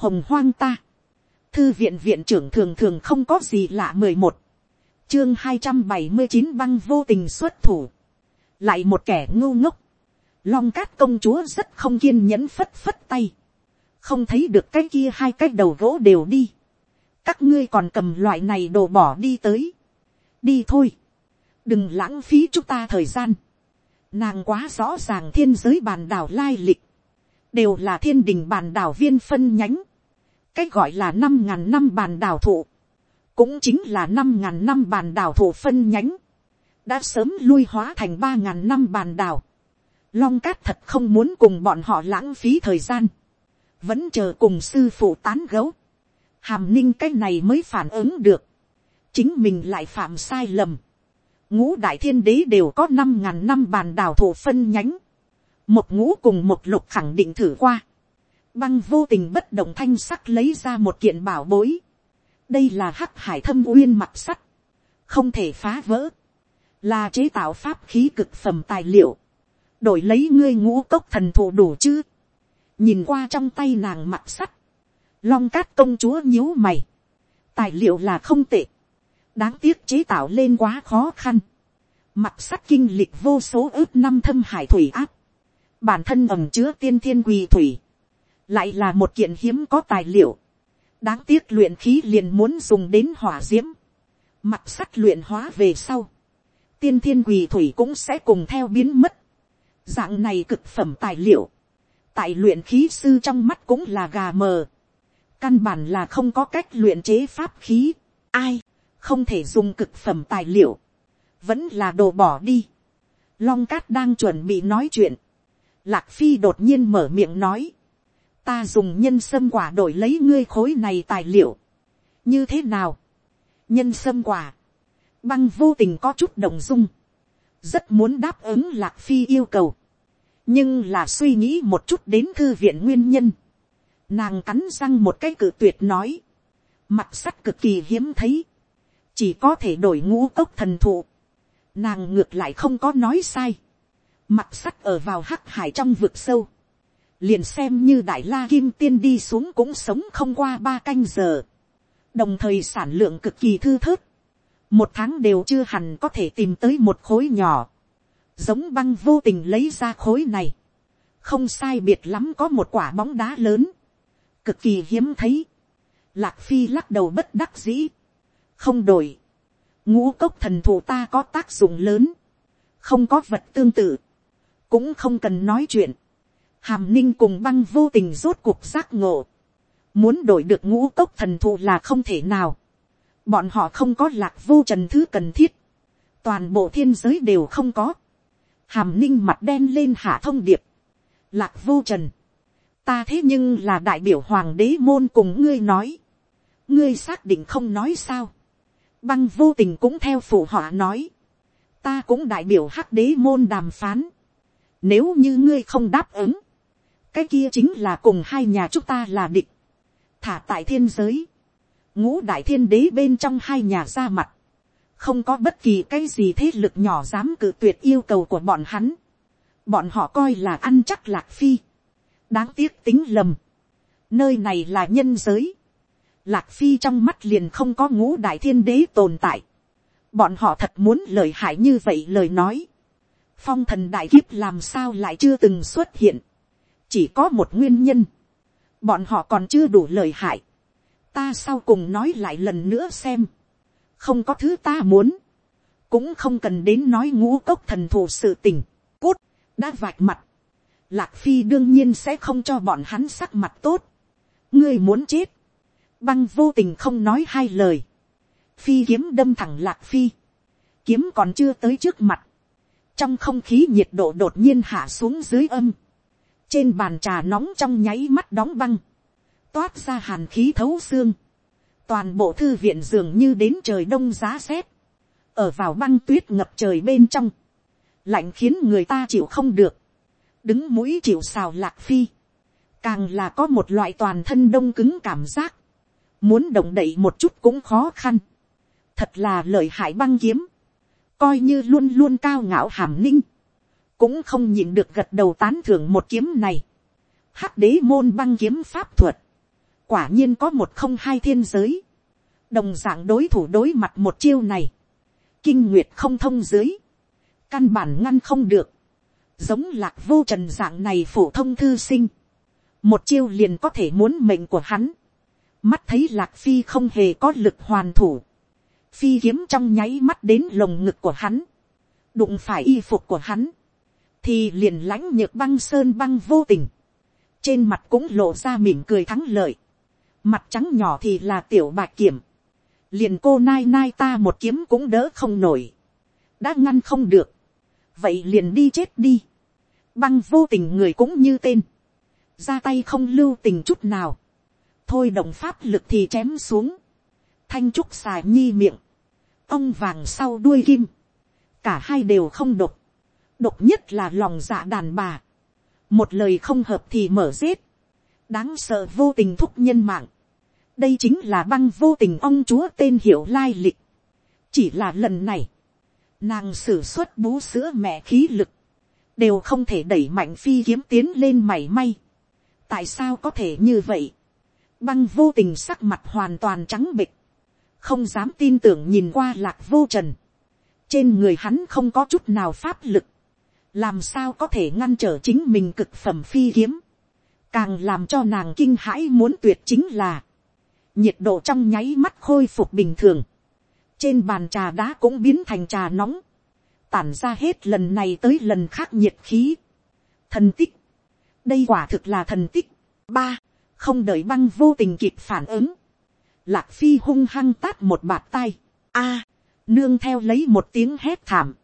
hồng hoang ta, thư viện viện trưởng thường thường không có gì lạ mười một, chương hai trăm bảy mươi chín băng vô tình xuất thủ, lại một kẻ ngu ngốc, long cát công chúa rất không kiên nhẫn phất phất tay, không thấy được cái kia hai cái đầu gỗ đều đi, các ngươi còn cầm loại này đồ bỏ đi tới, đi thôi, đừng lãng phí chúng ta thời gian, nàng quá rõ ràng thiên giới bàn đảo lai lịch, đều là thiên đình bàn đảo viên phân nhánh, cái gọi là năm ngàn năm bàn đào thụ, cũng chính là năm ngàn năm bàn đào thụ phân nhánh, đã sớm lui hóa thành ba ngàn năm bàn đào Long cát thật không muốn cùng bọn họ lãng phí thời gian, vẫn chờ cùng sư phụ tán gấu. Hàm ninh cái này mới phản ứng được, chính mình lại phạm sai lầm. Ngũ đại thiên đế đều có năm ngàn năm bàn đào thụ phân nhánh, một ngũ cùng một lục khẳng định thử qua. Băng vô tình bất động thanh sắc lấy ra một kiện bảo bối. Đây là hắc hải thâm uyên mặt sắt. Không thể phá vỡ. Là chế tạo pháp khí cực phẩm tài liệu. Đổi lấy ngươi ngũ cốc thần thụ đủ chứ. Nhìn qua trong tay nàng mặt sắt. Long cát công chúa nhíu mày. Tài liệu là không tệ. Đáng tiếc chế tạo lên quá khó khăn. Mặt sắt kinh lịch vô số ước năm thâm hải thủy áp bản thân ẩm chứa tiên thiên quỳ thủy, lại là một kiện hiếm có tài liệu, đáng tiếc luyện khí liền muốn dùng đến hỏa d i ễ m mặt sắt luyện hóa về sau, tiên thiên quỳ thủy cũng sẽ cùng theo biến mất, dạng này cực phẩm tài liệu, tại luyện khí sư trong mắt cũng là gà mờ, căn bản là không có cách luyện chế pháp khí, ai, không thể dùng cực phẩm tài liệu, vẫn là đồ bỏ đi, long cát đang chuẩn bị nói chuyện, Lạc Phi đột nhiên mở miệng nói. Ta dùng nhân sâm quả đổi lấy ngươi khối này tài liệu. Như thế nào? Nhân sâm quả. Băng vô tình có chút đồng dung. Rất muốn đáp ứng Lạc Phi yêu cầu. Nhưng là suy nghĩ một chút đến thư viện nguyên nhân. Nàng cắn răng một cái cự tuyệt nói. Mặt sắt cực kỳ hiếm thấy. Chỉ có thể đổi ngũ cốc thần thụ. Nàng ngược lại không có nói sai mặt sắt ở vào hắc hải trong vực sâu, liền xem như đại la kim tiên đi xuống cũng sống không qua ba canh giờ, đồng thời sản lượng cực kỳ thư thớt, một tháng đều chưa hẳn có thể tìm tới một khối nhỏ, giống băng vô tình lấy ra khối này, không sai biệt lắm có một quả bóng đá lớn, cực kỳ hiếm thấy, lạc phi lắc đầu bất đắc dĩ, không đổi, ngũ cốc thần thụ ta có tác dụng lớn, không có vật tương tự, cũng không cần nói chuyện hàm ninh cùng băng vô tình rốt cuộc giác ngộ. muốn đổi được ngũ cốc thần thụ là không thể nào. bọn họ không có lạc vô trần thứ cần thiết. toàn bộ thiên giới đều không có. hàm ninh mặt đen lên hạ thông điệp. lạc vô trần. ta thế nhưng là đại biểu hoàng đế môn cùng ngươi nói. ngươi xác định không nói sao. băng vô tình cũng theo phụ họa nói. ta cũng đại biểu hắc đế môn đàm phán nếu như ngươi không đáp ứng, cái kia chính là cùng hai nhà chúng ta là địch. Thả tại thiên giới, ngũ đại thiên đế bên trong hai nhà ra mặt. Không có bất kỳ cái gì thế lực nhỏ dám cự tuyệt yêu cầu của bọn hắn. Bọn họ coi là ăn chắc lạc phi. Đáng tiếc tính lầm. Nơi này là nhân giới. Lạc phi trong mắt liền không có ngũ đại thiên đế tồn tại. Bọn họ thật muốn lời hại như vậy lời nói phong thần đại kiếp làm sao lại chưa từng xuất hiện chỉ có một nguyên nhân. bọn họ còn chưa đủ lời hại. ta sau cùng nói lại lần nữa xem. không có thứ ta muốn. cũng không cần đến nói ngũ cốc thần thù sự tình. cút, đã vạch mặt. lạc phi đương nhiên sẽ không cho bọn hắn sắc mặt tốt. ngươi muốn chết. băng vô tình không nói hai lời. phi kiếm đâm thẳng lạc phi. kiếm còn chưa tới trước mặt trong không khí nhiệt độ đột nhiên hạ xuống dưới âm, trên bàn trà nóng trong nháy mắt đóng băng, toát ra hàn khí thấu xương, toàn bộ thư viện dường như đến trời đông giá rét, ở vào băng tuyết ngập trời bên trong, lạnh khiến người ta chịu không được, đứng mũi chịu xào lạc phi, càng là có một loại toàn thân đông cứng cảm giác, muốn động đậy một chút cũng khó khăn, thật là lợi hại băng kiếm, coi như luôn luôn cao ngạo hàm ninh, cũng không nhịn được gật đầu tán thưởng một kiếm này. Hắc đế môn băng kiếm pháp thuật, quả nhiên có một không hai thiên giới, đồng dạng đối thủ đối mặt một chiêu này, kinh nguyệt không thông dưới, căn bản ngăn không được, giống lạc vô trần dạng này phổ thông thư sinh, một chiêu liền có thể muốn mệnh của hắn, mắt thấy lạc phi không hề có lực hoàn thủ, phi kiếm trong nháy mắt đến lồng ngực của hắn, đụng phải y phục của hắn, thì liền lãnh nhược băng sơn băng vô tình, trên mặt cũng lộ ra mỉm cười thắng lợi, mặt trắng nhỏ thì là tiểu bạc kiểm, liền cô nai nai ta một kiếm cũng đỡ không nổi, đã ngăn không được, vậy liền đi chết đi, băng vô tình người cũng như tên, ra tay không lưu tình chút nào, thôi động pháp lực thì chém xuống, thanh trúc xài nhi miệng, ông vàng sau đuôi kim, cả hai đều không đột, độc nhất là lòng dạ đàn bà, một lời không hợp thì mở giết, đáng sợ vô tình thúc nhân mạng, đây chính là băng vô tình ông chúa tên hiệu lai lịch. chỉ là lần này, nàng sử xuất bú sữa mẹ khí lực, đều không thể đẩy mạnh phi kiếm tiến lên mảy may. tại sao có thể như vậy, băng vô tình sắc mặt hoàn toàn trắng bịch, không dám tin tưởng nhìn qua lạc vô trần, trên người hắn không có chút nào pháp lực, làm sao có thể ngăn trở chính mình cực phẩm phi kiếm, càng làm cho nàng kinh hãi muốn tuyệt chính là, nhiệt độ trong nháy mắt khôi phục bình thường, trên bàn trà đá cũng biến thành trà nóng, tản ra hết lần này tới lần khác nhiệt khí. Thần tích, đây quả thực là thần tích. ba, không đợi băng vô tình kịp phản ứng, lạc phi hung hăng tát một bạt tay, a, nương theo lấy một tiếng hét thảm,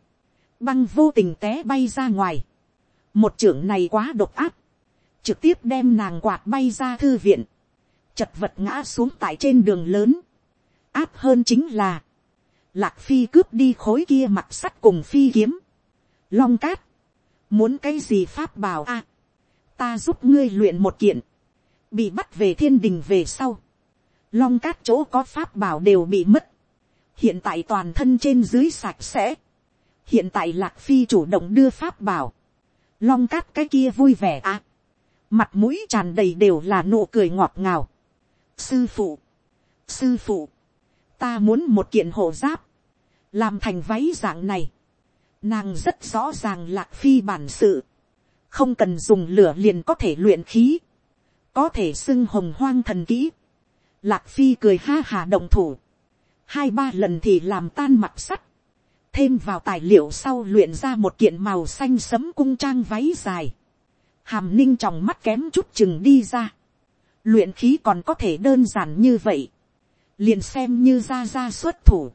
băng vô tình té bay ra ngoài, một trưởng này quá độc áp, trực tiếp đem nàng quạt bay ra thư viện, chật vật ngã xuống tại trên đường lớn. áp hơn chính là, lạc phi cướp đi khối kia mặt sắt cùng phi kiếm. long cát, muốn cái gì pháp bảo a, ta giúp ngươi luyện một kiện, bị bắt về thiên đình về sau. long cát chỗ có pháp bảo đều bị mất, hiện tại toàn thân trên dưới sạch sẽ hiện tại lạc phi chủ động đưa pháp bảo, long cát cái kia vui vẻ a, mặt mũi tràn đầy đều là nụ cười ngọt ngào. Sư phụ, sư phụ, ta muốn một kiện hộ giáp, làm thành váy dạng này, nàng rất rõ ràng lạc phi bản sự, không cần dùng lửa liền có thể luyện khí, có thể xưng hồng hoang thần kỹ, lạc phi cười ha hà động thủ, hai ba lần thì làm tan mặt sắt, thêm vào tài liệu sau luyện ra một kiện màu xanh sấm cung trang váy dài, hàm ninh trong mắt kém chút chừng đi ra, luyện khí còn có thể đơn giản như vậy, liền xem như ra ra xuất thủ,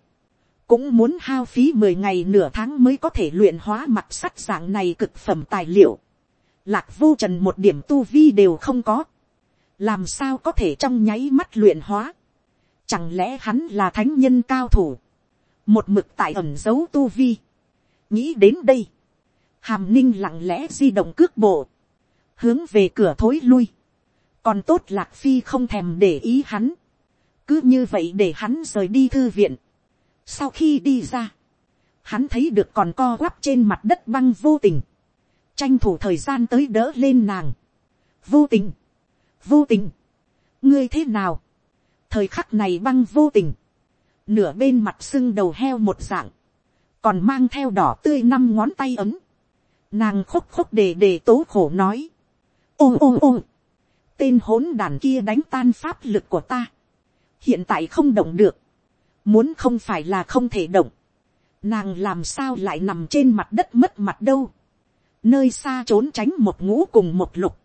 cũng muốn hao phí mười ngày nửa tháng mới có thể luyện hóa mặt sắt dạng này cực phẩm tài liệu, lạc vô trần một điểm tu vi đều không có, làm sao có thể trong nháy mắt luyện hóa, chẳng lẽ hắn là thánh nhân cao thủ, một mực tại ẩm dấu tu vi, nghĩ đến đây, hàm ninh lặng lẽ di động cước bộ, hướng về cửa thối lui, còn tốt lạc phi không thèm để ý hắn, cứ như vậy để hắn rời đi thư viện. sau khi đi ra, hắn thấy được còn co quắp trên mặt đất băng vô tình, tranh thủ thời gian tới đỡ lên nàng. vô tình, vô tình, ngươi thế nào, thời khắc này băng vô tình, nửa bên mặt sưng đầu heo một dạng, còn mang theo đỏ tươi năm ngón tay ấm, nàng khúc khúc đề đề tố khổ nói, ôm ôm ôm, tên hỗn đàn kia đánh tan pháp lực của ta. hiện tại không động được. muốn không phải là không thể động. nàng làm sao lại nằm trên mặt đất mất mặt đâu. nơi xa trốn tránh một ngũ cùng một lục.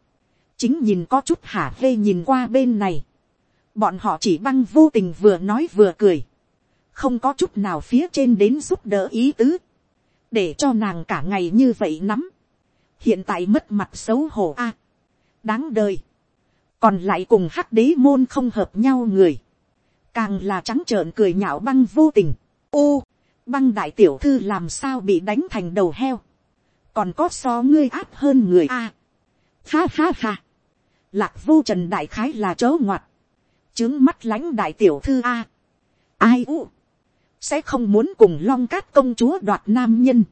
chính nhìn có chút hả hê nhìn qua bên này. bọn họ chỉ băng vô tình vừa nói vừa cười không có chút nào phía trên đến giúp đỡ ý tứ. để cho nàng cả ngày như vậy nắm. hiện tại mất mặt xấu hổ a. À, đáng đời. còn lại cùng hắc đế môn không hợp nhau người, càng là trắng trợn cười nhạo băng vô tình, ô, băng đại tiểu thư làm sao bị đánh thành đầu heo, còn có so ngươi áp hơn người a, à, ha ha ha, lạc vô trần đại khái là chớ ngoặt, trướng mắt lãnh đại tiểu thư a, ai u, sẽ không muốn cùng long cát công chúa đoạt nam nhân,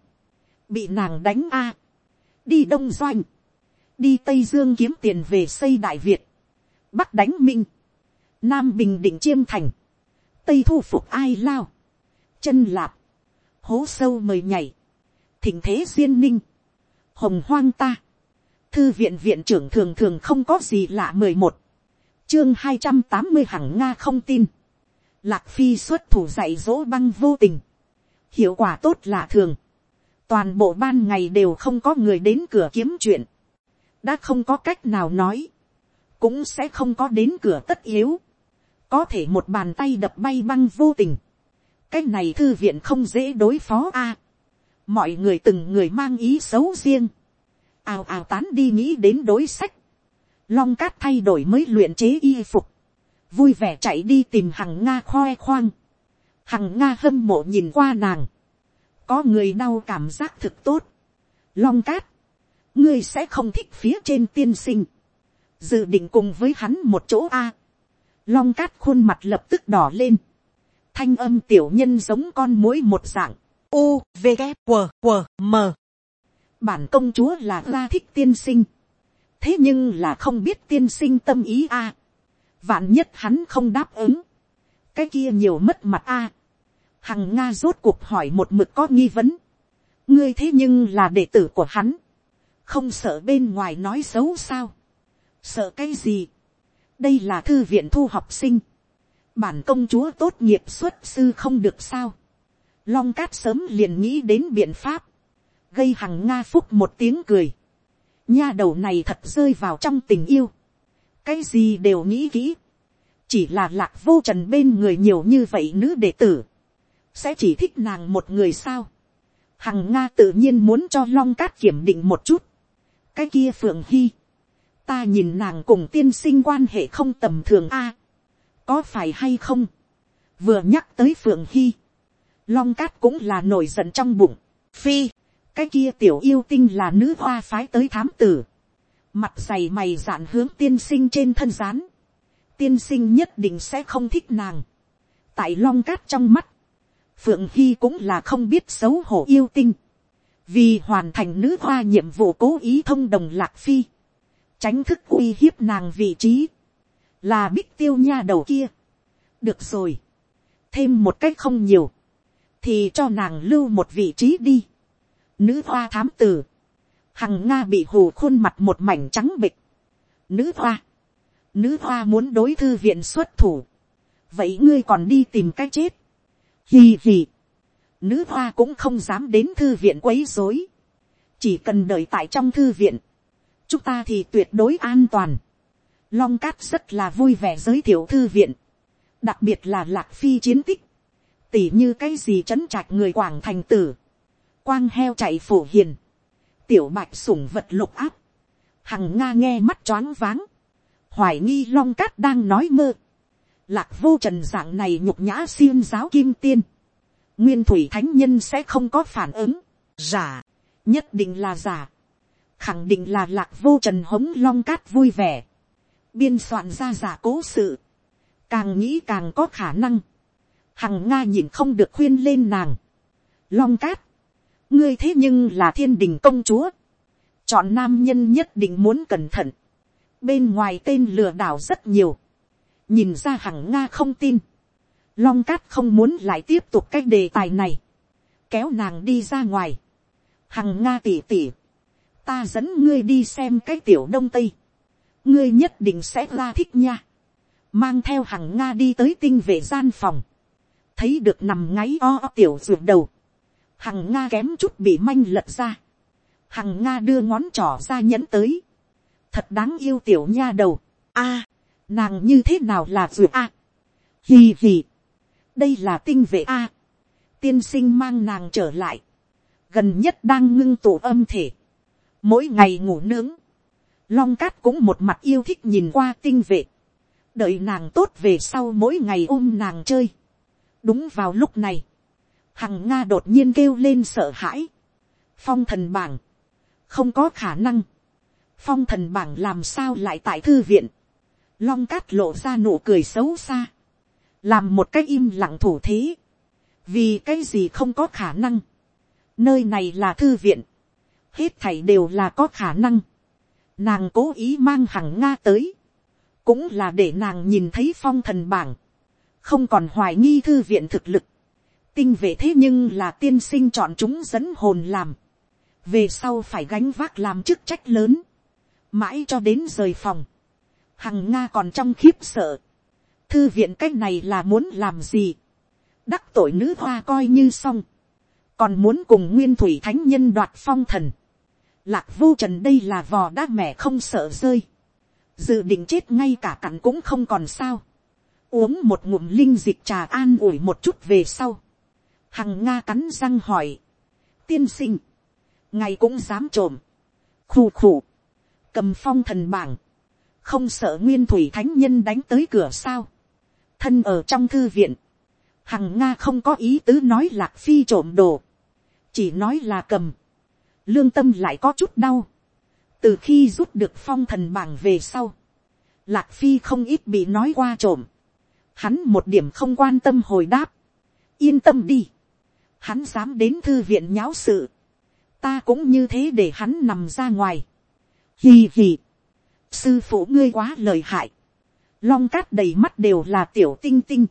bị nàng đánh a, đi đông doanh, đi tây dương kiếm tiền về xây đại việt, bắc đánh minh, nam bình định chiêm thành, tây thu phục ai lao, chân lạp, hố sâu mời nhảy, thỉnh thế duyên ninh, hồng hoang ta, thư viện viện trưởng thường thường không có gì lạ mười một, chương hai trăm tám mươi hằng nga không tin, lạc phi xuất thủ dạy dỗ băng vô tình, hiệu quả tốt lạ thường, toàn bộ ban ngày đều không có người đến cửa kiếm chuyện, đã không có cách nào nói, cũng sẽ không có đến cửa tất yếu, có thể một bàn tay đập bay băng vô tình, cái này thư viện không dễ đối phó a, à, mọi người từng người mang ý xấu riêng, ào ào tán đi nghĩ đến đối sách, long cát thay đổi mới luyện chế y phục, vui vẻ chạy đi tìm hằng nga khoe khoang, hằng nga hâm mộ nhìn qua nàng, có người đau cảm giác thực tốt, long cát, ngươi sẽ không thích phía trên tiên sinh, dự định cùng với hắn một chỗ a, long cát khuôn mặt lập tức đỏ lên, thanh âm tiểu nhân giống con mối một dạng, u v g q q m. Bản công chúa là ra thích tiên sinh, thế nhưng là không biết tiên sinh tâm ý a, vạn nhất hắn không đáp ứng, cái kia nhiều mất mặt a, hằng nga rốt cuộc hỏi một mực có nghi vấn, ngươi thế nhưng là đệ tử của hắn, không sợ bên ngoài nói xấu sao, sợ cái gì, đây là thư viện thu học sinh, bản công chúa tốt nghiệp xuất sư không được sao, long cát sớm liền nghĩ đến biện pháp, gây hằng nga phúc một tiếng cười, nha đầu này thật rơi vào trong tình yêu, cái gì đều nghĩ kỹ, chỉ là lạc vô trần bên người nhiều như vậy nữ đệ tử, sẽ chỉ thích nàng một người sao. hằng nga tự nhiên muốn cho long cát kiểm định một chút. cái kia phượng hy, ta nhìn nàng cùng tiên sinh quan hệ không tầm thường a. có phải hay không. vừa nhắc tới phượng hy, long cát cũng là nổi giận trong bụng. phi, cái kia tiểu yêu tinh là nữ hoa phái tới thám tử mặt dày mày dạn hướng tiên sinh trên thân rán, tiên sinh nhất định sẽ không thích nàng. tại long cát trong mắt, phượng hy cũng là không biết xấu hổ yêu tinh, vì hoàn thành nữ hoa nhiệm vụ cố ý thông đồng lạc phi, tránh thức uy hiếp nàng vị trí, là bích tiêu nha đầu kia. được rồi, thêm một cách không nhiều, thì cho nàng lưu một vị trí đi. nữ hoa thám tử, hằng nga bị hù khuôn mặt một mảnh trắng bịch. nữ hoa, nữ hoa muốn đối thư viện xuất thủ, vậy ngươi còn đi tìm cách chết. Hì hì. Nữ hoa cũng không dám đến thư viện quấy rối. Chỉ cần đợi tại trong thư viện. Chúng ta thì tuyệt đối an toàn. Long cát rất là vui vẻ giới thiệu thư viện. Đặc biệt là lạc phi chiến tích. Tỉ như cái gì trấn trạch người quảng thành tử. Quang heo chạy phổ hiền. Tiểu bạch sủng vật lục áp. Hằng Nga nghe mắt choáng váng. Hoài nghi long cát đang nói mơ. Lạc vô trần dạng này nhục nhã xiêm giáo kim tiên, nguyên thủy thánh nhân sẽ không có phản ứng, giả, nhất định là giả, khẳng định là lạc vô trần hống long cát vui vẻ, biên soạn ra giả cố sự, càng nghĩ càng có khả năng, hằng nga nhìn không được khuyên lên nàng, long cát, ngươi thế nhưng là thiên đình công chúa, chọn nam nhân nhất định muốn cẩn thận, bên ngoài tên lừa đảo rất nhiều, nhìn ra hằng nga không tin, long cát không muốn lại tiếp tục cái đề tài này, kéo nàng đi ra ngoài, hằng nga tỉ tỉ, ta dẫn ngươi đi xem cái tiểu đông tây, ngươi nhất định sẽ ra thích nha, mang theo hằng nga đi tới tinh vệ gian phòng, thấy được nằm ngáy o, o tiểu ruột đầu, hằng nga kém chút bị manh lật ra, hằng nga đưa ngón trỏ ra nhẫn tới, thật đáng yêu tiểu nha đầu, a, à, nàng như thế nào là ruột a, hì hì, đây là tinh vệ a, tiên sinh mang nàng trở lại, gần nhất đang ngưng tụ âm thể, mỗi ngày ngủ nướng, long cát cũng một mặt yêu thích nhìn qua tinh vệ, đợi nàng tốt về sau mỗi ngày ôm nàng chơi. đúng vào lúc này, hằng nga đột nhiên kêu lên sợ hãi, phong thần bảng, không có khả năng, phong thần bảng làm sao lại tại thư viện, long cát lộ ra nụ cười xấu xa, làm một cái im lặng thủ thế, vì cái gì không có khả năng, nơi này là thư viện, hết thảy đều là có khả năng, nàng cố ý mang hằng nga tới, cũng là để nàng nhìn thấy phong thần bảng, không còn hoài nghi thư viện thực lực, tinh vệ thế nhưng là tiên sinh chọn chúng dẫn hồn làm, về sau phải gánh vác làm chức trách lớn, mãi cho đến rời phòng, hằng nga còn trong khiếp sợ, thư viện cách này là muốn làm gì, đắc tội nữ hoa coi như xong, còn muốn cùng nguyên thủy thánh nhân đoạt phong thần, lạc vô trần đây là vò đá mẹ không sợ rơi, dự định chết ngay cả cặn cũng không còn sao, uống một ngụm linh dịch trà an ủi một chút về sau, hằng nga cắn răng hỏi, tiên sinh, ngày cũng dám trộm, khù khù, cầm phong thần bảng, không sợ nguyên thủy thánh nhân đánh tới cửa sao, thân ở trong thư viện, hằng nga không có ý tứ nói lạc phi trộm đồ, chỉ nói là cầm, lương tâm lại có chút đau, từ khi rút được phong thần bảng về sau, lạc phi không ít bị nói qua trộm, hắn một điểm không quan tâm hồi đáp, yên tâm đi, hắn dám đến thư viện nháo sự, ta cũng như thế để hắn nằm ra ngoài, hì hì, sư phụ ngươi quá lời hại, long cát đầy mắt đều là tiểu tinh tinh,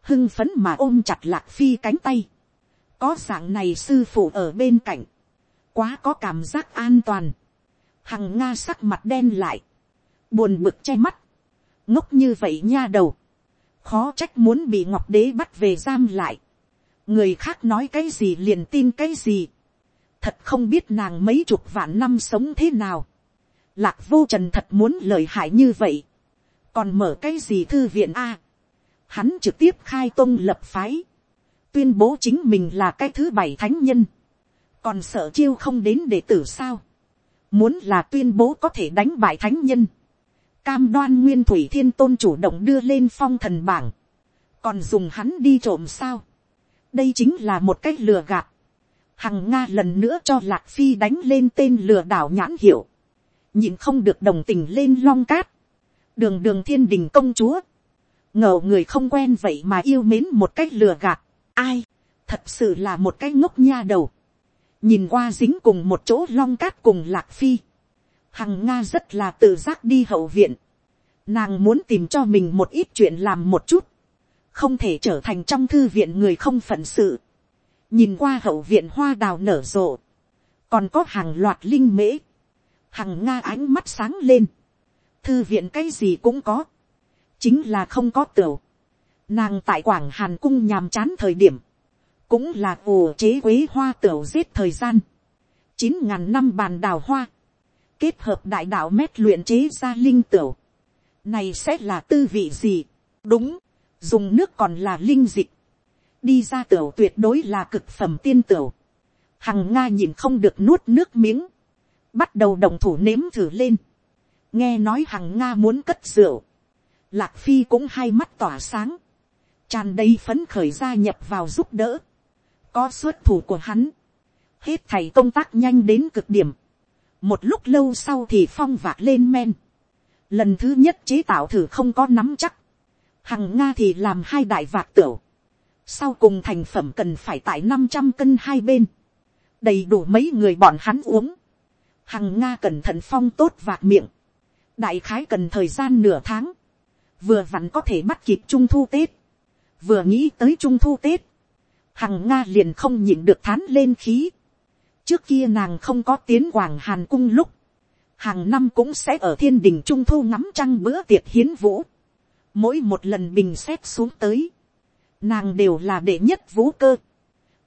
hưng phấn mà ôm chặt lạc phi cánh tay, có dạng này sư phụ ở bên cạnh, quá có cảm giác an toàn, hằng nga sắc mặt đen lại, buồn bực che mắt, ngốc như vậy nha đầu, khó trách muốn bị ngọc đế bắt về giam lại, người khác nói cái gì liền tin cái gì, thật không biết nàng mấy chục vạn năm sống thế nào, lạc vô trần thật muốn lời hại như vậy, còn mở cái gì thư viện a, hắn trực tiếp khai tôn lập phái, tuyên bố chính mình là cái thứ bảy thánh nhân, còn sợ chiêu không đến đệ tử sao, muốn là tuyên bố có thể đánh bại thánh nhân, cam đoan nguyên thủy thiên tôn chủ động đưa lên phong thần bảng, còn dùng hắn đi trộm sao, đây chính là một cách lừa gạt, hằng nga lần nữa cho lạc phi đánh lên tên lừa đảo nhãn hiệu, nhìn không được đồng tình lên long cát, đường đường thiên đình công chúa, ngờ người không quen vậy mà yêu mến một cách lừa gạt, ai, thật sự là một cái ngốc nha đầu, nhìn qua dính cùng một chỗ long cát cùng lạc phi, hằng nga rất là tự giác đi hậu viện, nàng muốn tìm cho mình một ít chuyện làm một chút, không thể trở thành trong thư viện người không phận sự, nhìn qua hậu viện hoa đào nở rộ, còn có hàng loạt linh mễ, hằng nga ánh mắt sáng lên, thư viện cái gì cũng có, chính là không có tửu, nàng tại quảng hàn cung nhàm chán thời điểm, cũng là ồ chế quế hoa tửu giết thời gian, chín ngàn năm bàn đào hoa, kết hợp đại đạo mét luyện chế ra linh tửu, này sẽ là tư vị gì, đúng, dùng nước còn là linh dịch, đi ra tửu tuyệt đối là cực phẩm tiên tửu, hằng nga nhìn không được nuốt nước miếng, bắt đầu đồng thủ nếm thử lên, nghe nói hằng nga muốn cất rượu, lạc phi cũng hai mắt tỏa sáng, tràn đầy phấn khởi gia nhập vào giúp đỡ, có xuất thủ của hắn, hết thầy công tác nhanh đến cực điểm, một lúc lâu sau thì phong vạc lên men, lần thứ nhất chế tạo thử không có nắm chắc, hằng nga thì làm hai đại vạc tửu, sau cùng thành phẩm cần phải tại năm trăm cân hai bên, đầy đủ mấy người bọn hắn uống, hằng nga cẩn thận phong tốt vạc miệng, đại khái cần thời gian nửa tháng, vừa vặn có thể bắt kịp trung thu tết, vừa nghĩ tới trung thu tết, hằng nga liền không nhịn được thán lên khí, trước kia nàng không có tiến quảng hàn cung lúc, hàng năm cũng sẽ ở thiên đình trung thu ngắm trăng bữa tiệc hiến vũ, mỗi một lần bình xét xuống tới, nàng đều là đệ nhất vũ cơ,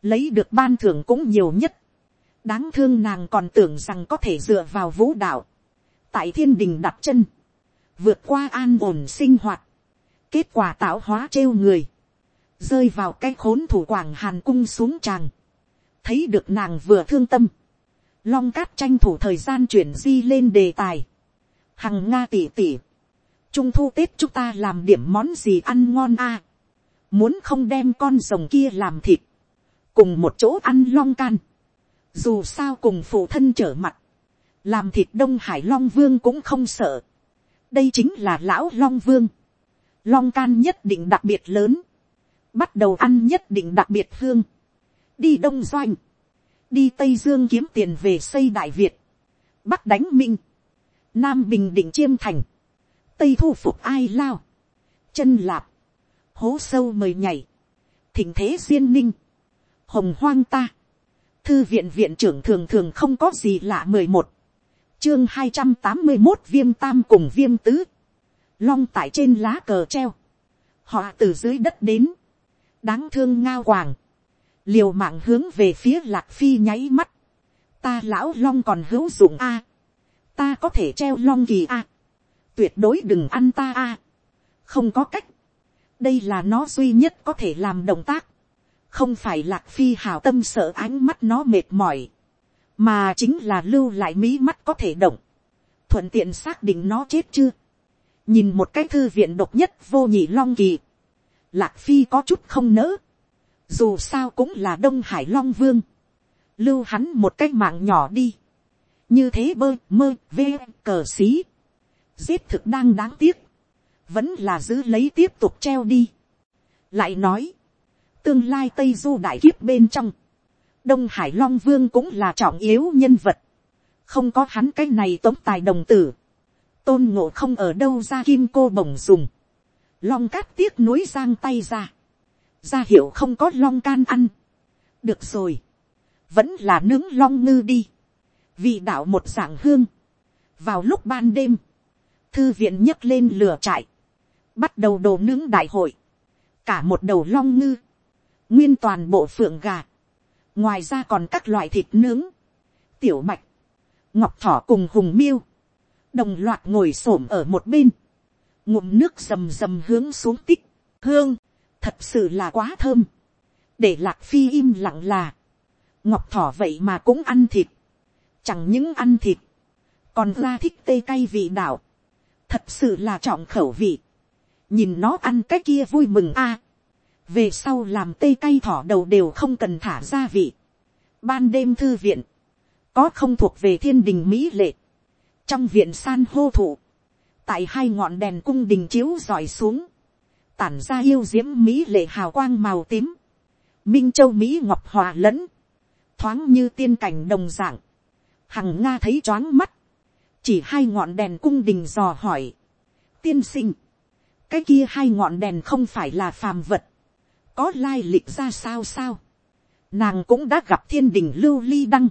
lấy được ban thưởng cũng nhiều nhất, đáng thương nàng còn tưởng rằng có thể dựa vào vũ đạo, tại thiên đình đặt chân, vượt qua an ổn sinh hoạt, kết quả tạo hóa trêu người, rơi vào cái khốn thủ quảng hàn cung xuống tràng, thấy được nàng vừa thương tâm, long cát tranh thủ thời gian chuyển di lên đề tài, hằng nga tỉ tỉ, trung thu tết chúng ta làm điểm món gì ăn ngon a, muốn không đem con rồng kia làm thịt, cùng một chỗ ăn long can, dù sao cùng phụ thân trở mặt, làm thịt đông hải long vương cũng không sợ, đây chính là lão long vương, long can nhất định đặc biệt lớn, bắt đầu ăn nhất định đặc biệt hương, đi đông doanh, đi tây dương kiếm tiền về xây đại việt, bắc đánh minh, nam bình định chiêm thành, tây thu phục ai lao, chân lạp, hố sâu mời nhảy, thỉnh thế duyên ninh, hồng hoang ta, thư viện viện trưởng thường thường không có gì lạ mười một, chương hai trăm tám mươi một viêm tam cùng viêm tứ, long tại trên lá cờ treo, họ từ dưới đất đến, đáng thương ngao quàng, liều mạng hướng về phía lạc phi nháy mắt, ta lão long còn hữu dụng a, ta có thể treo long kỳ a, tuyệt đối đừng ăn ta a, không có cách, đây là nó duy nhất có thể làm động tác, không phải lạc phi hào tâm sợ ánh mắt nó mệt mỏi, mà chính là lưu lại mí mắt có thể động, thuận tiện xác định nó chết chưa, nhìn một cái thư viện độc nhất vô nhị long kỳ, lạc phi có chút không nỡ, dù sao cũng là đông hải long vương, lưu hắn một cái mạng nhỏ đi, như thế bơ mơ vê cờ xí, giết thực đang đáng tiếc, vẫn là giữ lấy tiếp tục treo đi. lại nói, tương lai tây du đại kiếp bên trong, đông hải long vương cũng là trọng yếu nhân vật, không có hắn cái này tống tài đồng tử, tôn ngộ không ở đâu ra kim cô bổng dùng, long cát tiếc núi giang tay ra, ra hiệu không có long can ăn, được rồi, vẫn là nướng long ngư đi, vì đạo một dạng hương, vào lúc ban đêm, thư viện nhấc lên lửa trại, bắt đầu đồ nướng đại hội, cả một đầu long ngư, nguyên toàn bộ phượng gà, ngoài ra còn các loại thịt nướng, tiểu mạch, ngọc thỏ cùng hùng miêu, đồng loạt ngồi s ổ m ở một bên, ngụm nước rầm rầm hướng xuống tích, hương, thật sự là quá thơm, để lạc phi im lặng là, ngọc thỏ vậy mà cũng ăn thịt, chẳng những ăn thịt, còn ra thích tê cay vị đạo, thật sự là trọng khẩu vị, nhìn nó ăn cái kia vui mừng a, à, về sau làm tê cay thỏ đầu đều không cần thả gia vị. ban đêm thư viện, có không thuộc về thiên đình mỹ lệ, trong viện san hô thụ, tại hai ngọn đèn cung đình chiếu dọi xuống, tản ra yêu diễm mỹ lệ hào quang màu tím, minh châu mỹ ngọc hòa lẫn, thoáng như tiên cảnh đồng dạng, hằng nga thấy choáng mắt, chỉ hai ngọn đèn cung đình dò hỏi, tiên sinh, cái kia hai ngọn đèn không phải là phàm vật, có lai lịch ra sao sao. Nàng cũng đã gặp thiên đình lưu ly đăng.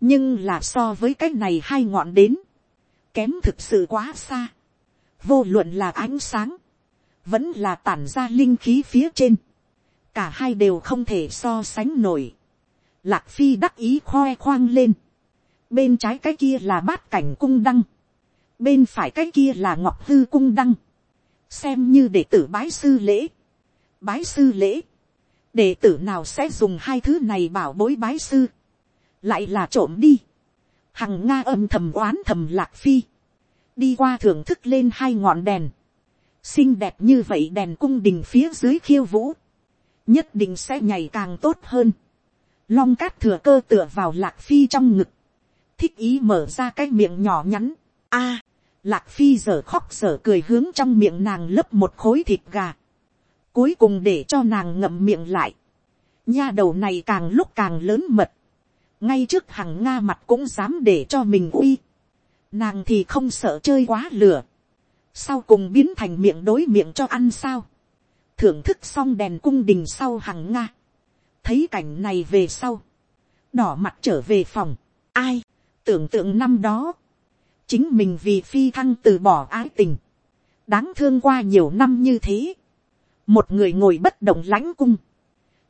Nhưng là so với cái này hai ngọn đến. Kém thực sự quá xa. Vô luận là ánh sáng. Vẫn là tản ra linh khí phía trên. Cả hai đều không thể so sánh nổi. Lạc phi đắc ý khoe khoang lên. Bên trái cái kia là bát cảnh cung đăng. Bên phải cái kia là ngọc hư cung đăng. Xem như đệ tử bái sư lễ. Bái sư lễ, đệ tử nào sẽ dùng hai thứ này bảo bối bái sư, lại là trộm đi, hằng nga âm thầm oán thầm lạc phi, đi qua thưởng thức lên hai ngọn đèn, xinh đẹp như vậy đèn cung đình phía dưới khiêu vũ, nhất định sẽ nhảy càng tốt hơn, long cát thừa cơ tựa vào lạc phi trong ngực, thích ý mở ra cái miệng nhỏ nhắn, a, lạc phi giờ khóc giờ cười hướng trong miệng nàng lấp một khối thịt gà, Cuối cùng để cho nàng ngậm miệng lại. Nha đầu này càng lúc càng lớn mật. Ngay trước hàng Nga mặt cũng dám để cho mình uy. Nàng thì không sợ chơi quá lửa. Sau cùng biến thành miệng đối miệng cho ăn sao. Thưởng thức xong đèn cung đình sau hàng Nga. Thấy cảnh này về sau. Đỏ mặt trở về phòng. Ai? Tưởng tượng năm đó. Chính mình vì phi thăng từ bỏ ái tình. Đáng thương qua nhiều năm như thế. Một người ngồi bất động lãnh cung,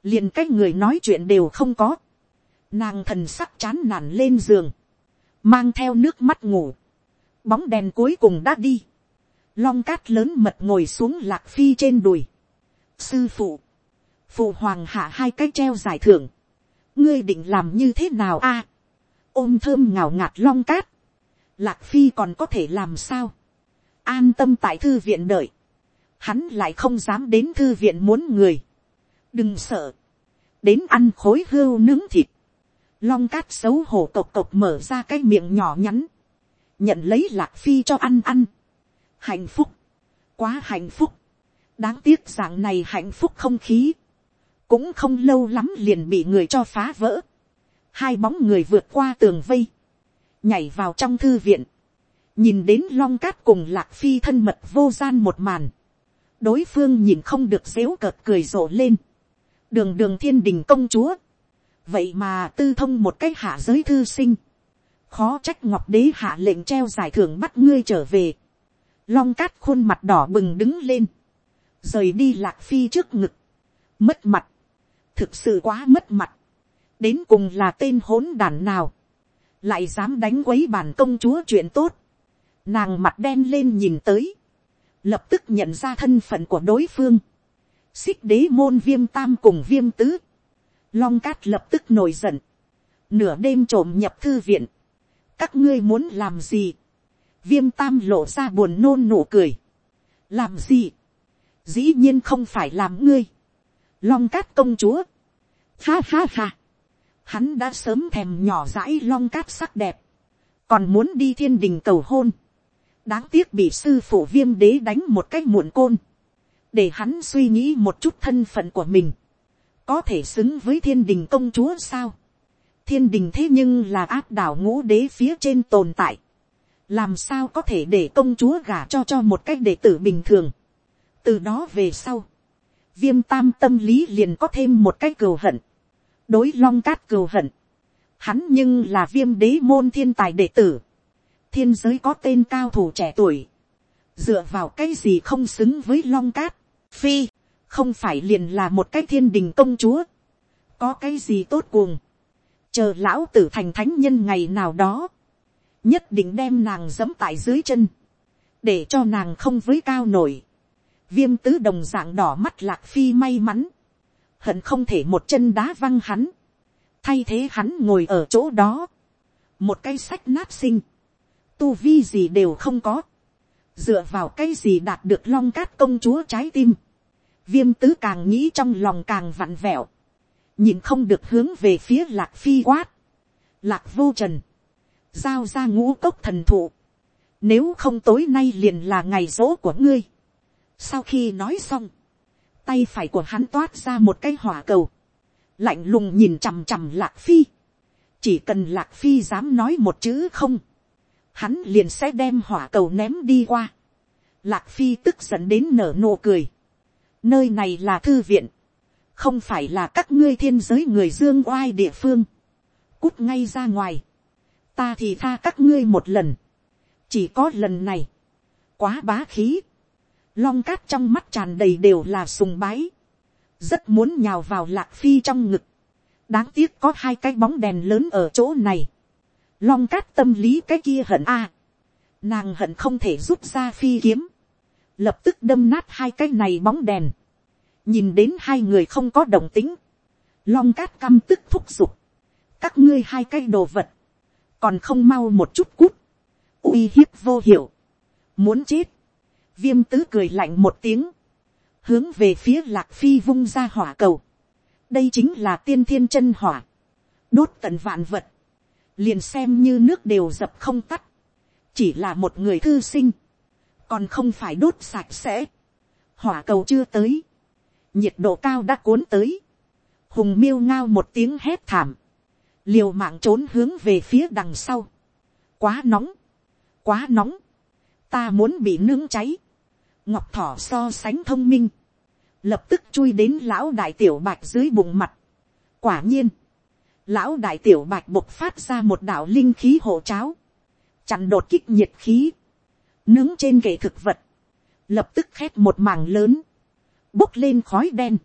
liền cái người nói chuyện đều không có, nàng thần sắc chán nản lên giường, mang theo nước mắt ngủ, bóng đèn cuối cùng đã đi, long cát lớn mật ngồi xuống lạc phi trên đùi, sư phụ, phụ hoàng hạ hai cái treo giải thưởng, ngươi định làm như thế nào a, ôm thơm ngào ngạt long cát, lạc phi còn có thể làm sao, an tâm tại thư viện đợi, hắn lại không dám đến thư viện muốn người. đừng sợ, đến ăn khối hưu nướng thịt, long cát xấu hổ cộc cộc mở ra cái miệng nhỏ nhắn, nhận lấy lạc phi cho ăn ăn. hạnh phúc, quá hạnh phúc, đáng tiếc dạng này hạnh phúc không khí, cũng không lâu lắm liền bị người cho phá vỡ, hai bóng người vượt qua tường vây, nhảy vào trong thư viện, nhìn đến long cát cùng lạc phi thân mật vô gian một màn, đối phương nhìn không được dếu cợt cười rộ lên, đường đường thiên đình công chúa, vậy mà tư thông một cách hạ giới thư sinh, khó trách ngọc đế hạ lệnh treo giải thưởng bắt ngươi trở về, long cát khuôn mặt đỏ bừng đứng lên, rời đi lạc phi trước ngực, mất mặt, thực sự quá mất mặt, đến cùng là tên hỗn đàn nào, lại dám đánh quấy bản công chúa chuyện tốt, nàng mặt đen lên nhìn tới, lập tức nhận ra thân phận của đối phương, xích đế môn viêm tam cùng viêm tứ, long cát lập tức nổi giận, nửa đêm trộm nhập thư viện, các ngươi muốn làm gì, viêm tam lộ ra buồn nôn nụ cười, làm gì, dĩ nhiên không phải làm ngươi, long cát công chúa, ha ha ha, hắn đã sớm thèm nhỏ dãi long cát sắc đẹp, còn muốn đi thiên đình cầu hôn, đáng tiếc bị sư phụ viêm đế đánh một cách muộn côn, để hắn suy nghĩ một chút thân phận của mình, có thể xứng với thiên đình công chúa sao, thiên đình thế nhưng là áp đảo ngũ đế phía trên tồn tại, làm sao có thể để công chúa gả cho cho một cách đệ tử bình thường, từ đó về sau, viêm tam tâm lý liền có thêm một cái cừu hận, đối long cát cừu hận, hắn nhưng là viêm đế môn thiên tài đệ tử, thiên giới có tên cao thủ trẻ tuổi, dựa vào cái gì không xứng với long cát, phi, không phải liền là một cái thiên đình công chúa, có cái gì tốt cuồng, chờ lão tử thành thánh nhân ngày nào đó, nhất định đem nàng dẫm tại dưới chân, để cho nàng không với cao nổi, viêm tứ đồng dạng đỏ mắt lạc phi may mắn, hận không thể một chân đá văng hắn, thay thế hắn ngồi ở chỗ đó, một cây sách nát sinh, tu vi gì đều không có, dựa vào cái gì đạt được long cát công chúa trái tim, viêm tứ càng nghĩ trong lòng càng vặn vẹo, nhìn không được hướng về phía lạc phi quát, lạc vô trần, giao ra ngũ cốc thần thụ, nếu không tối nay liền là ngày rỗ của ngươi, sau khi nói xong, tay phải của hắn toát ra một cái hỏa cầu, lạnh lùng nhìn chằm chằm lạc phi, chỉ cần lạc phi dám nói một chữ không, hắn liền sẽ đem hỏa cầu ném đi qua. Lạc phi tức giận đến nở nụ cười. nơi này là thư viện, không phải là các ngươi thiên giới người dương oai địa phương. cút ngay ra ngoài, ta thì tha các ngươi một lần, chỉ có lần này, quá bá khí, long cát trong mắt tràn đầy đều là sùng bái, rất muốn nhào vào lạc phi trong ngực, đáng tiếc có hai cái bóng đèn lớn ở chỗ này, long cát tâm lý cái kia hận a, nàng hận không thể rút ra phi kiếm, lập tức đâm nát hai cái này bóng đèn, nhìn đến hai người không có đồng tính, long cát căm tức thúc giục, các ngươi hai cái đồ vật, còn không mau một chút cút, uy hiếp vô hiệu, muốn chết, viêm tứ cười lạnh một tiếng, hướng về phía lạc phi vung ra hỏa cầu, đây chính là tiên thiên chân hỏa, đốt tận vạn vật, liền xem như nước đều dập không tắt, chỉ là một người thư sinh, còn không phải đốt sạch sẽ, hỏa cầu chưa tới, nhiệt độ cao đã cuốn tới, hùng miêu ngao một tiếng hét thảm, liều mạng trốn hướng về phía đằng sau, quá nóng, quá nóng, ta muốn bị nướng cháy, ngọc thỏ so sánh thông minh, lập tức chui đến lão đại tiểu bạch dưới bụng mặt. quả nhiên, lão đại tiểu bạch bộc phát ra một đạo linh khí hộ cháo, chặn đột kích nhiệt khí, nướng trên kệ thực vật, lập tức khét một mảng lớn, bốc lên khói đen,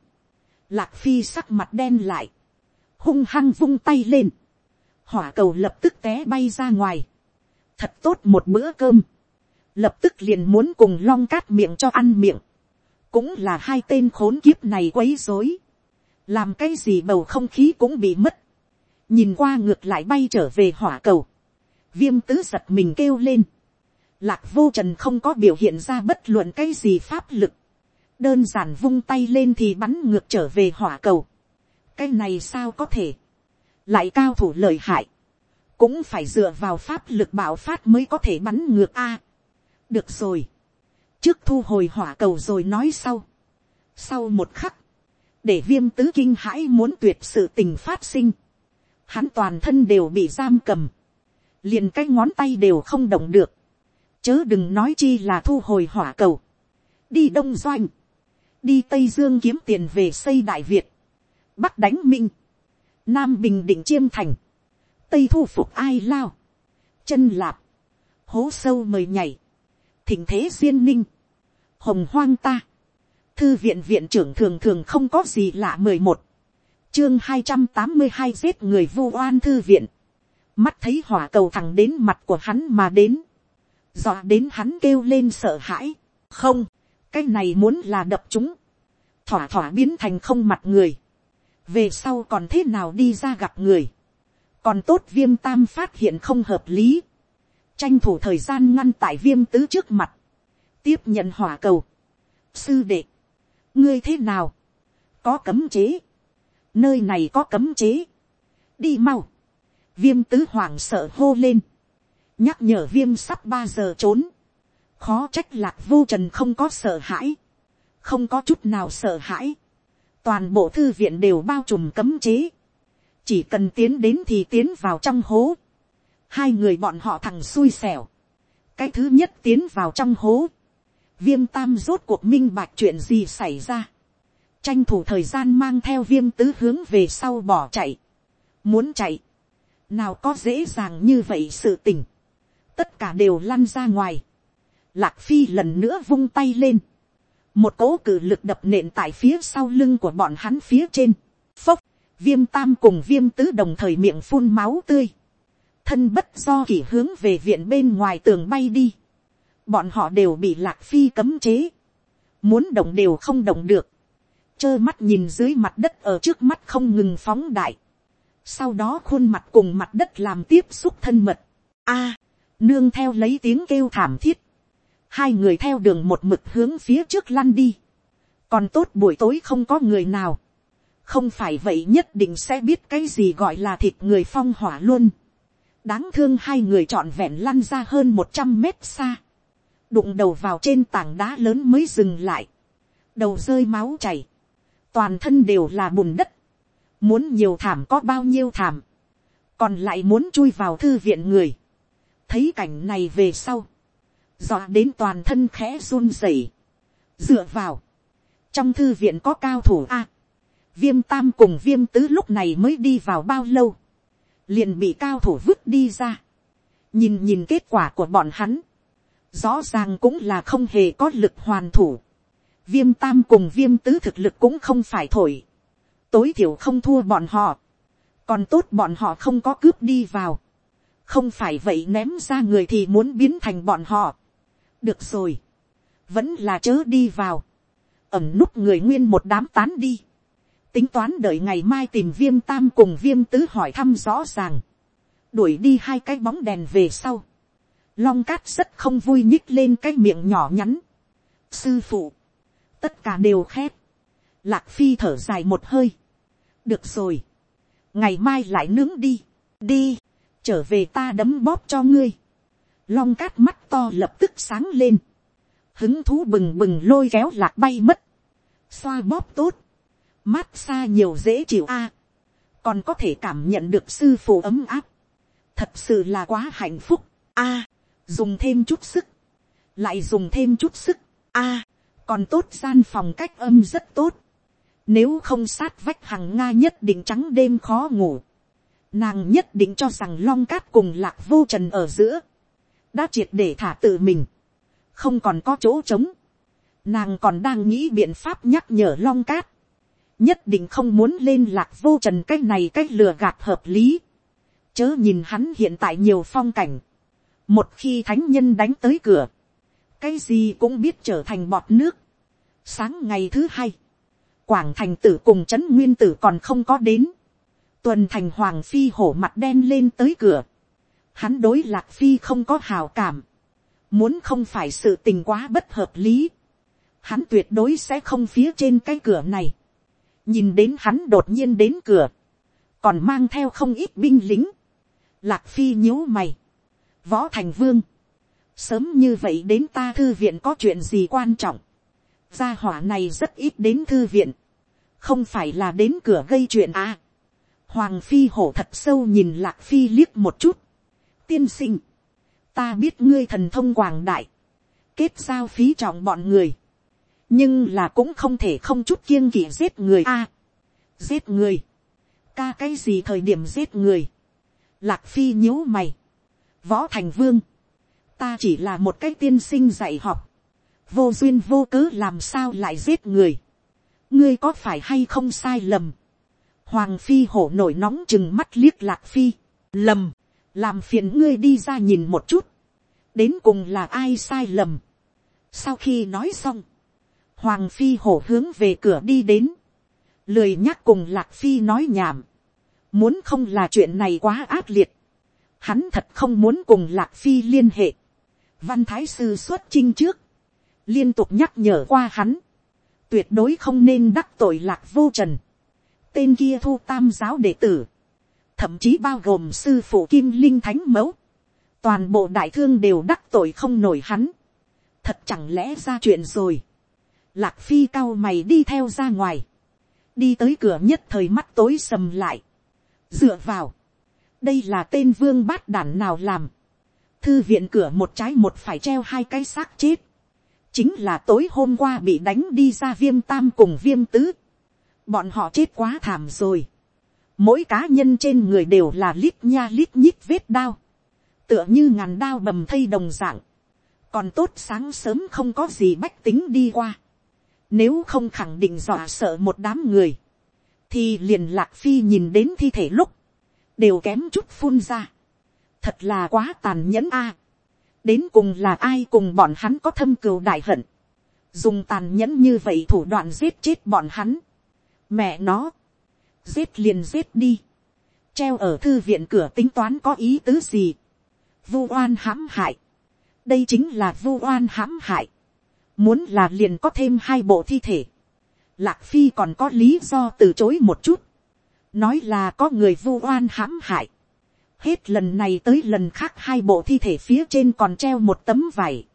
lạc phi sắc mặt đen lại, hung hăng vung tay lên, hỏa cầu lập tức té bay ra ngoài, thật tốt một bữa cơm, lập tức liền muốn cùng long cát miệng cho ăn miệng, cũng là hai tên khốn kiếp này quấy rối, làm cái gì bầu không khí cũng bị mất, nhìn qua ngược lại bay trở về hỏa cầu, viêm tứ giật mình kêu lên, lạc vô trần không có biểu hiện ra bất luận cái gì pháp lực, đơn giản vung tay lên thì bắn ngược trở về hỏa cầu, cái này sao có thể, lại cao thủ lợi hại, cũng phải dựa vào pháp lực bạo phát mới có thể bắn ngược a được rồi, trước thu hồi hỏa cầu rồi nói sau. sau một khắc, để viêm tứ kinh hãi muốn tuyệt sự tình phát sinh, hắn toàn thân đều bị giam cầm, liền cái ngón tay đều không động được, chớ đừng nói chi là thu hồi hỏa cầu, đi đông doanh, đi tây dương kiếm tiền về xây đại việt, bắc đánh minh, nam bình định chiêm thành, tây thu phục ai lao, chân lạp, hố sâu mời nhảy, thỉnh thế duyên ninh, hồng hoang ta, thư viện viện trưởng thường thường không có gì lạ mười một, chương hai trăm tám mươi hai giết người vu oan thư viện, mắt thấy hỏa cầu thẳng đến mặt của hắn mà đến, dọa đến hắn kêu lên sợ hãi, không, cái này muốn là đập chúng, thỏa thỏa biến thành không mặt người, về sau còn thế nào đi ra gặp người, còn tốt viêm tam phát hiện không hợp lý, tranh thủ thời gian ngăn tại viêm tứ trước mặt, tiếp nhận hỏa cầu, sư đệ, ngươi thế nào, có cấm chế, nơi này có cấm chế, đi mau, viêm tứ hoàng sợ hô lên, nhắc nhở viêm sắp ba giờ trốn, khó trách lạc vô trần không có sợ hãi, không có chút nào sợ hãi, toàn bộ thư viện đều bao trùm cấm chế, chỉ cần tiến đến thì tiến vào trong hố, hai người bọn họ thằng xui xẻo, cái thứ nhất tiến vào trong hố, viêm tam rốt cuộc minh bạch chuyện gì xảy ra, tranh thủ thời gian mang theo viêm tứ hướng về sau bỏ chạy, muốn chạy, nào có dễ dàng như vậy sự tình, tất cả đều lăn ra ngoài, lạc phi lần nữa vung tay lên, một cỗ cử lực đập nện tại phía sau lưng của bọn hắn phía trên, phốc, viêm tam cùng viêm tứ đồng thời miệng phun máu tươi, thân bất do kỷ hướng về viện bên ngoài tường bay đi, bọn họ đều bị lạc phi cấm chế, muốn động đều không động được, trơ mắt nhìn dưới mặt đất ở trước mắt không ngừng phóng đại, sau đó khuôn mặt cùng mặt đất làm tiếp xúc thân mật, a, à, nương theo lấy tiếng kêu thảm thiết, hai người theo đường một mực hướng phía trước lăn đi, còn tốt buổi tối không có người nào, không phải vậy nhất định sẽ biết cái gì gọi là thịt người phong hỏa luôn đáng thương hai người trọn vẹn lăn ra hơn một trăm mét xa, đụng đầu vào trên tảng đá lớn mới dừng lại, đầu rơi máu chảy, toàn thân đều là bùn đất, muốn nhiều thảm có bao nhiêu thảm, còn lại muốn chui vào thư viện người, thấy cảnh này về sau, dọa đến toàn thân khẽ run rẩy, dựa vào, trong thư viện có cao thủ a, viêm tam cùng viêm tứ lúc này mới đi vào bao lâu, liền bị cao thủ vứt đi ra, nhìn nhìn kết quả của bọn hắn, rõ ràng cũng là không hề có lực hoàn thủ, viêm tam cùng viêm tứ thực lực cũng không phải thổi, tối thiểu không thua bọn họ, còn tốt bọn họ không có cướp đi vào, không phải vậy ném ra người thì muốn biến thành bọn họ, được rồi, vẫn là chớ đi vào, ẩm núp người nguyên một đám tán đi, tính toán đợi ngày mai tìm viêm tam cùng viêm tứ hỏi thăm rõ ràng, đuổi đi hai cái bóng đèn về sau, long cát rất không vui nhích lên cái miệng nhỏ nhắn, sư phụ, tất cả đều khép. Lạc phi thở dài một hơi, được rồi, ngày mai lại nướng đi, đi, trở về ta đấm bóp cho ngươi, long cát mắt to lập tức sáng lên, hứng thú bừng bừng lôi kéo lạc bay mất, xoa bóp tốt, mát xa nhiều dễ chịu a, còn có thể cảm nhận được sư phụ ấm áp, thật sự là quá hạnh phúc, a, dùng thêm chút sức, lại dùng thêm chút sức, a, còn tốt gian phòng cách âm rất tốt, nếu không sát vách hằng nga nhất định trắng đêm khó ngủ, nàng nhất định cho rằng long cát cùng lạc vô trần ở giữa, đã triệt để thả tự mình, không còn có chỗ trống, nàng còn đang nghĩ biện pháp nhắc nhở long cát, nhất định không muốn lên lạc vô trần cái này cái lừa gạt hợp lý, chớ nhìn hắn hiện tại nhiều phong cảnh, một khi thánh nhân đánh tới cửa, cái gì cũng biết trở thành bọt nước. sáng ngày thứ hai, quảng thành tử cùng trấn nguyên tử còn không có đến, tuần thành hoàng phi hổ mặt đen lên tới cửa, hắn đối lạc phi không có hào cảm, muốn không phải sự tình quá bất hợp lý, hắn tuyệt đối sẽ không phía trên cái cửa này, nhìn đến hắn đột nhiên đến cửa, còn mang theo không ít binh lính, lạc phi nhíu mày, võ thành vương, sớm như vậy đến ta thư viện có chuyện gì quan trọng, gia hỏa này rất ít đến thư viện, không phải là đến cửa gây chuyện à. hoàng phi hổ thật sâu nhìn lạc phi liếc một chút, tiên sinh, ta biết ngươi thần thông quảng đại, kết giao phí trọng bọn người, nhưng là cũng không thể không chút kiêng kỵ giết người a, giết người, ca cái gì thời điểm giết người, lạc phi nhíu mày, võ thành vương, ta chỉ là một cái tiên sinh dạy học, vô duyên vô cớ làm sao lại giết người, ngươi có phải hay không sai lầm, hoàng phi hổ nổi nóng chừng mắt liếc lạc phi, lầm, làm phiền ngươi đi ra nhìn một chút, đến cùng là ai sai lầm. sau khi nói xong, hoàng phi hổ hướng về cửa đi đến, lười nhắc cùng lạc phi nói nhảm, muốn không là chuyện này quá ác liệt, hắn thật không muốn cùng lạc phi liên hệ, văn thái sư xuất chinh trước, liên tục nhắc nhở qua hắn, tuyệt đối không nên đắc tội lạc vô trần, tên kia thu tam giáo đệ tử, thậm chí bao gồm sư phụ kim linh thánh mẫu, toàn bộ đại thương đều đắc tội không nổi hắn, thật chẳng lẽ ra chuyện rồi, lạc phi cao mày đi theo ra ngoài, đi tới cửa nhất thời mắt tối sầm lại, dựa vào, đây là tên vương bát đản nào làm, thư viện cửa một trái một phải treo hai cái xác chết, chính là tối hôm qua bị đánh đi ra viêm tam cùng viêm tứ, bọn họ chết quá thảm rồi, mỗi cá nhân trên người đều là lít nha lít nhít vết đao, tựa như ngàn đao bầm thây đồng dạng, còn tốt sáng sớm không có gì bách tính đi qua, nếu không khẳng định dọa sợ một đám người, thì liền lạc phi nhìn đến thi thể lúc, đều kém chút phun ra, thật là quá tàn nhẫn a, đến cùng là ai cùng bọn hắn có thâm cừu đại hận, dùng tàn nhẫn như vậy thủ đoạn giết chết bọn hắn, mẹ nó, giết liền giết đi, treo ở thư viện cửa tính toán có ý tứ gì, vu oan hãm hại, đây chính là vu oan hãm hại, muốn là liền có thêm hai bộ thi thể, lạc phi còn có lý do từ chối một chút, nói là có người vu oan hãm hại, hết lần này tới lần khác hai bộ thi thể phía trên còn treo một tấm vải,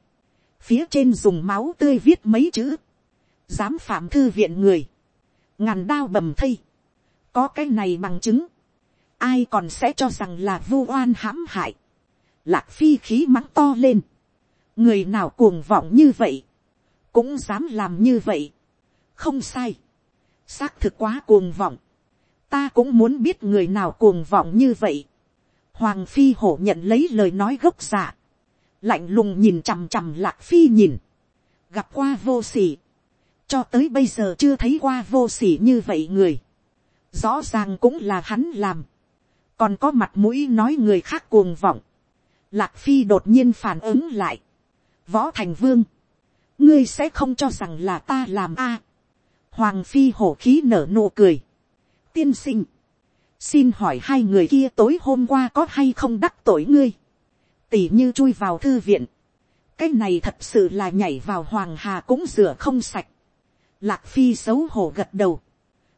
phía trên dùng máu tươi viết mấy chữ, dám phạm thư viện người, ngàn đao bầm thây, có cái này bằng chứng, ai còn sẽ cho rằng là vu oan hãm hại, lạc phi khí mắng to lên, người nào cuồng vọng như vậy, cũng dám làm như vậy, không sai, xác thực quá cuồng vọng, ta cũng muốn biết người nào cuồng vọng như vậy, hoàng phi hổ nhận lấy lời nói gốc giả, lạnh lùng nhìn chằm chằm lạc phi nhìn, gặp qua vô s ỉ cho tới bây giờ chưa thấy qua vô s ỉ như vậy người, rõ ràng cũng là hắn làm, còn có mặt mũi nói người khác cuồng vọng, lạc phi đột nhiên phản ứng lại, võ thành vương, ngươi sẽ không cho rằng là ta làm a, hoàng phi hổ khí nở nụ cười, tiên sinh, xin hỏi hai người kia tối hôm qua có hay không đắc tội ngươi, tỷ như chui vào thư viện, cái này thật sự là nhảy vào hoàng hà cũng rửa không sạch, lạc phi xấu hổ gật đầu,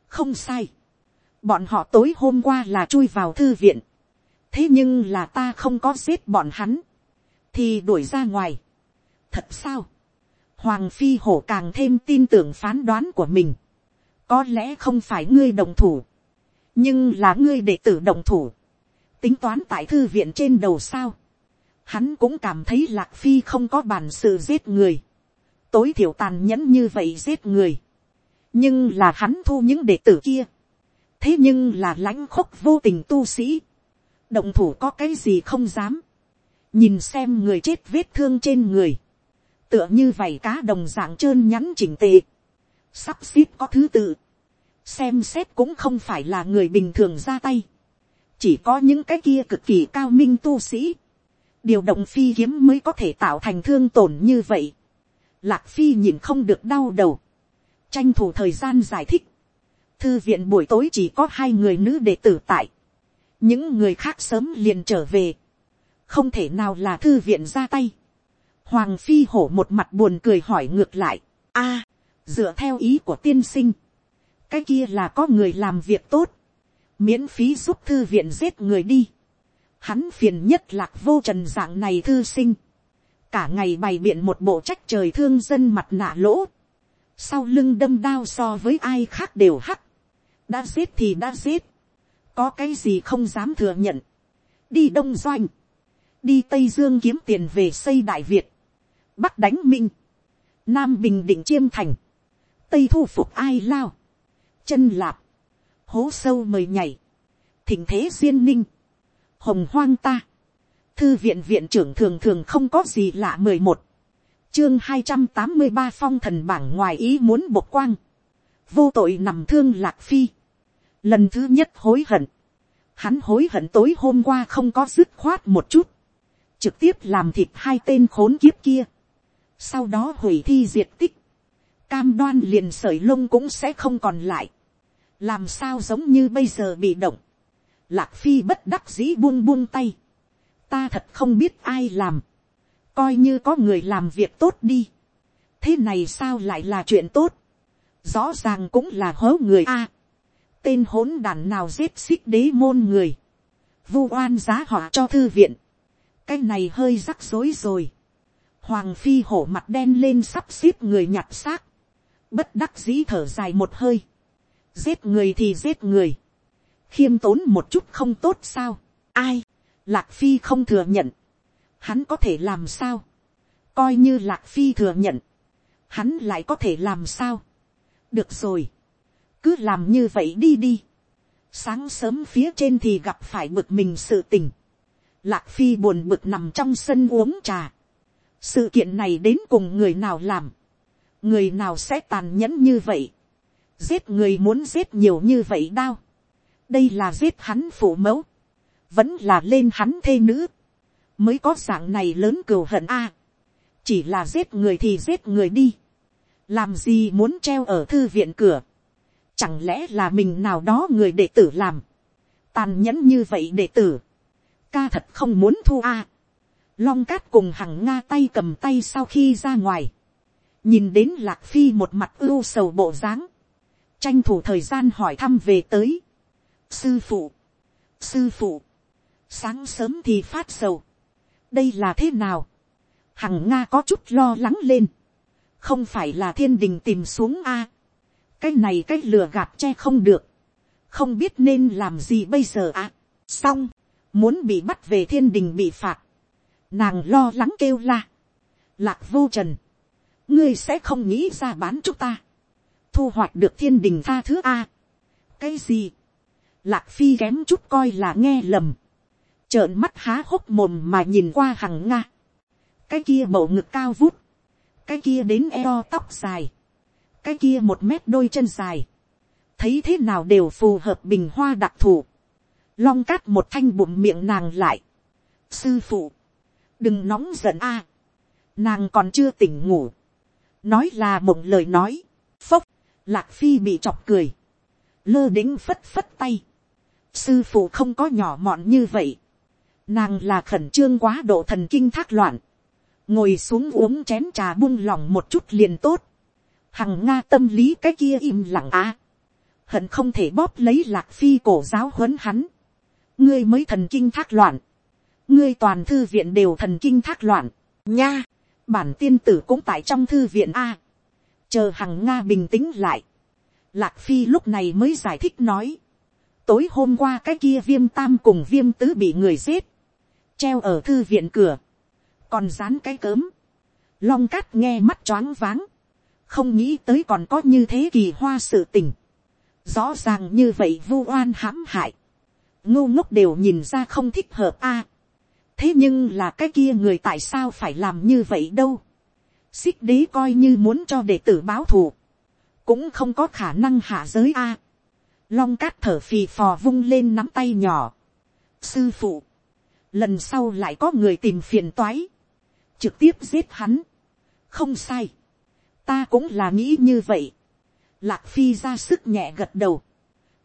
không sai, bọn họ tối hôm qua là chui vào thư viện, thế nhưng là ta không có giết bọn hắn, thì đuổi ra ngoài. thật sao, hoàng phi hổ càng thêm tin tưởng phán đoán của mình, có lẽ không phải ngươi đồng thủ, nhưng là ngươi đệ tử đồng thủ, tính toán tại thư viện trên đầu sao, hắn cũng cảm thấy lạc phi không có bản sự giết người, tối thiểu tàn nhẫn như vậy giết người, nhưng là hắn thu những đệ tử kia, thế nhưng là lãnh khúc vô tình tu sĩ, động thủ có cái gì không dám, nhìn xem người chết vết thương trên người, tựa như vảy cá đồng dạng trơn nhắn chỉnh tề, sắp xếp có thứ tự, xem xét cũng không phải là người bình thường ra tay, chỉ có những cái kia cực kỳ cao minh tu sĩ, điều động phi kiếm mới có thể tạo thành thương tổn như vậy. Lạc phi nhìn không được đau đầu, tranh thủ thời gian giải thích, thư viện buổi tối chỉ có hai người nữ đệ tử tại, những người khác sớm liền trở về, không thể nào là thư viện ra tay. Hoàng phi hổ một mặt buồn cười hỏi ngược lại, a, dựa theo ý của tiên sinh, cái kia là có người làm việc tốt, miễn phí giúp thư viện giết người đi. Hắn phiền nhất lạc vô trần dạng này thư sinh, cả ngày bày biện một bộ trách trời thương dân mặt nạ lỗ, sau lưng đâm đao so với ai khác đều hắc, đã giết thì đã giết, có cái gì không dám thừa nhận, đi đông doanh, đi tây dương kiếm tiền về xây đại việt, bắc đánh minh, nam bình định chiêm thành, tây thu phục ai lao, chân lạp, hố sâu mời nhảy, thỉnh thế duyên ninh, hồng hoang ta, thư viện viện trưởng thường thường không có gì lạ mười một, chương hai trăm tám mươi ba phong thần bảng ngoài ý muốn bộc quang, vô tội nằm thương lạc phi, lần thứ nhất hối hận, hắn hối hận tối hôm qua không có dứt khoát một chút, trực tiếp làm thịt hai tên khốn kiếp kia, sau đó hủy thi diệt tích, cam đoan liền sởi lông cũng sẽ không còn lại, làm sao giống như bây giờ bị động, lạc phi bất đắc dĩ buông buông tay, ta thật không biết ai làm, coi như có người làm việc tốt đi, thế này sao lại là chuyện tốt, rõ ràng cũng là hớ người a, tên hỗn đàn nào giết xích đế môn người, vu oan giá họ cho thư viện, cái này hơi rắc rối rồi, hoàng phi hổ mặt đen lên sắp xếp người nhặt xác, bất đắc dĩ thở dài một hơi, giết người thì giết người, khiêm tốn một chút không tốt sao, ai, lạc phi không thừa nhận, hắn có thể làm sao, coi như lạc phi thừa nhận, hắn lại có thể làm sao, được rồi, cứ làm như vậy đi đi, sáng sớm phía trên thì gặp phải bực mình sự tình, lạc phi buồn bực nằm trong sân uống trà, sự kiện này đến cùng người nào làm, người nào sẽ tàn nhẫn như vậy, giết người muốn giết nhiều như vậy đao, đây là giết hắn phụ mẫu, vẫn là lên hắn thê nữ, mới có dạng này lớn cừu hận a, chỉ là giết người thì giết người đi, làm gì muốn treo ở thư viện cửa, chẳng lẽ là mình nào đó người đệ tử làm, tàn nhẫn như vậy đệ tử, ca thật không muốn thu a, long cát cùng hằng nga tay cầm tay sau khi ra ngoài, nhìn đến lạc phi một mặt ưu sầu bộ dáng, tranh thủ thời gian hỏi thăm về tới, sư phụ, sư phụ, sáng sớm thì phát sầu, đây là thế nào, hằng nga có chút lo lắng lên, không phải là thiên đình tìm xuống a, cái này cái lừa gạt che không được, không biết nên làm gì bây giờ à, xong, muốn bị bắt về thiên đình bị phạt, nàng lo lắng kêu la, lạc vô trần, ngươi sẽ không nghĩ ra bán chúng ta, thu hoạch được thiên đình tha thứ a, cái gì, lạc phi kém chút coi là nghe lầm, trợn mắt há hốc mồm mà nhìn qua hằng nga, cái kia bầu ngực cao vút, cái kia đến eo tóc dài, cái kia một mét đôi chân dài, thấy thế nào đều phù hợp bình hoa đặc thù, long cát một thanh bụng miệng nàng lại, sư phụ, đừng nóng giận a, nàng còn chưa tỉnh ngủ, nói là mộng lời nói, phốc, lạc phi bị chọc cười, lơ đĩnh phất phất tay, sư phụ không có nhỏ mọn như vậy, nàng là khẩn trương quá độ thần kinh thác loạn, ngồi xuống uống chén trà buông lòng một chút liền tốt, hằng nga tâm lý cái kia im lặng á, hận không thể bóp lấy lạc phi cổ giáo huấn hắn, ngươi mới thần kinh thác loạn, ngươi toàn thư viện đều thần kinh thác loạn, nha, bản tiên tử cũng tại trong thư viện a, chờ hằng nga bình tĩnh lại, lạc phi lúc này mới giải thích nói, tối hôm qua cái kia viêm tam cùng viêm tứ bị người giết, treo ở thư viện cửa, còn dán cái cớm, long cát nghe mắt choáng váng, không nghĩ tới còn có như thế kỳ hoa sự tình, rõ ràng như vậy vu oan hãm hại, ngô ngốc đều nhìn ra không thích hợp a, thế nhưng là cái kia người tại sao phải làm như vậy đâu, xích đế coi như muốn cho đệ tử báo thù, cũng không có khả năng hạ giới a, long cát thở phì phò vung lên nắm tay nhỏ, sư phụ, lần sau lại có người tìm phiền toái, trực tiếp giết hắn, không sai, ta cũng là nghĩ như vậy, lạc phi ra sức nhẹ gật đầu,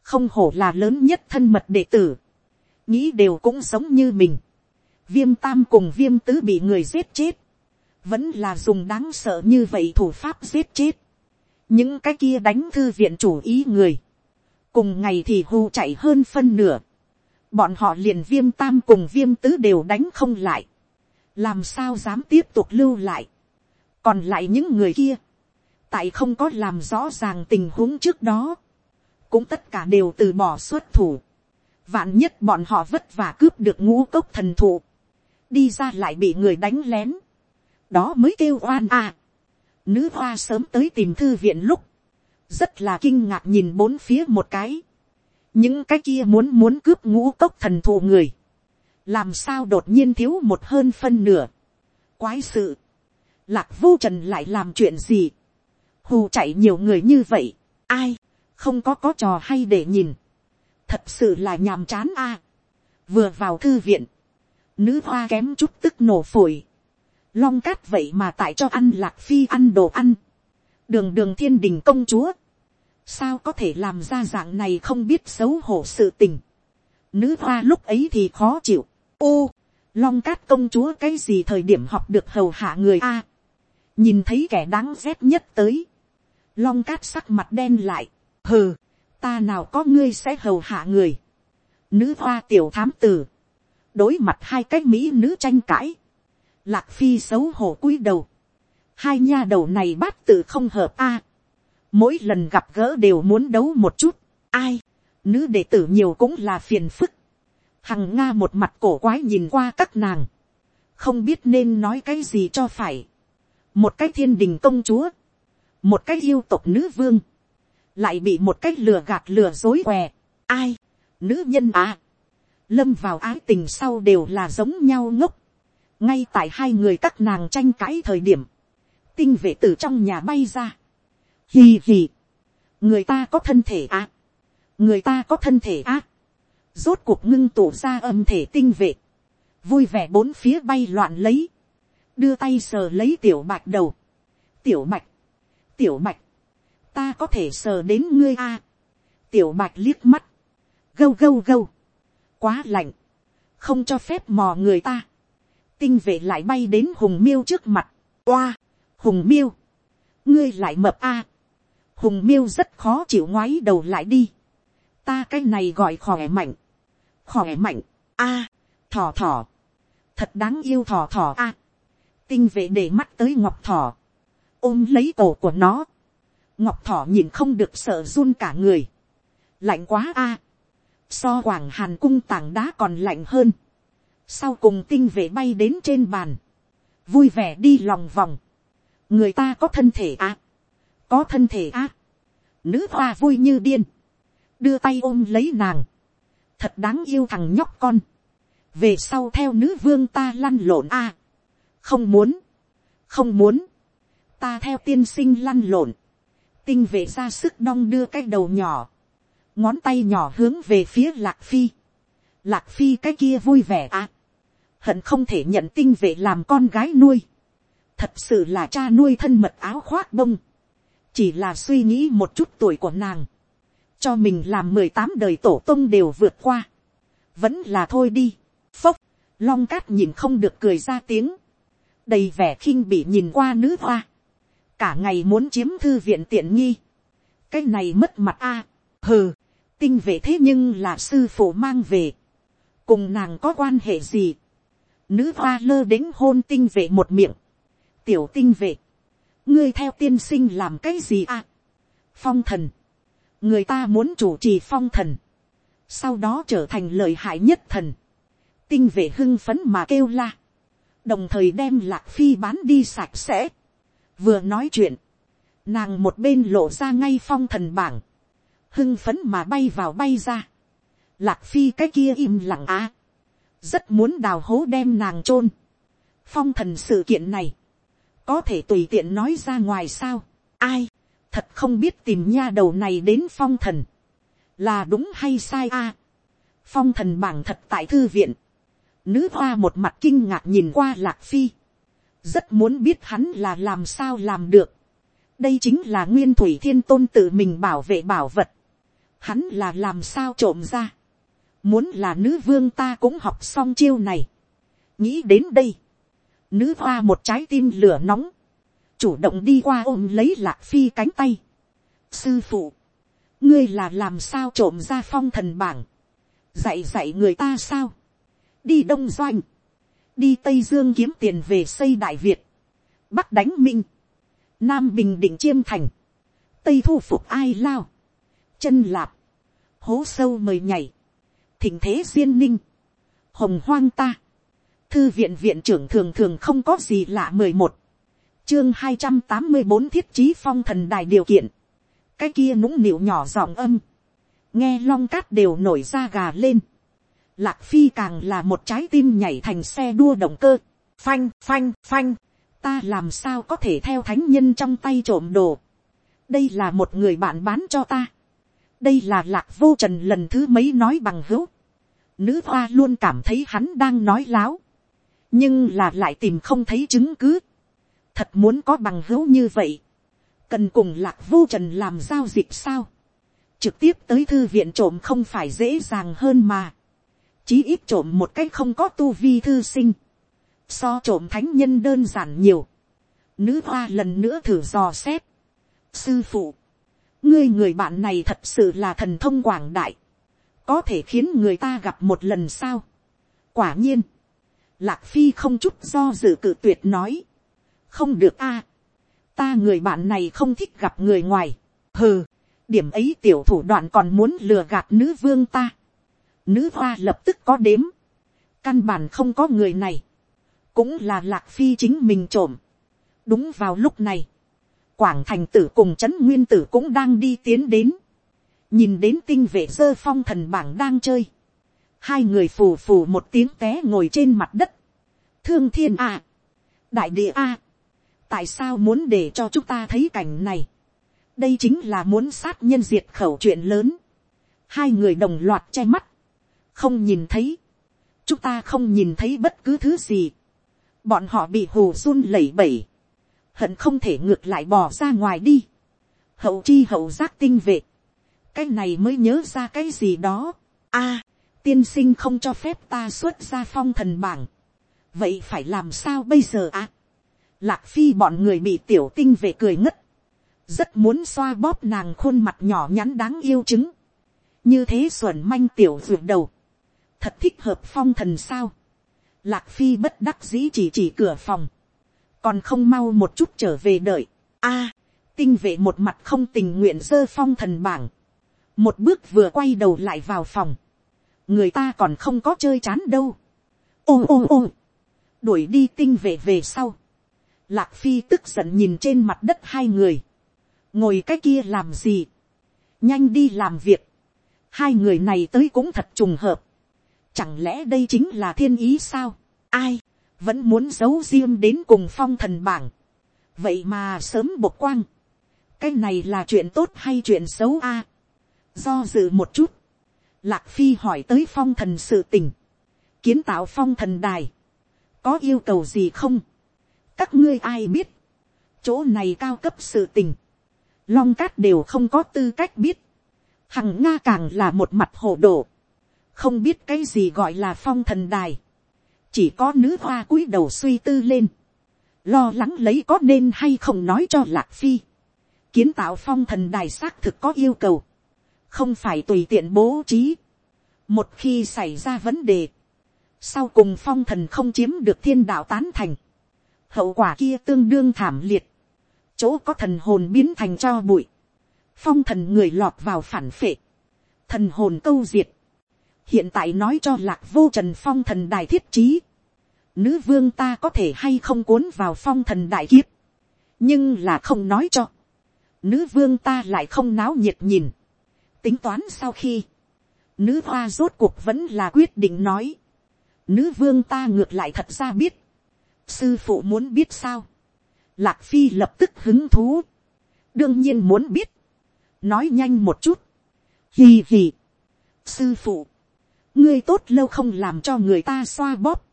không hổ là lớn nhất thân mật đệ tử, nghĩ đều cũng giống như mình, viêm tam cùng viêm tứ bị người giết chết, vẫn là dùng đáng sợ như vậy thủ pháp giết chết, những cái kia đánh thư viện chủ ý người, cùng ngày thì hù chạy hơn phân nửa, bọn họ liền viêm tam cùng viêm tứ đều đánh không lại, làm sao dám tiếp tục lưu lại, còn lại những người kia, tại không có làm rõ ràng tình huống trước đó, cũng tất cả đều từ bỏ xuất thủ, vạn nhất bọn họ vất vả cướp được ngũ cốc thần thụ, đi ra lại bị người đánh lén, đó mới kêu oan à. Nữ hoa sớm tới tìm thư viện lúc, rất là kinh ngạc nhìn bốn phía một cái, những cái kia muốn muốn cướp ngũ cốc thần thụ người, làm sao đột nhiên thiếu một hơn phân nửa, quái sự, lạc vô trần lại làm chuyện gì, hù chạy nhiều người như vậy, ai, không có có trò hay để nhìn, thật sự là nhàm chán a, vừa vào thư viện, nữ hoa kém chút tức nổ phổi, long cát vậy mà tại cho ăn lạc phi ăn đồ ăn, đường đường thiên đình công chúa, sao có thể làm ra dạng này không biết xấu hổ sự tình, nữ hoa lúc ấy thì khó chịu, ô, long cát công chúa cái gì thời điểm học được hầu hạ người a, nhìn thấy kẻ đáng ghét nhất tới, long cát sắc mặt đen lại, hừ, ta nào có ngươi sẽ hầu hạ người, nữ hoa tiểu thám tử, đối mặt hai cái mỹ nữ tranh cãi, lạc phi xấu hổ cúi đầu, hai nha đầu này bát tự không hợp a, mỗi lần gặp gỡ đều muốn đấu một chút, ai, nữ đệ tử nhiều cũng là phiền phức, hằng nga một mặt cổ quái nhìn qua các nàng, không biết nên nói cái gì cho phải, một cái thiên đình công chúa, một cái yêu tộc nữ vương, lại bị một cái lừa gạt lừa dối què, ai, nữ nhân à, lâm vào ái tình sau đều là giống nhau ngốc, ngay tại hai người các nàng tranh cãi thời điểm, tinh vệ từ trong nhà bay ra, hì hì, người ta có thân thể á, người ta có thân thể á, rốt cuộc ngưng tụ ra âm thể tinh vệ, vui vẻ bốn phía bay loạn lấy, đưa tay sờ lấy tiểu bạch đầu, tiểu bạch, tiểu bạch, ta có thể sờ đến ngươi a, tiểu bạch liếc mắt, gâu gâu gâu, quá lạnh, không cho phép mò người ta, tinh vệ lại bay đến hùng miêu trước mặt, oa, hùng miêu, ngươi lại mập a, hùng miêu rất khó chịu ngoái đầu lại đi, ta cái này gọi khỏe mạnh, khỏe mạnh, a, thỏ thỏ, thật đáng yêu thỏ thỏ a, tinh vệ để mắt tới ngọc thỏ, ôm lấy cổ của nó, ngọc thỏ nhìn không được sợ run cả người, lạnh quá a, so quảng hàn cung tảng đá còn lạnh hơn, sau cùng tinh vệ bay đến trên bàn, vui vẻ đi lòng vòng, người ta có thân thể á, có thân thể á. nữ hoa vui như điên, đưa tay ôm lấy nàng, thật đáng yêu thằng nhóc con, về sau theo nữ vương ta lăn lộn a, không muốn, không muốn, ta theo tiên sinh lăn lộn, tinh vệ ra sức đong đưa cái đầu nhỏ, ngón tay nhỏ hướng về phía lạc phi, lạc phi cái kia vui vẻ à, hận không thể nhận tinh vệ làm con gái nuôi, thật sự là cha nuôi thân mật áo khoác bông, chỉ là suy nghĩ một chút tuổi của nàng, cho mình làm mười tám đời tổ tông đều vượt qua, vẫn là thôi đi, phốc, long cát nhìn không được cười ra tiếng, đầy vẻ khinh bị nhìn qua nữ hoa, cả ngày muốn chiếm thư viện tiện nghi, cái này mất mặt a, hừ, tinh vệ thế nhưng là sư phụ mang về, cùng nàng có quan hệ gì, nữ hoa lơ đĩnh hôn tinh vệ một miệng, tiểu tinh vệ, ngươi theo tiên sinh làm cái gì à? phong thần, người ta muốn chủ trì phong thần, sau đó trở thành lời hại nhất thần, tinh vệ hưng phấn mà kêu la, đồng thời đem lạc phi bán đi sạch sẽ, vừa nói chuyện, nàng một bên lộ ra ngay phong thần bảng, hưng phấn mà bay vào bay ra, lạc phi cái kia im lặng á, rất muốn đào hố đem nàng chôn, phong thần sự kiện này, có thể tùy tiện nói ra ngoài sao, ai, thật không biết tìm nha đầu này đến phong thần, là đúng hay sai a, phong thần bảng thật tại thư viện, nữ hoa một mặt kinh ngạc nhìn qua lạc phi, rất muốn biết hắn là làm sao làm được. đây chính là nguyên thủy thiên tôn tự mình bảo vệ bảo vật hắn là làm sao trộm ra. muốn là nữ vương ta cũng học xong chiêu này. nghĩ đến đây. nữ hoa một trái tim lửa nóng. chủ động đi qua ôm lấy lạc phi cánh tay. sư phụ, ngươi là làm sao trộm ra phong thần bảng. dạy dạy người ta sao. đi đông doanh đi tây dương kiếm tiền về xây đại việt, bắc đánh minh, nam bình định chiêm thành, tây thu phục ai lao, chân lạp, hố sâu mời nhảy, thỉnh thế duyên ninh, hồng hoang ta, thư viện viện trưởng thường thường không có gì lạ mười một, chương hai trăm tám mươi bốn thiết chí phong thần đài điều kiện, cái kia nũng nịu nhỏ giọng âm, nghe long cát đều nổi da gà lên, lạc phi càng là một trái tim nhảy thành xe đua động cơ, phanh phanh phanh, ta làm sao có thể theo thánh nhân trong tay trộm đồ, đây là một người bạn bán cho ta, đây là lạc vô trần lần thứ mấy nói bằng hữu, nữ hoa luôn cảm thấy hắn đang nói láo, nhưng là lại tìm không thấy chứng cứ, thật muốn có bằng hữu như vậy, cần cùng lạc vô trần làm giao dịch sao, trực tiếp tới thư viện trộm không phải dễ dàng hơn mà, chí ít trộm một cách không có tu vi thư sinh, so trộm thánh nhân đơn giản nhiều, nữ hoa lần nữa thử dò xét, sư phụ, ngươi người bạn này thật sự là thần thông quảng đại, có thể khiến người ta gặp một lần sao. quả nhiên, lạc phi không chút do dự cự tuyệt nói, không được a, ta người bạn này không thích gặp người ngoài, hừ, điểm ấy tiểu thủ đoạn còn muốn lừa gạt nữ vương ta. Nữ hoa lập tức có đếm, căn bản không có người này, cũng là lạc phi chính mình trộm. đúng vào lúc này, quảng thành tử cùng trấn nguyên tử cũng đang đi tiến đến, nhìn đến tinh vệ dơ phong thần bảng đang chơi, hai người phù phù một tiếng té ngồi trên mặt đất, thương thiên a, đại địa a, tại sao muốn để cho chúng ta thấy cảnh này, đây chính là muốn sát nhân diệt khẩu chuyện lớn, hai người đồng loạt che mắt, không nhìn thấy, chúng ta không nhìn thấy bất cứ thứ gì, bọn họ bị hù run lẩy bẩy, hận không thể ngược lại bỏ ra ngoài đi, hậu chi hậu giác tinh vệ, cái này mới nhớ ra cái gì đó, a, tiên sinh không cho phép ta xuất ra phong thần bảng, vậy phải làm sao bây giờ à? lạc phi bọn người bị tiểu tinh vệ cười ngất, rất muốn xoa bóp nàng khuôn mặt nhỏ nhắn đáng yêu chứng, như thế xuẩn manh tiểu ruột đầu, thật thích hợp phong thần sao, lạc phi bất đắc dĩ chỉ chỉ cửa phòng, còn không mau một chút trở về đợi, a, tinh vệ một mặt không tình nguyện dơ phong thần bảng, một bước vừa quay đầu lại vào phòng, người ta còn không có chơi chán đâu, ôm ôm ôm, đuổi đi tinh vệ về sau, lạc phi tức giận nhìn trên mặt đất hai người, ngồi cái kia làm gì, nhanh đi làm việc, hai người này tới cũng thật trùng hợp, chẳng lẽ đây chính là thiên ý sao, ai, vẫn muốn giấu riêng đến cùng phong thần bảng, vậy mà sớm bộc quang, cái này là chuyện tốt hay chuyện xấu a, do dự một chút, lạc phi hỏi tới phong thần sự tình, kiến tạo phong thần đài, có yêu cầu gì không, các ngươi ai biết, chỗ này cao cấp sự tình, long cát đều không có tư cách biết, hằng nga càng là một mặt hồ đồ, không biết cái gì gọi là phong thần đài, chỉ có nữ hoa cúi đầu suy tư lên, lo lắng lấy có nên hay không nói cho lạc phi, kiến tạo phong thần đài xác thực có yêu cầu, không phải tùy tiện bố trí, một khi xảy ra vấn đề, sau cùng phong thần không chiếm được thiên đạo tán thành, hậu quả kia tương đương thảm liệt, chỗ có thần hồn biến thành cho bụi, phong thần người lọt vào phản phệ, thần hồn câu diệt, hiện tại nói cho lạc vô trần phong thần đài thiết trí, nữ vương ta có thể hay không cuốn vào phong thần đại kiếp, nhưng là không nói cho, nữ vương ta lại không náo nhiệt nhìn, tính toán sau khi, nữ hoa rốt cuộc vẫn là quyết định nói, nữ vương ta ngược lại thật ra biết, sư phụ muốn biết sao, lạc phi lập tức hứng thú, đương nhiên muốn biết, nói nhanh một chút, hì hì, sư phụ, ngươi tốt lâu không làm cho người ta xoa bóp,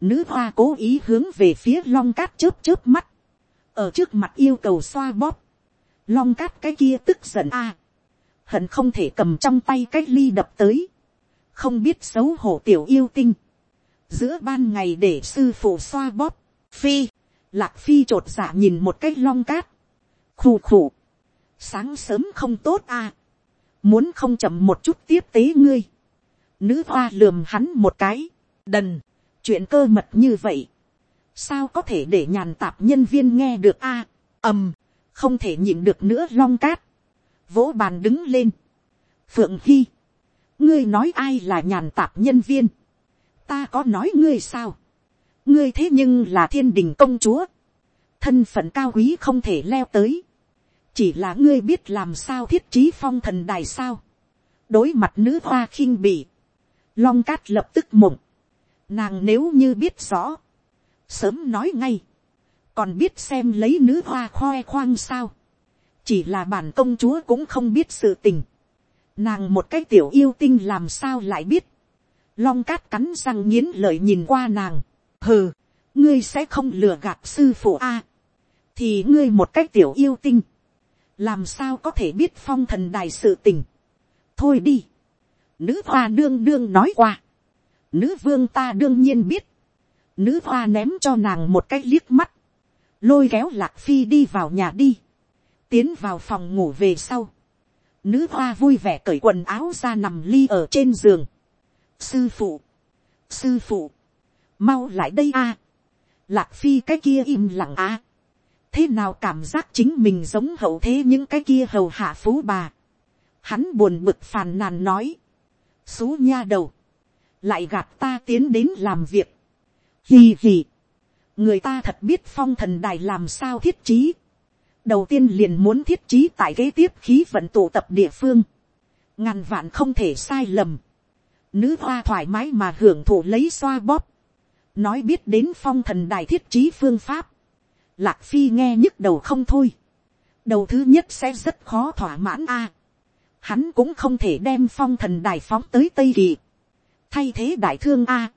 nữ hoa cố ý hướng về phía long cát chớp chớp mắt, ở trước mặt yêu cầu xoa bóp, long cát cái kia tức giận a, hận không thể cầm trong tay cái ly đập tới, không biết xấu hổ tiểu yêu tinh, giữa ban ngày để sư phụ xoa bóp, phi, lạc phi t r ộ t dạ nhìn một cái long cát, khù khù, sáng sớm không tốt à, muốn không chậm một chút tiếp tế ngươi, nữ hoa lườm hắn một cái, đần, chuyện cơ mật như vậy, sao có thể để nhàn tạp nhân viên nghe được a, ầm, không thể nhịn được nữa long cát, vỗ bàn đứng lên. phượng hy, ngươi nói ai là nhàn tạp nhân viên, ta có nói ngươi sao, ngươi thế nhưng là thiên đình công chúa, thân phận cao quý không thể leo tới, chỉ là ngươi biết làm sao thiết trí phong thần đài sao, đối mặt nữ hoa khinh bỉ, long cát lập tức mộng, nàng nếu như biết rõ, sớm nói ngay, còn biết xem lấy nữ hoa khoe khoang sao, chỉ là bản công chúa cũng không biết sự tình, nàng một cái tiểu yêu tinh làm sao lại biết, long cát cắn răng nghiến lợi nhìn qua nàng, hừ, ngươi sẽ không lừa gạt sư phụ a, thì ngươi một cái tiểu yêu tinh, làm sao có thể biết phong thần đài sự tình, thôi đi, nữ hoa đương đương nói qua, nữ vương ta đương nhiên biết, nữ hoa ném cho nàng một cái liếc mắt, lôi kéo lạc phi đi vào nhà đi, tiến vào phòng ngủ về sau, nữ hoa vui vẻ cởi quần áo ra nằm ly ở trên giường, sư phụ, sư phụ, mau lại đây a, lạc phi cái kia im lặng a, thế nào cảm giác chính mình giống hậu thế những cái kia hầu hạ phú bà, hắn buồn bực phàn nàn nói, xú nha đầu, lại gạt ta tiến đến làm việc, hì hì, người ta thật biết phong thần đài làm sao thiết trí, đầu tiên liền muốn thiết trí tại kế tiếp khí vận tụ tập địa phương, ngàn vạn không thể sai lầm, nữ hoa thoải mái mà hưởng thụ lấy xoa bóp, nói biết đến phong thần đài thiết trí phương pháp, lạc phi nghe nhức đầu không thôi, đầu thứ nhất sẽ rất khó thỏa mãn a, hắn cũng không thể đem phong thần đài phóng tới tây kỳ, thay thế đại thương a,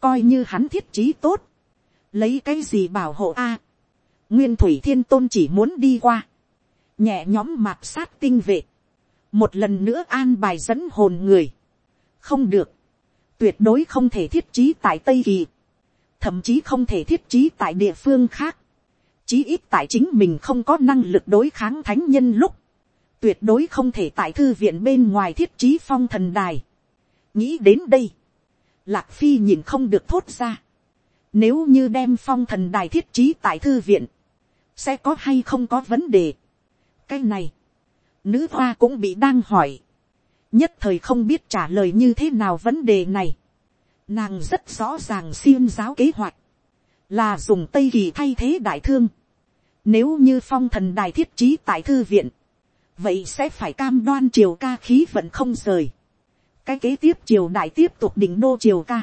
coi như hắn thiết trí tốt, lấy cái gì bảo hộ a, nguyên thủy thiên tôn chỉ muốn đi qua, nhẹ nhóm mạt sát tinh vệ, một lần nữa an bài dẫn hồn người, không được, tuyệt đối không thể thiết trí tại tây kỳ, thậm chí không thể thiết trí tại địa phương khác, chí ít tại chính mình không có năng lực đối kháng thánh nhân lúc, tuyệt đối không thể tại thư viện bên ngoài thiết trí phong thần đài nghĩ đến đây, lạc phi nhìn không được thốt ra, nếu như đem phong thần đài thiết trí tại thư viện, sẽ có hay không có vấn đề. cái này, nữ hoa cũng bị đang hỏi, nhất thời không biết trả lời như thế nào vấn đề này. Nàng rất rõ ràng xiêm giáo kế hoạch, là dùng tây kỳ thay thế đại thương. Nếu như phong thần đài thiết trí tại thư viện, vậy sẽ phải cam đoan triều ca khí vận không rời cái kế tiếp triều đại tiếp tục đỉnh đô triều ca.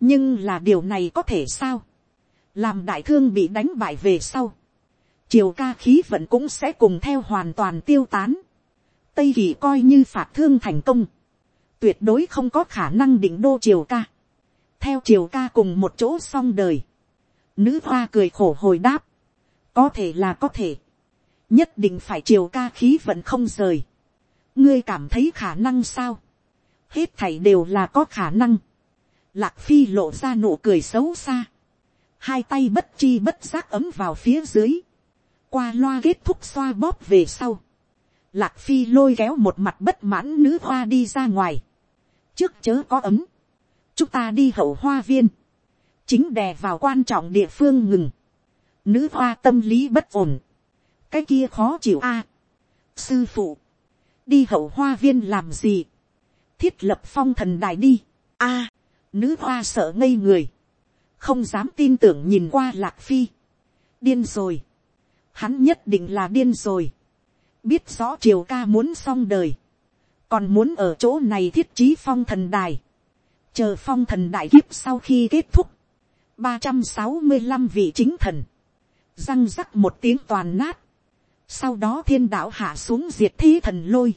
nhưng là điều này có thể sao. làm đại thương bị đánh bại về sau. triều ca khí vận cũng sẽ cùng theo hoàn toàn tiêu tán. tây kỳ coi như phạt thương thành công. tuyệt đối không có khả năng đỉnh đô triều ca. theo triều ca cùng một chỗ xong đời. nữ hoa cười khổ hồi đáp. có thể là có thể nhất định phải triều ca khí vận không rời. ngươi cảm thấy khả năng sao hết thảy đều là có khả năng. lạc phi lộ ra nụ cười xấu xa. hai tay bất chi bất giác ấm vào phía dưới. qua loa kết thúc xoa bóp về sau. lạc phi lôi kéo một mặt bất mãn nữ hoa đi ra ngoài. trước chớ có ấm. chúng ta đi hậu hoa viên. chính đè vào quan trọng địa phương ngừng. nữ hoa tâm lý bất ổn cái kia khó chịu a. sư phụ, đi hậu hoa viên làm gì, thiết lập phong thần đài đi, a, nữ hoa sợ ngây người, không dám tin tưởng nhìn qua lạc phi, điên rồi, hắn nhất định là điên rồi, biết rõ triều ca muốn xong đời, còn muốn ở chỗ này thiết trí phong thần đài, chờ phong thần đại kiếp sau khi kết thúc, ba trăm sáu mươi năm vị chính thần, răng rắc một tiếng toàn nát, sau đó thiên đạo hạ xuống diệt thế thần lôi.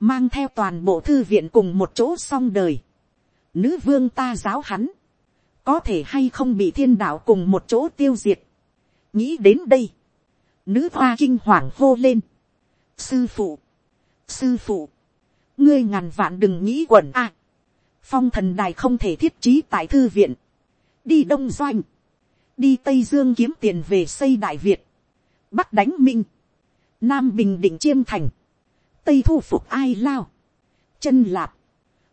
Mang theo toàn bộ thư viện cùng một chỗ xong đời. Nữ vương ta giáo hắn. Có thể hay không bị thiên đạo cùng một chỗ tiêu diệt. Nghĩ đến đây. Nữ hoa kinh hoàng hô lên. Sư phụ. Sư phụ. Ngươi ngàn vạn đừng nghĩ quẩn a. phong thần đài không thể thiết trí tại thư viện. Đi Đông Doanh. Đi Tây Dương kiếm tiền về xây Đại Việt. Bắc đánh Minh nam bình định chiêm thành, tây thu phục ai lao, chân lạp,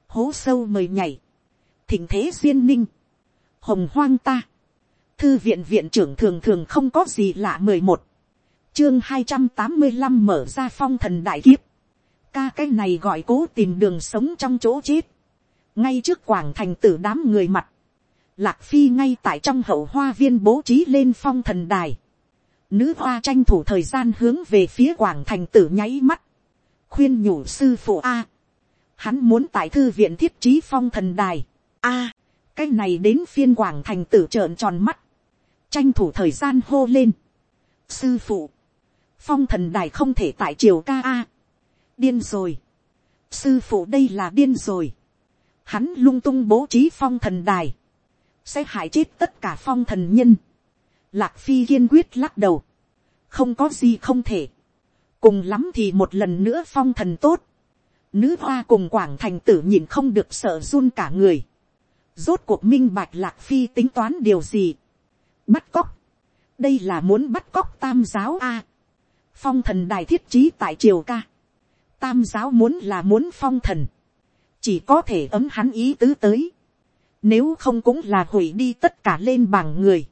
hố sâu mời nhảy, thỉnh thế duyên ninh, hồng hoang ta, thư viện viện trưởng thường thường không có gì lạ mười một, chương hai trăm tám mươi năm mở ra phong thần đại kiếp, ca cái này gọi cố tìm đường sống trong chỗ chết, ngay trước quảng thành tử đám người mặt, Lạc phi ngay tại trong hậu hoa viên bố trí lên phong thần đài. Nữ hoa tranh thủ thời gian hướng về phía quảng thành tử nháy mắt. Khuyên nhủ sư phụ A. Hắn muốn tại thư viện thiết trí phong thần đài. A. cái này đến phiên quảng thành tử trợn tròn mắt. Tranh thủ thời gian hô lên. Sư phụ. Phong thần đài không thể tại triều ca A. Điên rồi. Sư phụ đây là điên rồi. Hắn lung tung bố trí phong thần đài. Sẽ hại chết tất cả phong thần nhân. Lạc phi kiên quyết lắc đầu. Không có gì không thể. Cùng lắm thì một lần nữa phong thần tốt. Nữ hoa cùng quảng thành tử nhìn không được sợ run cả người. Rốt cuộc minh bạch lạc phi tính toán điều gì. Bắt cóc. Đây là muốn bắt cóc tam giáo A. Phong thần đài thiết trí tại triều ca. Tam giáo muốn là muốn phong thần. Chỉ có thể ấm hắn ý tứ tới. Nếu không cũng là hủy đi tất cả lên bảng người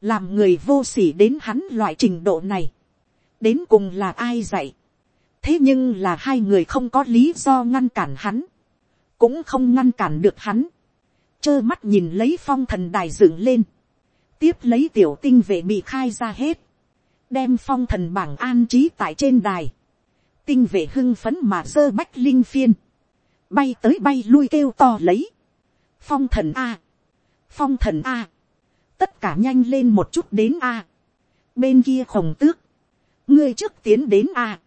làm người vô s ỉ đến hắn loại trình độ này, đến cùng là ai dạy, thế nhưng là hai người không có lý do ngăn cản hắn, cũng không ngăn cản được hắn, trơ mắt nhìn lấy phong thần đài dựng lên, tiếp lấy tiểu tinh vệ bị khai ra hết, đem phong thần bảng an trí tại trên đài, tinh vệ hưng phấn mà sơ bách linh phiên, bay tới bay lui kêu to lấy, phong thần a, phong thần a, tất cả nhanh lên một chút đến a. bên kia khổng tước, ngươi trước tiến đến a.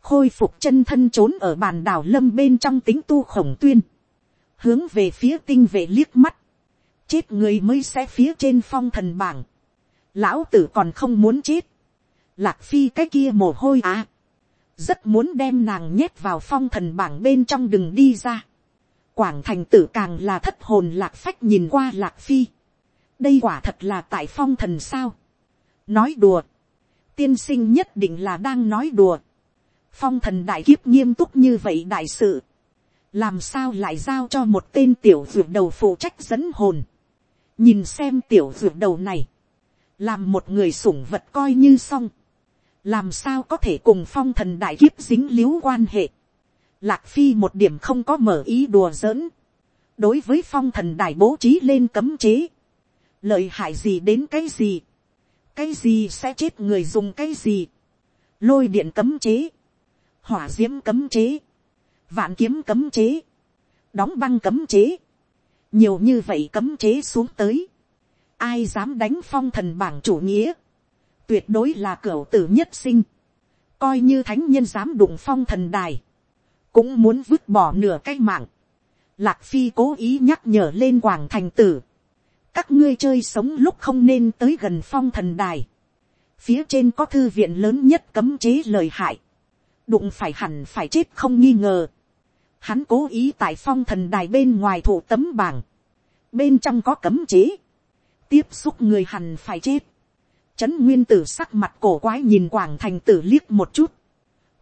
khôi phục chân thân trốn ở bàn đảo lâm bên trong tính tu khổng tuyên, hướng về phía tinh vệ liếc mắt, chết người mới sẽ phía trên phong thần bảng, lão tử còn không muốn chết, lạc phi cái kia mồ hôi à, rất muốn đem nàng nhét vào phong thần bảng bên trong đừng đi ra, quảng thành tử càng là thất hồn lạc phách nhìn qua lạc phi, đây quả thật là tại phong thần sao. nói đùa, tiên sinh nhất định là đang nói đùa. phong thần đại kiếp nghiêm túc như vậy đại sự. làm sao lại giao cho một tên tiểu vượt đầu phụ trách dẫn hồn. nhìn xem tiểu vượt đầu này. làm một người sủng vật coi như xong. làm sao có thể cùng phong thần đại kiếp dính líu quan hệ. lạc phi một điểm không có mở ý đùa giỡn. đối với phong thần đại bố trí lên cấm chế lợi hại gì đến cái gì, cái gì sẽ chết người dùng cái gì, lôi điện cấm chế, hỏa d i ễ m cấm chế, vạn kiếm cấm chế, đóng băng cấm chế, nhiều như vậy cấm chế xuống tới, ai dám đánh phong thần bảng chủ nghĩa, tuyệt đối là cửa tử nhất sinh, coi như thánh nhân dám đụng phong thần đài, cũng muốn vứt bỏ nửa cái mạng, lạc phi cố ý nhắc nhở lên quảng thành tử, các ngươi chơi sống lúc không nên tới gần phong thần đài. phía trên có thư viện lớn nhất cấm chế lời hại. đụng phải hẳn phải chết không nghi ngờ. hắn cố ý tại phong thần đài bên ngoài thủ tấm bảng. bên trong có cấm chế. tiếp xúc người hẳn phải chết. trấn nguyên tử sắc mặt cổ quái nhìn quảng thành tử liếc một chút.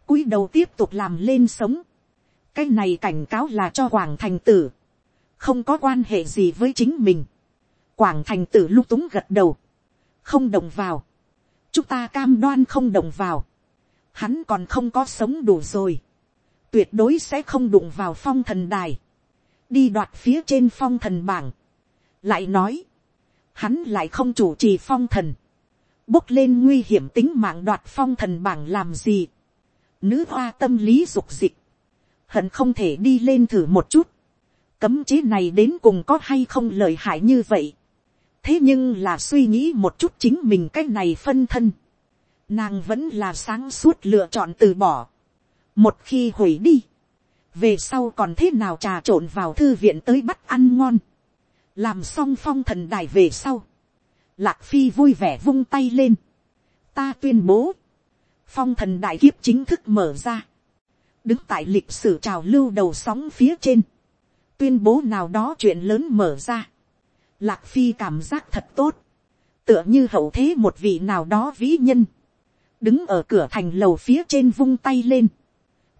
cúi đầu tiếp tục làm lên sống. cái này cảnh cáo là cho quảng thành tử. không có quan hệ gì với chính mình Quảng thành tử lúc túng gật đầu. Không đồng vào. Chúng ta cam đoan không đồng vào. Hắn còn không có sống đủ rồi. Tuyệt đối sẽ không đụng vào phong thần đài. Đi đoạt phía trên phong thần bảng. Lại nói. Hắn lại không chủ trì phong thần. Bốc lên nguy hiểm tính mạng đoạt phong thần bảng làm gì. Nữ hoa tâm lý dục dịch. Hận không thể đi lên thử một chút cấm chế này đến cùng có hay không lợi hại như vậy thế nhưng là suy nghĩ một chút chính mình cái này phân thân, nàng vẫn là sáng suốt lựa chọn từ bỏ, một khi hủy đi, về sau còn thế nào trà trộn vào thư viện tới bắt ăn ngon, làm xong phong thần đài về sau, lạc phi vui vẻ vung tay lên, ta tuyên bố, phong thần đại kiếp chính thức mở ra, đứng tại lịch sử trào lưu đầu sóng phía trên, tuyên bố nào đó chuyện lớn mở ra, Lạc Phi cảm giác thật tốt. Tựa như hậu thế một vị nào đó vĩ nhân. Đứng ở cửa thành lầu phía trên vung tay lên.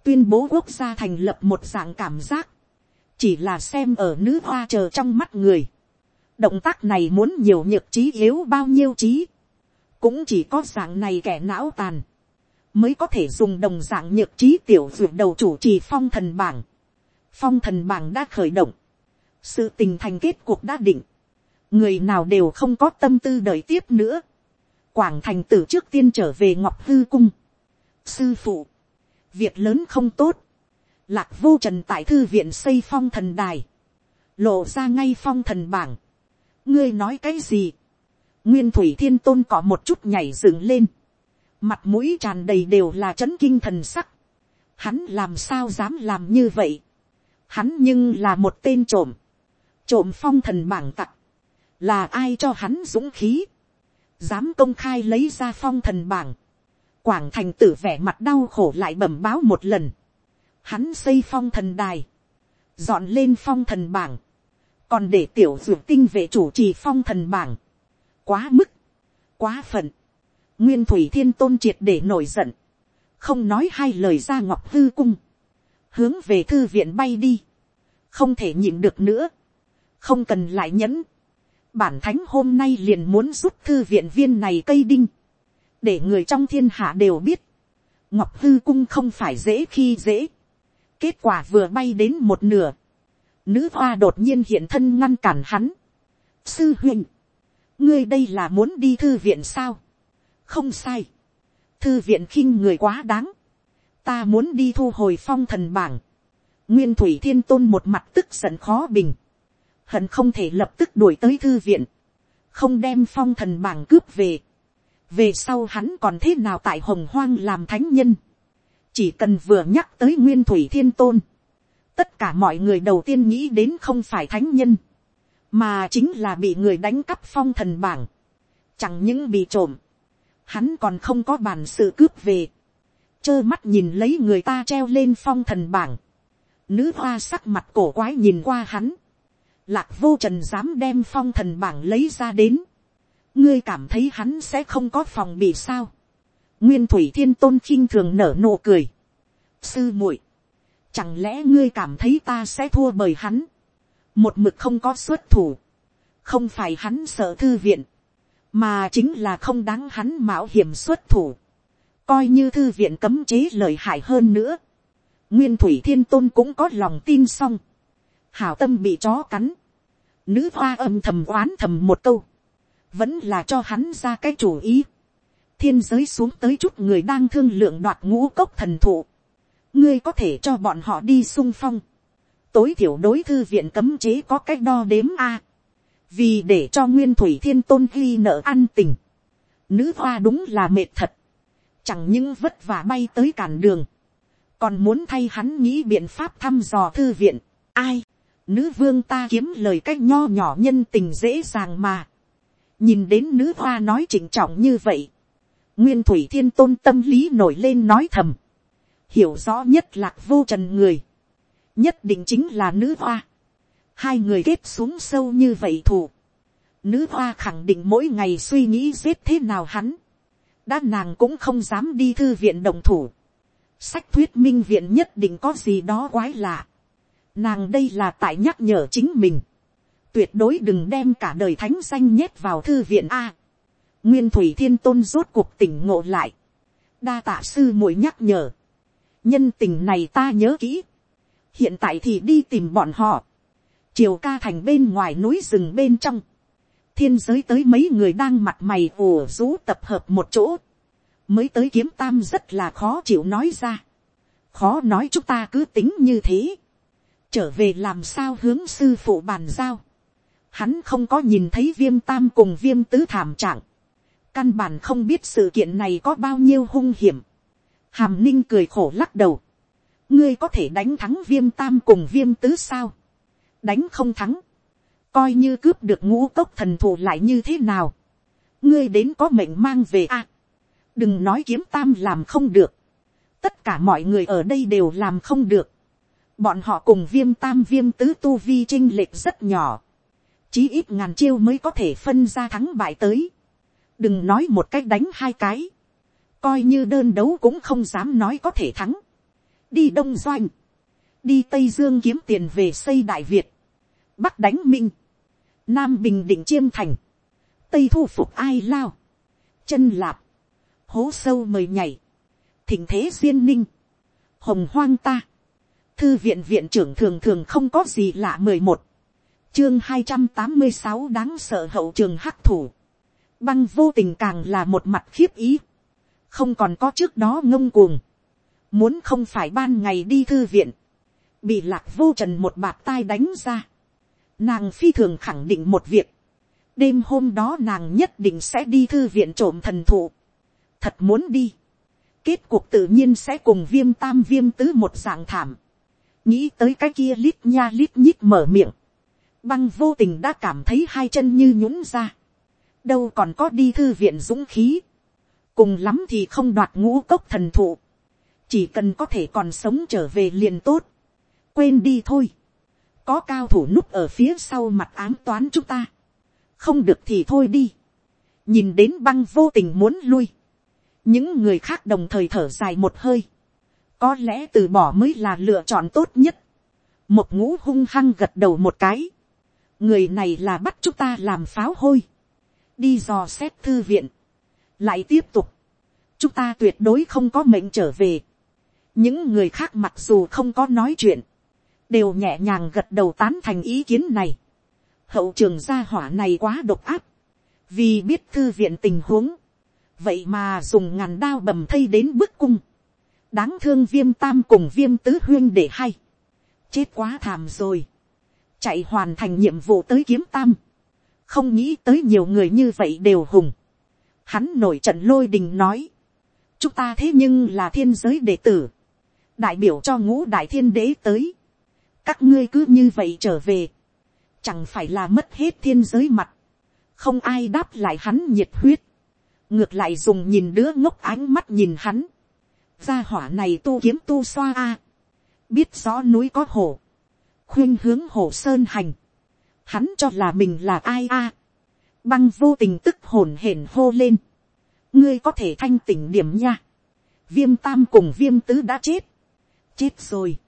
Tuyên bố quốc gia thành lập một dạng cảm giác. Chỉ là xem ở nữ hoa chờ trong mắt người. Động tác này muốn nhiều nhược trí yếu bao nhiêu trí. Cũng chỉ có dạng này kẻ não tàn. Mới có thể dùng đồng dạng nhược trí tiểu dược đầu chủ trì phong thần bảng. Phong thần bảng đã khởi động. Sự tình thành kết cuộc đã định người nào đều không có tâm tư đợi tiếp nữa. quảng thành tử trước tiên trở về ngọc hư cung. sư phụ, việc lớn không tốt. lạc vô trần tại thư viện xây phong thần đài, lộ ra ngay phong thần bảng. ngươi nói cái gì. nguyên thủy thiên tôn có một chút nhảy dựng lên. mặt mũi tràn đầy đều là c h ấ n kinh thần sắc. hắn làm sao dám làm như vậy. hắn nhưng là một tên trộm. trộm phong thần bảng tặc là ai cho hắn dũng khí, dám công khai lấy ra phong thần bảng, quảng thành tử vẻ mặt đau khổ lại bẩm báo một lần, hắn xây phong thần đài, dọn lên phong thần bảng, còn để tiểu dược tinh vệ chủ trì phong thần bảng, quá mức, quá phận, nguyên thủy thiên tôn triệt để nổi giận, không nói hai lời ra ngọc hư cung, hướng về thư viện bay đi, không thể nhịn được nữa, không cần lại nhẫn, bản thánh hôm nay liền muốn giúp thư viện viên này cây đinh, để người trong thiên hạ đều biết, ngọc hư cung không phải dễ khi dễ, kết quả vừa bay đến một nửa, nữ hoa đột nhiên hiện thân ngăn cản hắn, sư huynh, ngươi đây là muốn đi thư viện sao, không sai, thư viện khinh người quá đáng, ta muốn đi thu hồi phong thần bảng, nguyên thủy thiên tôn một mặt tức giận khó bình, hận không thể lập tức đuổi tới thư viện, không đem phong thần bảng cướp về. về sau hắn còn thế nào tại hồng hoang làm thánh nhân, chỉ cần vừa nhắc tới nguyên thủy thiên tôn, tất cả mọi người đầu tiên nghĩ đến không phải thánh nhân, mà chính là bị người đánh cắp phong thần bảng, chẳng những bị trộm, hắn còn không có bàn sự cướp về, trơ mắt nhìn lấy người ta treo lên phong thần bảng, nữ hoa sắc mặt cổ quái nhìn qua hắn, lạc vô trần dám đem phong thần bảng lấy ra đến, ngươi cảm thấy hắn sẽ không có phòng bị sao. nguyên thủy thiên tôn khinh thường nở nụ cười. sư muội, chẳng lẽ ngươi cảm thấy ta sẽ thua bởi hắn, một mực không có xuất thủ, không phải hắn sợ thư viện, mà chính là không đáng hắn mạo hiểm xuất thủ, coi như thư viện cấm chế lợi hại hơn nữa, nguyên thủy thiên tôn cũng có lòng tin xong, hảo tâm bị chó cắn, nữ hoa âm thầm oán thầm một câu, vẫn là cho hắn ra cái chủ ý, thiên giới xuống tới chút người đang thương lượng đoạt ngũ cốc thần thụ, ngươi có thể cho bọn họ đi sung phong, tối thiểu đối thư viện cấm chế có cách đo đếm a, vì để cho nguyên thủy thiên tôn ghi nợ ăn tình, nữ hoa đúng là mệt thật, chẳng những vất vả bay tới cản đường, còn muốn thay hắn nghĩ biện pháp thăm dò thư viện, ai, nữ vương ta kiếm lời cách nho nhỏ nhân tình dễ dàng mà. nhìn đến nữ hoa nói chỉnh trọng như vậy. nguyên thủy thiên tôn tâm lý nổi lên nói thầm. hiểu rõ nhất lạc vô trần người. nhất định chính là nữ hoa. hai người kết xuống sâu như vậy thù. nữ hoa khẳng định mỗi ngày suy nghĩ giết thế nào hắn. đã nàng cũng không dám đi thư viện đồng thủ. sách thuyết minh viện nhất định có gì đó quái lạ Nàng đây là tại nhắc nhở chính mình. Tuyệt đối đừng đem cả đời thánh danh nhét vào thư viện A. Nguyên Thủy Thiên Tôn rốt cuộc tỉnh ngộ lại. Đa tạ sư muội nhắc nhở. Nhân tình này ta nhớ kỹ. Hiện tại thì đi tìm bọn họ. Triều ca thành bên ngoài núi rừng bên trong. Thiên giới tới mấy người đang mặt mày ủ rú tập hợp một chỗ. Mới tới kiếm tam rất là khó chịu nói ra. Khó nói chúng ta cứ tính như thế trở về làm sao hướng sư phụ bàn giao. Hắn không có nhìn thấy viêm tam cùng viêm tứ thảm trạng. Căn bản không biết sự kiện này có bao nhiêu hung hiểm. Hàm ninh cười khổ lắc đầu. Ngươi có thể đánh thắng viêm tam cùng viêm tứ sao? Đánh không thắng. Coi như cướp được ngũ cốc thần thủ lại như thế nào? Ngươi đến có mệnh mang về a Đừng nói kiếm tam làm không được. Tất cả mọi người ở đây đều làm không được Bọn họ cùng viêm tam viêm tứ tu vi trinh lệch rất nhỏ. Chí ít ngàn chiêu mới có thể phân ra thắng bại tới. Đừng nói một cách đánh hai cái. Coi như đơn đấu cũng không dám nói có thể thắng. Đi Đông Doanh. Đi Tây Dương kiếm tiền về xây Đại Việt. Bắc đánh Minh. Nam Bình Định Chiêm Thành. Tây thu phục ai lao. Chân lạp. Hố sâu mời nhảy. Thỉnh thế duyên ninh. Hồng hoang ta thư viện viện trưởng thường thường không có gì lạ mười một, chương hai trăm tám mươi sáu đáng sợ hậu trường hắc thủ. băng vô tình càng là một mặt khiếp ý. không còn có trước đó ngông cuồng. muốn không phải ban ngày đi thư viện. bị lạc vô trần một bạt tai đánh ra. nàng phi thường khẳng định một việc. đêm hôm đó nàng nhất định sẽ đi thư viện trộm thần thụ. thật muốn đi. kết cuộc tự nhiên sẽ cùng viêm tam viêm tứ một dạng thảm nghĩ tới cái kia lít nha lít nhít mở miệng. Băng vô tình đã cảm thấy hai chân như nhũng ra, đâu còn có đi thư viện dũng khí, cùng lắm thì không đoạt ngũ cốc thần thụ, chỉ cần có thể còn sống trở về liền tốt, quên đi thôi, có cao thủ núp ở phía sau mặt ám toán chúng ta, không được thì thôi đi, nhìn đến băng vô tình muốn lui, những người khác đồng thời thở dài một hơi, có lẽ từ bỏ mới là lựa chọn tốt nhất, một ngũ hung hăng gật đầu một cái, người này là bắt chúng ta làm pháo hôi, đi dò xét thư viện, lại tiếp tục, chúng ta tuyệt đối không có mệnh trở về. những người khác mặc dù không có nói chuyện, đều nhẹ nhàng gật đầu tán thành ý kiến này. hậu trường gia hỏa này quá độc áp, vì biết thư viện tình huống, vậy mà dùng ngàn đao bầm thây đến bức cung, đáng thương viêm tam cùng viêm tứ huyên để hay, chết quá thảm rồi. Chạy hoàn thành nhiệm vụ tới kiếm tam, không nghĩ tới nhiều người như vậy đều hùng. Hắn nổi trận lôi đình nói, chúng ta thế nhưng là thiên giới đệ tử, đại biểu cho ngũ đại thiên đế tới, các ngươi cứ như vậy trở về, chẳng phải là mất hết thiên giới mặt, không ai đáp lại hắn nhiệt huyết, ngược lại dùng nhìn đứa ngốc ánh mắt nhìn hắn, gia hỏa này tu kiếm tu xoa a, biết rõ núi có hổ, khuyên hướng hồ sơn hành, hắn cho là mình là ai a, băng vô tình tức hồn hển hô lên, ngươi có thể thanh tỉnh điểm nha, viêm tam cùng viêm tứ đã chết, chết rồi,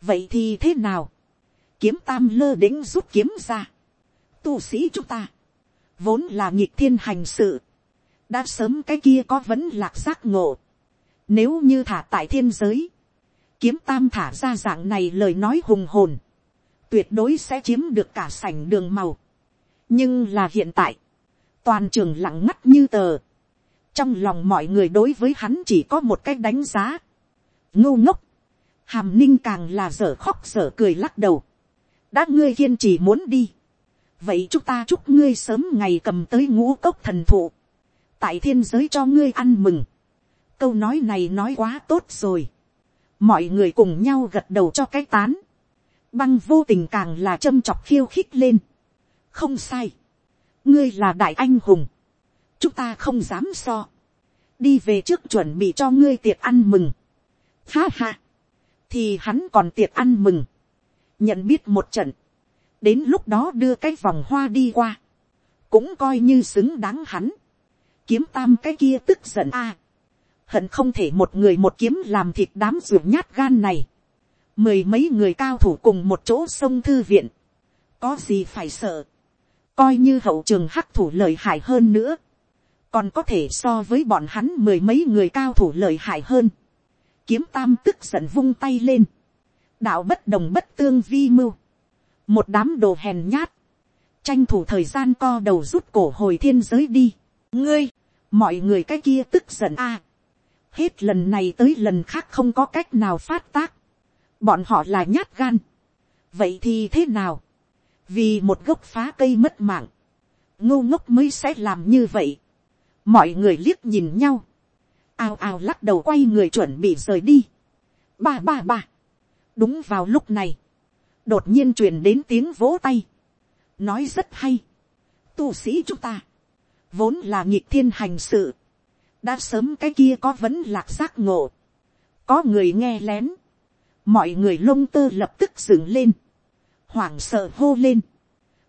vậy thì thế nào, kiếm tam lơ đĩnh rút kiếm ra, tu sĩ chúng ta, vốn là nhịp thiên hành sự, đã sớm cái kia có vẫn lạc giác ngộ, nếu như thả tại thiên giới, kiếm tam thả ra dạng này lời nói hùng hồn, tuyệt đối sẽ chiếm được cả sảnh đường màu. nhưng là hiện tại, toàn trường lặng ngắt như tờ. trong lòng mọi người đối với hắn chỉ có một cách đánh giá. ngu ngốc, hàm ninh càng là dở khóc dở cười lắc đầu. đã ngươi kiên trì muốn đi. vậy chúng ta chúc ngươi sớm ngày cầm tới ngũ cốc thần thụ. tại thiên giới cho ngươi ăn mừng câu nói này nói quá tốt rồi. mọi người cùng nhau gật đầu cho cái tán. Băng vô tình càng là châm chọc khiêu khích lên. không sai, ngươi là đại anh hùng, chúng ta không dám so, đi về trước chuẩn bị cho ngươi tiệc ăn mừng. ha ha, thì hắn còn tiệc ăn mừng, nhận biết một trận, đến lúc đó đưa cái vòng hoa đi qua, cũng coi như xứng đáng hắn, kiếm tam cái kia tức giận a, hận không thể một người một kiếm làm thịt đám ruột nhát gan này, mười mấy người cao thủ cùng một chỗ sông thư viện, có gì phải sợ, coi như hậu trường hắc thủ lợi hại hơn nữa, còn có thể so với bọn hắn mười mấy người cao thủ lợi hại hơn, kiếm tam tức giận vung tay lên, đạo bất đồng bất tương vi mưu, một đám đồ hèn nhát, tranh thủ thời gian co đầu rút cổ hồi thiên giới đi, ngươi, mọi người cái kia tức giận a, hết lần này tới lần khác không có cách nào phát tác, bọn họ là nhát gan. vậy thì thế nào, vì một gốc phá cây mất mạng, ngô ngốc mới sẽ làm như vậy. mọi người liếc nhìn nhau, ào ào lắc đầu quay người chuẩn bị rời đi. ba ba ba, đúng vào lúc này, đột nhiên truyền đến tiếng vỗ tay, nói rất hay, tu sĩ chúng ta, vốn là nhịp thiên hành sự, đã sớm cái kia có vẫn lạc giác ngộ, có người nghe lén, mọi người lông tơ lập tức dựng lên, hoảng sợ hô lên.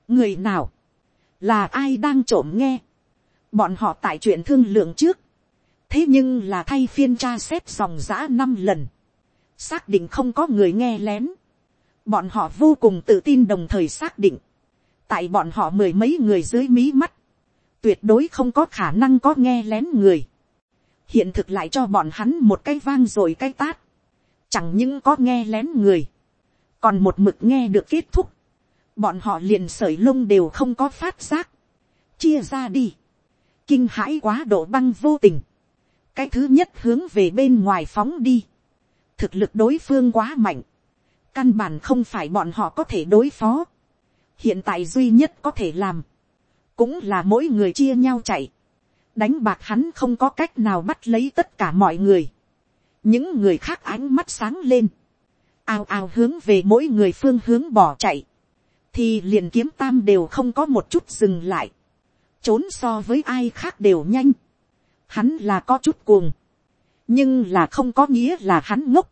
người nào, là ai đang trộm nghe, bọn họ tại chuyện thương lượng trước, thế nhưng là thay phiên tra xét dòng giã năm lần, xác định không có người nghe lén, bọn họ vô cùng tự tin đồng thời xác định, tại bọn họ mười mấy người dưới mí mắt, tuyệt đối không có khả năng có nghe lén người, hiện thực lại cho bọn hắn một cái vang rồi cái tát, chẳng những có nghe lén người, còn một mực nghe được kết thúc, bọn họ liền sởi lông đều không có phát giác, chia ra đi, kinh hãi quá độ băng vô tình, cái thứ nhất hướng về bên ngoài phóng đi, thực lực đối phương quá mạnh, căn bản không phải bọn họ có thể đối phó, hiện tại duy nhất có thể làm, cũng là mỗi người chia nhau chạy, đánh bạc hắn không có cách nào bắt lấy tất cả mọi người, những người khác ánh mắt sáng lên, ào ào hướng về mỗi người phương hướng bỏ chạy, thì liền kiếm tam đều không có một chút dừng lại, trốn so với ai khác đều nhanh, hắn là có chút cuồng, nhưng là không có nghĩa là hắn ngốc,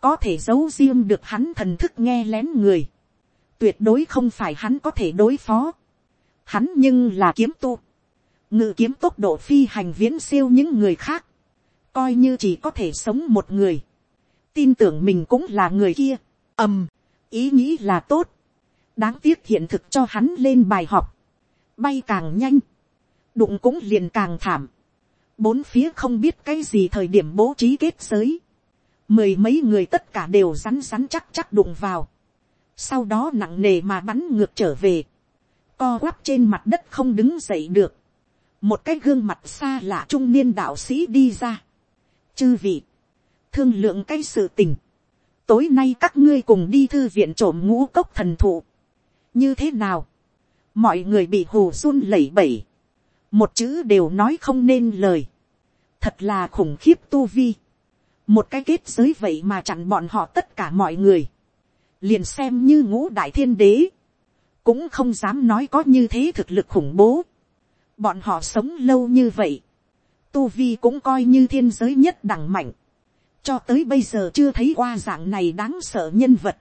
có thể giấu riêng được hắn thần thức nghe lén người, tuyệt đối không phải hắn có thể đối phó, hắn nhưng là kiếm tu, ngự kiếm tốc độ phi hành viễn siêu những người khác, coi như chỉ có thể sống một người, tin tưởng mình cũng là người kia, ầm, ý nghĩ là tốt, đáng tiếc hiện thực cho hắn lên bài học, bay càng nhanh, đụng cũng liền càng thảm, bốn phía không biết cái gì thời điểm bố trí kết giới, mười mấy người tất cả đều rắn rắn chắc chắc đụng vào, sau đó nặng nề mà bắn ngược trở về, co quắp trên mặt đất không đứng dậy được, một cái gương mặt xa lạ trung niên đạo sĩ đi ra, chư vị, thương lượng cái sự tình, tối nay các ngươi cùng đi thư viện trộm ngũ cốc thần thụ, như thế nào, mọi người bị hù run lẩy bẩy, một chữ đều nói không nên lời, thật là khủng khiếp tu vi, một cái kết giới vậy mà chặn bọn họ tất cả mọi người, liền xem như ngũ đại thiên đế, cũng không dám nói có như thế thực lực khủng bố, bọn họ sống lâu như vậy, tu vi cũng coi như thiên giới nhất đẳng mạnh, cho tới bây giờ chưa thấy qua dạng này đáng sợ nhân vật,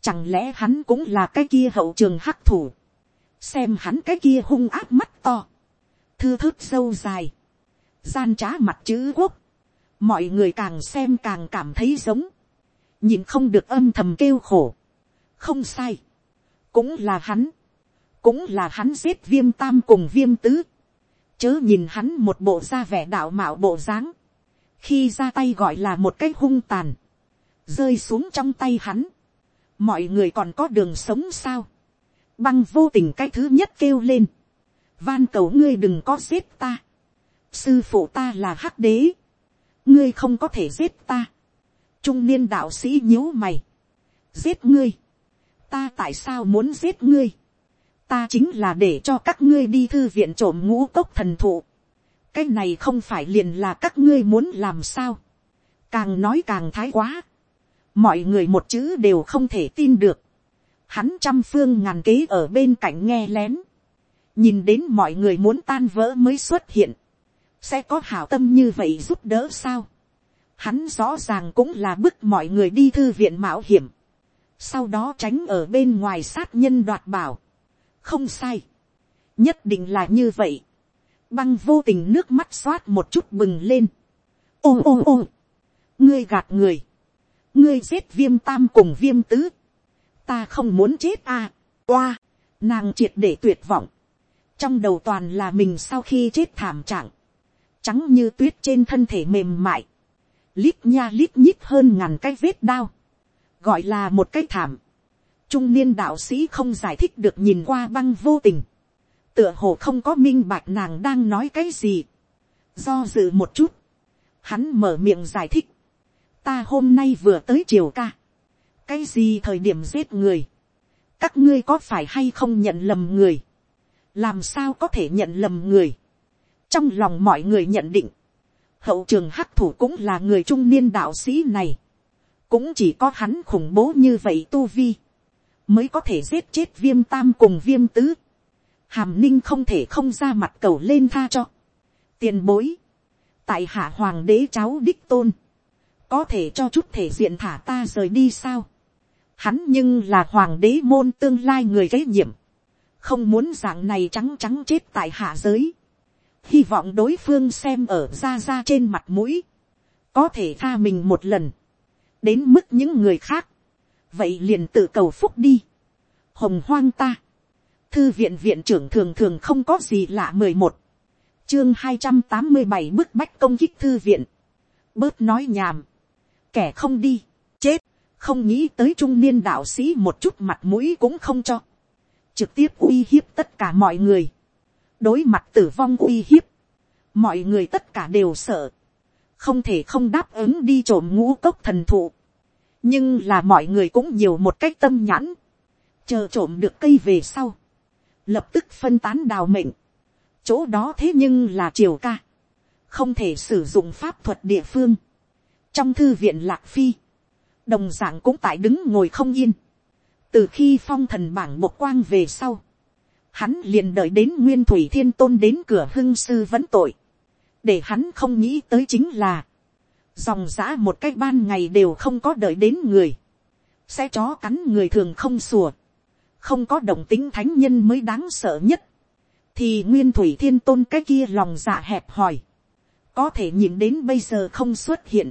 chẳng lẽ hắn cũng là cái kia hậu trường hắc thủ, xem hắn cái kia hung áp mắt to, thư thức sâu dài, gian trá mặt chữ quốc, mọi người càng xem càng cảm thấy giống, nhìn không được âm thầm kêu khổ, không sai, cũng là hắn, cũng là hắn giết viêm tam cùng viêm tứ, chớ nhìn hắn một bộ da vẻ đạo mạo bộ dáng, khi ra tay gọi là một cái hung tàn, rơi xuống trong tay hắn, mọi người còn có đường sống sao, băng vô tình cái thứ nhất kêu lên, van cầu ngươi đừng có giết ta, sư phụ ta là hắc đế, ngươi không có thể giết ta, trung niên đạo sĩ nhíu mày, giết ngươi, ta tại sao muốn giết ngươi, ta chính là để cho các ngươi đi thư viện trộm ngũ cốc thần thụ, cái này không phải liền là các ngươi muốn làm sao, càng nói càng thái quá, mọi người một chữ đều không thể tin được, hắn trăm phương ngàn kế ở bên cạnh nghe lén, nhìn đến mọi người muốn tan vỡ mới xuất hiện, sẽ có hảo tâm như vậy giúp đỡ sao. Hắn rõ ràng cũng là bức mọi người đi thư viện mạo hiểm, sau đó tránh ở bên ngoài sát nhân đoạt bảo không sai, nhất định là như vậy. băng vô tình nước mắt xoát một chút bừng lên. ô ô ô, ngươi gạt người, ngươi giết viêm tam cùng viêm tứ, ta không muốn chết à, oa, nàng triệt để tuyệt vọng, trong đầu toàn là mình sau khi chết thảm trạng, trắng như tuyết trên thân thể mềm mại, lít nha lít nhít hơn ngàn cái vết đao, gọi là một cái thảm. Trung niên đạo sĩ không giải thích được nhìn qua băng vô tình, tựa hồ không có minh bạch nàng đang nói cái gì, do dự một chút, hắn mở miệng giải thích, ta hôm nay vừa tới triều ca, cái gì thời điểm giết người, các ngươi có phải hay không nhận lầm người, làm sao có thể nhận lầm người, trong lòng mọi người nhận định, hậu trường hắc thủ cũng là người trung niên đạo sĩ này, cũng chỉ có hắn khủng bố như vậy tu vi, mới có thể giết chết viêm tam cùng viêm tứ, hàm ninh không thể không ra mặt cầu lên tha cho, tiền bối, tại hạ hoàng đế cháu đích tôn, có thể cho chút thể diện thả ta rời đi sao, hắn nhưng là hoàng đế môn tương lai người kế nhiệm, không muốn dạng này trắng trắng chết tại hạ giới, hy vọng đối phương xem ở ra ra trên mặt mũi, có thể tha mình một lần, đến mức những người khác, vậy liền tự cầu phúc đi, hồng hoang ta, thư viện viện trưởng thường thường không có gì lạ mười một, chương hai trăm tám mươi bảy bức bách công kích thư viện, bớt nói nhàm, kẻ không đi, chết, không nghĩ tới trung niên đạo sĩ một chút mặt mũi cũng không cho, trực tiếp uy hiếp tất cả mọi người, đối mặt tử vong uy hiếp, mọi người tất cả đều sợ, không thể không đáp ứng đi trộm ngũ cốc thần thụ, nhưng là mọi người cũng nhiều một cách tâm nhãn, chờ trộm được cây về sau, lập tức phân tán đào mệnh, chỗ đó thế nhưng là triều ca, không thể sử dụng pháp thuật địa phương, trong thư viện lạc phi, đồng d ạ n g cũng tại đứng ngồi không yên, từ khi phong thần bảng một quang về sau, hắn liền đợi đến nguyên thủy thiên tôn đến cửa hưng sư vẫn tội, để hắn không nghĩ tới chính là, dòng giã một cái ban ngày đều không có đợi đến người, sẽ chó cắn người thường không sùa, không có động tính thánh nhân mới đáng sợ nhất, thì nguyên thủy thiên tôn cái kia lòng dạ hẹp hòi, có thể nhìn đến bây giờ không xuất hiện,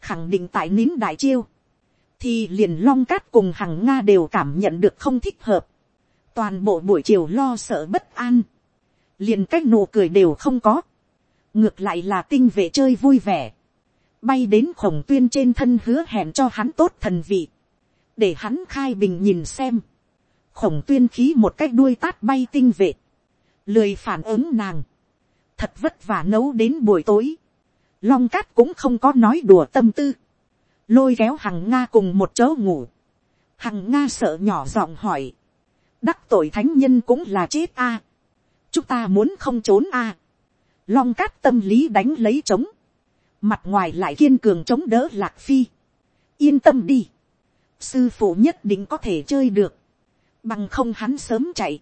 khẳng định tại nín đại chiêu, thì liền long cát cùng hằng nga đều cảm nhận được không thích hợp. toàn bộ buổi chiều lo sợ bất an, liền cách nụ cười đều không có, ngược lại là tinh vệ chơi vui vẻ, bay đến khổng tuyên trên thân hứa hẹn cho hắn tốt thần vị, để hắn khai bình nhìn xem, khổng tuyên khí một cách đuôi tát bay tinh vệ, lười phản ứng nàng, thật vất vả nấu đến buổi tối, long cát cũng không có nói đùa tâm tư, lôi kéo hằng nga cùng một chỗ ngủ, hằng nga sợ nhỏ giọng hỏi, đắc tội thánh nhân cũng là chết a, chúng ta muốn không trốn a, long cát tâm lý đánh lấy trống, mặt ngoài lại kiên cường chống đỡ lạc phi, yên tâm đi, sư phụ nhất định có thể chơi được, bằng không hắn sớm chạy,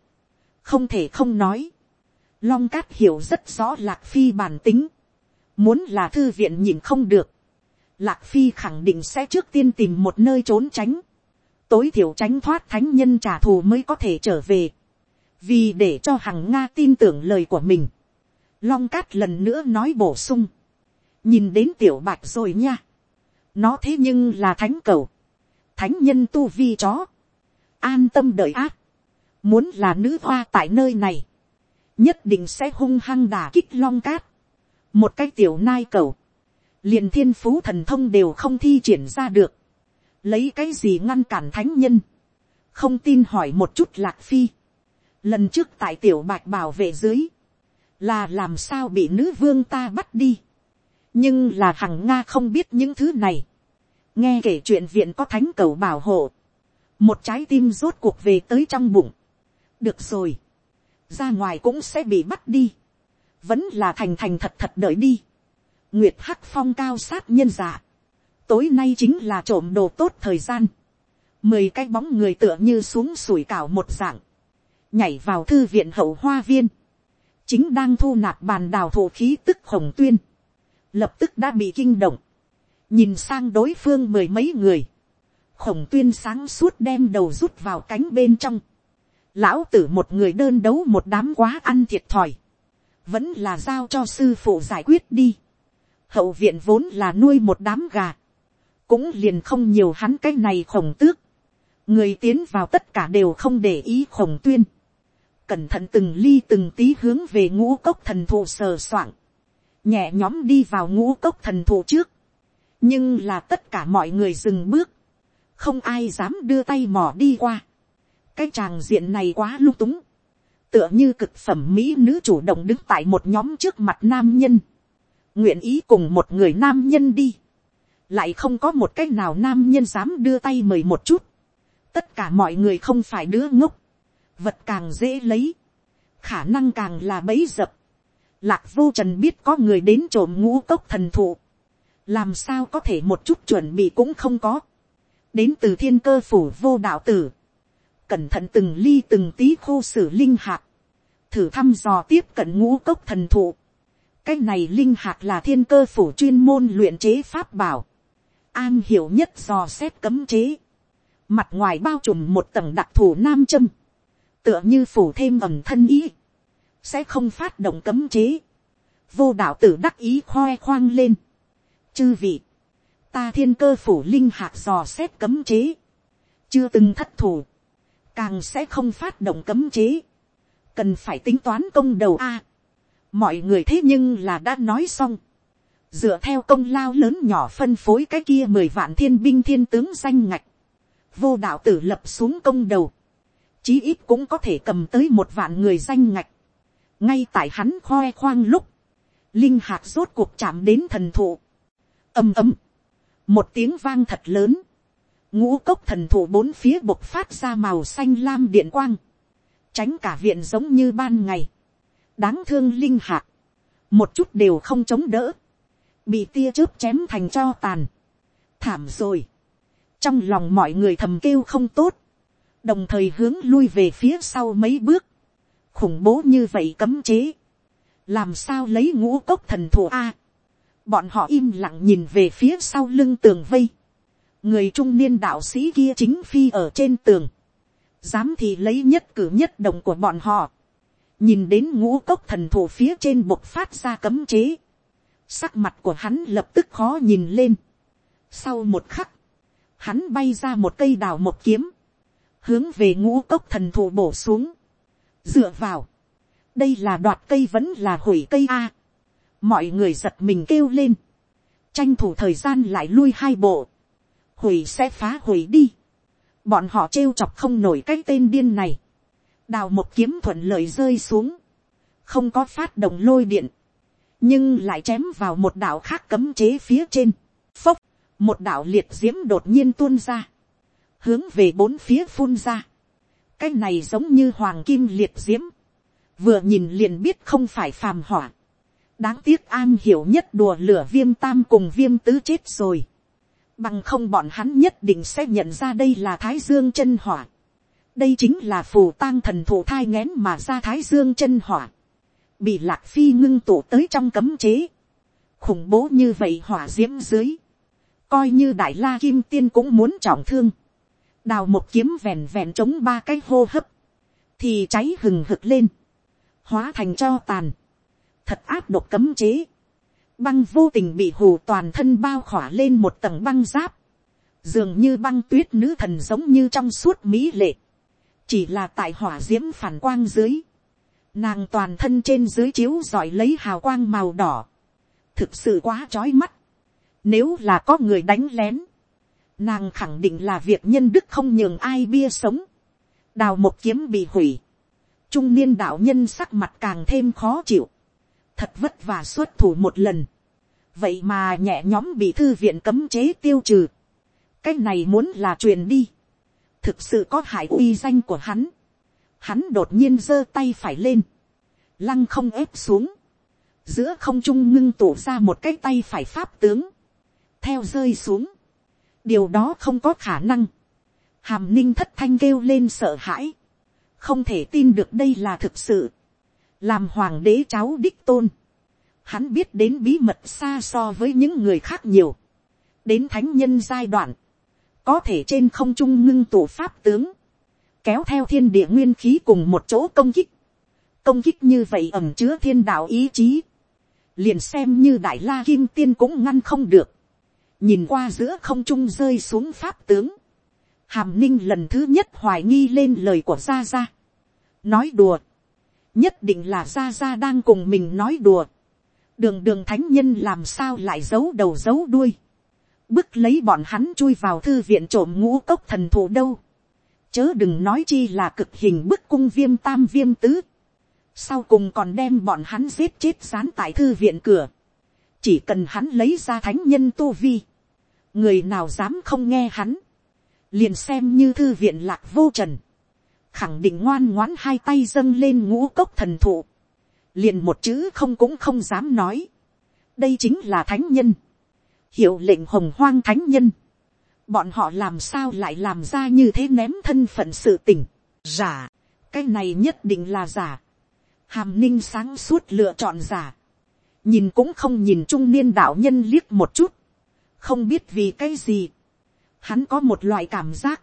không thể không nói, long cát hiểu rất rõ lạc phi bản tính, muốn là thư viện nhìn không được, Lạc Phi khẳng định sẽ trước tiên tìm một nơi trốn tránh. Tối thiểu tránh thoát thánh nhân trả thù mới có thể trở về. Vì để cho hằng Nga tin tưởng lời của mình. Long Cát lần nữa nói bổ sung. Nhìn đến tiểu bạch rồi nha. Nó thế nhưng là thánh cầu. Thánh nhân tu vi chó. An tâm đợi ác. Muốn là nữ hoa tại nơi này. Nhất định sẽ hung hăng đả kích Long Cát. Một cái tiểu nai cầu liền thiên phú thần thông đều không thi triển ra được, lấy cái gì ngăn cản thánh nhân, không tin hỏi một chút lạc phi, lần trước tại tiểu bạch bảo vệ dưới, là làm sao bị nữ vương ta bắt đi, nhưng là hằng nga không biết những thứ này, nghe kể chuyện viện có thánh cầu bảo hộ, một trái tim rốt cuộc về tới trong bụng, được rồi, ra ngoài cũng sẽ bị bắt đi, vẫn là thành thành thật thật đợi đi, nguyệt hắc phong cao sát nhân dạ. tối nay chính là trộm đồ tốt thời gian. mười cái bóng người tựa như xuống sủi cảo một dạng. nhảy vào thư viện hậu hoa viên. chính đang thu nạp bàn đào thổ khí tức khổng tuyên lập tức đã bị kinh động. nhìn sang đối phương mười mấy người. khổng tuyên sáng suốt đem đầu rút vào cánh bên trong. lão tử một người đơn đấu một đám quá ăn thiệt thòi vẫn là giao cho sư phụ giải quyết đi hậu viện vốn là nuôi một đám gà, cũng liền không nhiều hắn cái này khổng tước, người tiến vào tất cả đều không để ý khổng tuyên, cẩn thận từng ly từng tí hướng về ngũ cốc thần thụ sờ soạng, nhẹ nhóm đi vào ngũ cốc thần thụ trước, nhưng là tất cả mọi người dừng bước, không ai dám đưa tay mò đi qua, cái tràng diện này quá lung túng, tựa như cực phẩm mỹ nữ chủ động đứng tại một nhóm trước mặt nam nhân, nguyện ý cùng một người nam nhân đi, lại không có một cách nào nam nhân dám đưa tay mời một chút, tất cả mọi người không phải đứa ngốc, vật càng dễ lấy, khả năng càng là bấy dập, lạc vô trần biết có người đến trộm ngũ cốc thần thụ, làm sao có thể một chút chuẩn bị cũng không có, đến từ thiên cơ phủ vô đạo tử, cẩn thận từng ly từng tí khô sử linh hạt, thử thăm dò tiếp cận ngũ cốc thần thụ, cái này linh hạt là thiên cơ phủ chuyên môn luyện chế pháp bảo, an hiểu nhất dò xét cấm chế, mặt ngoài bao trùm một tầng đặc thù nam châm, tựa như phủ thêm ẩm thân ý, sẽ không phát động cấm chế, vô đạo tử đắc ý khoe khoang lên, chư vị, ta thiên cơ phủ linh hạt dò xét cấm chế, chưa từng thất thủ, càng sẽ không phát động cấm chế, cần phải tính toán công đầu a, mọi người thế nhưng là đã nói xong, dựa theo công lao lớn nhỏ phân phối cái kia mười vạn thiên binh thiên tướng danh ngạch, vô đạo tử lập xuống công đầu, chí ít cũng có thể cầm tới một vạn người danh ngạch ngay tại hắn khoe khoang lúc, linh hạt rốt cuộc chạm đến thần thụ. ầm ầm, một tiếng vang thật lớn, ngũ cốc thần thụ bốn phía bộc phát ra màu xanh lam điện quang, tránh cả viện giống như ban ngày, đáng thương linh hạt, một chút đều không chống đỡ, bị tia chớp chém thành cho tàn, thảm rồi, trong lòng mọi người thầm kêu không tốt, đồng thời hướng lui về phía sau mấy bước, khủng bố như vậy cấm chế, làm sao lấy ngũ cốc thần thù a, bọn họ im lặng nhìn về phía sau lưng tường vây, người trung niên đạo sĩ kia chính phi ở trên tường, dám thì lấy nhất cử nhất động của bọn họ, nhìn đến ngũ cốc thần thù phía trên bộc phát ra cấm chế, sắc mặt của hắn lập tức khó nhìn lên. Sau một khắc, hắn bay ra một cây đào một kiếm, hướng về ngũ cốc thần thụ bổ xuống, dựa vào, đây là đoạt cây vẫn là hủy cây a, mọi người giật mình kêu lên, tranh thủ thời gian lại lui hai bộ, hủy sẽ phá hủy đi, bọn họ trêu chọc không nổi cái tên điên này, đào một kiếm thuận lợi rơi xuống, không có phát động lôi điện, nhưng lại chém vào một đạo khác cấm chế phía trên, phốc, một đạo liệt diễm đột nhiên tuôn ra, hướng về bốn phía phun ra, cái này giống như hoàng kim liệt diễm, vừa nhìn liền biết không phải phàm hỏa, đáng tiếc an hiểu nhất đùa lửa viêm tam cùng viêm tứ chết rồi, bằng không bọn hắn nhất định sẽ nhận ra đây là thái dương chân hỏa, đây chính là phù tang thần thụ thai nghén mà ra thái dương chân hỏa, bị lạc phi ngưng tụ tới trong cấm chế, khủng bố như vậy hỏa d i ễ m dưới, coi như đại la kim tiên cũng muốn trọng thương, đào một kiếm vẹn vẹn chống ba cái hô hấp, thì cháy hừng hực lên, hóa thành cho tàn, thật áp độc cấm chế, băng vô tình bị hù toàn thân bao khỏa lên một tầng băng giáp, dường như băng tuyết nữ thần giống như trong suốt mỹ lệ, chỉ là tại hỏa d i ễ m phản quang dưới, Nàng toàn thân trên dưới chiếu giỏi lấy hào quang màu đỏ. Thực sự quá trói mắt. Nếu là có người đánh lén. Nàng khẳng định là việc nhân đức không nhường ai bia sống. Đào một kiếm bị hủy. Trung niên đạo nhân sắc mặt càng thêm khó chịu. Thật vất vả xuất thủ một lần. Vậy mà nhẹ nhóm bị thư viện cấm chế tiêu trừ. Cái này muốn là truyền đi. Thực sự có hại uy danh của hắn hắn đột nhiên giơ tay phải lên, lăng không ép xuống, giữa không trung ngưng tụ ra một cái tay phải pháp tướng, theo rơi xuống, điều đó không có khả năng, hàm ninh thất thanh kêu lên sợ hãi, không thể tin được đây là thực sự, làm hoàng đế cháu đích tôn, hắn biết đến bí mật xa so với những người khác nhiều, đến thánh nhân giai đoạn, có thể trên không trung ngưng tụ pháp tướng, kéo theo thiên địa nguyên khí cùng một chỗ công kích. Công kích như vậy ẩm chứa thiên đạo ý chí. Liền xem như đại la kim tiên cũng ngăn không được. Nhìn qua giữa không trung rơi xuống pháp tướng. Hàm ninh lần thứ nhất hoài nghi lên lời của Gia Gia. Nói đùa. Nhất định là Gia Gia đang cùng mình nói đùa. Đường đường thánh nhân làm sao lại giấu đầu giấu đuôi. Bức lấy bọn hắn chui vào thư viện trộm ngũ cốc thần thụ đâu chớ đừng nói chi là cực hình bức cung viêm tam viêm tứ. Sau cùng còn đem bọn hắn giết chết sán tại thư viện cửa. Chỉ cần hắn lấy ra thánh nhân tu vi. Người nào dám không nghe hắn. Liền xem như thư viện lạc vô trần. Khẳng định ngoan ngoãn hai tay dâng lên ngũ cốc thần thụ. Liền một chữ không cũng không dám nói. Đây chính là thánh nhân. Hiệu lệnh hồng hoang thánh nhân bọn họ làm sao lại làm ra như thế ném thân phận sự tình, giả, cái này nhất định là giả, hàm ninh sáng suốt lựa chọn giả, nhìn cũng không nhìn trung niên đạo nhân liếc một chút, không biết vì cái gì, hắn có một loại cảm giác,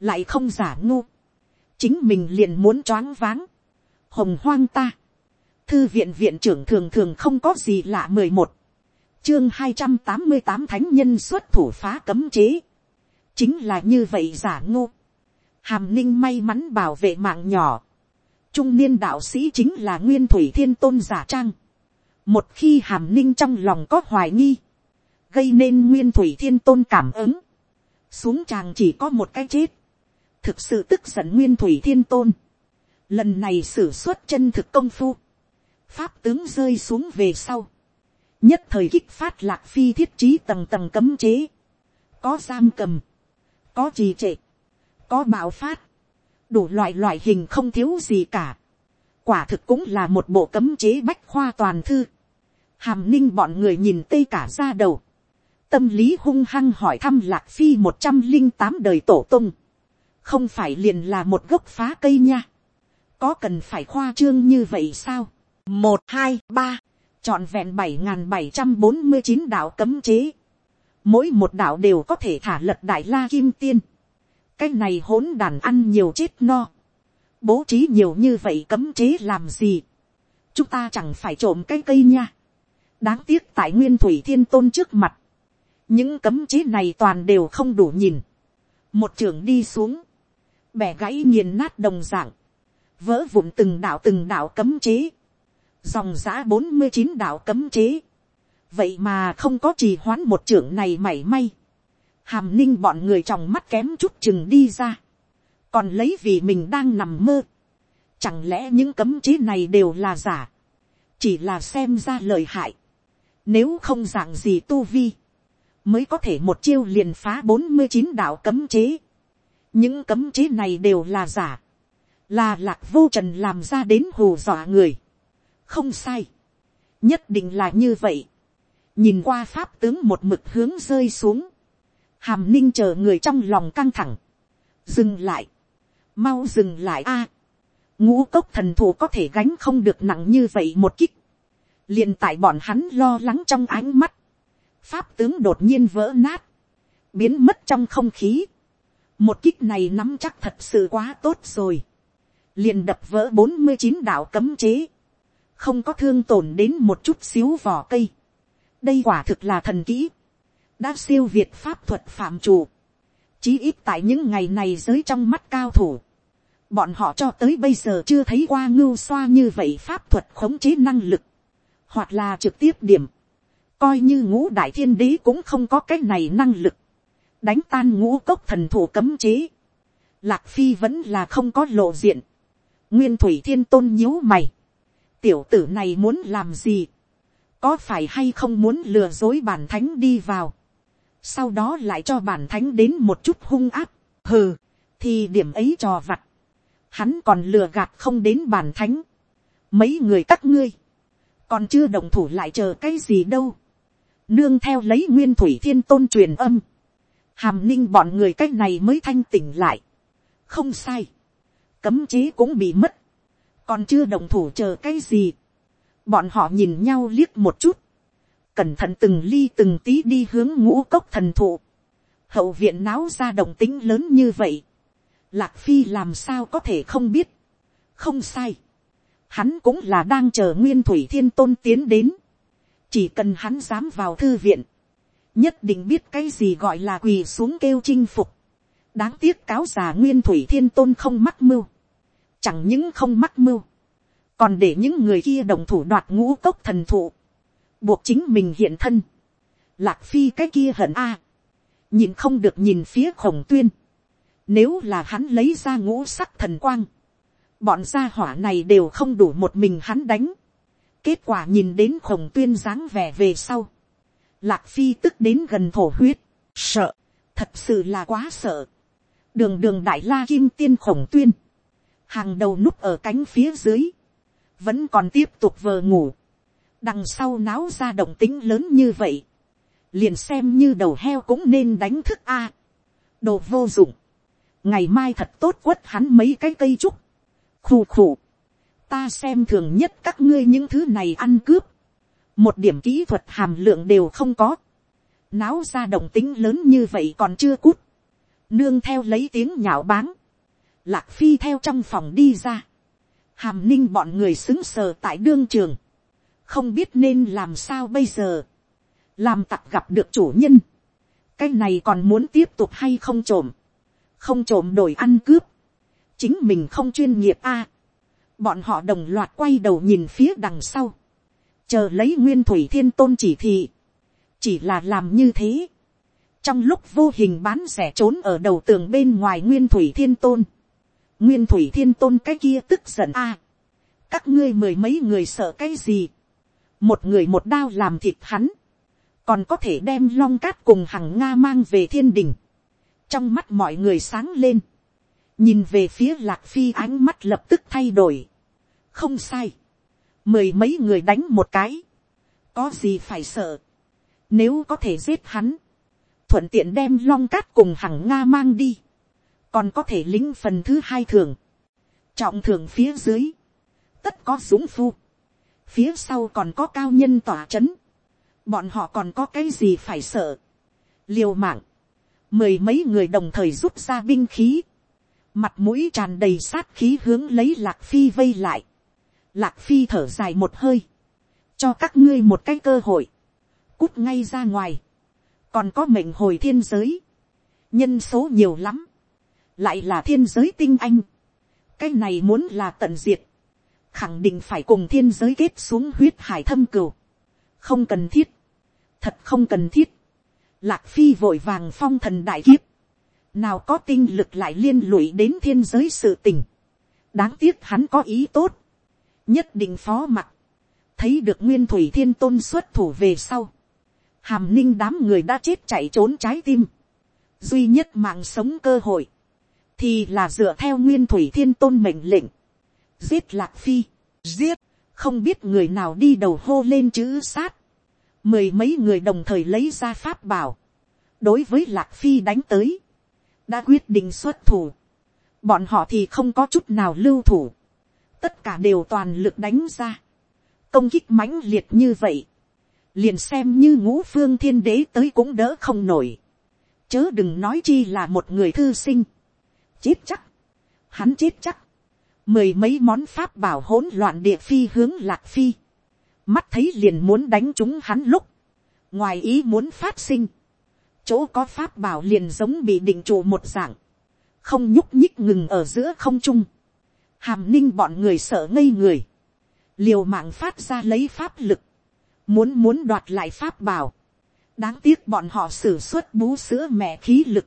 lại không giả ngu, chính mình liền muốn choáng váng, hồng hoang ta, thư viện viện trưởng thường thường không có gì lạ mười một, chương hai trăm tám mươi tám thánh nhân xuất thủ phá cấm chế. Chính là như vậy giả ngu. Hàm ninh may mắn bảo vệ mạng nhỏ. trung niên đạo sĩ chính là nguyên thủy thiên tôn giả trang một khi hàm ninh trong lòng có hoài nghi, gây nên nguyên thủy thiên tôn cảm ứng, xuống chàng chỉ có một cái chết, thực sự tức giận nguyên thủy thiên tôn, lần này sử xuất chân thực công phu, pháp tướng rơi xuống về sau, nhất thời kích phát lạc phi thiết trí tầng tầng cấm chế, có giam cầm, có trì trệ, có bạo phát, đủ loại loại hình không thiếu gì cả. quả thực cũng là một bộ cấm chế bách khoa toàn thư hàm ninh bọn người nhìn tây cả ra đầu. tâm lý hung hăng hỏi thăm lạc phi một trăm linh tám đời tổ tung. không phải liền là một gốc phá cây nha. có cần phải khoa trương như vậy sao. một hai ba, trọn vẹn bảy n bảy trăm bốn mươi chín đạo cấm chế. mỗi một đạo đều có thể thả lật đại la kim tiên cái này hỗn đàn ăn nhiều chết no, bố trí nhiều như vậy cấm chế làm gì, chúng ta chẳng phải trộm cái cây nha, đáng tiếc tại nguyên thủy thiên tôn trước mặt, những cấm chế này toàn đều không đủ nhìn, một trưởng đi xuống, bẻ gãy nghiền nát đồng dạng, vỡ vụn từng đạo từng đạo cấm chế, dòng giã bốn mươi chín đạo cấm chế, vậy mà không có trì hoãn một trưởng này mảy may, hàm ninh bọn người trong mắt kém chút chừng đi ra, còn lấy vì mình đang nằm mơ, chẳng lẽ những cấm chế này đều là giả, chỉ là xem ra lời hại, nếu không dạng gì tu vi, mới có thể một chiêu liền phá bốn mươi chín đạo cấm chế, những cấm chế này đều là giả, là lạc vô trần làm ra đến hù dọa người, không sai, nhất định là như vậy, nhìn qua pháp tướng một mực hướng rơi xuống, hàm ninh chờ người trong lòng căng thẳng, dừng lại, mau dừng lại a, ngũ cốc thần thủ có thể gánh không được nặng như vậy một kích, liền tại bọn hắn lo lắng trong ánh mắt, pháp tướng đột nhiên vỡ nát, biến mất trong không khí, một kích này nắm chắc thật sự quá tốt rồi, liền đập vỡ bốn mươi chín đạo cấm chế, không có thương tổn đến một chút xíu vỏ cây, đây quả thực là thần kỹ, đã siêu việt pháp thuật phạm chủ, chí ít tại những ngày này giới trong mắt cao thủ, bọn họ cho tới bây giờ chưa thấy qua ngưu xoa như vậy pháp thuật khống chế năng lực, hoặc là trực tiếp điểm, coi như ngũ đại thiên đế cũng không có cái này năng lực, đánh tan ngũ cốc thần thủ cấm chế, lạc phi vẫn là không có lộ diện, nguyên thủy thiên tôn nhíu mày, tiểu tử này muốn làm gì, có phải hay không muốn lừa dối bản thánh đi vào, sau đó lại cho bản thánh đến một chút hung áp, hừ, thì điểm ấy trò vặt, hắn còn lừa gạt không đến bản thánh, mấy người các ngươi, còn chưa đồng thủ lại chờ cái gì đâu, nương theo lấy nguyên thủy thiên tôn truyền âm, hàm ninh bọn người cái này mới thanh tỉnh lại, không sai, cấm chế cũng bị mất, còn chưa đồng thủ chờ cái gì, bọn họ nhìn nhau liếc một chút, cẩn thận từng ly từng tí đi hướng ngũ cốc thần thụ. Hậu viện náo ra động tính lớn như vậy. Lạc Phi làm sao có thể không biết. Không sai. Hắn cũng là đang chờ Nguyên Thủy Thiên Tôn tiến đến. Chỉ cần hắn dám vào thư viện. Nhất định biết cái gì gọi là quỳ xuống kêu chinh phục. Đáng tiếc cáo già Nguyên Thủy Thiên Tôn không mắc mưu. Chẳng những không mắc mưu. Còn để những người kia đồng thủ đoạt ngũ cốc thần thụ buộc chính mình hiện thân, lạc phi cái kia hận a, nhìn không được nhìn phía khổng tuyên, nếu là hắn lấy ra ngũ sắc thần quang, bọn gia hỏa này đều không đủ một mình hắn đánh, kết quả nhìn đến khổng tuyên dáng vẻ về sau, lạc phi tức đến gần thổ huyết, sợ, thật sự là quá sợ, đường đường đại la kim tiên khổng tuyên, hàng đầu núp ở cánh phía dưới, vẫn còn tiếp tục vờ ngủ, đằng sau náo ra động tính lớn như vậy, liền xem như đầu heo cũng nên đánh thức a. đồ vô dụng, ngày mai thật tốt quất hắn mấy cái cây trúc, khù khù, ta xem thường nhất các ngươi những thứ này ăn cướp, một điểm kỹ thuật hàm lượng đều không có, náo ra động tính lớn như vậy còn chưa cút, nương theo lấy tiếng nhạo báng, lạc phi theo trong phòng đi ra, hàm ninh bọn người xứng sờ tại đương trường, không biết nên làm sao bây giờ, làm tặc gặp được chủ nhân, cái này còn muốn tiếp tục hay không trộm, không trộm đổi ăn cướp, chính mình không chuyên nghiệp a, bọn họ đồng loạt quay đầu nhìn phía đằng sau, chờ lấy nguyên thủy thiên tôn chỉ thị, chỉ là làm như thế, trong lúc vô hình bán rẻ trốn ở đầu tường bên ngoài nguyên thủy thiên tôn, nguyên thủy thiên tôn cái kia tức giận a, các ngươi mười mấy người sợ cái gì, một người một đao làm thịt hắn, còn có thể đem long cát cùng hằng nga mang về thiên đình, trong mắt mọi người sáng lên, nhìn về phía lạc phi ánh mắt lập tức thay đổi, không sai, mười mấy người đánh một cái, có gì phải sợ, nếu có thể giết hắn, thuận tiện đem long cát cùng hằng nga mang đi, còn có thể lính phần thứ hai thường, trọng thường phía dưới, tất có súng phu, phía sau còn có cao nhân tỏa c h ấ n bọn họ còn có cái gì phải sợ, liều mạng, mười mấy người đồng thời rút ra binh khí, mặt mũi tràn đầy sát khí hướng lấy lạc phi vây lại, lạc phi thở dài một hơi, cho các ngươi một cái cơ hội, cút ngay ra ngoài, còn có mệnh hồi thiên giới, nhân số nhiều lắm, lại là thiên giới tinh anh, cái này muốn là tận diệt, khẳng định phải cùng thiên giới kết xuống huyết hải thâm cừu. không cần thiết, thật không cần thiết. lạc phi vội vàng phong thần đại kiếp, nào có tinh lực lại liên lụy đến thiên giới sự tình. đáng tiếc hắn có ý tốt, nhất định phó mặt, thấy được nguyên thủy thiên tôn xuất thủ về sau, hàm ninh đám người đã chết chạy trốn trái tim, duy nhất mạng sống cơ hội, thì là dựa theo nguyên thủy thiên tôn mệnh lệnh, giết lạc phi, giết, không biết người nào đi đầu hô lên chữ sát, mười mấy người đồng thời lấy ra pháp bảo, đối với lạc phi đánh tới, đã quyết định xuất thủ, bọn họ thì không có chút nào lưu thủ, tất cả đều toàn lực đánh ra, công kích mãnh liệt như vậy, liền xem như ngũ phương thiên đế tới cũng đỡ không nổi, chớ đừng nói chi là một người thư sinh, chết chắc, hắn chết chắc, mười mấy món pháp bảo hỗn loạn địa phi hướng lạc phi, mắt thấy liền muốn đánh chúng hắn lúc, ngoài ý muốn phát sinh, chỗ có pháp bảo liền giống bị định trụ một dạng, không nhúc nhích ngừng ở giữa không trung, hàm ninh bọn người sợ ngây người, liều mạng phát ra lấy pháp lực, muốn muốn đoạt lại pháp bảo, đáng tiếc bọn họ xử suất bú sữa mẹ khí lực,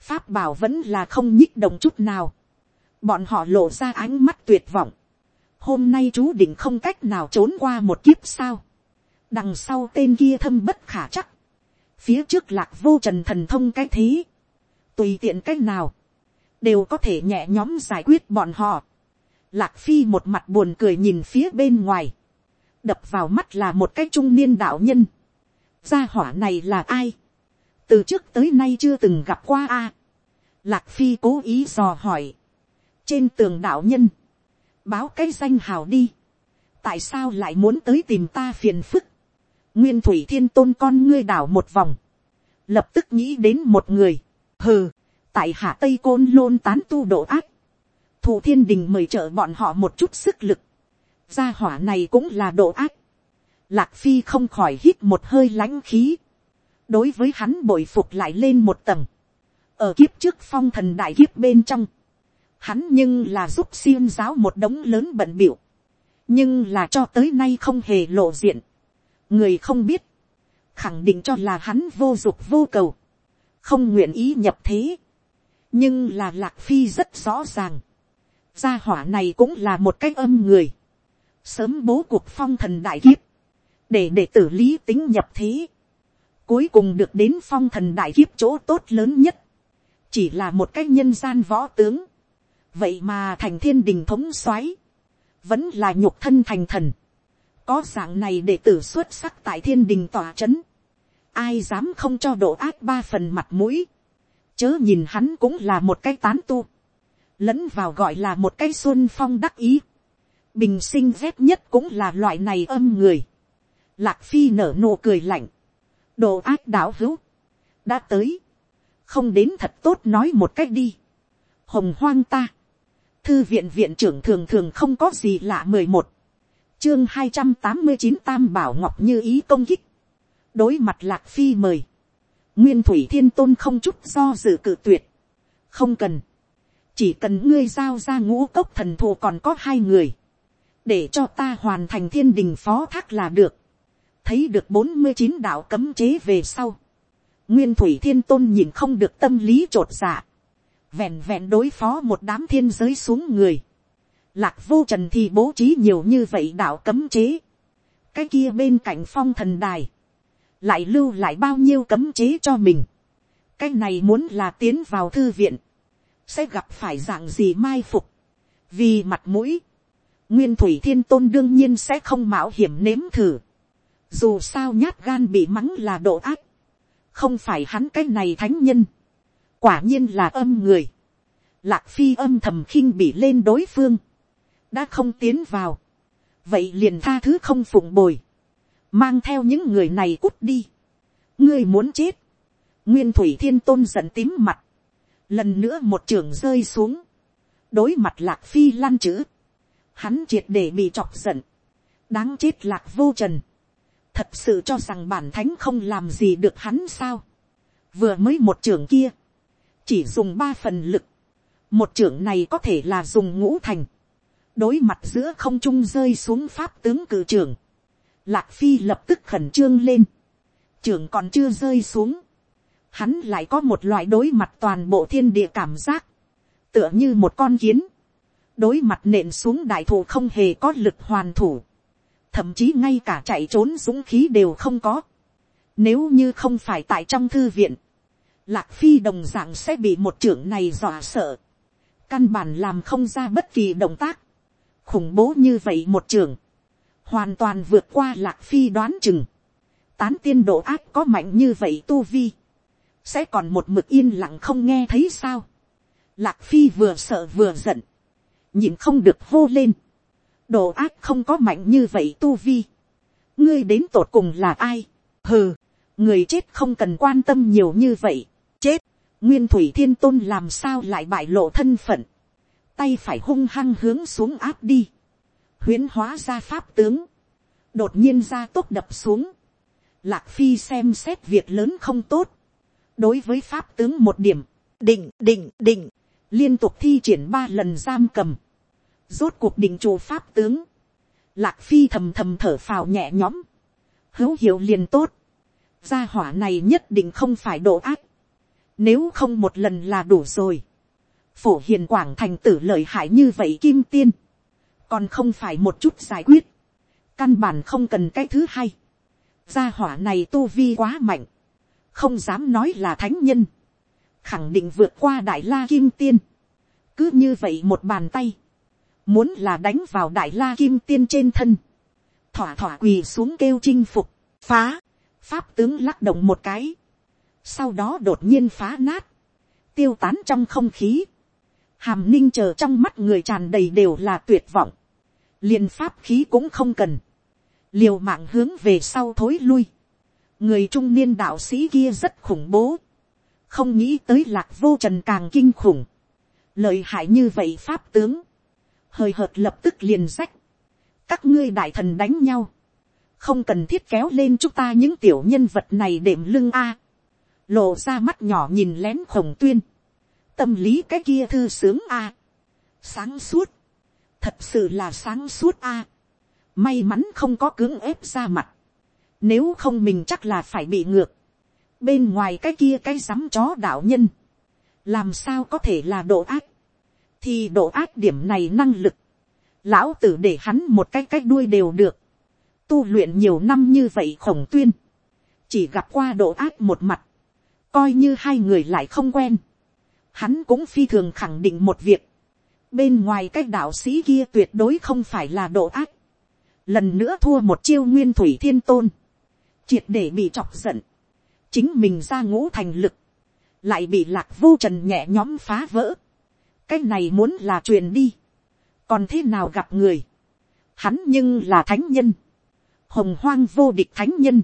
pháp bảo vẫn là không nhích động chút nào, bọn họ lộ ra ánh mắt tuyệt vọng. hôm nay chú định không cách nào trốn qua một kiếp sao. đằng sau tên kia thâm bất khả chắc phía trước lạc vô trần thần thông cái thế. tùy tiện cách nào, đều có thể nhẹ nhóm giải quyết bọn họ. lạc phi một mặt buồn cười nhìn phía bên ngoài. đập vào mắt là một cái trung niên đạo nhân. gia hỏa này là ai. từ trước tới nay chưa từng gặp qua a. lạc phi cố ý dò hỏi trên tường đạo nhân, báo cái danh hào đi, tại sao lại muốn tới tìm ta phiền phức, nguyên thủy thiên tôn con ngươi đảo một vòng, lập tức nghĩ đến một người, hừ, tại hạ tây côn lôn tán tu độ ác, thủ thiên đình mời trợ bọn họ một chút sức lực, gia hỏa này cũng là độ ác, lạc phi không khỏi hít một hơi lãnh khí, đối với hắn bội phục lại lên một tầng, ở kiếp trước phong thần đại kiếp bên trong, hắn nhưng là giúp xiêm giáo một đống lớn bận biểu, nhưng là cho tới nay không hề lộ diện, người không biết, khẳng định cho là hắn vô dục vô cầu, không nguyện ý nhập thế, nhưng là lạc phi rất rõ ràng, gia hỏa này cũng là một cái âm người, sớm bố cuộc phong thần đại kiếp, để để tử lý tính nhập thế, cuối cùng được đến phong thần đại kiếp chỗ tốt lớn nhất, chỉ là một cái nhân gian võ tướng, vậy mà thành thiên đình thống soái, vẫn là nhục thân thành thần, có dạng này để tử xuất sắc tại thiên đình tòa c h ấ n ai dám không cho độ ác ba phần mặt mũi, chớ nhìn hắn cũng là một cái tán tu, lẫn vào gọi là một cái xuân phong đắc ý, bình sinh dép nhất cũng là loại này âm người, lạc phi nở nụ cười lạnh, độ ác đạo hữu, đã tới, không đến thật tốt nói một cách đi, hồng hoang ta, Thư viện viện trưởng thường thường không có gì lạ mười một. Chương hai trăm tám mươi chín Tam Bảo Ngọc như ý công kích. Đối mặt Lạc Phi mời. Nguyên Thủy Thiên Tôn không chút do dự cự tuyệt. Không cần. Chỉ cần ngươi giao ra ngũ cốc thần thù còn có hai người. Để cho ta hoàn thành thiên đình phó thác là được. Thấy được bốn mươi chín đạo cấm chế về sau. nguyên thủy thiên tôn nhìn không được tâm lý t r ộ t dạ, vẹn vẹn đối phó một đám thiên giới xuống người, lạc vô trần thì bố trí nhiều như vậy đạo cấm chế, cái kia bên cạnh phong thần đài, lại lưu lại bao nhiêu cấm chế cho mình, cái này muốn là tiến vào thư viện, sẽ gặp phải dạng gì mai phục, vì mặt mũi, nguyên thủy thiên tôn đương nhiên sẽ không mạo hiểm nếm thử, dù sao nhát gan bị mắng là độ ác, không phải hắn cái này thánh nhân, quả nhiên là âm người, lạc phi âm thầm khinh bị lên đối phương, đã không tiến vào, vậy liền tha thứ không phụng bồi, mang theo những người này cút đi, ngươi muốn chết, nguyên thủy thiên tôn giận tím mặt, lần nữa một trường rơi xuống, đối mặt lạc phi lan chữ, hắn triệt để bị chọc giận, đáng chết lạc vô trần, thật sự cho rằng bản thánh không làm gì được hắn sao. vừa mới một trường kia, chỉ dùng ba phần lực, một trưởng này có thể là dùng ngũ thành, đối mặt giữa không trung rơi xuống pháp tướng cử trưởng, lạc phi lập tức khẩn trương lên, trưởng còn chưa rơi xuống, hắn lại có một loại đối mặt toàn bộ thiên địa cảm giác, tựa như một con kiến, đối mặt nện xuống đại thủ không hề có lực hoàn thủ, thậm chí ngay cả chạy trốn dũng khí đều không có. Nếu như không phải tại trong thư viện, lạc phi đồng dạng sẽ bị một trưởng này dọa sợ. căn bản làm không ra bất kỳ động tác khủng bố như vậy một trưởng, hoàn toàn vượt qua lạc phi đoán chừng. tán tiên độ ác có mạnh như vậy tu vi, sẽ còn một mực yên lặng không nghe thấy sao. lạc phi vừa sợ vừa giận, nhìn không được hô lên độ ác không có mạnh như vậy tu vi. ngươi đến tột cùng là ai. hừ, người chết không cần quan tâm nhiều như vậy. chết, nguyên thủy thiên tôn làm sao lại bại lộ thân phận tay phải hung hăng hướng xuống áp đi. huyễn hóa ra pháp tướng. đột nhiên ra tốt đập xuống. lạc phi xem xét việc lớn không tốt. đối với pháp tướng một điểm, định định định, liên tục thi triển ba lần giam cầm rốt cuộc định chủ pháp tướng, lạc phi thầm thầm thở phào nhẹ nhõm, hữu hiệu liền tốt, gia hỏa này nhất định không phải độ ác, nếu không một lần là đủ rồi, phổ hiền quảng thành tử lợi hại như vậy kim tiên, còn không phải một chút giải quyết, căn bản không cần cái thứ hai. gia hỏa này tu vi quá mạnh, không dám nói là thánh nhân, khẳng định vượt qua đại la kim tiên, cứ như vậy một bàn tay, muốn là đánh vào đại la kim tiên trên thân, thỏa thỏa quỳ xuống kêu chinh phục, phá, pháp tướng lắc động một cái, sau đó đột nhiên phá nát, tiêu tán trong không khí, hàm ninh chờ trong mắt người tràn đầy đều là tuyệt vọng, liền pháp khí cũng không cần, liều mạng hướng về sau thối lui, người trung niên đạo sĩ kia rất khủng bố, không nghĩ tới lạc vô trần càng kinh khủng, lợi hại như vậy pháp tướng, hơi hợt lập tức liền rách, các ngươi đại thần đánh nhau, không cần thiết kéo lên chúng ta những tiểu nhân vật này đệm lưng a, lộ ra mắt nhỏ nhìn lén khổng tuyên, tâm lý cái kia thư sướng a, sáng suốt, thật sự là sáng suốt a, may mắn không có cưỡng ép ra mặt, nếu không mình chắc là phải bị ngược, bên ngoài cái kia cái rắm chó đạo nhân, làm sao có thể là độ ác, thì độ ác điểm này năng lực, lão tử để hắn một cái cách đuôi đều được, tu luyện nhiều năm như vậy khổng tuyên, chỉ gặp qua độ ác một mặt, coi như hai người lại không quen, hắn cũng phi thường khẳng định một việc, bên ngoài cái đạo sĩ kia tuyệt đối không phải là độ ác, lần nữa thua một chiêu nguyên thủy thiên tôn, triệt để bị chọc giận, chính mình ra ngũ thành lực, lại bị lạc vô trần nhẹ nhóm phá vỡ, cái này muốn là truyền đi, còn thế nào gặp người, hắn nhưng là thánh nhân, hồng hoang vô địch thánh nhân,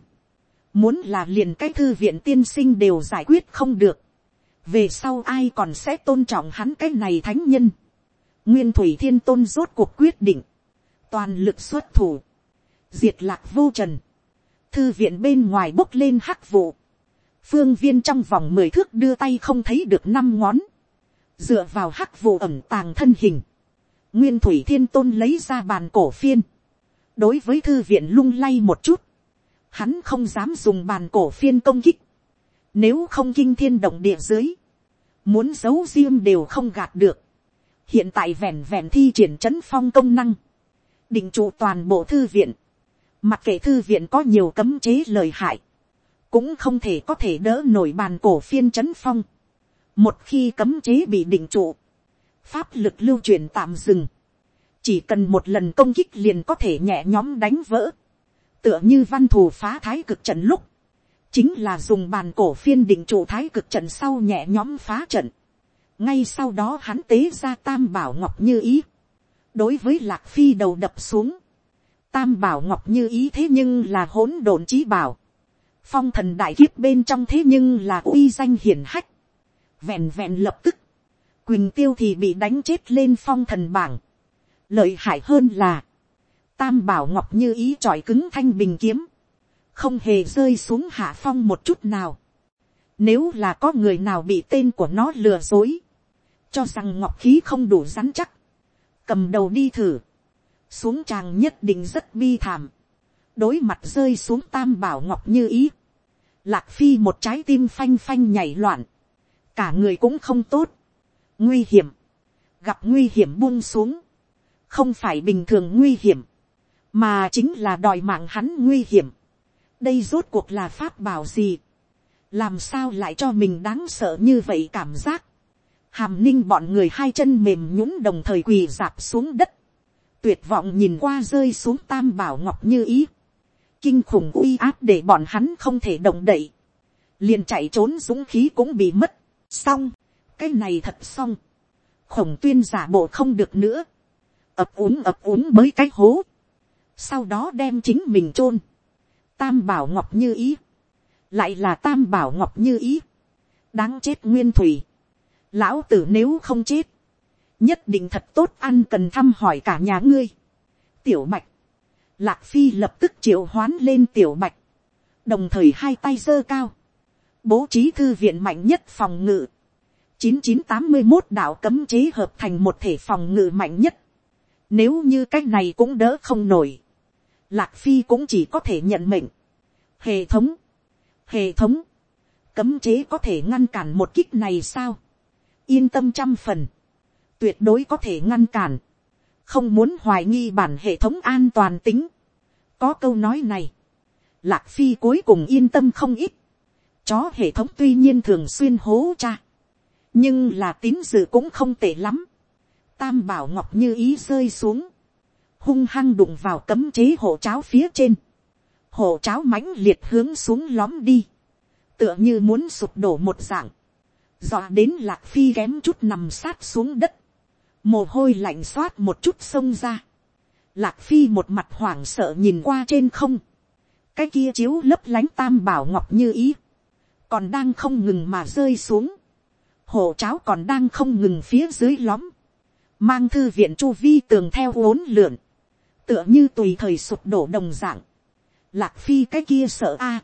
muốn là liền cái thư viện tiên sinh đều giải quyết không được, về sau ai còn sẽ tôn trọng hắn cái này thánh nhân, nguyên thủy thiên tôn rốt cuộc quyết định, toàn lực xuất thủ, diệt lạc vô trần, thư viện bên ngoài bốc lên hắc vụ, phương viên trong vòng mười thước đưa tay không thấy được năm ngón, dựa vào hắc vụ ẩm tàng thân hình, nguyên thủy thiên tôn lấy ra bàn cổ phiên, đối với thư viện lung lay một chút, hắn không dám dùng bàn cổ phiên công kích, nếu không kinh thiên động địa dưới. Muốn giấu riêng đều không gạt được. Hiện tại vẹn vẹn thi triển chấn phong công năng. Định trụ toàn bộ thư viện. Mặc kệ thư viện có nhiều cấm chế lời hại. Cũng không thể có thể đỡ nổi bàn cổ phiên chấn phong. Một khi cấm chế bị định trụ. Pháp lực lưu truyền tạm dừng. Chỉ cần một lần công kích liền có thể nhẹ nhóm đánh vỡ. Tựa như văn thù phá thái cực trận lúc chính là dùng bàn cổ phiên định trụ thái cực trận sau nhẹ nhóm phá trận. ngay sau đó hắn tế ra tam bảo ngọc như ý. đối với lạc phi đầu đập xuống. tam bảo ngọc như ý thế nhưng là hỗn độn trí bảo. phong thần đại kiếp bên trong thế nhưng là uy danh hiển hách. vẹn vẹn lập tức. quỳnh tiêu thì bị đánh chết lên phong thần bảng. lợi hại hơn là, tam bảo ngọc như ý trọi cứng thanh bình kiếm không hề rơi xuống hạ phong một chút nào. Nếu là có người nào bị tên của nó lừa dối, cho rằng ngọc khí không đủ rắn chắc, cầm đầu đi thử, xuống tràng nhất định rất bi thảm, đối mặt rơi xuống tam bảo ngọc như ý, lạc phi một trái tim phanh phanh nhảy loạn, cả người cũng không tốt, nguy hiểm, gặp nguy hiểm buông xuống, không phải bình thường nguy hiểm, mà chính là đòi mạng hắn nguy hiểm đây rốt cuộc là pháp bảo gì, làm sao lại cho mình đáng sợ như vậy cảm giác, hàm ninh bọn người hai chân mềm nhũng đồng thời quỳ dạp xuống đất, tuyệt vọng nhìn qua rơi xuống tam bảo ngọc như ý, kinh khủng uy áp để bọn hắn không thể động đậy, liền chạy trốn dũng khí cũng bị mất, xong, cái này thật xong, khổng tuyên giả bộ không được nữa, ập úng ập úng mới cái hố, sau đó đem chính mình chôn, tam bảo ngọc như ý, lại là tam bảo ngọc như ý, đáng chết nguyên thủy, lão tử nếu không chết, nhất định thật tốt ăn cần thăm hỏi cả nhà ngươi. tiểu mạch. Lạc phi lập tức triệu hoán lên tiểu mạch. Đồng thời hai tay giơ cao, bố trí thư viện mạnh nhất phòng ngự, chín chín tám mươi một đạo cấm chế hợp thành một thể phòng ngự mạnh nhất, nếu như cái này cũng đỡ không nổi, lạc phi cũng chỉ có thể nhận mệnh. hệ thống, hệ thống, cấm chế có thể ngăn cản một kích này sao, yên tâm trăm phần, tuyệt đối có thể ngăn cản, không muốn hoài nghi bản hệ thống an toàn tính. có câu nói này, lạc phi cuối cùng yên tâm không ít, chó hệ thống tuy nhiên thường xuyên hố cha, nhưng là tín dự cũng không tệ lắm, tam bảo ngọc như ý rơi xuống, hung hăng đụng vào cấm chế hộ cháo phía trên, hộ cháo mãnh liệt hướng xuống lóm đi, tựa như muốn sụp đổ một dạng, dọa đến lạc phi kém chút nằm sát xuống đất, mồ hôi lạnh xoát một chút xông ra, lạc phi một mặt hoảng sợ nhìn qua trên không, cái kia chiếu lấp lánh tam bảo ngọc như ý, còn đang không ngừng mà rơi xuống, hộ cháo còn đang không ngừng phía dưới lóm, mang thư viện chu vi tường theo uốn lượn, tựa như tùy thời sụp đổ đồng dạng, lạc phi cái kia sợ a,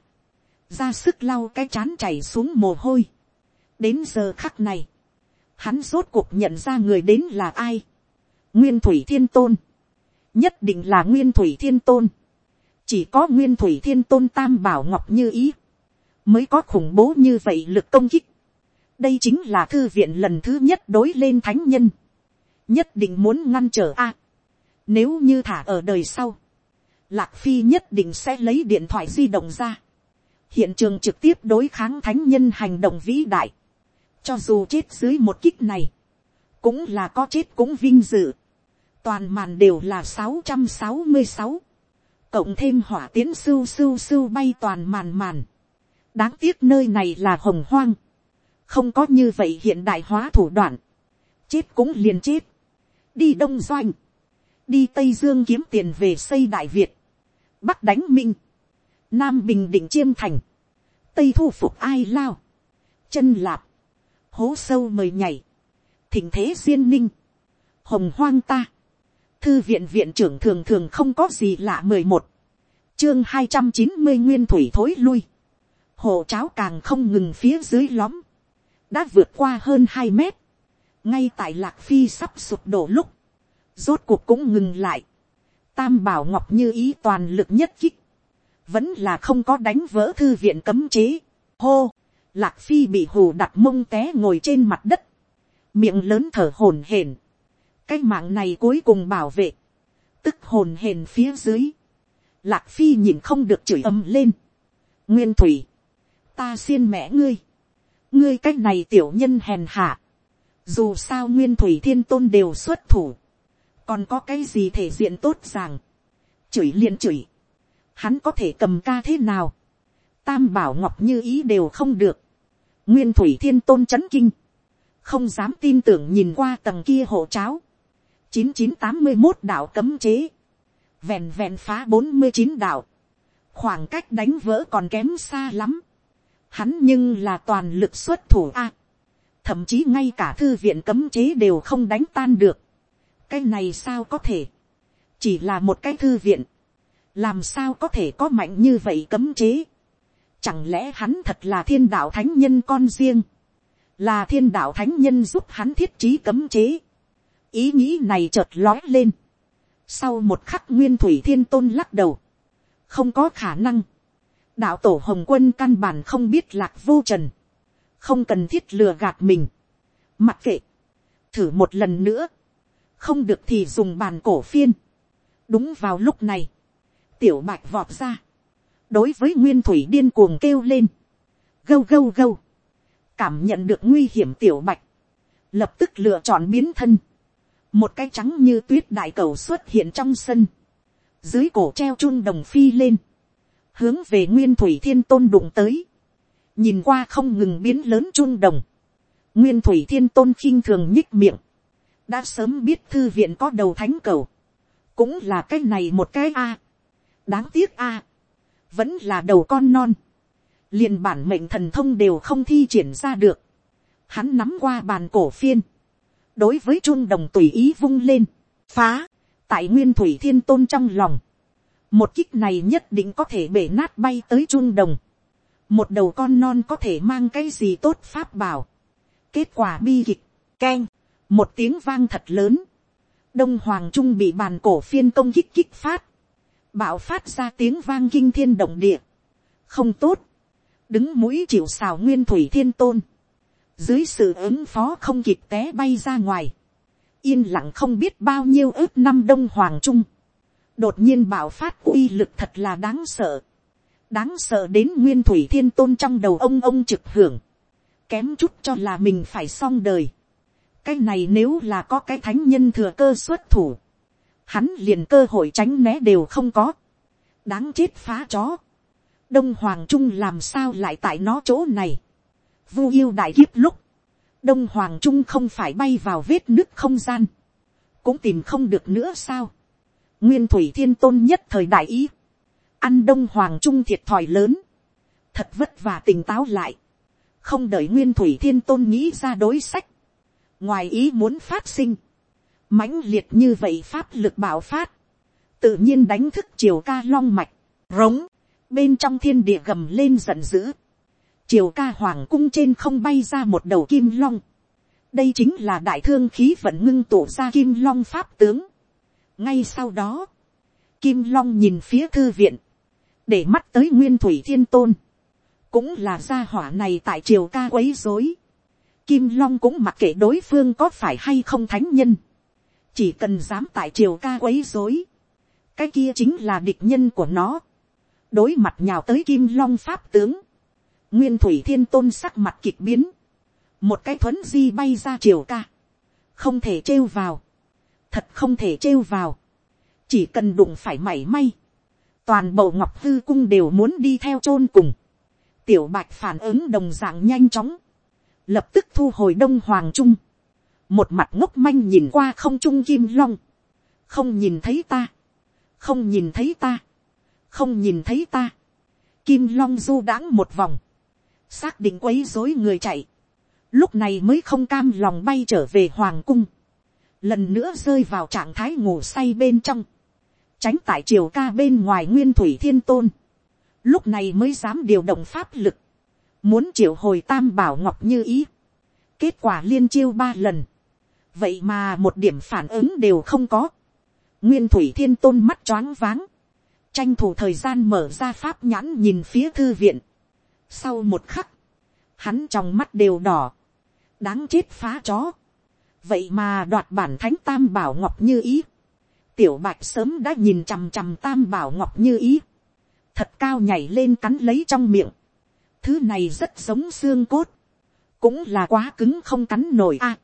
ra sức lau cái chán chảy xuống mồ hôi. đến giờ khắc này, hắn rốt cuộc nhận ra người đến là ai. nguyên thủy thiên tôn, nhất định là nguyên thủy thiên tôn, chỉ có nguyên thủy thiên tôn tam bảo ngọc như ý, mới có khủng bố như vậy lực công kích. đây chính là thư viện lần thứ nhất đối lên thánh nhân, nhất định muốn ngăn trở a. Nếu như thả ở đời sau, Lạc Phi nhất định sẽ lấy điện thoại di động ra. Hiện trường trực tiếp đối kháng thánh nhân hành động vĩ đại. Cho dù chết dưới một kích này, cũng là có chết cũng vinh dự. Toàn màn đều là sáu sáu trăm mươi sáu Cộng thêm hỏa tiến sưu sưu sưu bay toàn màn màn. Đáng tiếc nơi này là hồng hoang. Không có như vậy hiện đại hóa thủ đoạn. Chết cũng liền chết. Đi Đông Doanh đi tây dương kiếm tiền về xây đại việt, bắc đánh minh, nam bình định chiêm thành, tây thu phục ai lao, chân lạp, hố sâu mời nhảy, thỉnh thế duyên ninh, hồng hoang ta, thư viện viện trưởng thường thường không có gì lạ mười một, chương hai trăm chín mươi nguyên thủy thối lui, hồ cháo càng không ngừng phía dưới lõm, đã vượt qua hơn hai mét, ngay tại lạc phi sắp sụp đổ lúc, rốt cuộc cũng ngừng lại. Tam bảo ngọc như ý toàn lực nhất kích, vẫn là không có đánh vỡ thư viện cấm chế. Hô, lạc phi bị hù đặt mông té ngồi trên mặt đất, miệng lớn thở hổn hển, cái mạng này cuối cùng bảo vệ, tức hồn hển phía dưới, lạc phi nhìn không được chửi ầm lên, nguyên thủy, ta xiên mẹ ngươi, ngươi cái này tiểu nhân hèn hạ, dù sao nguyên thủy thiên tôn đều xuất thủ, còn có cái gì thể diện tốt ràng, chửi liền chửi, hắn có thể cầm ca thế nào, tam bảo ngọc như ý đều không được, nguyên thủy thiên tôn c h ấ n kinh, không dám tin tưởng nhìn qua tầng kia hộ cháo, chín chín tám mươi một đạo cấm chế, vẹn vẹn phá bốn mươi chín đạo, khoảng cách đánh vỡ còn kém xa lắm, hắn nhưng là toàn lực xuất thủ a, thậm chí ngay cả thư viện cấm chế đều không đánh tan được, cái này sao có thể, chỉ là một cái thư viện, làm sao có thể có mạnh như vậy cấm chế. Chẳng lẽ hắn thật là thiên đạo thánh nhân con riêng, là thiên đạo thánh nhân giúp hắn thiết trí cấm chế. ý nghĩ này chợt lói lên. sau một khắc nguyên thủy thiên tôn lắc đầu, không có khả năng. đạo tổ hồng quân căn bản không biết lạc vô trần, không cần thiết lừa gạt mình. mặc kệ, thử một lần nữa, không được thì dùng bàn cổ phiên. đúng vào lúc này, tiểu bạch vọt ra, đối với nguyên thủy điên cuồng kêu lên, gâu gâu gâu, cảm nhận được nguy hiểm tiểu bạch, lập tức lựa chọn biến thân, một cái trắng như tuyết đại cầu xuất hiện trong sân, dưới cổ treo chun đồng phi lên, hướng về nguyên thủy thiên tôn đụng tới, nhìn qua không ngừng biến lớn chun đồng, nguyên thủy thiên tôn khinh thường nhích miệng, đã sớm biết thư viện có đầu thánh cầu, cũng là cái này một cái a, đáng tiếc a, vẫn là đầu con non, liền bản mệnh thần thông đều không thi triển ra được, hắn nắm qua bàn cổ phiên, đối với trung đồng tùy ý vung lên, phá, tại nguyên thủy thiên tôn trong lòng, một kích này nhất định có thể bể nát bay tới trung đồng, một đầu con non có thể mang cái gì tốt pháp bảo, kết quả bi kịch, keng, một tiếng vang thật lớn, đông hoàng trung bị bàn cổ phiên công kích kích phát, bạo phát ra tiếng vang kinh thiên động địa, không tốt, đứng mũi chịu xào nguyên thủy thiên tôn, dưới sự ứng phó không kịp té bay ra ngoài, yên lặng không biết bao nhiêu ước năm đông hoàng trung, đột nhiên bạo phát uy lực thật là đáng sợ, đáng sợ đến nguyên thủy thiên tôn trong đầu ông ông trực hưởng, kém chút cho là mình phải xong đời, cái này nếu là có cái thánh nhân thừa cơ xuất thủ, hắn liền cơ hội tránh né đều không có, đáng chết phá chó, đông hoàng trung làm sao lại tại nó chỗ này, vu yêu đại kiếp lúc, đông hoàng trung không phải bay vào vết nứt không gian, cũng tìm không được nữa sao, nguyên thủy thiên tôn nhất thời đại ý, ăn đông hoàng trung thiệt thòi lớn, thật vất vả tỉnh táo lại, không đợi nguyên thủy thiên tôn nghĩ ra đối sách, ngoài ý muốn phát sinh, mãnh liệt như vậy pháp lực bạo phát, tự nhiên đánh thức triều ca long mạch, rống, bên trong thiên địa gầm lên giận dữ, triều ca hoàng cung trên không bay ra một đầu kim long, đây chính là đại thương khí vận ngưng tụ ra kim long pháp tướng. ngay sau đó, kim long nhìn phía thư viện, để mắt tới nguyên thủy thiên tôn, cũng là gia hỏa này tại triều ca quấy dối. Kim long cũng mặc kệ đối phương có phải hay không thánh nhân, chỉ cần dám tại triều ca quấy rối, cái kia chính là địch nhân của nó, đối mặt nhào tới kim long pháp tướng, nguyên thủy thiên tôn sắc mặt kịch biến, một cái thuấn di bay ra triều ca, không thể trêu vào, thật không thể trêu vào, chỉ cần đụng phải mảy may, toàn bộ ngọc hư cung đều muốn đi theo chôn cùng, tiểu bạch phản ứng đồng dạng nhanh chóng, lập tức thu hồi đông hoàng trung, một mặt ngốc manh nhìn qua không trung kim long, không nhìn thấy ta, không nhìn thấy ta, không nhìn thấy ta, kim long du đãng một vòng, xác định quấy dối người chạy, lúc này mới không cam lòng bay trở về hoàng cung, lần nữa rơi vào trạng thái ngủ say bên trong, tránh tại triều ca bên ngoài nguyên thủy thiên tôn, lúc này mới dám điều động pháp lực, muốn triệu hồi tam bảo ngọc như ý, kết quả liên chiêu ba lần, vậy mà một điểm phản ứng đều không có. nguyên thủy thiên tôn mắt choáng váng, tranh thủ thời gian mở ra pháp nhãn nhìn phía thư viện. sau một khắc, hắn trong mắt đều đỏ, đáng chết phá chó, vậy mà đoạt bản thánh tam bảo ngọc như ý, tiểu bạch sớm đã nhìn chằm chằm tam bảo ngọc như ý, thật cao nhảy lên cắn lấy trong miệng, thứ này rất giống xương cốt, cũng là quá cứng không cắn nổi a.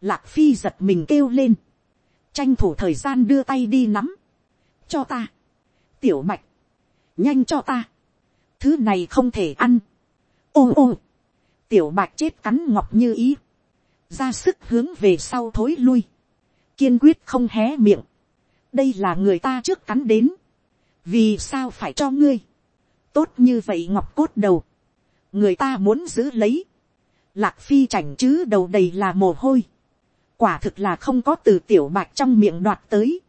lạc phi giật mình kêu lên, tranh thủ thời gian đưa tay đi nắm, cho ta, tiểu bạch, nhanh cho ta, thứ này không thể ăn, ô ô, tiểu bạch chết cắn ngọc như ý, ra sức hướng về sau thối lui, kiên quyết không hé miệng, đây là người ta trước cắn đến, vì sao phải cho ngươi, tốt như vậy ngọc cốt đầu, người ta muốn giữ lấy, lạc phi chảnh chứ đầu đầy là mồ hôi, quả thực là không có từ tiểu bạch trong miệng đoạt tới,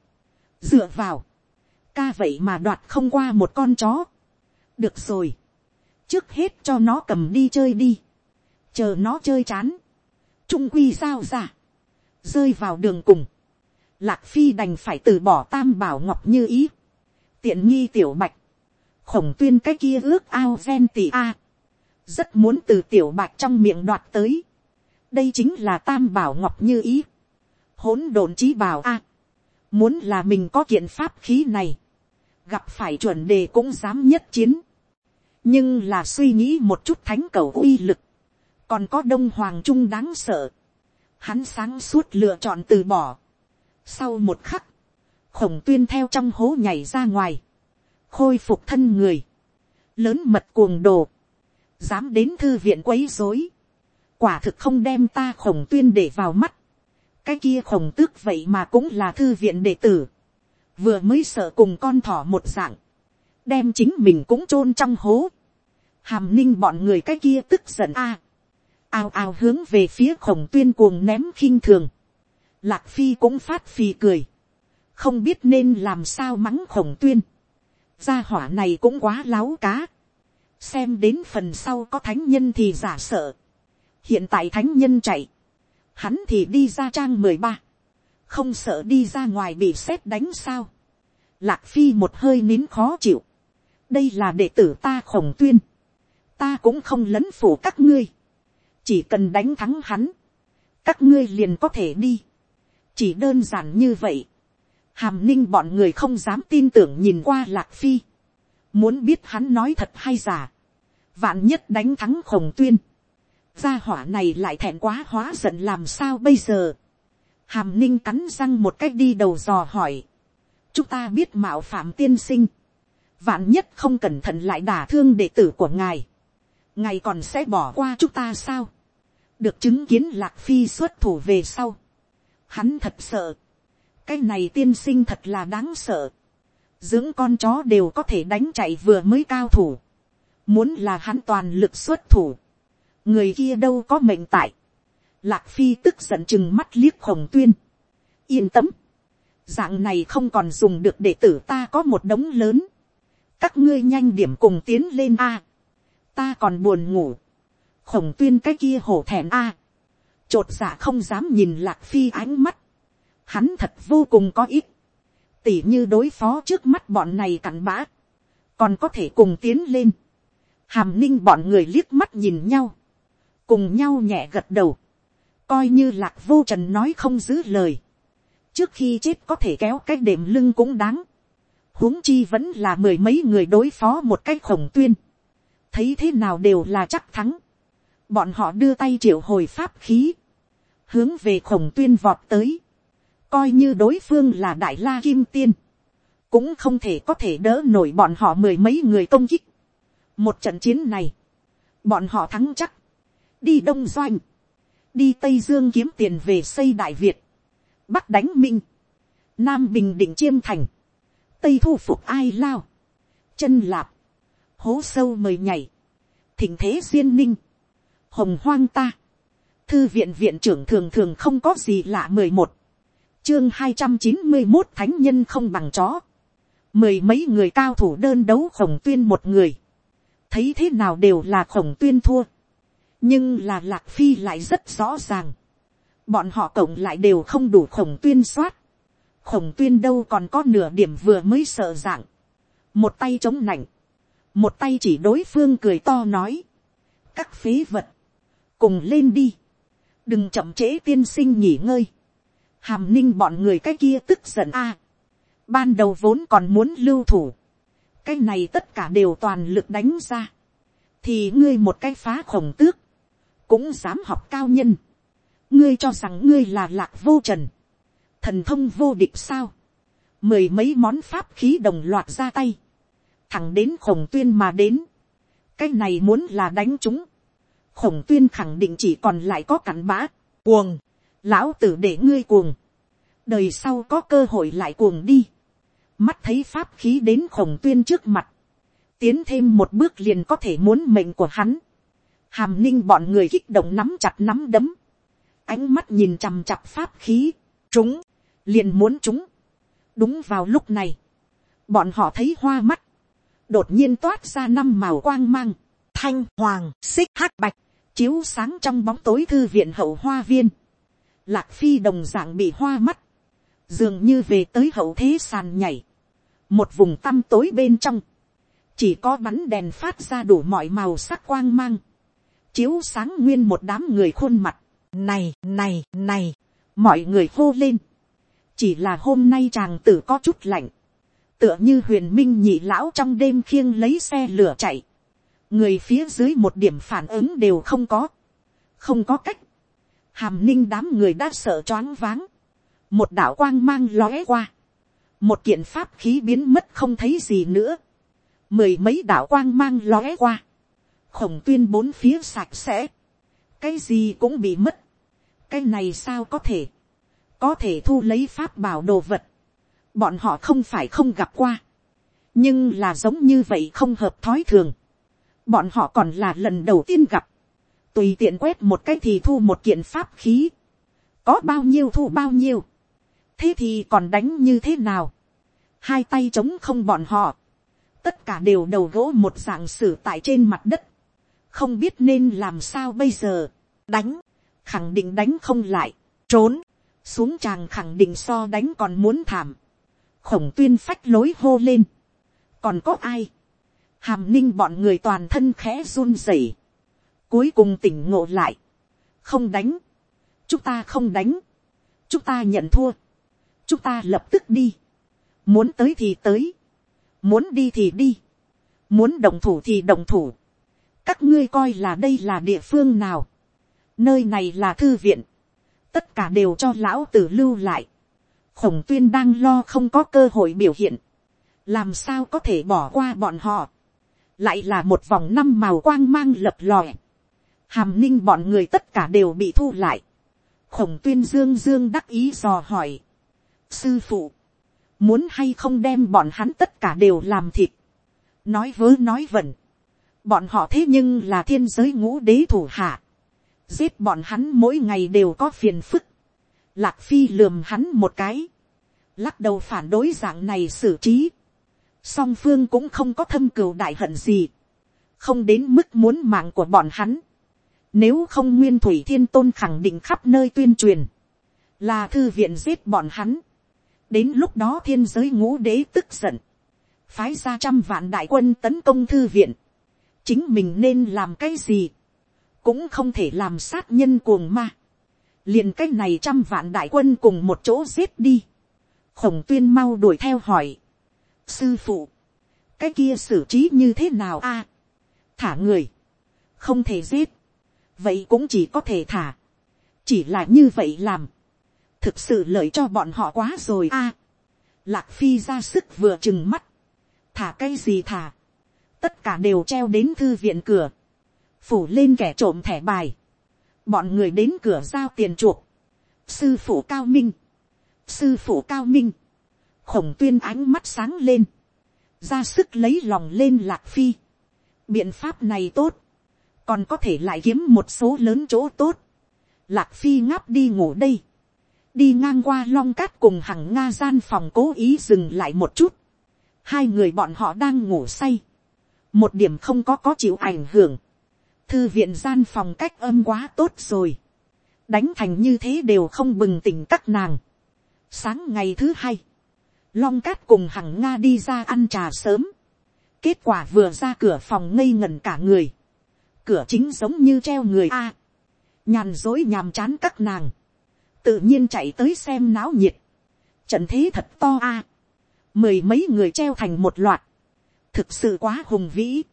dựa vào, ca vậy mà đoạt không qua một con chó, được rồi, trước hết cho nó cầm đi chơi đi, chờ nó chơi chán, trung quy sao ra, rơi vào đường cùng, lạc phi đành phải từ bỏ tam bảo ngọc như ý, tiện nghi tiểu bạch, khổng tuyên cái kia ước ao gen tỉ a, rất muốn từ tiểu bạch trong miệng đoạt tới, đây chính là tam bảo ngọc như ý, hỗn độn trí bảo a, muốn là mình có kiện pháp khí này, gặp phải chuẩn đề cũng dám nhất chiến, nhưng là suy nghĩ một chút thánh cầu uy lực, còn có đông hoàng trung đáng sợ, hắn sáng suốt lựa chọn từ bỏ. Sau một khắc, khổng tuyên theo trong hố nhảy ra ngoài, khôi phục thân người, lớn mật cuồng đồ, dám đến thư viện quấy dối, quả thực không đem ta khổng tuyên để vào mắt, cái kia khổng tước vậy mà cũng là thư viện đệ tử, vừa mới sợ cùng con thỏ một dạng, đem chính mình cũng chôn trong hố, hàm ninh bọn người cái kia tức giận a, à, ao ao hướng về phía khổng tuyên cuồng ném khinh thường, lạc phi cũng phát phì cười, không biết nên làm sao mắng khổng tuyên, gia hỏa này cũng quá láo cá, xem đến phần sau có thánh nhân thì giả sợ, hiện tại thánh nhân chạy, hắn thì đi ra trang mười ba, không sợ đi ra ngoài bị xét đánh sao, lạc phi một hơi nín khó chịu, đây là đệ tử ta khổng tuyên, ta cũng không lấn phủ các ngươi, chỉ cần đánh thắng hắn, các ngươi liền có thể đi, chỉ đơn giản như vậy, hàm ninh bọn người không dám tin tưởng nhìn qua lạc phi, muốn biết hắn nói thật hay giả, vạn nhất đánh thắng khổng tuyên, gia hỏa này lại thẹn quá hóa giận làm sao bây giờ, hàm ninh cắn răng một cách đi đầu dò hỏi, chúng ta biết mạo phạm tiên sinh, vạn nhất không cẩn thận lại đả thương đệ tử của ngài, ngài còn sẽ bỏ qua chúng ta sao, được chứng kiến lạc phi xuất thủ về sau, hắn thật sợ, cái này tiên sinh thật là đáng sợ, dưỡng con chó đều có thể đánh chạy vừa mới cao thủ, muốn là hắn toàn lực xuất thủ, người kia đâu có mệnh tại, lạc phi tức giận chừng mắt liếc khổng tuyên, yên tâm, dạng này không còn dùng được để tử ta có một đống lớn, các ngươi nhanh điểm cùng tiến lên a, ta còn buồn ngủ, khổng tuyên cái kia hổ thẹn a, chột dạ không dám nhìn lạc phi ánh mắt, hắn thật vô cùng có ích tỉ như đối phó trước mắt bọn này cặn bã, còn có thể cùng tiến lên, hàm ninh bọn người liếc mắt nhìn nhau, cùng nhau nhẹ gật đầu, coi như lạc vô trần nói không giữ lời, trước khi chết có thể kéo cái đệm lưng cũng đáng, huống chi vẫn là mười mấy người đối phó một cái khổng tuyên, thấy thế nào đều là chắc thắng, bọn họ đưa tay triệu hồi pháp khí, hướng về khổng tuyên vọt tới, coi như đối phương là đại la kim tiên, cũng không thể có thể đỡ nổi bọn họ mười mấy người công kích. một trận chiến này, bọn họ thắng chắc, đi đông doanh, đi tây dương kiếm tiền về xây đại việt, bắc đánh minh, nam bình định chiêm thành, tây thu phục ai lao, chân lạp, hố sâu mời nhảy, thỉnh thế duyên ninh, hồng hoang ta, thư viện viện trưởng thường thường không có gì lạ mười một, chương hai trăm chín mươi một thánh nhân không bằng chó, mười mấy người cao thủ đơn đấu khổng tuyên một người, thấy thế nào đều là khổng tuyên thua, nhưng là lạc phi lại rất rõ ràng, bọn họ cộng lại đều không đủ khổng tuyên soát, khổng tuyên đâu còn có nửa điểm vừa mới sợ dạng, một tay chống nạnh, một tay chỉ đối phương cười to nói, các phế vật, cùng lên đi, đừng chậm trễ tiên sinh nghỉ ngơi, hàm ninh bọn người cái kia tức giận a, ban đầu vốn còn muốn lưu thủ, cái này tất cả đều toàn lực đánh ra, thì ngươi một cái phá khổng tước, cũng dám học cao nhân, ngươi cho rằng ngươi là lạc vô trần, thần thông vô địch sao, mười mấy món pháp khí đồng loạt ra tay, thẳng đến khổng tuyên mà đến, cái này muốn là đánh chúng, khổng tuyên khẳng định chỉ còn lại có cặn bã, cuồng, lão tử để ngươi cuồng, đời sau có cơ hội lại cuồng đi, mắt thấy pháp khí đến khổng tuyên trước mặt, tiến thêm một bước liền có thể muốn mệnh của hắn, hàm ninh bọn người kích động nắm chặt nắm đấm, ánh mắt nhìn chằm chặp pháp khí, chúng, liền muốn chúng. đúng vào lúc này, bọn họ thấy hoa mắt, đột nhiên toát ra năm màu quang mang, thanh, hoàng, xích, hắc, bạch, chiếu sáng trong bóng tối thư viện hậu hoa viên. Lạc phi đồng dạng bị hoa mắt, dường như về tới hậu thế sàn nhảy, một vùng tăm tối bên trong, chỉ có bắn đèn phát ra đủ mọi màu sắc quang mang, chiếu sáng nguyên một đám người khuôn mặt, này, này, này, mọi người hô lên, chỉ là hôm nay chàng tử có chút lạnh, tựa như huyền minh nhị lão trong đêm khiêng lấy xe lửa chạy, người phía dưới một điểm phản ứng đều không có, không có cách, hàm ninh đám người đã sợ choáng váng, một đạo quang mang lóe qua, một kiện pháp khí biến mất không thấy gì nữa, mười mấy đạo quang mang lóe qua, khổng tuyên bốn phía sạch sẽ, cái gì cũng bị mất, cái này sao có thể, có thể thu lấy pháp bảo đồ vật, bọn họ không phải không gặp qua, nhưng là giống như vậy không hợp thói thường, bọn họ còn là lần đầu tiên gặp, tùy tiện quét một cái thì thu một kiện pháp khí, có bao nhiêu thu bao nhiêu, thế thì còn đánh như thế nào, hai tay chống không bọn họ, tất cả đều đầu gỗ một dạng sử tại trên mặt đất, không biết nên làm sao bây giờ, đánh, khẳng định đánh không lại, trốn, xuống chàng khẳng định so đánh còn muốn thảm, khổng tuyên phách lối hô lên, còn có ai, hàm ninh bọn người toàn thân khẽ run rẩy, cuối cùng tỉnh ngộ lại, không đánh, chúng ta không đánh, chúng ta nhận thua, chúng ta lập tức đi, muốn tới thì tới, muốn đi thì đi, muốn đồng thủ thì đồng thủ, các ngươi coi là đây là địa phương nào, nơi này là thư viện, tất cả đều cho lão tử lưu lại, khổng tuyên đang lo không có cơ hội biểu hiện, làm sao có thể bỏ qua bọn họ, lại là một vòng năm màu quang mang lập lòe, hàm ninh bọn người tất cả đều bị thu lại, khổng tuyên dương dương đắc ý dò hỏi, sư phụ, muốn hay không đem bọn hắn tất cả đều làm thịt, nói vớ nói vẩn, bọn họ thế nhưng là thiên giới ngũ đế thủ hạ, giết bọn hắn mỗi ngày đều có phiền phức, lạc phi lườm hắn một cái, lắc đầu phản đối dạng này xử trí, song phương cũng không có thâm cừu đại hận gì, không đến mức muốn mạng của bọn hắn, nếu không nguyên thủy thiên tôn khẳng định khắp nơi tuyên truyền, là thư viện giết bọn hắn, đến lúc đó thiên giới ngũ đế tức giận, phái ra trăm vạn đại quân tấn công thư viện, chính mình nên làm cái gì, cũng không thể làm sát nhân cuồng ma, liền cách này trăm vạn đại quân cùng một chỗ giết đi, khổng tuyên mau đuổi theo hỏi, sư phụ, cái kia xử trí như thế nào a, thả người, không thể giết, vậy cũng chỉ có thể thả, chỉ là như vậy làm, thực sự lợi cho bọn họ quá rồi a, lạc phi ra sức vừa chừng mắt, thả cái gì thả, tất cả đều treo đến thư viện cửa, phủ lên kẻ trộm thẻ bài, bọn người đến cửa giao tiền chuộc, sư phụ cao minh, sư phụ cao minh, khổng tuyên ánh mắt sáng lên, ra sức lấy lòng lên lạc phi, biện pháp này tốt, còn có thể lại kiếm một số lớn chỗ tốt, lạc phi ngáp đi ngủ đây, đi ngang qua long cát cùng hằng nga gian phòng cố ý dừng lại một chút, hai người bọn họ đang ngủ say, một điểm không có có chịu ảnh hưởng, thư viện gian phòng cách âm quá tốt rồi, đánh thành như thế đều không bừng tỉnh các nàng. Sáng ngày thứ hai, long cát cùng hằng nga đi ra ăn trà sớm, kết quả vừa ra cửa phòng ngây ngẩn cả người, cửa chính giống như treo người a, nhàn dối nhàm chán các nàng, tự nhiên chạy tới xem náo nhiệt, trận thế thật to a, mười mấy người treo thành một loạt, thực sự quá hùng vĩ,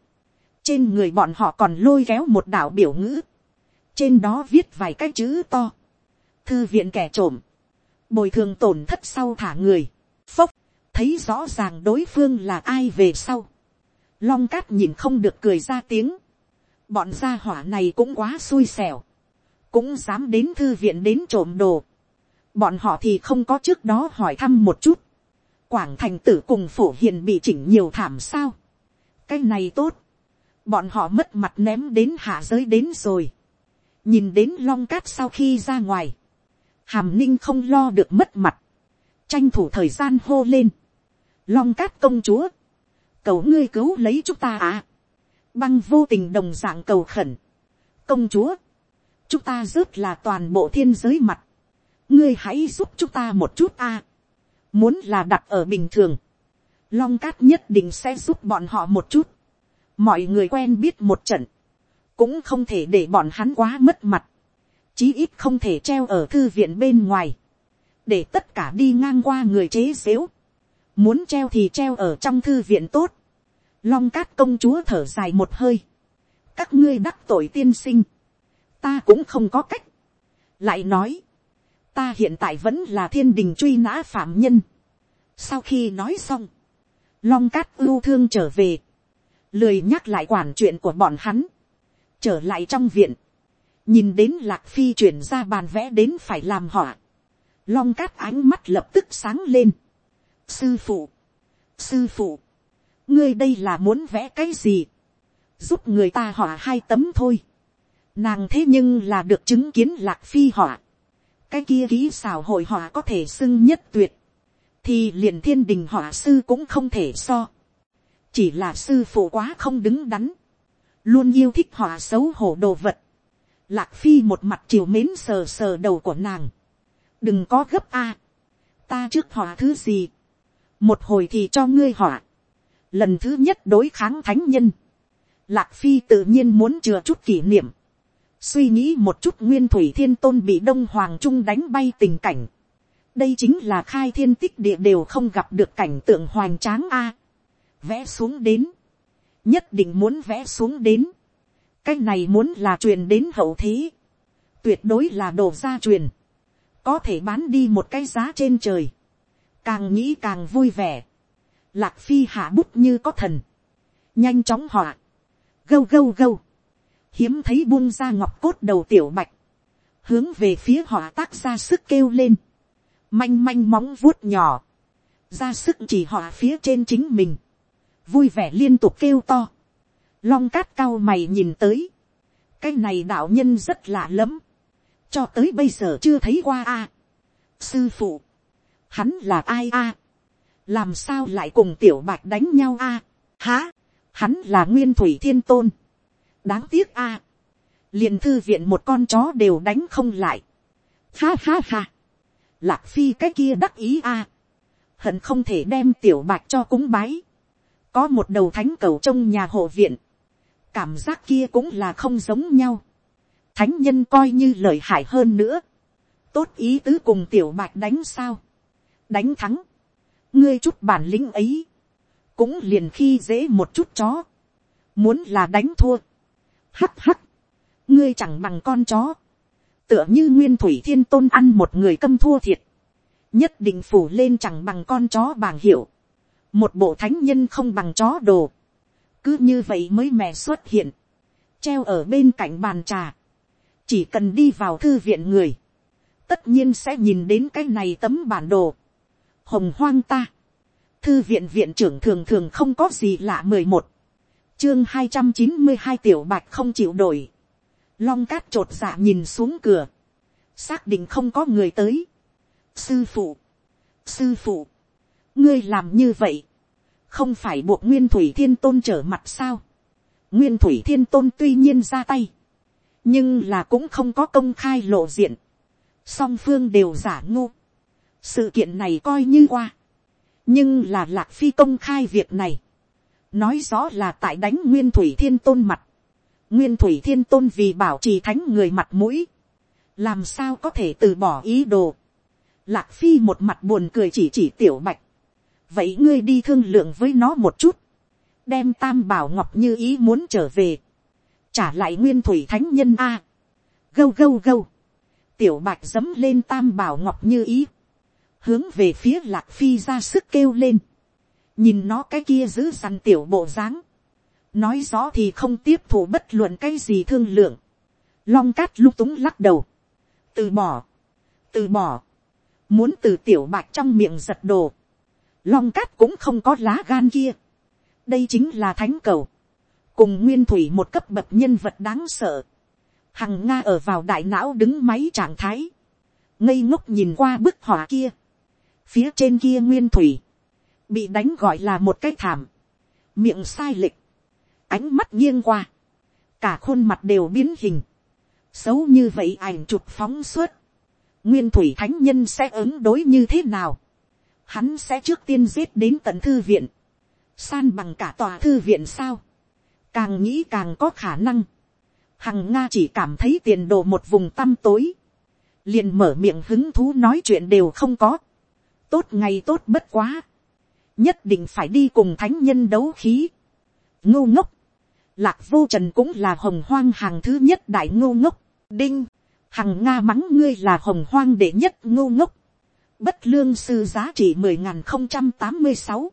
trên người bọn họ còn lôi kéo một đạo biểu ngữ, trên đó viết vài cái chữ to, thư viện kẻ trộm, bồi thường tổn thất sau thả người, phốc, thấy rõ ràng đối phương là ai về sau, long cát nhìn không được cười ra tiếng, bọn gia hỏa này cũng quá xui xẻo, cũng dám đến thư viện đến trộm đồ, bọn họ thì không có trước đó hỏi thăm một chút, quảng thành tử cùng phổ hiền bị chỉnh nhiều thảm sao, cái này tốt, bọn họ mất mặt ném đến hạ giới đến rồi, nhìn đến long cát sau khi ra ngoài, hàm ninh không lo được mất mặt, tranh thủ thời gian hô lên, long cát công chúa, cầu ngươi cứu lấy chúng ta à, băng vô tình đồng dạng cầu khẩn, công chúa, chúng ta rớt là toàn bộ thiên giới mặt, ngươi hãy giúp chúng ta một chút a, muốn là đặt ở bình thường, long cát nhất định sẽ giúp bọn họ một chút, mọi người quen biết một trận, cũng không thể để bọn hắn quá mất mặt, chí ít không thể treo ở thư viện bên ngoài, để tất cả đi ngang qua người chế xếu, muốn treo thì treo ở trong thư viện tốt, long cát công chúa thở dài một hơi, các ngươi đắc tội tiên sinh, ta cũng không có cách, lại nói, ta hiện tại vẫn là thiên đình truy nã phạm nhân. sau khi nói xong, long cát ưu thương trở về, lười nhắc lại quản chuyện của bọn hắn, trở lại trong viện, nhìn đến lạc phi chuyển ra bàn vẽ đến phải làm họa, long cát ánh mắt lập tức sáng lên. sư phụ, sư phụ, ngươi đây là muốn vẽ cái gì, giúp người ta họa hai tấm thôi, nàng thế nhưng là được chứng kiến lạc phi họa, cái kia ký xào hội họa có thể xưng nhất tuyệt, thì liền thiên đình họa sư cũng không thể so, chỉ là sư phụ quá không đứng đắn, luôn yêu thích họa xấu hổ đồ vật, Lạc phi một mặt chiều mến sờ sờ đầu của nàng. đừng có gấp a. ta trước họa thứ gì. một hồi thì cho ngươi họa lần thứ nhất đối kháng thánh nhân. Lạc phi tự nhiên muốn chừa chút kỷ niệm. suy nghĩ một chút nguyên thủy thiên tôn bị đông hoàng trung đánh bay tình cảnh. đây chính là khai thiên tích địa đều không gặp được cảnh tượng hoành tráng a. vẽ xuống đến. nhất định muốn vẽ xuống đến cái này muốn là truyền đến hậu thế, tuyệt đối là đồ gia truyền, có thể bán đi một cái giá trên trời, càng nghĩ càng vui vẻ, lạc phi hạ bút như có thần, nhanh chóng họa, gâu gâu gâu, hiếm thấy buông ra ngọc cốt đầu tiểu bạch, hướng về phía họ tác ra sức kêu lên, manh manh móng vuốt nhỏ, ra sức chỉ họ phía trên chính mình, vui vẻ liên tục kêu to, long cát cao mày nhìn tới, cái này đạo nhân rất lạ lẫm, cho tới bây giờ chưa thấy qua a. sư phụ, hắn là ai a, làm sao lại cùng tiểu bạch đánh nhau a, há, hắn là nguyên thủy thiên tôn, đáng tiếc a, liền thư viện một con chó đều đánh không lại, ha ha ha, lạc phi cái kia đắc ý a, hận không thể đem tiểu bạch cho cúng bái, có một đầu thánh cầu trong nhà hộ viện, cảm giác kia cũng là không giống nhau. thánh nhân coi như lợi hại hơn nữa. tốt ý tứ cùng tiểu bạch đánh sao. đánh thắng ngươi chút bản lĩnh ấy. cũng liền khi dễ một chút chó. muốn là đánh thua. hắt hắt. ngươi chẳng bằng con chó. tựa như nguyên thủy thiên tôn ăn một người câm thua thiệt. nhất định phủ lên chẳng bằng con chó bàng hiệu. một bộ thánh nhân không bằng chó đồ cứ như vậy mới mẻ xuất hiện, treo ở bên cạnh bàn trà, chỉ cần đi vào thư viện người, tất nhiên sẽ nhìn đến cái này tấm bản đồ, hồng hoang ta, thư viện viện trưởng thường thường không có gì lạ mười một, chương hai trăm chín mươi hai tiểu bạch không chịu đổi, long cát t r ộ t dạ nhìn xuống cửa, xác định không có người tới, sư phụ, sư phụ, ngươi làm như vậy, không phải buộc nguyên thủy thiên tôn trở mặt sao. nguyên thủy thiên tôn tuy nhiên ra tay, nhưng là cũng không có công khai lộ diện, song phương đều giả ngu sự kiện này coi như qua, nhưng là lạc phi công khai việc này, nói rõ là tại đánh nguyên thủy thiên tôn mặt, nguyên thủy thiên tôn vì bảo trì thánh người mặt mũi, làm sao có thể từ bỏ ý đồ. Lạc phi một mặt buồn cười chỉ chỉ tiểu bạch, vậy ngươi đi thương lượng với nó một chút, đem tam bảo ngọc như ý muốn trở về, trả lại nguyên thủy thánh nhân a, gâu gâu gâu, tiểu bạch dấm lên tam bảo ngọc như ý, hướng về phía lạc phi ra sức kêu lên, nhìn nó cái kia giữ săn tiểu bộ dáng, nói rõ thì không tiếp thủ bất luận cái gì thương lượng, long cát lung túng lắc đầu, từ bỏ, từ bỏ, muốn từ tiểu bạc trong miệng giật đồ, long cát cũng không có lá gan kia, đây chính là thánh cầu, cùng nguyên thủy một cấp bậc nhân vật đáng sợ, hằng nga ở vào đại não đứng máy trạng thái, ngây ngốc nhìn qua bức họa kia, phía trên kia nguyên thủy, bị đánh gọi là một cái thảm, miệng sai lệch, ánh mắt nghiêng qua, cả khuôn mặt đều biến hình, xấu như vậy ảnh chụp phóng suốt, nguyên thủy thánh nhân sẽ ứng đối như thế nào, hắn sẽ trước tiên giết đến tận thư viện, san bằng cả tòa thư viện sao, càng nghĩ càng có khả năng, hằng nga chỉ cảm thấy tiền đồ một vùng tăm tối, liền mở miệng hứng thú nói chuyện đều không có, tốt ngày tốt bất quá, nhất định phải đi cùng thánh nhân đấu khí, ngô ngốc, lạc vô trần cũng là hồng hoang hàng thứ nhất đại ngô ngốc, đinh, hằng nga mắng ngươi là hồng hoang đệ nhất ngô ngốc, bất lương sư giá trị mười nghìn không trăm tám mươi sáu,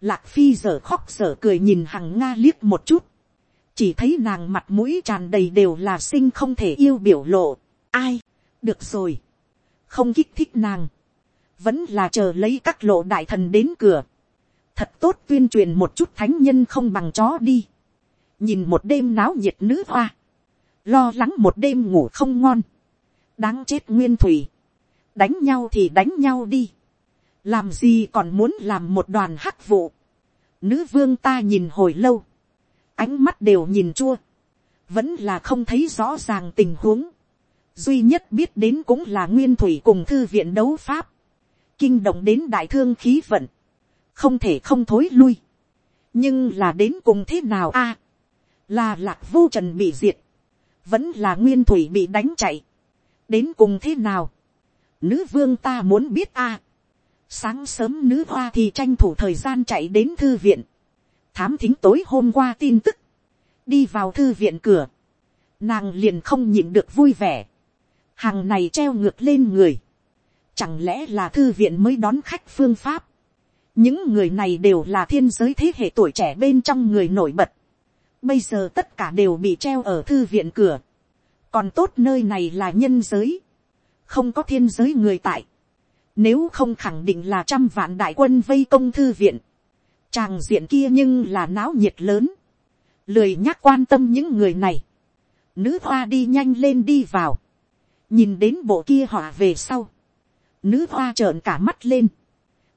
lạc phi giờ khóc giờ cười nhìn hằng nga liếc một chút, chỉ thấy nàng mặt mũi tràn đầy đều là sinh không thể yêu biểu lộ, ai, được rồi, không kích thích nàng, vẫn là chờ lấy các lộ đại thần đến cửa, thật tốt tuyên truyền một chút thánh nhân không bằng chó đi, nhìn một đêm náo nhiệt nữ hoa, lo lắng một đêm ngủ không ngon, đáng chết nguyên thủy, đánh nhau thì đánh nhau đi, làm gì còn muốn làm một đoàn hắc vụ, nữ vương ta nhìn hồi lâu, ánh mắt đều nhìn chua, vẫn là không thấy rõ ràng tình huống, duy nhất biết đến cũng là nguyên thủy cùng thư viện đấu pháp, kinh động đến đại thương khí vận, không thể không thối lui, nhưng là đến cùng thế nào a, à, là lạc vô trần bị diệt, vẫn là nguyên thủy bị đánh chạy, đến cùng thế nào, nữ vương ta muốn biết a, à, sáng sớm nữ hoa thì tranh thủ thời gian chạy đến thư viện, thám thính tối hôm qua tin tức, đi vào thư viện cửa, nàng liền không nhịn được vui vẻ, hàng này treo ngược lên người, chẳng lẽ là thư viện mới đón khách phương pháp, những người này đều là thiên giới thế hệ tuổi trẻ bên trong người nổi bật, bây giờ tất cả đều bị treo ở thư viện cửa, còn tốt nơi này là nhân giới, không có thiên giới người tại, nếu không khẳng định là trăm vạn đại quân vây công thư viện, tràng diện kia nhưng là náo nhiệt lớn, lười nhắc quan tâm những người này, nữ hoa đi nhanh lên đi vào, nhìn đến bộ kia họa về sau, nữ hoa trợn cả mắt lên,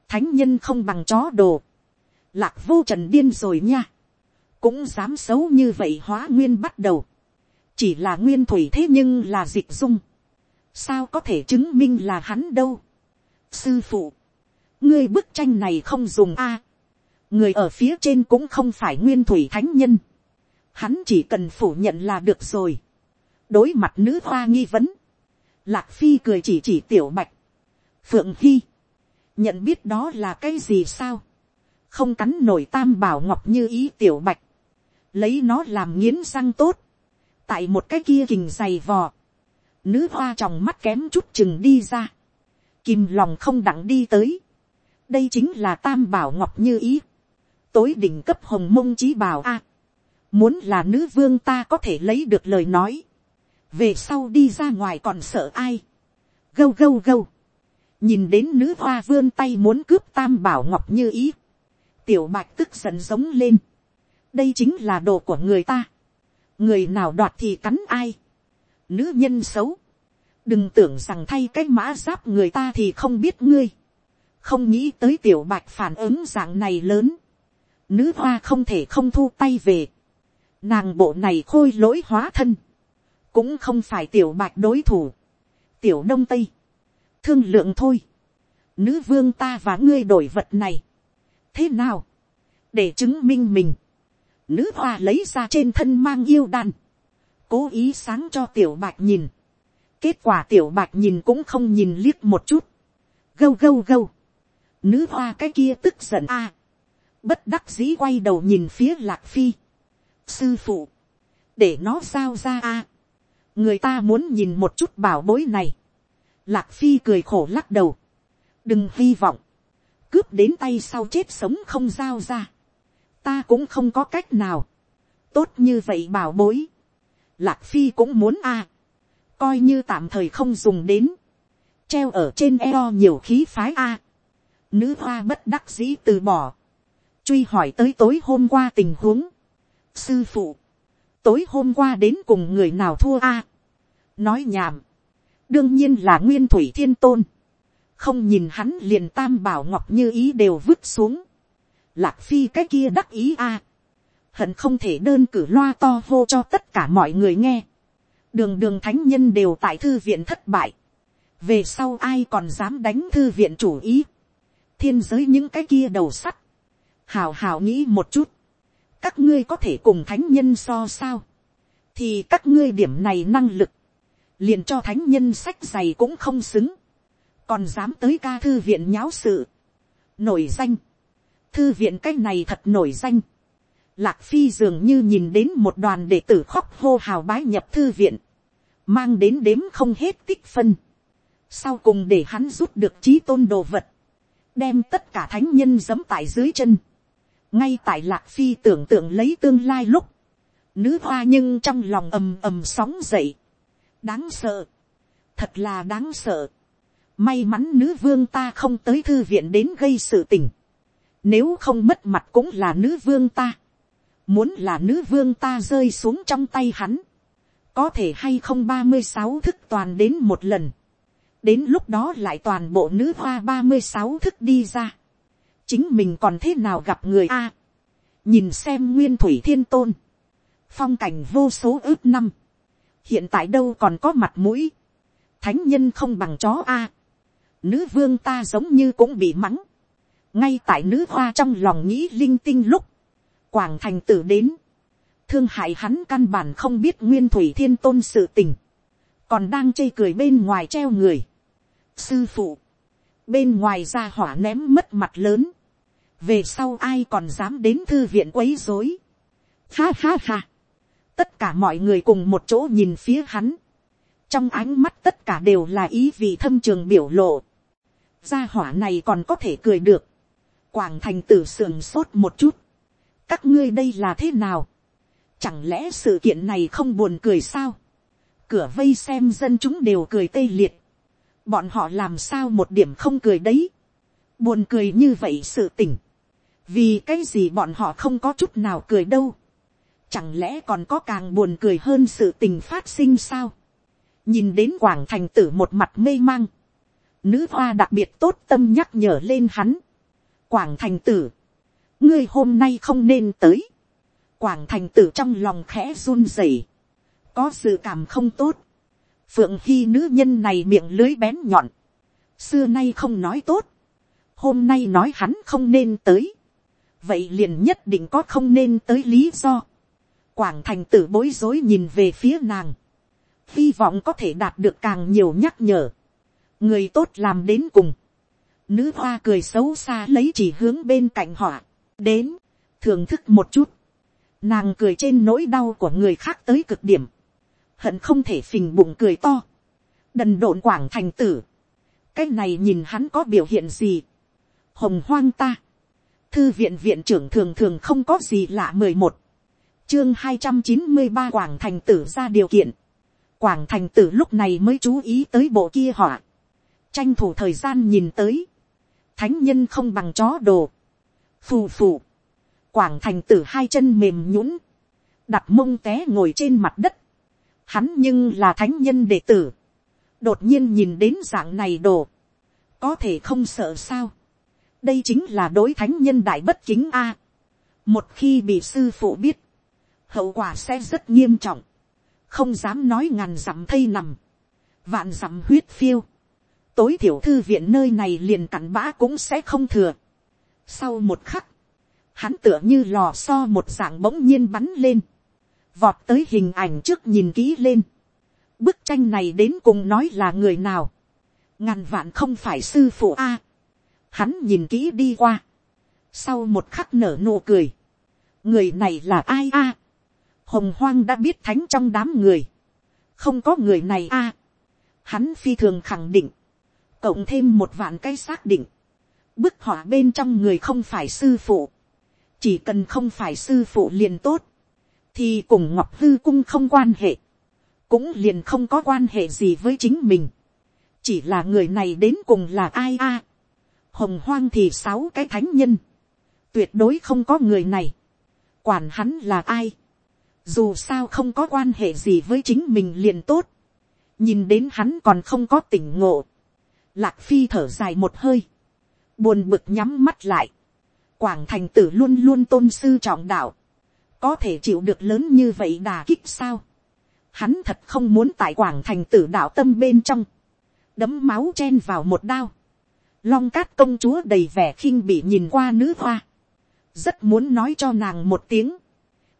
thánh nhân không bằng chó đồ, lạc vô trần điên rồi nha, cũng dám xấu như vậy hóa nguyên bắt đầu, chỉ là nguyên thủy thế nhưng là dịch dung, sao có thể chứng minh là hắn đâu. sư phụ, ngươi bức tranh này không dùng a, người ở phía trên cũng không phải nguyên thủy thánh nhân, hắn chỉ cần phủ nhận là được rồi. đối mặt nữ hoa nghi vấn, lạc phi cười chỉ chỉ tiểu bạch, phượng hy, nhận biết đó là cái gì sao, không cắn nổi tam bảo ngọc như ý tiểu bạch, lấy nó làm nghiến răng tốt, tại một cái kia kình dày vò, nữ hoa tròng mắt kém chút chừng đi ra, kìm lòng không đặng đi tới, đây chính là tam bảo ngọc như ý, tối đỉnh cấp hồng mông trí bảo a, muốn là nữ vương ta có thể lấy được lời nói, về sau đi ra ngoài còn sợ ai, gâu gâu gâu, nhìn đến nữ hoa vươn tay muốn cướp tam bảo ngọc như ý, tiểu bạch tức giận giống lên, đây chính là đồ của người ta, người nào đoạt thì cắn ai, nữ nhân xấu, đừng tưởng rằng thay cái mã giáp người ta thì không biết ngươi, không nghĩ tới tiểu bạch phản ứng dạng này lớn, nữ hoa không thể không thu tay về, nàng bộ này khôi lỗi hóa thân, cũng không phải tiểu bạch đối thủ, tiểu đông tây, thương lượng thôi, nữ vương ta và ngươi đổi vật này, thế nào, để chứng minh mình, Nữ hoa lấy ra trên thân mang yêu đan. Cố ý sáng cho tiểu bạch nhìn. Kết quả tiểu bạch nhìn cũng không nhìn liếc một chút. Gâu gâu gâu. Nữ hoa cái kia tức giận a Bất đắc dĩ quay đầu nhìn phía lạc phi. Sư phụ. Để nó sao ra a Người ta muốn nhìn một chút bảo bối này. Lạc phi cười khổ lắc đầu. Đừng hy vọng. Cướp đến tay sau chết sống không giao ra. Ta cũng không có cách nào. Tốt như vậy bảo bối. Lạc phi cũng muốn a à. Coi như tạm thời không dùng đến. Treo ở trên eo nhiều khí phái a Nữ hoa bất đắc dĩ từ bỏ. Truy hỏi tới tối hôm qua tình huống. Sư phụ. Tối hôm qua đến cùng người nào thua a Nói nhảm. Đương nhiên là nguyên thủy thiên tôn. Không nhìn hắn liền tam bảo ngọc như ý đều vứt xuống. Lạc phi cái kia đắc ý a Hận không thể đơn cử loa to hô cho tất cả mọi người nghe. Đường đường thánh nhân đều tại thư viện thất bại. Về sau ai còn dám đánh thư viện chủ ý thiên giới những cái kia đầu sắt, hào hào nghĩ một chút, các ngươi có thể cùng thánh nhân so sao, thì các ngươi điểm này năng lực, liền cho thánh nhân sách giày cũng không xứng, còn dám tới ca thư viện nháo sự, nổi danh, thư viện cái này thật nổi danh, lạc phi dường như nhìn đến một đoàn đệ tử khóc hô hào bái nhập thư viện, mang đến đếm không hết tích phân, sau cùng để hắn rút được trí tôn đồ vật, đem tất cả thánh nhân giẫm tại dưới chân, ngay tại lạc phi tưởng tượng lấy tương lai lúc, nữ hoa nhưng trong lòng ầm ầm sóng dậy, đáng sợ, thật là đáng sợ, may mắn nữ vương ta không tới thư viện đến gây sự tình, nếu không mất mặt cũng là nữ vương ta, muốn là nữ vương ta rơi xuống trong tay hắn, có thể hay không ba mươi sáu thức toàn đến một lần, đến lúc đó lại toàn bộ nữ hoa ba mươi sáu thức đi ra. chính mình còn thế nào gặp người a. nhìn xem nguyên thủy thiên tôn. phong cảnh vô số ước năm hiện tại đâu còn có mặt mũi. thánh nhân không bằng chó a. nữ vương ta giống như cũng bị mắng. ngay tại nữ hoa trong lòng nghĩ linh tinh lúc. quảng thành tử đến. thương hại hắn căn bản không biết nguyên thủy thiên tôn sự tình còn đang chê cười bên ngoài treo người. Sư phụ, bên ngoài ra hỏa ném mất mặt lớn, về sau ai còn dám đến thư viện quấy dối. Ha ha ha, tất cả mọi người cùng một chỗ nhìn phía hắn, trong ánh mắt tất cả đều là ý vị thâm trường biểu lộ. Gia hỏa này còn có thể cười được. Quảng thành tử sườn sốt một chút. Các ngươi đây là thế nào? Chẳng lẽ sự kiện này không buồn cười sao? cửa vây xem dân chúng đều cười tê liệt. bọn họ làm sao một điểm không cười đấy. buồn cười như vậy sự tỉnh. vì cái gì bọn họ không có chút nào cười đâu chẳng lẽ còn có càng buồn cười hơn sự tình phát sinh sao. nhìn đến quảng thành tử một mặt mê mang. nữ hoa đặc biệt tốt tâm nhắc nhở lên hắn. quảng thành tử, ngươi hôm nay không nên tới. quảng thành tử trong lòng khẽ run rẩy có sự cảm không tốt. phượng hy nữ nhân này miệng lưới bén nhọn. xưa nay không nói tốt. hôm nay nói hắn không nên tới. vậy liền nhất định có không nên tới lý do quảng thành tử bối rối nhìn về phía nàng. hy vọng có thể đạt được càng nhiều nhắc nhở. người tốt làm đến cùng. nữ hoa cười xấu xa lấy chỉ hướng bên cạnh họ. đến, thưởng thức một chút. Nàng cười trên nỗi đau của người khác tới cực điểm hận không thể phình bụng cười to, đần độn quảng thành tử, cái này nhìn hắn có biểu hiện gì, hồng hoang ta, thư viện viện trưởng thường thường không có gì lạ mười một, chương hai trăm chín mươi ba quảng thành tử ra điều kiện, quảng thành tử lúc này mới chú ý tới bộ kia họa, tranh thủ thời gian nhìn tới, thánh nhân không bằng chó đồ, phù phù, quảng thành tử hai chân mềm nhũng, đặt mông té ngồi trên mặt đất, hắn nhưng là thánh nhân đệ tử, đột nhiên nhìn đến dạng này đồ, có thể không sợ sao, đây chính là đối thánh nhân đại bất kính a, một khi bị sư phụ biết, hậu quả sẽ rất nghiêm trọng, không dám nói ngàn dặm thây nằm, vạn dặm huyết phiêu, tối thiểu thư viện nơi này liền cặn bã cũng sẽ không thừa. Sau một khắc, hắn tựa như lò so một dạng bỗng nhiên bắn lên, vọt tới hình ảnh trước nhìn kỹ lên, bức tranh này đến cùng nói là người nào, ngàn vạn không phải sư phụ a, hắn nhìn kỹ đi qua, sau một khắc nở nụ cười, người này là ai a, hồng hoang đã biết thánh trong đám người, không có người này a, hắn phi thường khẳng định, cộng thêm một vạn cái xác định, bức họa bên trong người không phải sư phụ, chỉ cần không phải sư phụ liền tốt, thì cùng ngọc hư cung không quan hệ, cũng liền không có quan hệ gì với chính mình, chỉ là người này đến cùng là ai a, hồng hoang thì sáu cái thánh nhân, tuyệt đối không có người này, quản hắn là ai, dù sao không có quan hệ gì với chính mình liền tốt, nhìn đến hắn còn không có tỉnh ngộ, lạc phi thở dài một hơi, buồn bực nhắm mắt lại, quảng thành tử luôn luôn tôn sư trọng đạo, có thể chịu được lớn như vậy đà kích sao, hắn thật không muốn tại quảng thành tử đạo tâm bên trong, đấm máu chen vào một đao, long cát công chúa đầy vẻ khinh bị nhìn qua nữ hoa, rất muốn nói cho nàng một tiếng,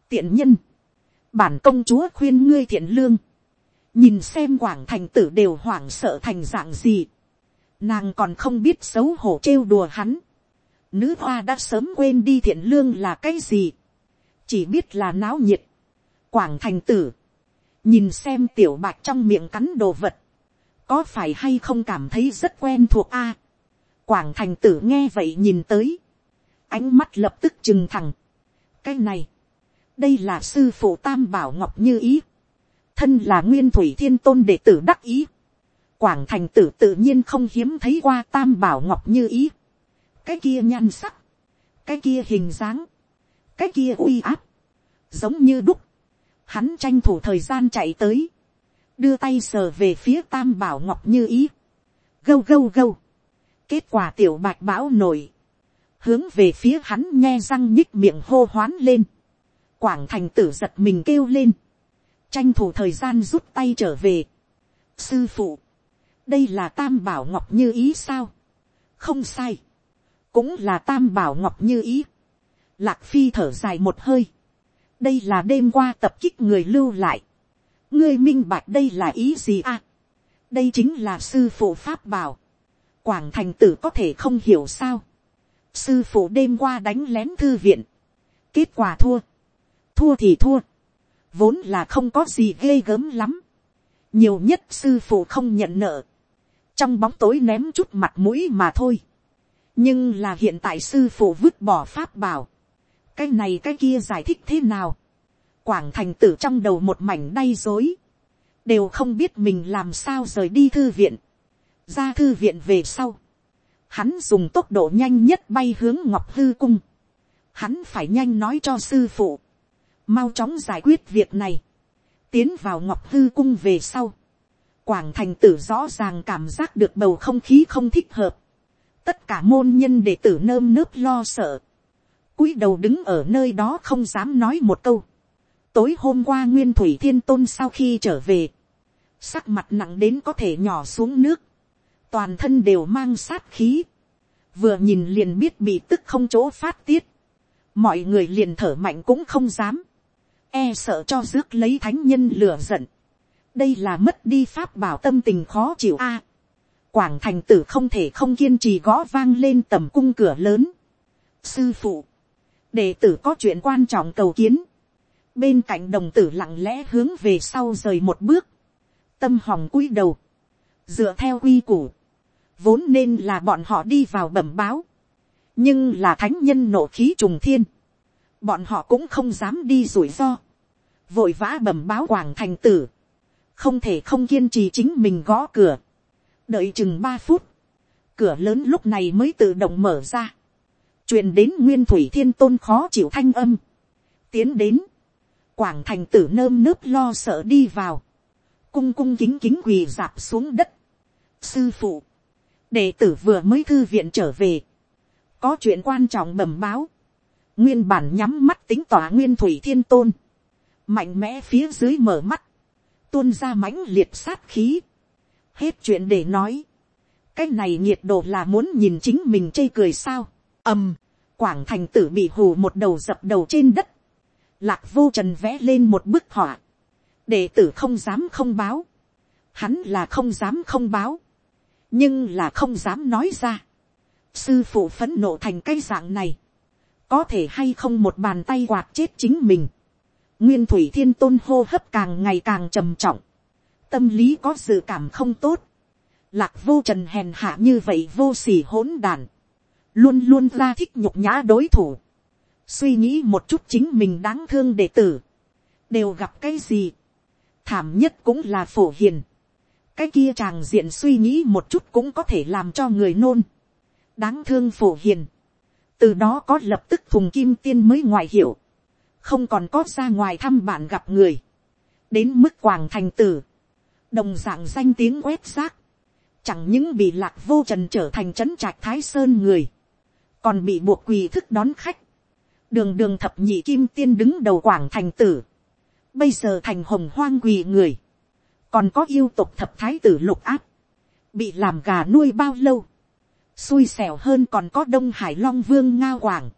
tiện nhân, bản công chúa khuyên ngươi thiện lương, nhìn xem quảng thành tử đều hoảng sợ thành dạng gì, nàng còn không biết xấu hổ trêu đùa hắn, nữ hoa đã sớm quên đi thiện lương là cái gì, chỉ biết là náo nhiệt, quảng thành tử, nhìn xem tiểu bạch trong miệng cắn đồ vật, có phải hay không cảm thấy rất quen thuộc a, quảng thành tử nghe vậy nhìn tới, ánh mắt lập tức trừng thẳng, cái này, đây là sư phụ tam bảo ngọc như ý, thân là nguyên thủy thiên tôn đệ tử đắc ý, quảng thành tử tự nhiên không hiếm thấy qua tam bảo ngọc như ý, cái kia nhan sắc, cái kia hình dáng, cái kia uy áp, giống như đúc, hắn tranh thủ thời gian chạy tới, đưa tay sờ về phía tam bảo ngọc như ý, gâu gâu gâu, kết quả tiểu bạch bão nổi, hướng về phía hắn nghe răng nhích miệng hô hoán lên, quảng thành tử giật mình kêu lên, tranh thủ thời gian rút tay trở về. sư phụ, đây là tam bảo ngọc như ý sao, không sai, cũng là tam bảo ngọc như ý. Lạc phi thở dài một hơi, đây là đêm qua tập kích người lưu lại, ngươi minh bạch đây là ý gì à, đây chính là sư phụ pháp bảo, quảng thành tử có thể không hiểu sao, sư phụ đêm qua đánh lén thư viện, kết quả thua, thua thì thua, vốn là không có gì ghê gớm lắm, nhiều nhất sư phụ không nhận nợ, trong bóng tối ném chút mặt mũi mà thôi, nhưng là hiện tại sư phụ vứt bỏ pháp bảo, cái này cái kia giải thích thế nào, quảng thành tử trong đầu một mảnh đay dối, đều không biết mình làm sao rời đi thư viện, ra thư viện về sau, hắn dùng tốc độ nhanh nhất bay hướng ngọc hư cung, hắn phải nhanh nói cho sư phụ, mau chóng giải quyết việc này, tiến vào ngọc hư cung về sau, quảng thành tử rõ ràng cảm giác được bầu không khí không thích hợp, tất cả môn nhân đệ tử nơm nớp lo sợ, cúi đầu đứng ở nơi đó không dám nói một câu, tối hôm qua nguyên thủy thiên tôn sau khi trở về, sắc mặt nặng đến có thể nhỏ xuống nước, toàn thân đều mang sát khí, vừa nhìn liền biết bị tức không chỗ phát tiết, mọi người liền thở mạnh cũng không dám, e sợ cho rước lấy thánh nhân lửa giận, đây là mất đi pháp bảo tâm tình khó chịu a. quảng thành tử không thể không kiên trì gõ vang lên tầm cung cửa lớn. sư phụ, đệ tử có chuyện quan trọng cầu kiến, bên cạnh đồng tử lặng lẽ hướng về sau rời một bước, tâm hòng cúi đầu, dựa theo quy củ, vốn nên là bọn họ đi vào bẩm báo, nhưng là thánh nhân nộ khí trùng thiên, bọn họ cũng không dám đi rủi ro, vội vã bẩm báo quảng thành tử, không thể không kiên trì chính mình gõ cửa, đợi chừng ba phút, cửa lớn lúc này mới tự động mở ra, truyền đến nguyên thủy thiên tôn khó chịu thanh âm, tiến đến, quảng thành tử nơm nớp lo sợ đi vào, cung cung kính kính quỳ dạp xuống đất, sư phụ, đệ tử vừa mới thư viện trở về, có chuyện quan trọng bẩm báo, nguyên bản nhắm mắt tính tỏa nguyên thủy thiên tôn, mạnh mẽ phía dưới mở mắt, tuôn ra mãnh liệt sát khí, hết chuyện để nói, cái này nhiệt độ là muốn nhìn chính mình chê cười sao, ầm, quảng thành tử bị hù một đầu dập đầu trên đất, lạc vô trần vẽ lên một bức họa, đệ tử không dám không báo, hắn là không dám không báo, nhưng là không dám nói ra, sư phụ phấn nộ thành cái dạng này, có thể hay không một bàn tay quạt chết chính mình, nguyên thủy thiên tôn hô hấp càng ngày càng trầm trọng, tâm lý có dự cảm không tốt, lạc vô trần hèn hạ như vậy vô s ỉ hỗn đàn, luôn luôn ra thích nhục nhã đối thủ, suy nghĩ một chút chính mình đáng thương đệ tử, đều gặp cái gì, thảm nhất cũng là phổ hiền, cái kia chàng diện suy nghĩ một chút cũng có thể làm cho người nôn, đáng thương phổ hiền, từ đó có lập tức thùng kim tiên mới ngoại hiệu, không còn có ra ngoài thăm bạn gặp người, đến mức quảng thành tử, đồng d ạ n g danh tiếng quét xác, chẳng những bị lạc vô trần trở thành trấn h trạch thái sơn người, còn bị buộc quỳ thức đón khách, đường đường thập nhị kim tiên đứng đầu quảng thành tử, bây giờ thành hồng hoang quỳ người, còn có yêu tục thập thái tử lục áp, bị làm gà nuôi bao lâu, xui xẻo hơn còn có đông hải long vương nga quảng,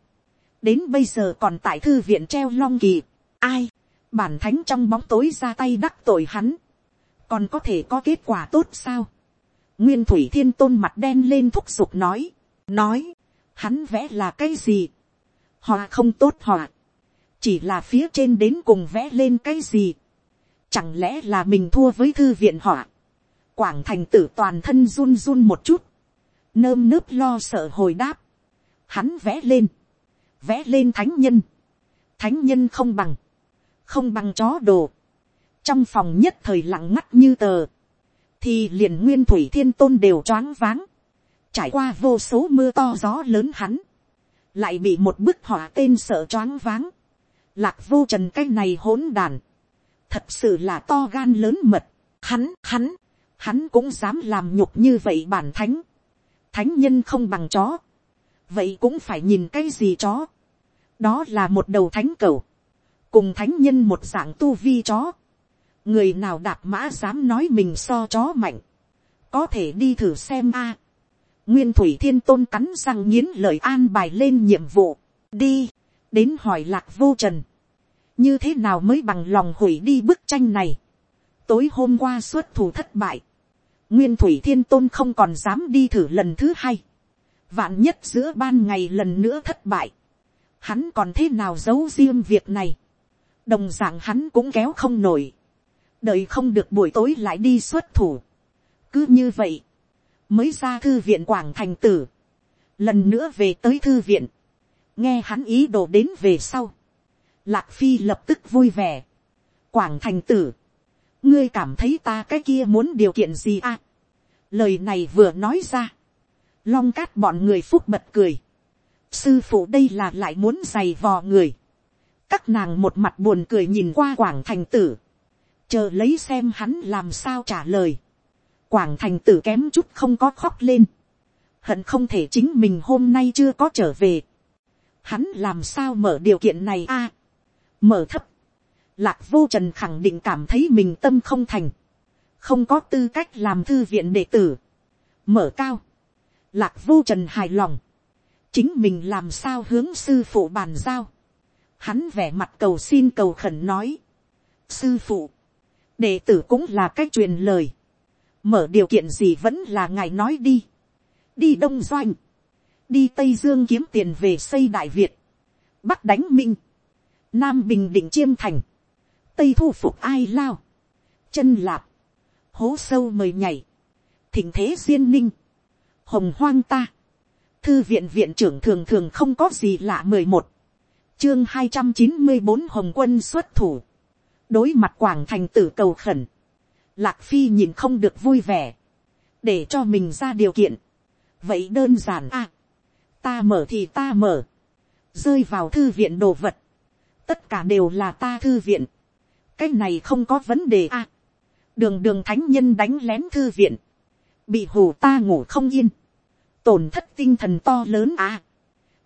đến bây giờ còn tại thư viện treo long kỳ, ai, bản thánh trong bóng tối ra tay đắc tội hắn, còn có thể có kết quả tốt sao. nguyên thủy thiên tôn mặt đen lên thúc giục nói, nói, hắn vẽ là cái gì, họ không tốt họ, chỉ là phía trên đến cùng vẽ lên cái gì, chẳng lẽ là mình thua với thư viện họ, quảng thành tử toàn thân run run một chút, nơm nớp lo sợ hồi đáp, hắn vẽ lên, vẽ lên thánh nhân, thánh nhân không bằng, không bằng chó đồ, trong phòng nhất thời lặng ngắt như tờ, thì liền nguyên thủy thiên tôn đều choáng váng, trải qua vô số mưa to gió lớn hắn, lại bị một bức họa tên sợ choáng váng, lạc vô trần cái này hỗn đàn, thật sự là to gan lớn mật, hắn hắn, hắn cũng dám làm nhục như vậy bản thánh, thánh nhân không bằng chó, vậy cũng phải nhìn cái gì chó, đó là một đầu thánh cầu, cùng thánh nhân một dạng tu vi chó, người nào đạp mã dám nói mình so chó mạnh, có thể đi thử xem a. nguyên thủy thiên tôn cắn răng nghiến lời an bài lên nhiệm vụ, đi, đến hỏi lạc vô trần, như thế nào mới bằng lòng hủy đi bức tranh này. tối hôm qua xuất thủ thất bại, nguyên thủy thiên tôn không còn dám đi thử lần thứ hai, vạn nhất giữa ban ngày lần nữa thất bại, hắn còn thế nào giấu riêng việc này, đồng d ạ n g hắn cũng kéo không nổi, đợi không được buổi tối lại đi xuất thủ. cứ như vậy, mới ra thư viện quảng thành tử, lần nữa về tới thư viện, nghe hắn ý đồ đến về sau, lạc phi lập tức vui vẻ, quảng thành tử, ngươi cảm thấy ta cái kia muốn điều kiện gì à, lời này vừa nói ra, long cát bọn người phúc bật cười, sư phụ đây là lại muốn giày vò người, các nàng một mặt buồn cười nhìn qua quảng thành tử, chờ lấy xem hắn làm sao trả lời. quảng thành tử kém chút không có khóc lên. hận không thể chính mình hôm nay chưa có trở về. hắn làm sao mở điều kiện này a. mở thấp lạc vô trần khẳng định cảm thấy mình tâm không thành. không có tư cách làm thư viện đệ tử. mở cao. lạc vô trần hài lòng. chính mình làm sao hướng sư phụ bàn giao. hắn vẻ mặt cầu xin cầu khẩn nói. sư phụ đệ tử cũng là cách truyền lời, mở điều kiện gì vẫn là ngài nói đi, đi đông doanh, đi tây dương kiếm tiền về xây đại việt, bắc đánh minh, nam bình định chiêm thành, tây thu phục ai lao, chân lạp, hố sâu mời nhảy, thỉnh thế duyên ninh, hồng hoang ta, thư viện viện trưởng thường thường không có gì lạ mười một, chương hai trăm chín mươi bốn hồng quân xuất thủ, đối mặt quảng thành tử cầu khẩn, lạc phi nhìn không được vui vẻ, để cho mình ra điều kiện, vậy đơn giản a, ta mở thì ta mở, rơi vào thư viện đồ vật, tất cả đều là ta thư viện, cái này không có vấn đề a, đường đường thánh nhân đánh lén thư viện, bị hù ta ngủ không yên, tổn thất tinh thần to lớn a,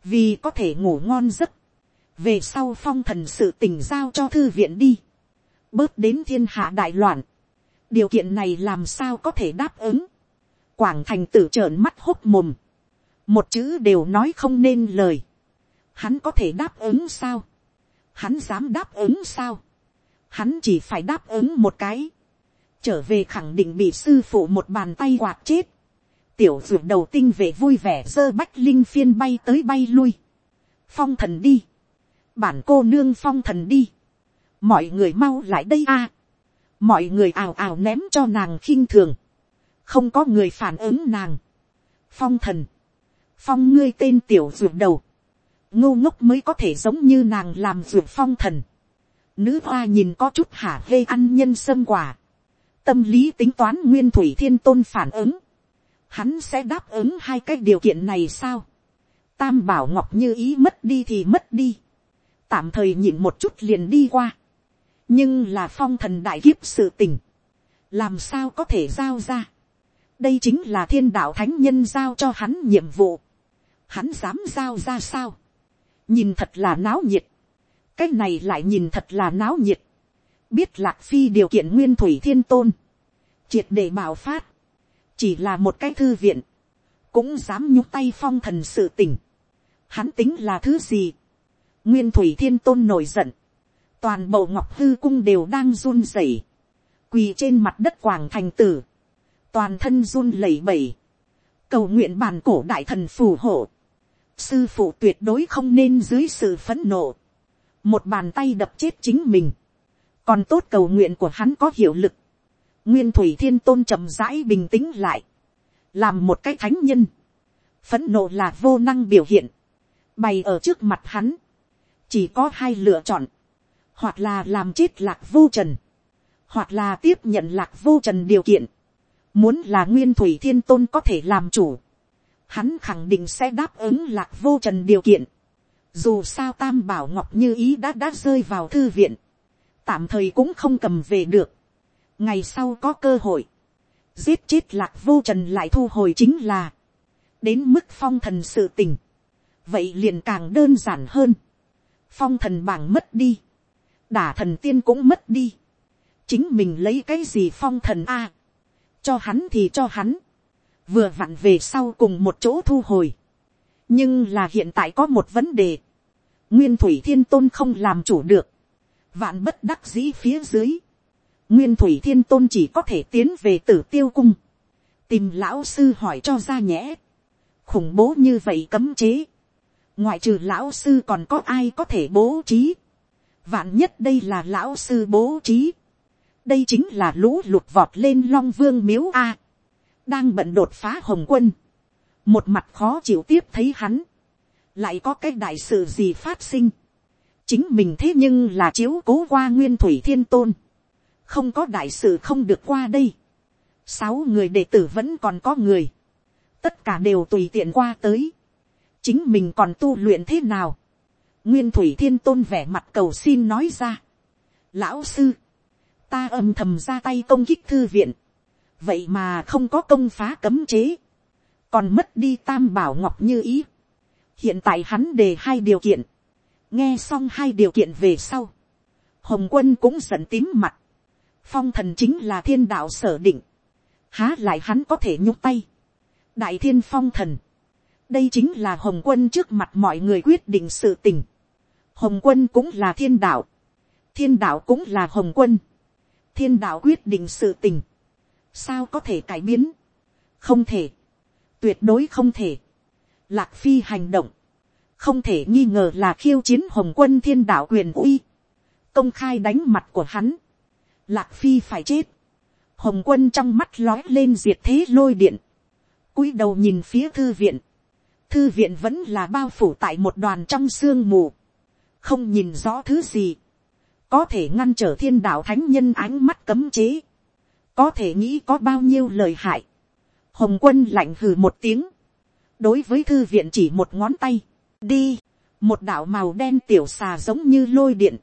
vì có thể ngủ ngon giấc, về sau phong thần sự tình giao cho thư viện đi, bớt đến thiên hạ đại loạn. điều kiện này làm sao có thể đáp ứng. quảng thành tử trợn mắt hốc mồm. một chữ đều nói không nên lời. hắn có thể đáp ứng sao, hắn dám đáp ứng sao, hắn chỉ phải đáp ứng một cái, trở về khẳng định bị sư phụ một bàn tay quạt chết, tiểu ruột đầu tinh về vui vẻ dơ bách linh phiên bay tới bay lui, phong thần đi, bản cô nương phong thần đi, mọi người mau lại đây a, mọi người ào ào ném cho nàng khinh thường, không có người phản ứng nàng, phong thần, phong ngươi tên tiểu ruột đầu, ngô ngốc mới có thể giống như nàng làm ruột phong thần, nữ hoa nhìn có chút hả hê ăn nhân sâm quả, tâm lý tính toán nguyên thủy thiên tôn phản ứng, hắn sẽ đáp ứng hai cái điều kiện này sao, tam bảo ngọc như ý mất đi thì mất đi, tạm thời nhịn một chút liền đi qua, nhưng là phong thần đại kiếp sự tình, làm sao có thể giao ra, đây chính là thiên đạo thánh nhân giao cho hắn nhiệm vụ, hắn dám giao ra sao, nhìn thật là náo nhiệt, cái này lại nhìn thật là náo nhiệt, biết lạc phi điều kiện nguyên thủy thiên tôn, triệt để bảo phát, chỉ là một cái thư viện, cũng dám nhúc tay phong thần sự tình, hắn tính là thứ gì, nguyên thủy thiên tôn nổi giận, toàn bộ ngọc hư cung đều đang run rẩy, quỳ trên mặt đất quảng thành tử, toàn thân run lẩy bẩy, cầu nguyện bàn cổ đại thần phù hộ, sư phụ tuyệt đối không nên dưới sự phấn nộ, một bàn tay đập chết chính mình, còn tốt cầu nguyện của hắn có hiệu lực, nguyên thủy thiên tôn chậm rãi bình tĩnh lại, làm một cái thánh nhân, phấn nộ là vô năng biểu hiện, bày ở trước mặt hắn, chỉ có hai lựa chọn, hoặc là làm chết lạc vô trần, hoặc là tiếp nhận lạc vô trần điều kiện, muốn là nguyên thủy thiên tôn có thể làm chủ, hắn khẳng định sẽ đáp ứng lạc vô trần điều kiện, dù sao tam bảo ngọc như ý đã đã rơi vào thư viện, tạm thời cũng không cầm về được, ngày sau có cơ hội, giết chết lạc vô trần lại thu hồi chính là, đến mức phong thần sự tình, vậy liền càng đơn giản hơn, phong thần bảng mất đi, đả thần tiên cũng mất đi, chính mình lấy cái gì phong thần a, cho hắn thì cho hắn, vừa vặn về sau cùng một chỗ thu hồi, nhưng là hiện tại có một vấn đề, nguyên thủy thiên tôn không làm chủ được, vạn bất đắc dĩ phía dưới, nguyên thủy thiên tôn chỉ có thể tiến về tử tiêu cung, tìm lão sư hỏi cho ra nhẽ, khủng bố như vậy cấm chế, ngoại trừ lão sư còn có ai có thể bố trí, vạn nhất đây là lão sư bố trí, đây chính là lũ lụt vọt lên long vương miếu a, đang bận đột phá hồng quân, một mặt khó chịu tiếp thấy hắn, lại có cái đại sự gì phát sinh, chính mình thế nhưng là chiếu cố qua nguyên thủy thiên tôn, không có đại sự không được qua đây, sáu người đệ tử vẫn còn có người, tất cả đều tùy tiện qua tới, chính mình còn tu luyện thế nào, nguyên thủy thiên tôn vẻ mặt cầu xin nói ra, lão sư, ta âm thầm ra tay công kích thư viện, vậy mà không có công phá cấm chế, còn mất đi tam bảo ngọc như ý. hiện tại hắn đề hai điều kiện, nghe xong hai điều kiện về sau, hồng quân cũng giận tím mặt, phong thần chính là thiên đạo sở định, há lại hắn có thể nhúc tay, đại thiên phong thần, đây chính là hồng quân trước mặt mọi người quyết định sự tình, hồng quân cũng là thiên đạo, thiên đạo cũng là hồng quân, thiên đạo quyết định sự tình, sao có thể cải biến, không thể, tuyệt đối không thể, lạc phi hành động, không thể nghi ngờ là khiêu chiến hồng quân thiên đạo quyền uy, công khai đánh mặt của hắn, lạc phi phải chết, hồng quân trong mắt lói lên diệt thế lôi điện, cúi đầu nhìn phía thư viện, thư viện vẫn là bao phủ tại một đoàn trong sương mù, không nhìn rõ thứ gì, có thể ngăn trở thiên đạo thánh nhân ánh mắt cấm chế, có thể nghĩ có bao nhiêu lời hại. Hồng quân lạnh hừ một tiếng, đối với thư viện chỉ một ngón tay, đi, một đạo màu đen tiểu xà giống như lôi điện,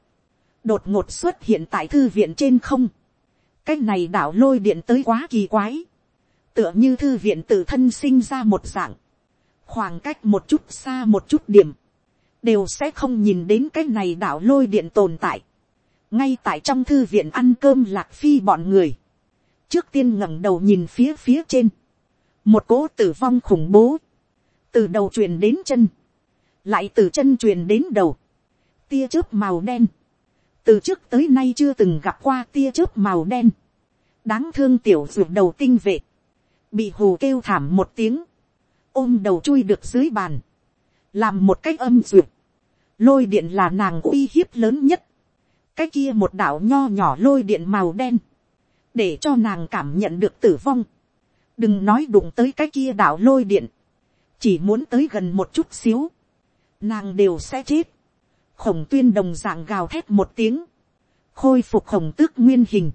đột ngột xuất hiện tại thư viện trên không. cái này đạo lôi điện tới quá kỳ quái, tựa như thư viện tự thân sinh ra một dạng, khoảng cách một chút xa một chút điểm, đều sẽ không nhìn đến cái này đạo lôi điện tồn tại. ngay tại trong thư viện ăn cơm lạc phi bọn người, trước tiên ngẩng đầu nhìn phía phía trên, một cỗ tử vong khủng bố, từ đầu truyền đến chân, lại từ chân truyền đến đầu, tia chớp màu đen, từ trước tới nay chưa từng gặp qua tia chớp màu đen, đáng thương tiểu ruột đầu tinh vệ, bị hù kêu thảm một tiếng, ôm đầu chui được dưới bàn, làm một cách âm ruột, lôi điện là nàng uy hiếp lớn nhất, cái kia một đạo nho nhỏ lôi điện màu đen, để cho nàng cảm nhận được tử vong, đừng nói đụng tới cái kia đạo lôi điện, chỉ muốn tới gần một chút xíu, nàng đều sẽ chết, khổng tuyên đồng dạng gào thét một tiếng, khôi phục khổng tước nguyên hình,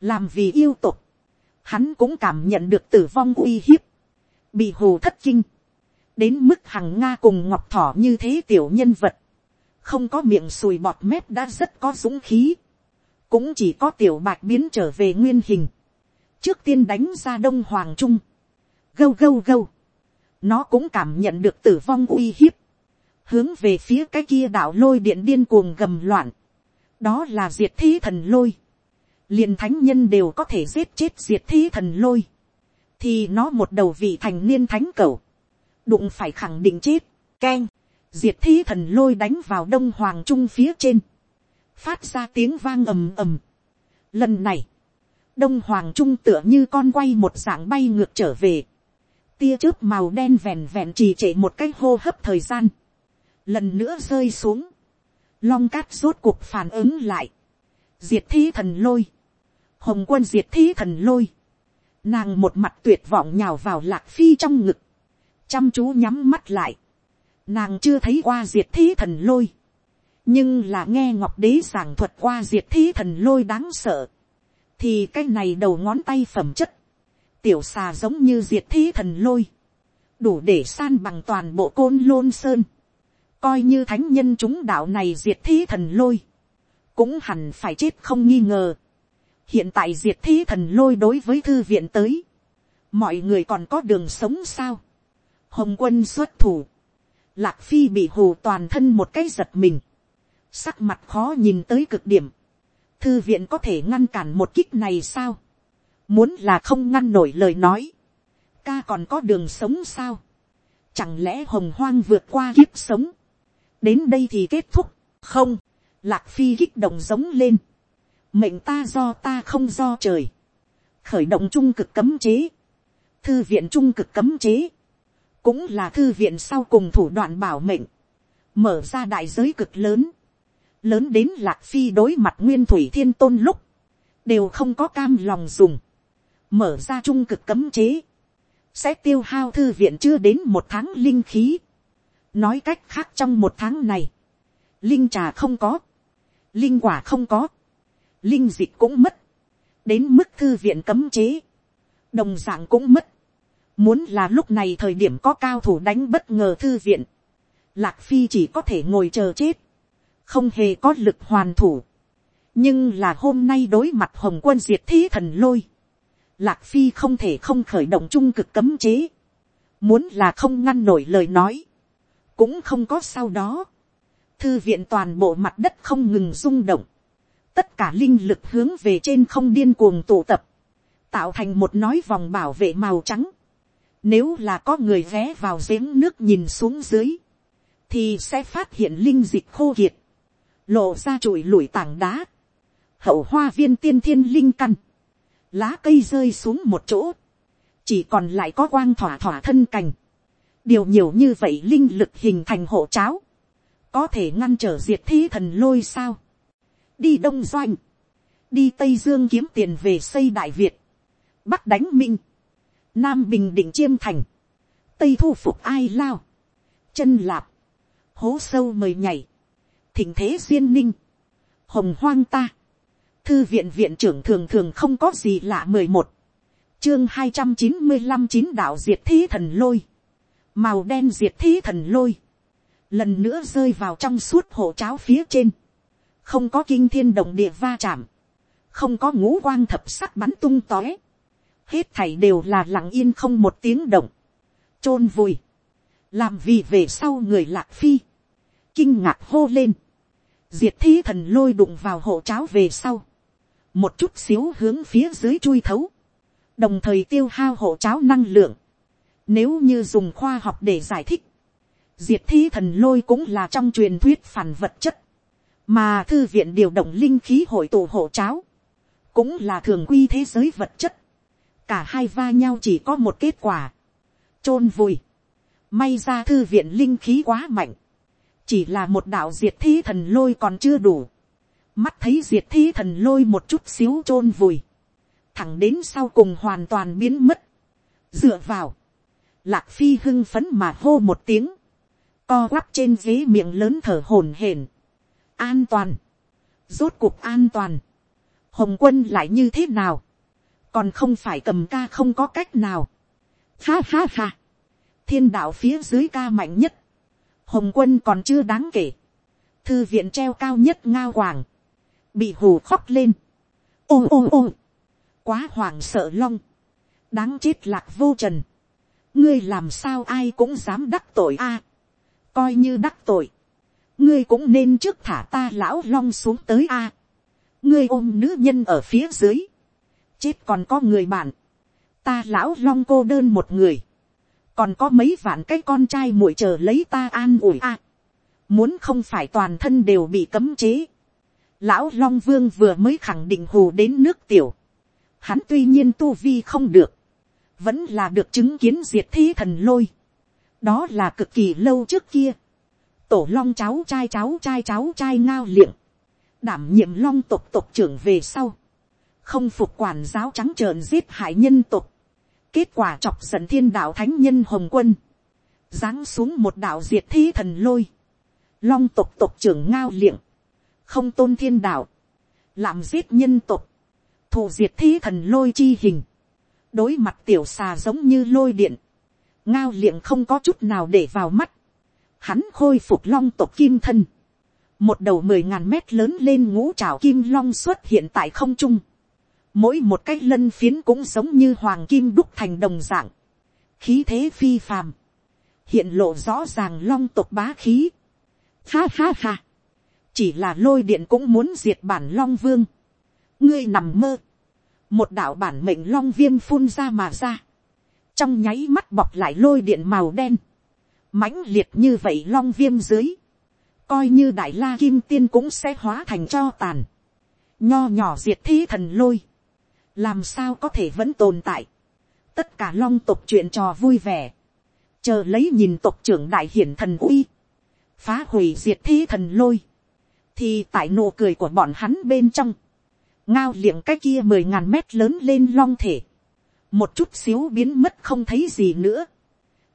làm vì yêu tục, hắn cũng cảm nhận được tử vong uy hiếp, bị hồ thất kinh, đến mức hằng nga cùng ngọc thỏ như thế tiểu nhân vật, không có miệng sùi bọt mép đã rất có dũng khí, cũng chỉ có tiểu bạch biến trở về nguyên hình, trước tiên đánh ra đông hoàng trung, gâu gâu gâu, nó cũng cảm nhận được tử vong uy hiếp, hướng về phía cái kia đạo lôi điện điên cuồng gầm loạn, đó là diệt thế thần lôi, liền thánh nhân đều có thể giết chết diệt thế thần lôi, thì nó một đầu vị thành niên thánh cầu, đụng phải khẳng định chết, keng, diệt thế thần lôi đánh vào đông hoàng trung phía trên, phát ra tiếng vang ầm ầm. Lần này, đông hoàng trung tựa như con quay một dạng bay ngược trở về, tia chớp màu đen vẹn vẹn trì trệ một cái hô hấp thời gian, lần nữa rơi xuống, long cát rốt cuộc phản ứng lại, diệt thi thần lôi, hồng quân diệt thi thần lôi, nàng một mặt tuyệt vọng nhào vào lạc phi trong ngực, chăm chú nhắm mắt lại, nàng chưa thấy qua diệt thi thần lôi, nhưng là nghe ngọc đế giảng thuật qua diệt thi thần lôi đáng sợ, thì cái này đầu ngón tay phẩm chất, tiểu xà giống như diệt thế thần lôi, đủ để san bằng toàn bộ côn lôn sơn, coi như thánh nhân chúng đạo này diệt thế thần lôi, cũng hẳn phải chết không nghi ngờ. hiện tại diệt thế thần lôi đối với thư viện tới, mọi người còn có đường sống sao. hồng quân xuất thủ, lạc phi bị hù toàn thân một cái giật mình, sắc mặt khó nhìn tới cực điểm, thư viện có thể ngăn cản một kích này sao, muốn là không ngăn nổi lời nói, ca còn có đường sống sao, chẳng lẽ hồng hoang vượt qua kiếp sống, đến đây thì kết thúc, không, lạc phi kích động giống lên, mệnh ta do ta không do trời, khởi động trung cực cấm chế, thư viện trung cực cấm chế, cũng là thư viện sau cùng thủ đoạn bảo mệnh, mở ra đại giới cực lớn, lớn đến lạc phi đối mặt nguyên thủy thiên tôn lúc, đều không có cam lòng dùng, mở ra trung cực cấm chế, sẽ tiêu hao thư viện chưa đến một tháng linh khí. nói cách khác trong một tháng này, linh trà không có, linh quả không có, linh dịch cũng mất, đến mức thư viện cấm chế, đồng d ạ n g cũng mất, muốn là lúc này thời điểm có cao thủ đánh bất ngờ thư viện, lạc phi chỉ có thể ngồi chờ chết, không hề có lực hoàn thủ, nhưng là hôm nay đối mặt hồng quân diệt thế thần lôi, lạc phi không thể không khởi động trung cực cấm chế, muốn là không ngăn nổi lời nói, cũng không có sau đó, thư viện toàn bộ mặt đất không ngừng rung động, tất cả linh lực hướng về trên không điên cuồng tụ tập, tạo thành một nói vòng bảo vệ màu trắng. Nếu là có người ghé vào giếng nước nhìn xuống dưới, thì sẽ phát hiện linh dịch khô kiệt, lộ ra trụi lủi tảng đá, hậu hoa viên tiên thiên linh căn, lá cây rơi xuống một chỗ, chỉ còn lại có quang thỏa thỏa thân cành, điều nhiều như vậy linh lực hình thành hộ cháo, có thể ngăn trở diệt thế thần lôi sao, đi đông doanh, đi tây dương kiếm tiền về xây đại việt, bắc đánh minh, nam bình định chiêm thành, tây thu phục ai lao, chân lạp, hố sâu mời nhảy, thình thế duyên ninh, hồng hoang ta, thư viện viện trưởng thường thường không có gì lạ mười một, chương hai trăm chín mươi năm chín đạo diệt thế thần lôi, màu đen diệt thế thần lôi, lần nữa rơi vào trong suốt hộ cháo phía trên, không có kinh thiên động địa va chạm, không có ngũ quang thập sắc bắn tung tóe, hết thảy đều là lặng yên không một tiếng động, chôn vùi, làm vì về sau người lạc phi, kinh ngạc hô lên, diệt thi thần lôi đụng vào hộ cháo về sau, một chút xíu hướng phía dưới chui thấu, đồng thời tiêu hao hộ cháo năng lượng, nếu như dùng khoa học để giải thích, diệt thi thần lôi cũng là trong truyền thuyết phản vật chất, mà thư viện điều động linh khí hội tụ hộ cháo, cũng là thường quy thế giới vật chất, cả hai va nhau chỉ có một kết quả, chôn vùi, may ra thư viện linh khí quá mạnh, chỉ là một đạo diệt thi thần lôi còn chưa đủ, mắt thấy diệt thi thần lôi một chút xíu chôn vùi, thẳng đến sau cùng hoàn toàn biến mất, dựa vào, lạc phi hưng phấn mà hô một tiếng, co quắp trên ghế miệng lớn thở hổn hển, an toàn, rốt cuộc an toàn, hồng quân lại như thế nào, còn không phải cầm ca không có cách nào, ha ha ha, thiên đạo phía dưới ca mạnh nhất, hồng quân còn chưa đáng kể, thư viện treo cao nhất ngao hoàng, bị hù khóc lên, ôm ôm ôm, quá hoàng sợ long, đáng chết lạc vô trần, ngươi làm sao ai cũng dám đắc tội a, coi như đắc tội, ngươi cũng nên trước thả ta lão long xuống tới a, ngươi ôm nữ nhân ở phía dưới, chết còn có người bạn, ta lão long cô đơn một người, còn có mấy vạn cái con trai muội chờ lấy ta an ủi a, muốn không phải toàn thân đều bị cấm chế, lão long vương vừa mới khẳng định hù đến nước tiểu, hắn tuy nhiên tu vi không được, vẫn là được chứng kiến diệt thế thần lôi, đó là cực kỳ lâu trước kia, tổ long cháu trai cháu trai cháu trai ngao liệng, đảm nhiệm long tộc tộc trưởng về sau, không phục quản giáo trắng trợn giết hại nhân tộc, kết quả chọc giận thiên đạo thánh nhân hồng quân, giáng xuống một đạo diệt thế thần lôi, long tộc tộc trưởng ngao liệng, không tôn thiên đạo, làm giết nhân tộc, thù diệt thế thần lôi chi hình, đối mặt tiểu xà giống như lôi điện, ngao liệng không có chút nào để vào mắt, hắn khôi phục long tộc kim thân, một đầu mười ngàn mét lớn lên ngũ trào kim long xuất hiện tại không trung, mỗi một cái lân phiến cũng giống như hoàng kim đúc thành đồng dạng, khí thế phi phàm, hiện lộ rõ ràng long tộc bá khí. Ha ha ha, chỉ là lôi điện cũng muốn diệt bản long vương, ngươi nằm mơ, một đạo bản mệnh long viêm phun ra mà ra, trong nháy mắt bọc lại lôi điện màu đen, mãnh liệt như vậy long viêm dưới, coi như đại la kim tiên cũng sẽ hóa thành cho tàn, nho nhỏ diệt thi thần lôi, làm sao có thể vẫn tồn tại, tất cả long tộc chuyện trò vui vẻ, chờ lấy nhìn tộc trưởng đại hiển thần uy, phá hủy diệt thi thần lôi, thì tại nụ cười của bọn hắn bên trong, ngao liệng cái kia mười ngàn mét lớn lên long thể, một chút xíu biến mất không thấy gì nữa,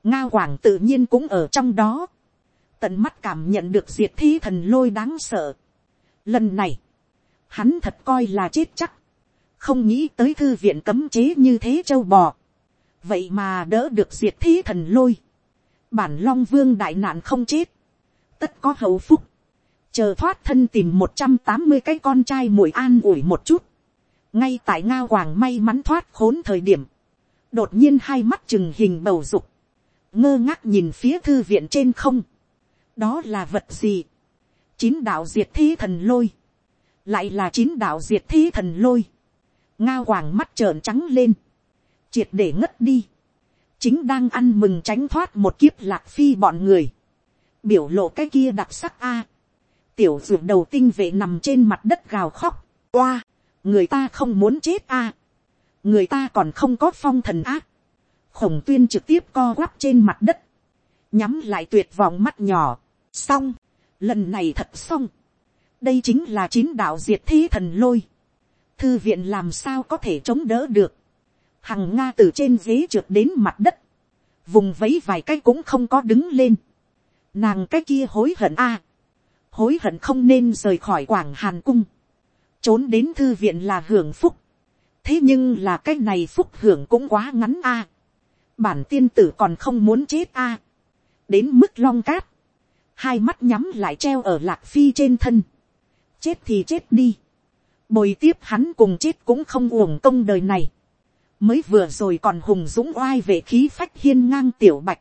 ngao quảng tự nhiên cũng ở trong đó, tận mắt cảm nhận được diệt thi thần lôi đáng sợ. Lần này, hắn thật coi là chết chắc, không nghĩ tới thư viện cấm chế như thế châu bò, vậy mà đỡ được diệt thế thần lôi, bản long vương đại nạn không chết, tất có hậu phúc, chờ thoát thân tìm một trăm tám mươi cái con trai mùi an ủi một chút, ngay tại nga hoàng may mắn thoát khốn thời điểm, đột nhiên hai mắt chừng hình bầu dục, ngơ ngác nhìn phía thư viện trên không, đó là vật gì, chín đạo diệt thế thần lôi, lại là chín đạo diệt thế thần lôi, ngao hoàng mắt trợn trắng lên, triệt để ngất đi, chính đang ăn mừng tránh thoát một kiếp lạc phi bọn người, biểu lộ cái kia đặc sắc a, tiểu ruột đầu tinh vệ nằm trên mặt đất gào khóc, oa, người ta không muốn chết a, người ta còn không có phong thần ác, khổng tuyên trực tiếp co quắp trên mặt đất, nhắm lại tuyệt vọng mắt nhỏ, xong, lần này thật xong, đây chính là chín đạo diệt thế thần lôi, thư viện làm sao có thể chống đỡ được, hằng nga từ trên ghế trượt đến mặt đất, vùng vấy vài cái cũng không có đứng lên, nàng cái kia hối hận a, hối hận không nên rời khỏi quảng hàn cung, trốn đến thư viện là hưởng phúc, thế nhưng là cái này phúc hưởng cũng quá ngắn a, bản tiên tử còn không muốn chết a, đến mức long cát, hai mắt nhắm lại treo ở lạc phi trên thân, chết thì chết đi, bồi tiếp hắn cùng chết cũng không uổng công đời này, mới vừa rồi còn hùng dũng oai về khí phách hiên ngang tiểu bạch,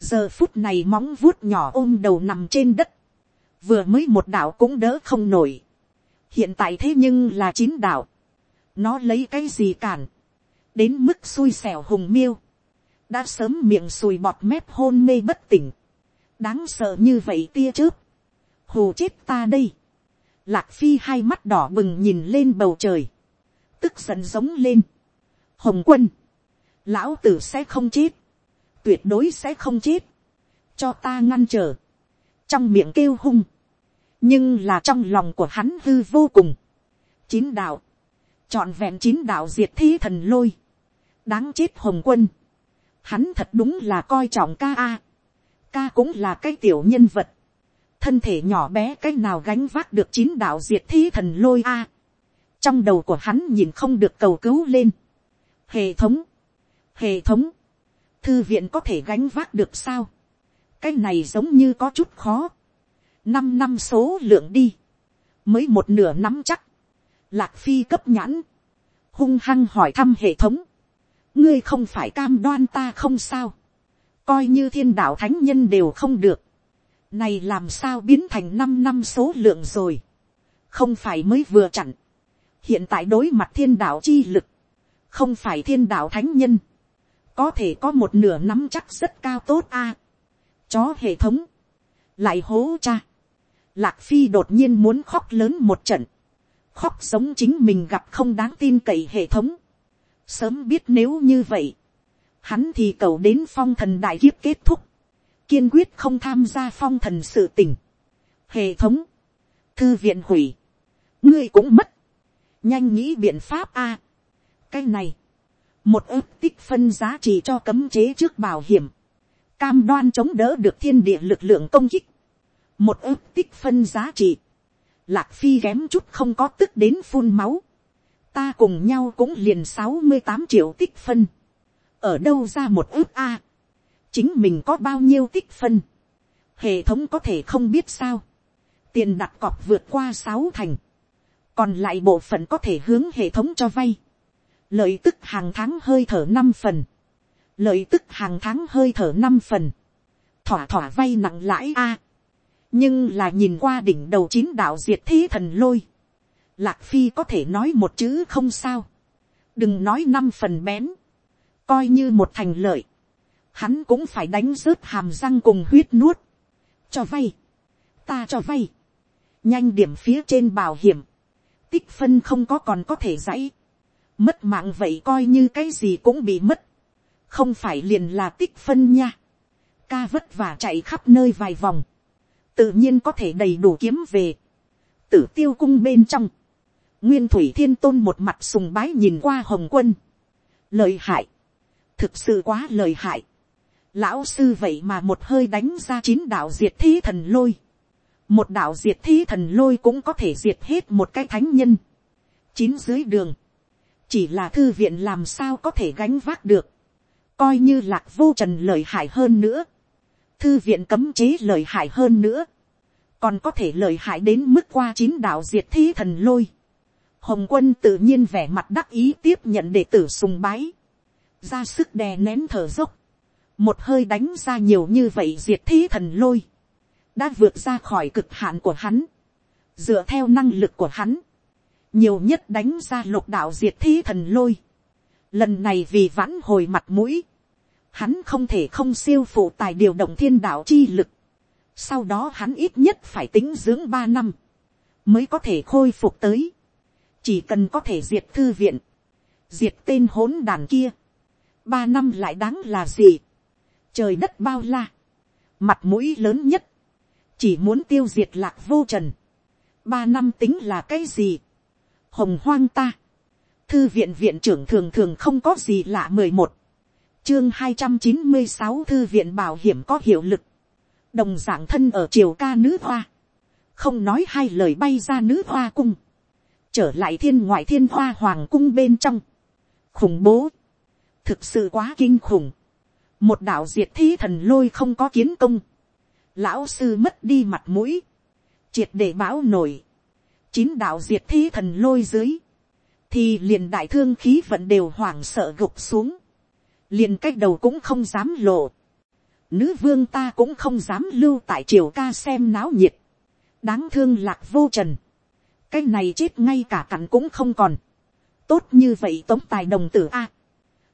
giờ phút này móng vuốt nhỏ ôm đầu nằm trên đất, vừa mới một đạo cũng đỡ không nổi, hiện tại thế nhưng là chín đạo, nó lấy cái gì cản, đến mức xui xẻo hùng miêu, đã sớm miệng sùi bọt mép hôn mê bất tỉnh, đáng sợ như vậy tia chớp, hù chết ta đây, lạc phi hai mắt đỏ bừng nhìn lên bầu trời, tức giận giống lên, hồng quân, lão tử sẽ không chết, tuyệt đối sẽ không chết, cho ta ngăn trở, trong miệng kêu hung, nhưng là trong lòng của hắn hư vô cùng, chín đạo, chọn vẹn chín đạo diệt thi thần lôi, đáng chết hồng quân, hắn thật đúng là coi trọng ca a, ca cũng là cái tiểu nhân vật, thân thể nhỏ bé cái nào gánh vác được chín đạo diệt thi thần lôi a, trong đầu của hắn nhìn không được cầu cứu lên, hệ thống, hệ thống, thư viện có thể gánh vác được sao, cái này giống như có chút khó, năm năm số lượng đi, mới một nửa nắm chắc, lạc phi cấp nhãn, hung hăng hỏi thăm hệ thống, ngươi không phải cam đoan ta không sao, coi như thiên đạo thánh nhân đều không được, này làm sao biến thành năm năm số lượng rồi, không phải mới vừa chặn, hiện tại đối mặt thiên đạo chi lực, không phải thiên đạo thánh nhân, có thể có một nửa nắm chắc rất cao tốt a. chó hệ thống, lại hố cha. Lạc phi đột nhiên muốn khóc lớn một trận, khóc sống chính mình gặp không đáng tin cậy hệ thống. sớm biết nếu như vậy, hắn thì cầu đến phong thần đại kiếp kết thúc, kiên quyết không tham gia phong thần sự tình. hệ thống, thư viện hủy, ngươi cũng mất, nhanh nghĩ biện pháp a. cái này, một ước tích phân giá trị cho cấm chế trước bảo hiểm, cam đoan chống đỡ được thiên địa lực lượng công kích, một ước tích phân giá trị, lạc phi kém chút không có tức đến phun máu, ta cùng nhau cũng liền sáu mươi tám triệu tích phân, ở đâu ra một ước a, chính mình có bao nhiêu tích phân, hệ thống có thể không biết sao, tiền đặt cọc vượt qua sáu thành, còn lại bộ phận có thể hướng hệ thống cho vay, lợi tức hàng tháng hơi thở năm phần, lợi tức hàng tháng hơi thở năm phần, thỏa thỏa vay nặng lãi a, nhưng là nhìn qua đỉnh đầu chín đạo diệt thế thần lôi, lạc phi có thể nói một chữ không sao, đừng nói năm phần bén, coi như một thành lợi, hắn cũng phải đánh rớt hàm răng cùng huyết nuốt, cho vay, ta cho vay, nhanh điểm phía trên bảo hiểm, tích phân không có còn có thể dãy, mất mạng vậy coi như cái gì cũng bị mất, không phải liền là tích phân nha, ca vất vả chạy khắp nơi vài vòng, tự nhiên có thể đầy đủ kiếm về, tử tiêu cung bên trong, nguyên thủy thiên tôn một mặt sùng bái nhìn qua hồng quân, lời hại, thực sự quá lời hại, lão sư vậy mà một hơi đánh ra chín đạo diệt thế thần lôi, một đạo diệt thế thần lôi cũng có thể diệt hết một cái thánh nhân, chín dưới đường, chỉ là thư viện làm sao có thể gánh vác được, coi như lạc vô trần lời hại hơn nữa, thư viện cấm chế lời hại hơn nữa, còn có thể lời hại đến mức qua chín đạo diệt thế thần lôi. Hồng quân tự nhiên vẻ mặt đắc ý tiếp nhận đệ tử sùng bái, ra sức đè nén thở dốc, một hơi đánh ra nhiều như vậy diệt thế thần lôi, đã vượt ra khỏi cực hạn của hắn, dựa theo năng lực của hắn, nhiều nhất đánh ra lục đạo diệt thế thần lôi. Lần này vì vãn hồi mặt mũi, hắn không thể không siêu phụ tài điều động thiên đạo chi lực. Sau đó hắn ít nhất phải tính dưỡng ba năm, mới có thể khôi phục tới. Chỉ cần có thể diệt thư viện, diệt tên hỗn đàn kia. Ba năm lại đáng là gì? Trời đất bao la, mặt mũi lớn nhất, chỉ muốn tiêu diệt lạc vô trần. Ba năm tính là cái gì? hồng hoang ta, thư viện viện trưởng thường thường không có gì lạ mười một, chương hai trăm chín mươi sáu thư viện bảo hiểm có hiệu lực, đồng d ạ n g thân ở triều ca nữ hoa, không nói hai lời bay ra nữ hoa cung, trở lại thiên ngoại thiên hoa hoàng cung bên trong, khủng bố, thực sự quá kinh khủng, một đạo diệt thi thần lôi không có kiến công, lão sư mất đi mặt mũi, triệt để bão nổi, chín đạo diệt thi thần lôi dưới, thì liền đại thương khí vận đều hoảng sợ gục xuống, liền cách đầu cũng không dám lộ, nữ vương ta cũng không dám lưu tại triều ca xem náo nhiệt, đáng thương lạc vô trần, cái này chết ngay cả cặn cũng không còn, tốt như vậy tống tài đồng tử a,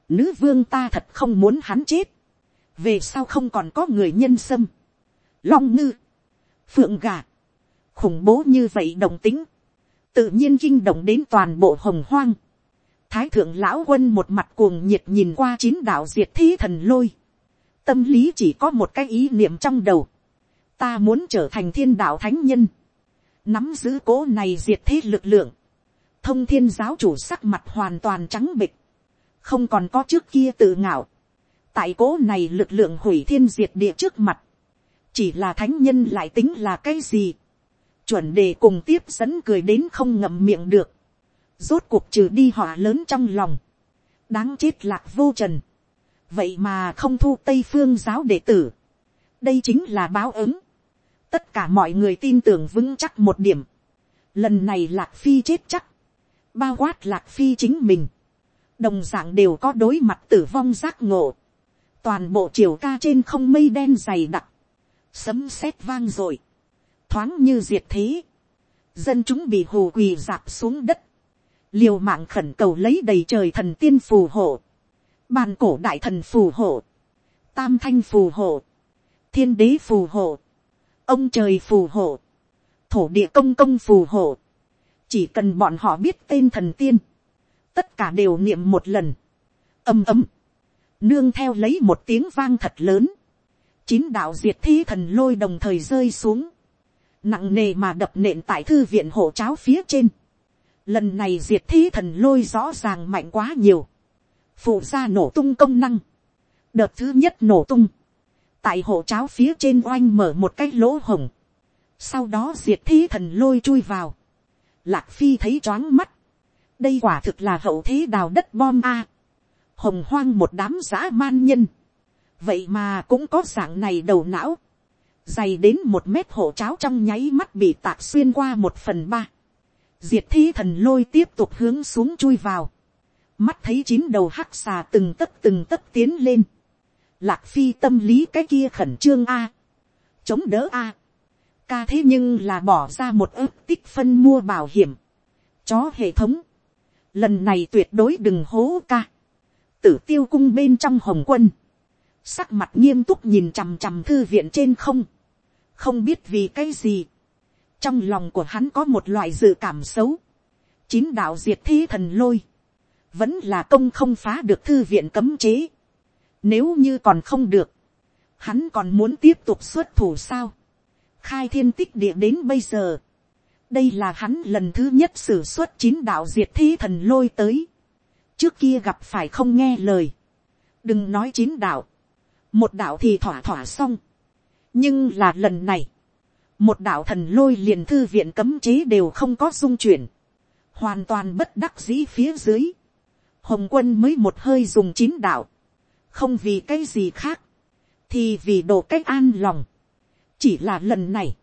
nữ vương ta thật không muốn hắn chết, về sau không còn có người nhân sâm, long ngư, phượng gà, khủng bố như vậy đồng tính, tự nhiên kinh động đến toàn bộ hồng hoang. Thái thượng lão quân một mặt cuồng nhiệt nhìn qua chín đạo diệt thế thần lôi. Tâm lý chỉ có một cái ý niệm trong đầu. Ta muốn trở thành thiên đạo thánh nhân. Nắm giữ cố này diệt thế lực lượng. Thông thiên giáo chủ sắc mặt hoàn toàn trắng bịch. Không còn có trước kia tự ngạo. Tại cố này lực lượng hủy thiên diệt địa trước mặt. Chỉ là thánh nhân lại tính là cái gì? Chuẩn đề cùng tiếp dẫn cười đến không ngậm miệng được. Rốt cuộc trừ đi họa lớn trong lòng. Đáng chết lạc vô trần. Vậy mà không thu Tây Phương giáo đệ tử. Đây chính là báo ứng. Tất cả mọi người tin tưởng vững chắc một điểm. Lần này lạc phi chết chắc. Bao quát lạc phi chính mình. Đồng dạng đều có đối mặt tử vong giác ngộ. Toàn bộ chiều ca trên không mây đen dày đặc. Sấm sét vang rồi. Thoáng như diệt thế, dân chúng bị hù quỳ dạp xuống đất, liều mạng khẩn cầu lấy đầy trời thần tiên phù hộ, bàn cổ đại thần phù hộ, tam thanh phù hộ, thiên đế phù hộ, ông trời phù hộ, thổ địa công công phù hộ, chỉ cần bọn họ biết tên thần tiên, tất cả đều niệm một lần, ầm ầm, nương theo lấy một tiếng vang thật lớn, chín đạo diệt thi thần lôi đồng thời rơi xuống, nặng nề mà đập nện tại thư viện hộ cháo phía trên. Lần này diệt thi thần lôi rõ ràng mạnh quá nhiều. Phụ ra nổ tung công năng. Đợt thứ nhất nổ tung. Tại hộ cháo phía trên oanh mở một cái lỗ hồng. Sau đó diệt thi thần lôi chui vào. Lạc phi thấy choáng mắt. Đây quả thực là hậu thế đào đất bom a. Hồng hoang một đám dã man nhân. Vậy mà cũng có dạng này đầu não dày đến một mét hộ cháo trong nháy mắt bị tạc xuyên qua một phần ba. diệt thi thần lôi tiếp tục hướng xuống chui vào. mắt thấy chín đầu hắc xà từng tấc từng tấc tiến lên. lạc phi tâm lý cái kia khẩn trương a. chống đỡ a. ca thế nhưng là bỏ ra một ức tích phân mua bảo hiểm. chó hệ thống. lần này tuyệt đối đừng hố ca tử tiêu cung bên trong hồng quân. Sắc mặt nghiêm túc nhìn chằm chằm thư viện trên không. Không biết vì cái gì, trong lòng của hắn có một loại dự cảm xấu, chín đạo diệt thi thần lôi, vẫn là công không phá được thư viện cấm chế, nếu như còn không được, hắn còn muốn tiếp tục xuất thủ sao, khai thiên tích địa đến bây giờ, đây là hắn lần thứ nhất xử suất chín đạo diệt thi thần lôi tới, trước kia gặp phải không nghe lời, đừng nói chín đạo, một đạo thì thỏa thỏa xong, nhưng là lần này, một đạo thần lôi liền thư viện cấm chế đều không có dung chuyển, hoàn toàn bất đắc dĩ phía dưới, hồng quân mới một hơi dùng chín đạo, không vì cái gì khác, thì vì đồ cách an lòng, chỉ là lần này,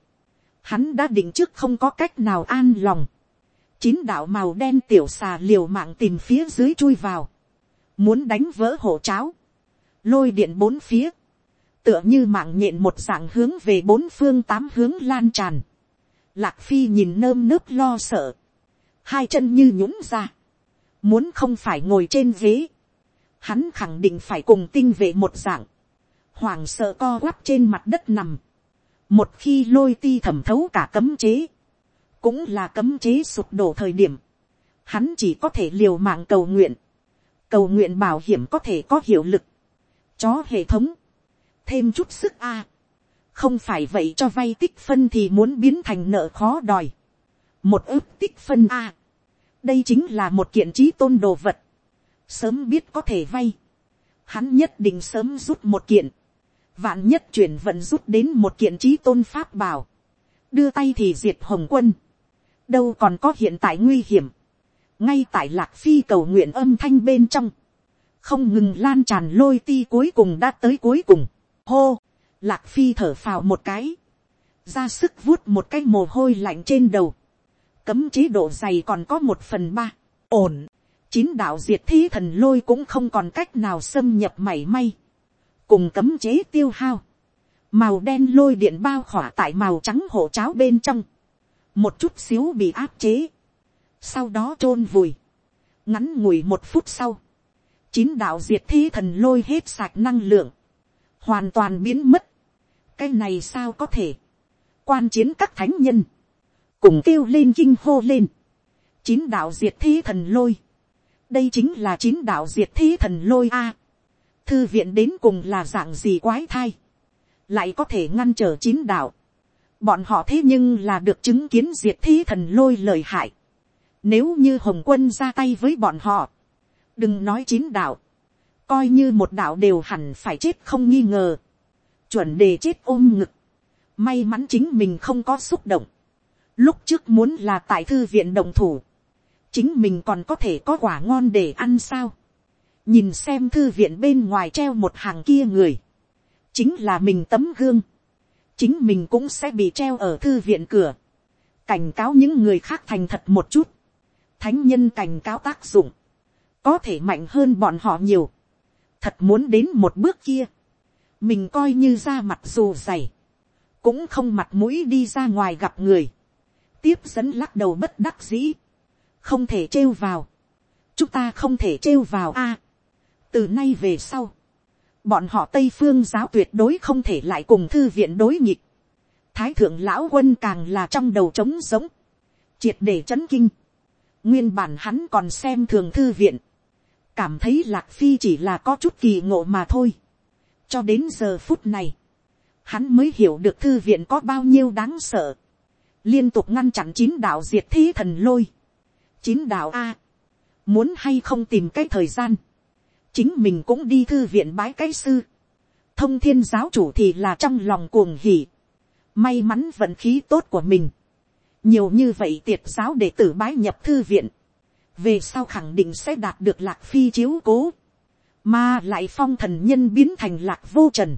hắn đã định trước không có cách nào an lòng, chín đạo màu đen tiểu xà liều mạng tìm phía dưới chui vào, muốn đánh vỡ hộ cháo, lôi điện bốn phía, tựa như mạng nhện một dạng hướng về bốn phương tám hướng lan tràn. Lạc phi nhìn nơm nớp lo sợ, hai chân như nhũng ra, muốn không phải ngồi trên ghế, hắn khẳng định phải cùng tinh về một dạng, hoàng sợ co quắp trên mặt đất nằm, một khi lôi ti thẩm thấu cả cấm chế, cũng là cấm chế sụp đổ thời điểm, hắn chỉ có thể liều mạng cầu nguyện, cầu nguyện bảo hiểm có thể có hiệu lực, chó hệ thống, thêm chút sức a. không phải vậy cho vay tích phân thì muốn biến thành nợ khó đòi. một ước tích phân a. đây chính là một kiện trí tôn đồ vật. sớm biết có thể vay. hắn nhất định sớm rút một kiện. vạn nhất chuyển vận rút đến một kiện trí tôn pháp bảo. đưa tay thì diệt hồng quân đâu còn có hiện tại nguy hiểm. ngay tại lạc phi cầu nguyện âm thanh bên trong không ngừng lan tràn lôi ti cuối cùng đã tới cuối cùng. Hô, lạc phi thở phào một cái, ra sức vuốt một cái mồ hôi lạnh trên đầu, cấm chế độ dày còn có một phần ba, ổn, chín đạo diệt thi thần lôi cũng không còn cách nào xâm nhập mảy may, cùng cấm chế tiêu hao, màu đen lôi điện bao khỏa tại màu trắng hộ cháo bên trong, một chút xíu bị áp chế, sau đó t r ô n vùi, ngắn ngủi một phút sau, chín đạo diệt thi thần lôi hết sạch năng lượng, hoàn toàn biến mất, cái này sao có thể, quan chiến các thánh nhân, cùng kêu lên kinh hô lên, chín đạo diệt thi thần lôi, đây chính là chín đạo diệt thi thần lôi a, thư viện đến cùng là dạng gì quái thai, lại có thể ngăn trở chín đạo, bọn họ thế nhưng là được chứng kiến diệt thi thần lôi lời hại, nếu như hồng quân ra tay với bọn họ, đừng nói chín đạo, coi như một đạo đều hẳn phải chết không nghi ngờ, chuẩn đề chết ôm ngực, may mắn chính mình không có xúc động, lúc trước muốn là tại thư viện đồng thủ, chính mình còn có thể có quả ngon để ăn sao, nhìn xem thư viện bên ngoài treo một hàng kia người, chính là mình tấm gương, chính mình cũng sẽ bị treo ở thư viện cửa, cảnh cáo những người khác thành thật một chút, thánh nhân cảnh cáo tác dụng, có thể mạnh hơn bọn họ nhiều, thật muốn đến một bước kia, mình coi như ra mặt dù dày, cũng không mặt mũi đi ra ngoài gặp người, tiếp dẫn lắc đầu bất đắc dĩ, không thể trêu vào, chúng ta không thể trêu vào a, từ nay về sau, bọn họ tây phương giáo tuyệt đối không thể lại cùng thư viện đối nghịch, thái thượng lão quân càng là trong đầu trống giống, triệt để c h ấ n kinh, nguyên bản hắn còn xem thường thư viện, cảm thấy lạc phi chỉ là có chút kỳ ngộ mà thôi, cho đến giờ phút này, hắn mới hiểu được thư viện có bao nhiêu đáng sợ, liên tục ngăn chặn chín đạo diệt thi thần lôi, chín đạo a, muốn hay không tìm cái thời gian, chính mình cũng đi thư viện bái cái sư, thông thiên giáo chủ thì là trong lòng cuồng hỉ, may mắn vận khí tốt của mình, nhiều như vậy tiệt giáo để tử bái nhập thư viện, về sau khẳng định sẽ đạt được lạc phi chiếu cố, mà lại phong thần nhân biến thành lạc vô trần,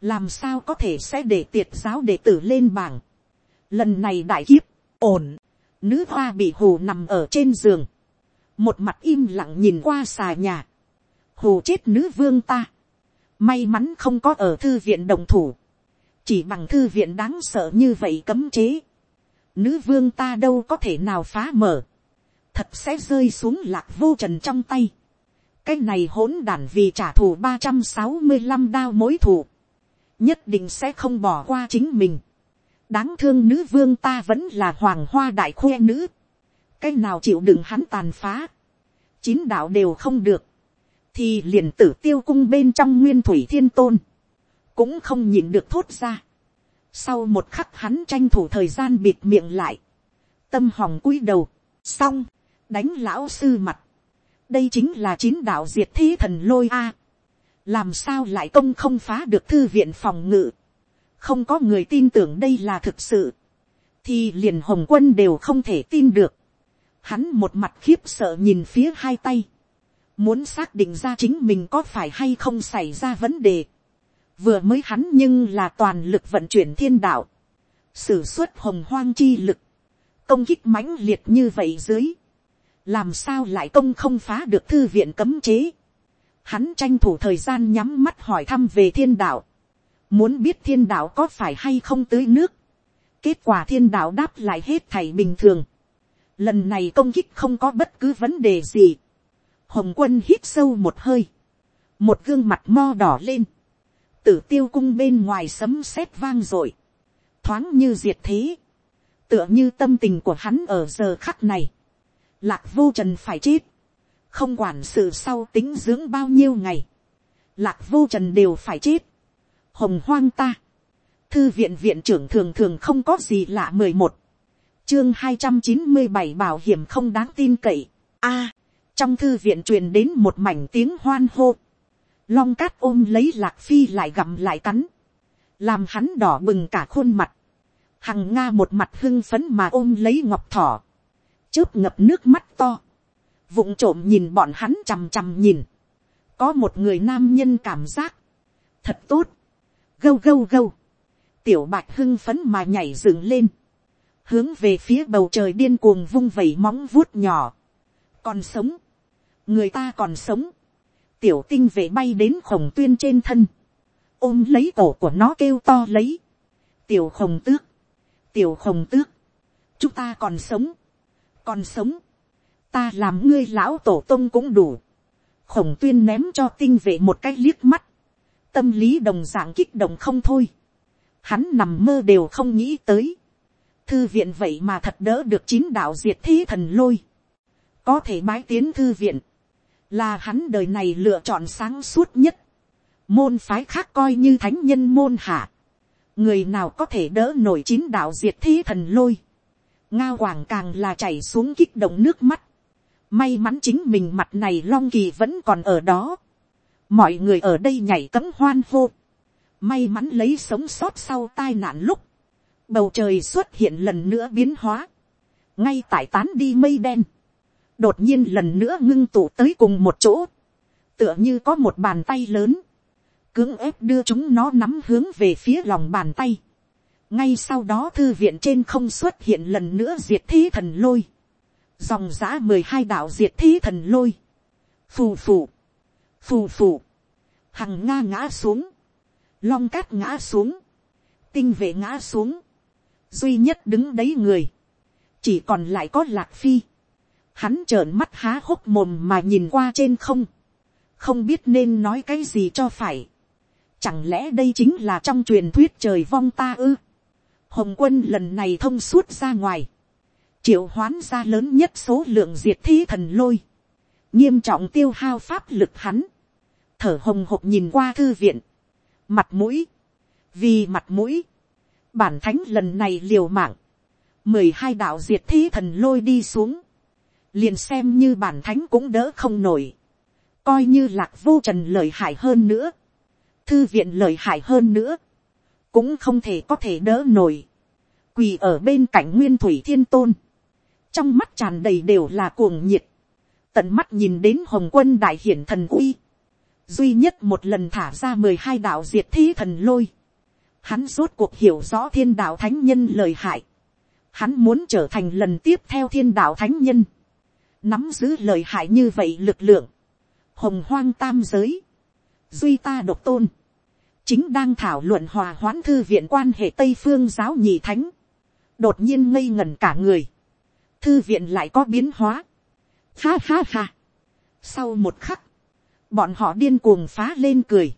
làm sao có thể sẽ để tiệt giáo đệ tử lên bảng. Lần này đại kiếp, ổn, nữ hoa bị hù nằm ở trên giường, một mặt im lặng nhìn qua xà nhà, hù chết nữ vương ta. May mắn không có ở thư viện đồng thủ. Chỉ bằng thư viện đáng sợ như vậy cấm chế. Nữ vương ta đâu có thể nào phá mở. Thật sẽ rơi xuống lạc vô trần trong tay. Cái này hỗn đản vì trả thù ba trăm sáu mươi 365 đao mối thù. Nhất định sẽ không bỏ qua chính mình. Đáng thương nữ vương ta vẫn là hoàng hoa đại khuê nữ. Cái nào chịu đựng hắn tàn phá. Chín đạo đều không được thì liền tử tiêu cung bên trong nguyên thủy thiên tôn, cũng không nhìn được thốt ra. Sau một khắc hắn tranh thủ thời gian bịt miệng lại, tâm hòng cúi đầu, xong, đánh lão sư mặt. đây chính là chín đạo diệt thế thần lôi a. làm sao lại công không phá được thư viện phòng ngự. không có người tin tưởng đây là thực sự. thì liền hồng quân đều không thể tin được. hắn một mặt khiếp sợ nhìn phía hai tay muốn xác định ra chính mình có phải hay không xảy ra vấn đề. vừa mới hắn nhưng là toàn lực vận chuyển thiên đạo, sử xuất hồng hoang chi lực, công kích mãnh liệt như vậy dưới, làm sao lại công không phá được thư viện cấm chế. Hắn tranh thủ thời gian nhắm mắt hỏi thăm về thiên đạo, muốn biết thiên đạo có phải hay không tưới nước. kết quả thiên đạo đáp lại hết thảy bình thường. lần này công kích không có bất cứ vấn đề gì hồng quân hít sâu một hơi, một gương mặt mo đỏ lên, tử tiêu cung bên ngoài sấm sét vang r ộ i thoáng như diệt thế, tựa như tâm tình của hắn ở giờ khắc này, lạc vô trần phải chết, không quản sự sau tính dưỡng bao nhiêu ngày, lạc vô trần đều phải chết, hồng hoang ta, thư viện viện trưởng thường thường không có gì lạ mười một, chương hai trăm chín mươi bảy bảo hiểm không đáng tin cậy, a, trong thư viện truyền đến một mảnh tiếng hoan hô, long cát ôm lấy lạc phi lại gặm lại cắn, làm hắn đỏ bừng cả khuôn mặt, hằng nga một mặt hưng phấn mà ôm lấy ngọc thỏ, chớp ngập nước mắt to, vụng trộm nhìn bọn hắn chằm chằm nhìn, có một người nam nhân cảm giác, thật tốt, gâu gâu gâu, tiểu bạch hưng phấn mà nhảy dựng lên, hướng về phía bầu trời điên cuồng vung vẩy móng vuốt nhỏ, còn sống, người ta còn sống, tiểu tinh vệ bay đến khổng tuyên trên thân, ôm lấy cổ của nó kêu to lấy, tiểu khổng tước, tiểu khổng tước, chúng ta còn sống, còn sống, ta làm ngươi lão tổ tông cũng đủ, khổng tuyên ném cho tinh vệ một cái liếc mắt, tâm lý đồng d ạ n g kích động không thôi, hắn nằm mơ đều không nghĩ tới, thư viện vậy mà thật đỡ được chín đạo diệt thế thần lôi, có thể bái tiến thư viện, là hắn đời này lựa chọn sáng suốt nhất, môn phái khác coi như thánh nhân môn hạ, người nào có thể đỡ nổi chín đạo diệt thế thần lôi, ngao hoàng càng là chảy xuống kích động nước mắt, may mắn chính mình mặt này long kỳ vẫn còn ở đó, mọi người ở đây nhảy cấm hoan hô, may mắn lấy sống sót sau tai nạn lúc, bầu trời xuất hiện lần nữa biến hóa, ngay tại tán đi mây đen, đột nhiên lần nữa ngưng tụ tới cùng một chỗ, tựa như có một bàn tay lớn, cưỡng ép đưa chúng nó nắm hướng về phía lòng bàn tay. ngay sau đó thư viện trên không xuất hiện lần nữa diệt thế thần lôi, dòng giã mười hai đạo diệt thế thần lôi, phù phù, phù phù, hằng nga ngã xuống, long cát ngã xuống, tinh vệ ngã xuống, duy nhất đứng đấy người, chỉ còn lại có lạc phi, hắn trợn mắt há hốc mồm mà nhìn qua trên không, không biết nên nói cái gì cho phải, chẳng lẽ đây chính là trong truyền thuyết trời vong ta ư, hồng quân lần này thông suốt ra ngoài, triệu hoán ra lớn nhất số lượng diệt thi thần lôi, nghiêm trọng tiêu hao pháp lực hắn, thở hồng hộc nhìn qua thư viện, mặt mũi, vì mặt mũi, bản thánh lần này liều mạng, mười hai đạo diệt thi thần lôi đi xuống, liền xem như bản thánh cũng đỡ không nổi, coi như lạc vô trần lời hại hơn nữa, thư viện lời hại hơn nữa, cũng không thể có thể đỡ nổi, quỳ ở bên cạnh nguyên thủy thiên tôn, trong mắt tràn đầy đều là cuồng nhiệt, tận mắt nhìn đến hồng quân đại hiển thần uy, duy nhất một lần thả ra mười hai đạo diệt thi thần lôi, hắn rốt cuộc hiểu rõ thiên đạo thánh nhân lời hại, hắn muốn trở thành lần tiếp theo thiên đạo thánh nhân, nắm giữ lời hại như vậy lực lượng, hồng hoang tam giới, duy ta độc tôn, chính đang thảo luận hòa hoãn thư viện quan hệ tây phương giáo nhị thánh, đột nhiên ngây ngần cả người, thư viện lại có biến hóa, ha ha ha, sau một khắc, bọn họ điên cuồng phá lên cười,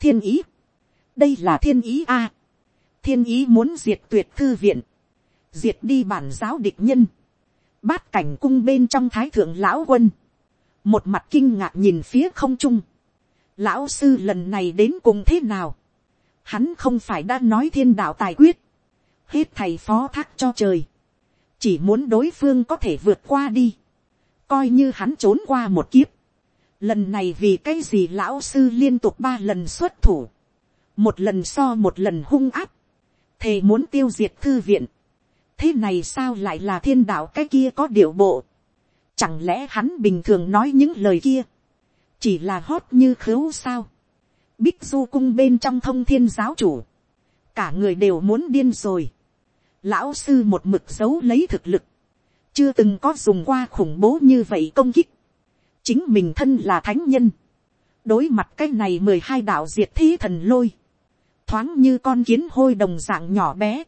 thiên ý, đây là thiên ý a, thiên ý muốn diệt tuyệt thư viện, diệt đi bản giáo địch nhân, bát cảnh cung bên trong thái thượng lão quân, một mặt kinh ngạc nhìn phía không trung, lão sư lần này đến cùng thế nào, hắn không phải đã nói thiên đạo tài quyết, hết thầy phó thác cho trời, chỉ muốn đối phương có thể vượt qua đi, coi như hắn trốn qua một kiếp, lần này vì cái gì lão sư liên tục ba lần xuất thủ, một lần so một lần hung áp, thề muốn tiêu diệt thư viện, thế này sao lại là thiên đạo cái kia có điệu bộ, chẳng lẽ hắn bình thường nói những lời kia, chỉ là hót như khứu sao, bích du cung bên trong thông thiên giáo chủ, cả người đều muốn điên rồi, lão sư một mực giấu lấy thực lực, chưa từng có dùng qua khủng bố như vậy công kích, chính mình thân là thánh nhân, đối mặt cái này mười hai đạo diệt thế thần lôi, thoáng như con kiến hôi đồng dạng nhỏ bé,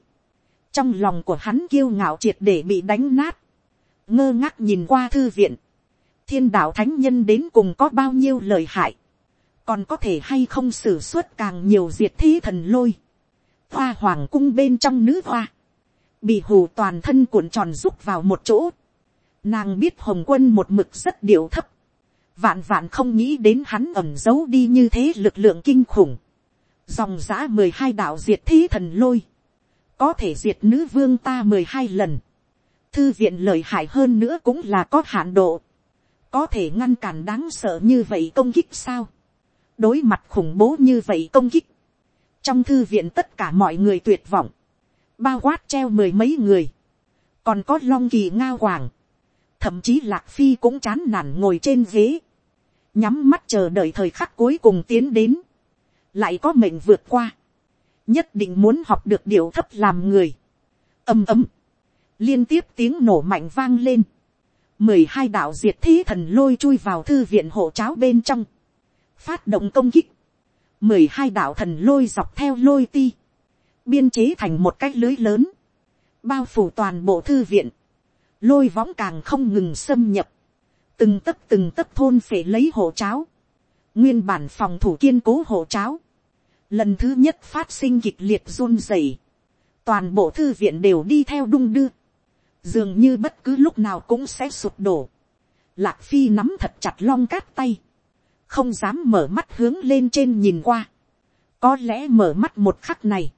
trong lòng của hắn kiêu ngạo triệt để bị đánh nát, ngơ ngác nhìn qua thư viện, thiên đạo thánh nhân đến cùng có bao nhiêu lời hại, còn có thể hay không xử suất càng nhiều diệt thế thần lôi, hoa hoàng cung bên trong nữ hoa, bị hù toàn thân cuộn tròn rúc vào một chỗ, nàng biết hồng quân một mực rất điệu thấp, vạn vạn không nghĩ đến hắn ẩm giấu đi như thế lực lượng kinh khủng, dòng giã mười hai đạo diệt thế thần lôi, có thể diệt nữ vương ta mười hai lần, thư viện lợi hại hơn nữa cũng là có hạn độ, có thể ngăn cản đáng sợ như vậy công kích sao, đối mặt khủng bố như vậy công kích, trong thư viện tất cả mọi người tuyệt vọng, bao quát treo mười mấy người, còn có long kỳ ngao hoàng, thậm chí lạc phi cũng chán nản ngồi trên ghế, nhắm mắt chờ đợi thời khắc cuối cùng tiến đến, lại có mệnh vượt qua, nhất định muốn học được điều thấp làm người, ầm ầm, liên tiếp tiếng nổ mạnh vang lên, mười hai đạo diệt thế thần lôi chui vào thư viện hộ cháo bên trong, phát động công kích, mười hai đạo thần lôi dọc theo lôi ti, biên chế thành một cái lưới lớn, bao phủ toàn bộ thư viện, lôi võng càng không ngừng xâm nhập, từng tấc từng tấc thôn phể lấy hộ cháo, nguyên bản phòng thủ kiên cố hộ cháo, lần thứ nhất phát sinh kịch liệt run rẩy, toàn bộ thư viện đều đi theo đung đưa, dường như bất cứ lúc nào cũng sẽ sụp đổ. Lạc phi nắm thật chặt long cát tay, không dám mở mắt hướng lên trên nhìn qua, có lẽ mở mắt một khắc này,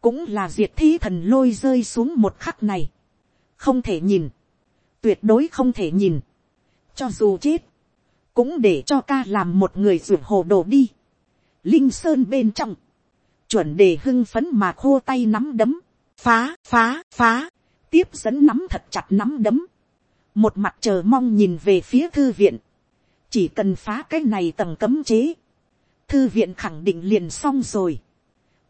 cũng là diệt thi thần lôi rơi xuống một khắc này, không thể nhìn, tuyệt đối không thể nhìn, cho dù chết, cũng để cho ca làm một người ruột hồ đồ đi. Linh sơn bên trong, chuẩn đề hưng phấn mà khô tay nắm đấm, phá, phá, phá, tiếp dẫn nắm thật chặt nắm đấm, một mặt chờ mong nhìn về phía thư viện, chỉ cần phá cái này tầng cấm chế, thư viện khẳng định liền xong rồi,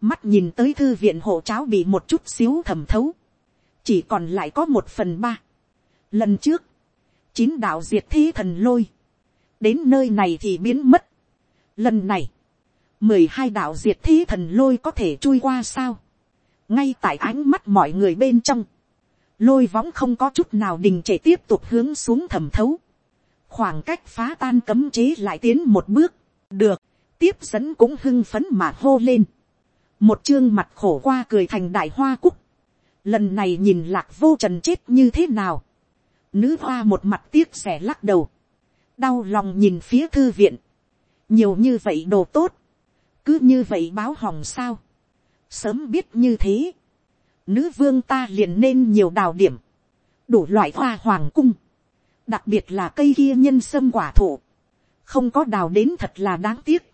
mắt nhìn tới thư viện hộ cháo bị một chút xíu thẩm thấu, chỉ còn lại có một phần ba. Lần trước, chín đạo diệt thi thần lôi, đến nơi này thì biến mất. Lần này, mười hai đạo diệt thế thần lôi có thể chui qua sao. ngay tại ánh mắt mọi người bên trong, lôi võng không có chút nào đình trệ tiếp tục hướng xuống thẩm thấu. khoảng cách phá tan cấm chế lại tiến một bước, được, tiếp dẫn cũng hưng phấn mà hô lên. một chương mặt khổ qua cười thành đại hoa cúc. lần này nhìn lạc vô trần chết như thế nào. nữ hoa một mặt tiếc xẻ lắc đầu đau lòng nhìn phía thư viện, nhiều như vậy đồ tốt, cứ như vậy báo hỏng sao, sớm biết như thế, nữ vương ta liền nên nhiều đào điểm, đủ loại hoa hoàng cung, đặc biệt là cây kia nhân sâm quả thụ, không có đào đến thật là đáng tiếc,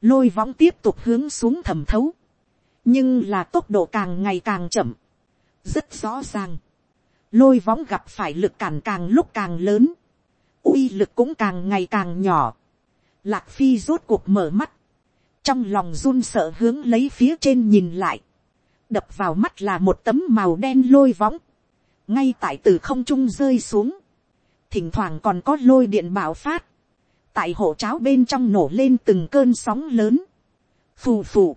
lôi võng tiếp tục hướng xuống thẩm thấu, nhưng là tốc độ càng ngày càng chậm, rất rõ ràng, lôi võng gặp phải lực cản càng lúc càng lớn, uy lực cũng càng ngày càng nhỏ. Lạc phi rốt cuộc mở mắt, trong lòng run sợ hướng lấy phía trên nhìn lại, đập vào mắt là một tấm màu đen lôi võng, ngay tại từ không trung rơi xuống, thỉnh thoảng còn có lôi điện bạo phát, tại hộ cháo bên trong nổ lên từng cơn sóng lớn, phù phù,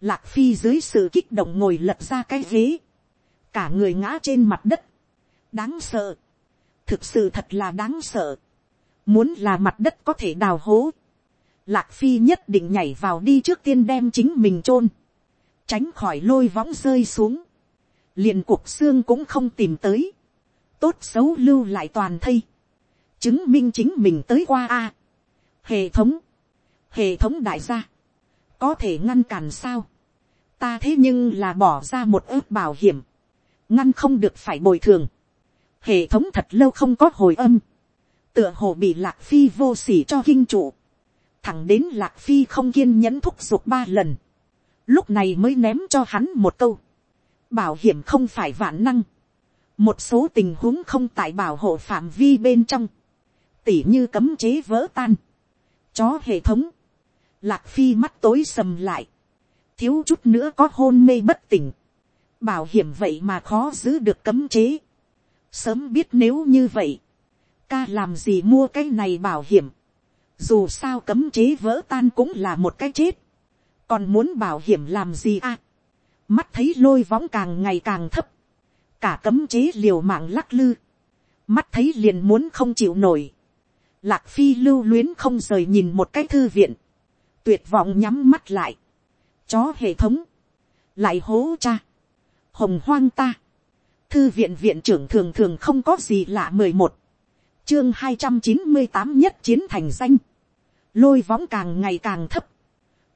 lạc phi dưới sự kích động ngồi lật ra cái ghế, cả người ngã trên mặt đất, đáng sợ, thực sự thật là đáng sợ. Muốn là mặt đất có thể đào hố. Lạc phi nhất định nhảy vào đi trước tiên đem chính mình chôn Tránh khỏi lôi võng rơi xuống. liền cuộc xương cũng không tìm tới. Tốt xấu lưu lại toàn thây. Chứng minh chính mình tới qua a Hệ thống. Hệ thống đại gia. Có thể ngăn cản sao? Ta thế nhưng là bỏ ra một ước bảo hiểm. Ngăn không được phải bồi thường hệ thống thật lâu không có hồi âm, tựa hồ bị lạc phi vô s ỉ cho kinh trụ, thẳng đến lạc phi không kiên nhẫn thúc giục ba lần, lúc này mới ném cho hắn một câu, bảo hiểm không phải vạn năng, một số tình huống không tại bảo hộ phạm vi bên trong, tỉ như cấm chế vỡ tan, chó hệ thống, lạc phi mắt tối sầm lại, thiếu chút nữa có hôn mê bất tỉnh, bảo hiểm vậy mà khó giữ được cấm chế, Sớm biết nếu như vậy. Ca làm gì mua cái này bảo hiểm. Dù sao cấm chế vỡ tan cũng là một cái chết. Còn muốn bảo hiểm làm gì à? Mắt thấy lôi võng càng ngày càng thấp. Cả cấm chế liều mạng lắc lư. Mắt thấy liền muốn không chịu nổi. Lạc phi lưu luyến không rời nhìn một cái thư viện. Tuyệt vọng nhắm mắt lại. Chó hệ thống. Lại hố cha. Hồng hoang ta thư viện viện trưởng thường thường không có gì lạ mười một, chương hai trăm chín mươi tám nhất chiến thành danh, lôi võng càng ngày càng thấp,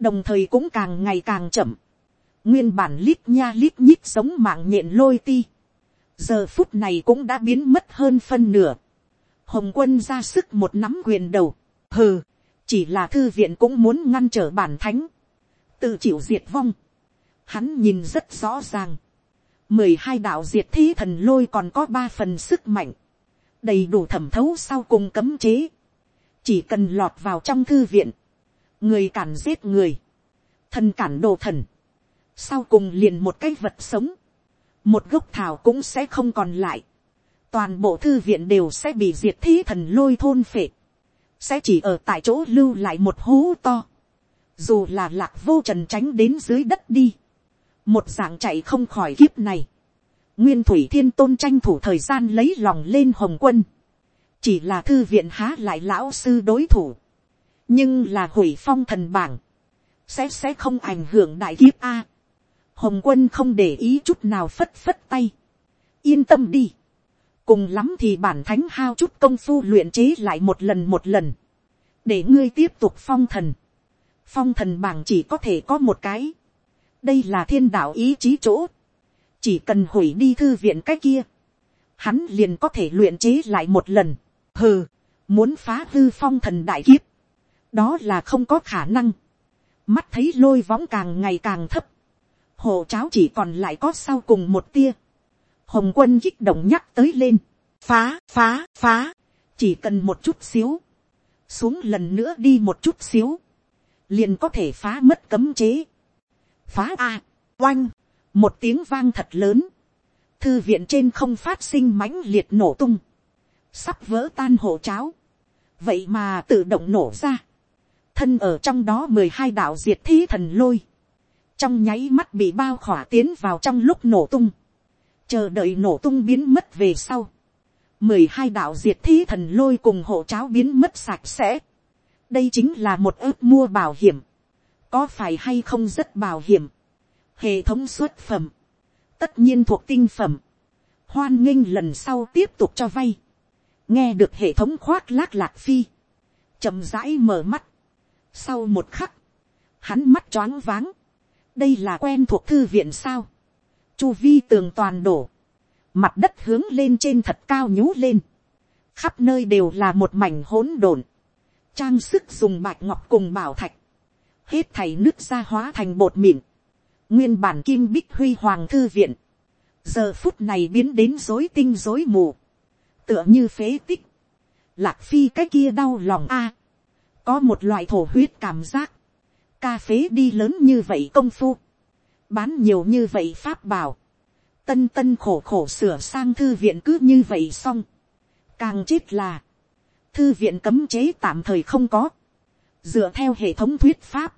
đồng thời cũng càng ngày càng chậm, nguyên bản lít nha lít nhít sống mạng nhện lôi ti, giờ phút này cũng đã biến mất hơn phân nửa, hồng quân ra sức một nắm quyền đầu, hừ, chỉ là thư viện cũng muốn ngăn trở bản thánh, tự chịu diệt vong, hắn nhìn rất rõ ràng, mười hai đạo diệt thi thần lôi còn có ba phần sức mạnh, đầy đủ thẩm thấu sau cùng cấm chế, chỉ cần lọt vào trong thư viện, người cản giết người, thần cản đồ thần, sau cùng liền một cái vật sống, một gốc thảo cũng sẽ không còn lại, toàn bộ thư viện đều sẽ bị diệt thi thần lôi thôn phệ, sẽ chỉ ở tại chỗ lưu lại một hố to, dù là lạc vô trần tránh đến dưới đất đi, một dạng chạy không khỏi kiếp này. nguyên thủy thiên tôn tranh thủ thời gian lấy lòng lên hồng quân chỉ là thư viện há lại lão sư đối thủ. nhưng là hủy phong thần bảng. sẽ sẽ không ảnh hưởng đại kiếp a. hồng quân không để ý chút nào phất phất tay, yên tâm đi, cùng lắm thì bản thánh hao chút công phu luyện chế lại một lần một lần, để ngươi tiếp tục phong thần, phong thần bảng chỉ có thể có một cái, đây là thiên đạo ý chí chỗ, chỉ cần hủy đi thư viện cái kia, hắn liền có thể luyện chế lại một lần, hừ, muốn phá hư phong thần đại kiếp, đó là không có khả năng, mắt thấy lôi võng càng ngày càng thấp, hồ cháo chỉ còn lại có sau cùng một tia, hồng quân kích động nhắc tới lên, phá phá phá, chỉ cần một chút xíu, xuống lần nữa đi một chút xíu, liền có thể phá mất cấm chế, phá a, oanh, một tiếng vang thật lớn, thư viện trên không phát sinh mãnh liệt nổ tung, sắp vỡ tan hộ cháo, vậy mà tự động nổ ra, thân ở trong đó mười hai đạo diệt thí thần lôi, trong nháy mắt bị bao khỏa tiến vào trong lúc nổ tung, chờ đợi nổ tung biến mất về sau, mười hai đạo diệt thí thần lôi cùng hộ cháo biến mất sạch sẽ, đây chính là một ước mua bảo hiểm, có phải hay không rất bảo hiểm, hệ thống xuất phẩm, tất nhiên thuộc tinh phẩm, hoan nghênh lần sau tiếp tục cho vay, nghe được hệ thống khoác lác lạc phi, chậm rãi mở mắt, sau một khắc, hắn mắt choáng váng, đây là quen thuộc thư viện sao, chu vi tường toàn đổ, mặt đất hướng lên trên thật cao nhú lên, khắp nơi đều là một mảnh hỗn độn, trang sức dùng bạch ngọc cùng bảo thạch, hết thảy nước ra hóa thành bột mịn, nguyên bản kim bích huy hoàng thư viện, giờ phút này biến đến dối tinh dối mù, tựa như phế tích, lạc phi cái kia đau lòng a, có một loại thổ huyết cảm giác, ca phế đi lớn như vậy công phu, bán nhiều như vậy pháp bảo, tân tân khổ khổ sửa sang thư viện cứ như vậy xong, càng chết là, thư viện cấm chế tạm thời không có, dựa theo hệ thống thuyết pháp,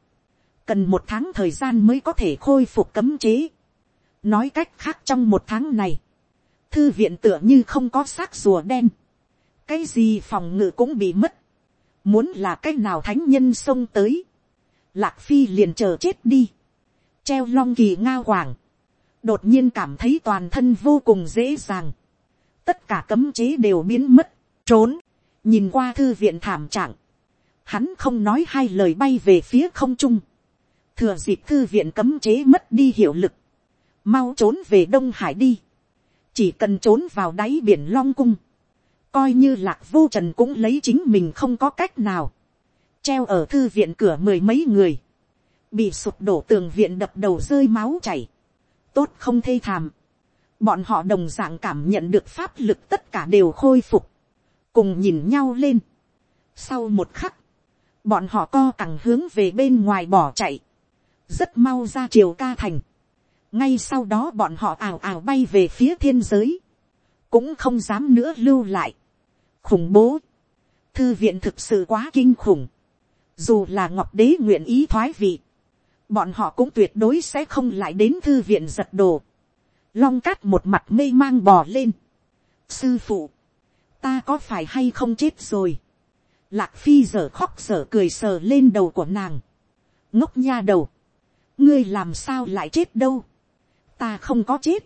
cần một tháng thời gian mới có thể khôi phục cấm chế. nói cách khác trong một tháng này, thư viện tựa như không có xác rùa đen, cái gì phòng ngự cũng bị mất, muốn là cái nào thánh nhân xông tới, lạc phi liền chờ chết đi, treo long kỳ nga hoàng, đột nhiên cảm thấy toàn thân vô cùng dễ dàng, tất cả cấm chế đều biến mất, trốn, nhìn qua thư viện thảm trạng, hắn không nói hai lời bay về phía không trung, thừa dịp thư viện cấm chế mất đi hiệu lực, mau trốn về đông hải đi, chỉ cần trốn vào đáy biển long cung, coi như lạc vô trần cũng lấy chính mình không có cách nào, treo ở thư viện cửa mười mấy người, bị sụp đổ tường viện đập đầu rơi máu chảy, tốt không thê thàm, bọn họ đồng d ạ n g cảm nhận được pháp lực tất cả đều khôi phục, cùng nhìn nhau lên. Sau một khắc, bọn họ co cẳng hướng về bên ngoài bỏ chạy, rất mau ra triều ca thành, ngay sau đó bọn họ ảo ảo bay về phía thiên giới, cũng không dám nữa lưu lại, khủng bố, thư viện thực sự quá kinh khủng, dù là ngọc đế nguyện ý thoái vị, bọn họ cũng tuyệt đối sẽ không lại đến thư viện giật đồ. Long cát một mặt mê mang bò lên. Sư phụ, ta có phải hay không chết rồi. Lạc phi giờ khóc giờ cười sờ lên đầu của nàng. Ngốc nha đầu. ngươi làm sao lại chết đâu ta không có chết.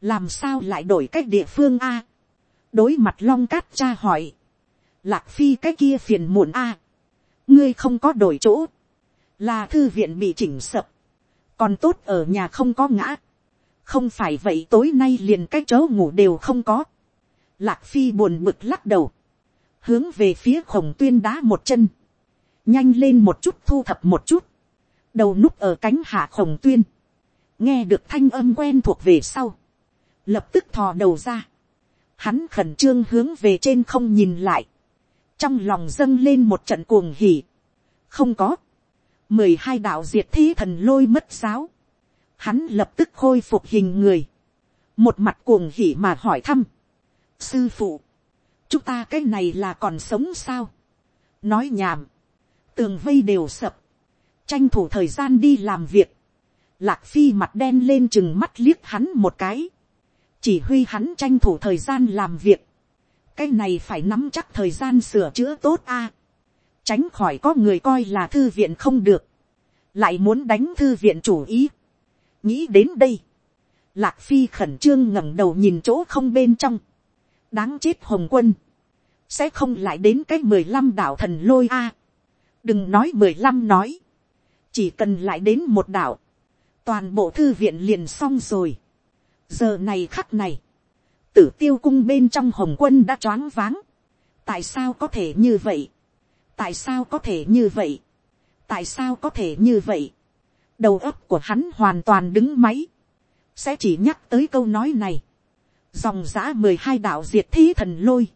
làm sao lại đổi cách địa phương a. đối mặt long cát cha hỏi. Lạc phi cái kia phiền muộn a. ngươi không có đổi chỗ là thư viện bị chỉnh sập, còn tốt ở nhà không có ngã, không phải vậy tối nay liền cái chỗ ngủ đều không có. Lạc phi buồn bực lắc đầu, hướng về phía khổng tuyên đá một chân, nhanh lên một chút thu thập một chút, đầu núp ở cánh hạ khổng tuyên, nghe được thanh âm quen thuộc về sau, lập tức thò đầu ra, hắn khẩn trương hướng về trên không nhìn lại, trong lòng dâng lên một trận cuồng hỉ, không có, mười hai đạo diệt thi thần lôi mất giáo, hắn lập tức khôi phục hình người, một mặt cuồng hỉ mà hỏi thăm, sư phụ, chúng ta cái này là còn sống sao, nói nhảm, tường vây đều sập, tranh thủ thời gian đi làm việc, lạc phi mặt đen lên chừng mắt liếc hắn một cái, chỉ huy hắn tranh thủ thời gian làm việc, cái này phải nắm chắc thời gian sửa chữa tốt a, tránh khỏi có người coi là thư viện không được, lại muốn đánh thư viện chủ ý, nghĩ đến đây, lạc phi khẩn trương ngẩng đầu nhìn chỗ không bên trong, đáng chết hồng quân, sẽ không lại đến cái mười lăm đạo thần lôi a, đừng nói mười lăm nói, chỉ cần lại đến một đạo, toàn bộ thư viện liền xong rồi. giờ này khắc này, tử tiêu cung bên trong hồng quân đã choáng váng. tại sao có thể như vậy, tại sao có thể như vậy, tại sao có thể như vậy, đầu óc của hắn hoàn toàn đứng máy, sẽ chỉ nhắc tới câu nói này, dòng giã mười hai đạo diệt thí thần lôi,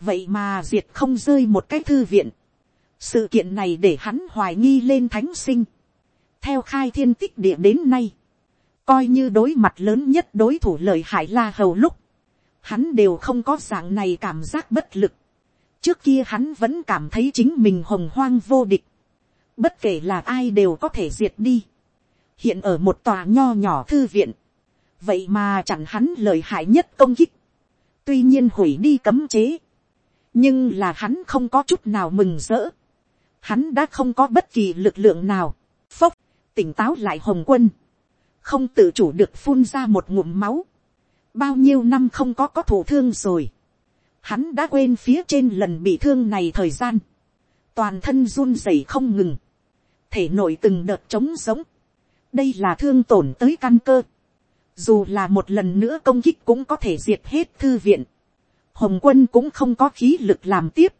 vậy mà diệt không rơi một cái thư viện, sự kiện này để hắn hoài nghi lên thánh sinh, theo khai thiên tích địa đến nay, coi như đối mặt lớn nhất đối thủ lợi hại la hầu lúc, hắn đều không có dạng này cảm giác bất lực. trước kia hắn vẫn cảm thấy chính mình hồng hoang vô địch, bất kể là ai đều có thể diệt đi. hiện ở một tòa nho nhỏ thư viện, vậy mà chẳng hắn lợi hại nhất công kích, tuy nhiên hủy đi cấm chế, nhưng là hắn không có chút nào mừng rỡ, hắn đã không có bất kỳ lực lượng nào, phốc, tỉnh táo lại hồng quân, không tự chủ được phun ra một ngụm máu, bao nhiêu năm không có có thủ thương rồi, hắn đã quên phía trên lần bị thương này thời gian, toàn thân run rẩy không ngừng, thể nội từng đợt trống giống, đây là thương tổn tới căn cơ, dù là một lần nữa công kích cũng có thể diệt hết thư viện, hồng quân cũng không có khí lực làm tiếp,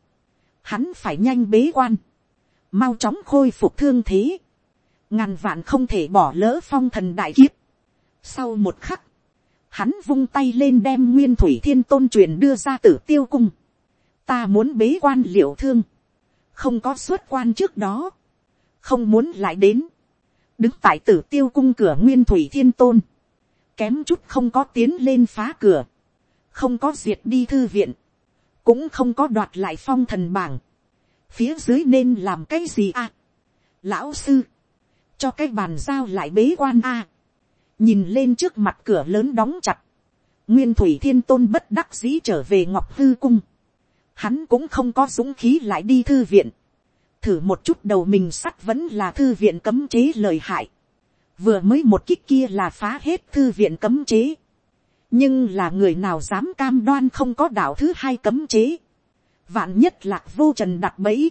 hắn phải nhanh bế quan, mau chóng khôi phục thương thế, ngàn vạn không thể bỏ lỡ phong thần đại kiếp. Sau một khắc, hắn vung tay lên đem nguyên thủy thiên tôn truyền đưa ra tử tiêu cung. ta muốn bế quan liệu thương, không có xuất quan trước đó, không muốn lại đến, đứng tại tử tiêu cung cửa nguyên thủy thiên tôn, kém chút không có tiến lên phá cửa, không có diệt đi thư viện, cũng không có đoạt lại phong thần bảng, phía dưới nên làm cái gì à. lão sư, cho cái bàn giao lại bế quan a, nhìn lên trước mặt cửa lớn đóng chặt, nguyên thủy thiên tôn bất đắc dĩ trở về ngọc hư cung, hắn cũng không có dũng khí lại đi thư viện, thử một chút đầu mình sắt vẫn là thư viện cấm chế lời hại, vừa mới một kích kia là phá hết thư viện cấm chế, nhưng là người nào dám cam đoan không có đạo thứ hai cấm chế, vạn nhất lạc vô trần đặt bẫy,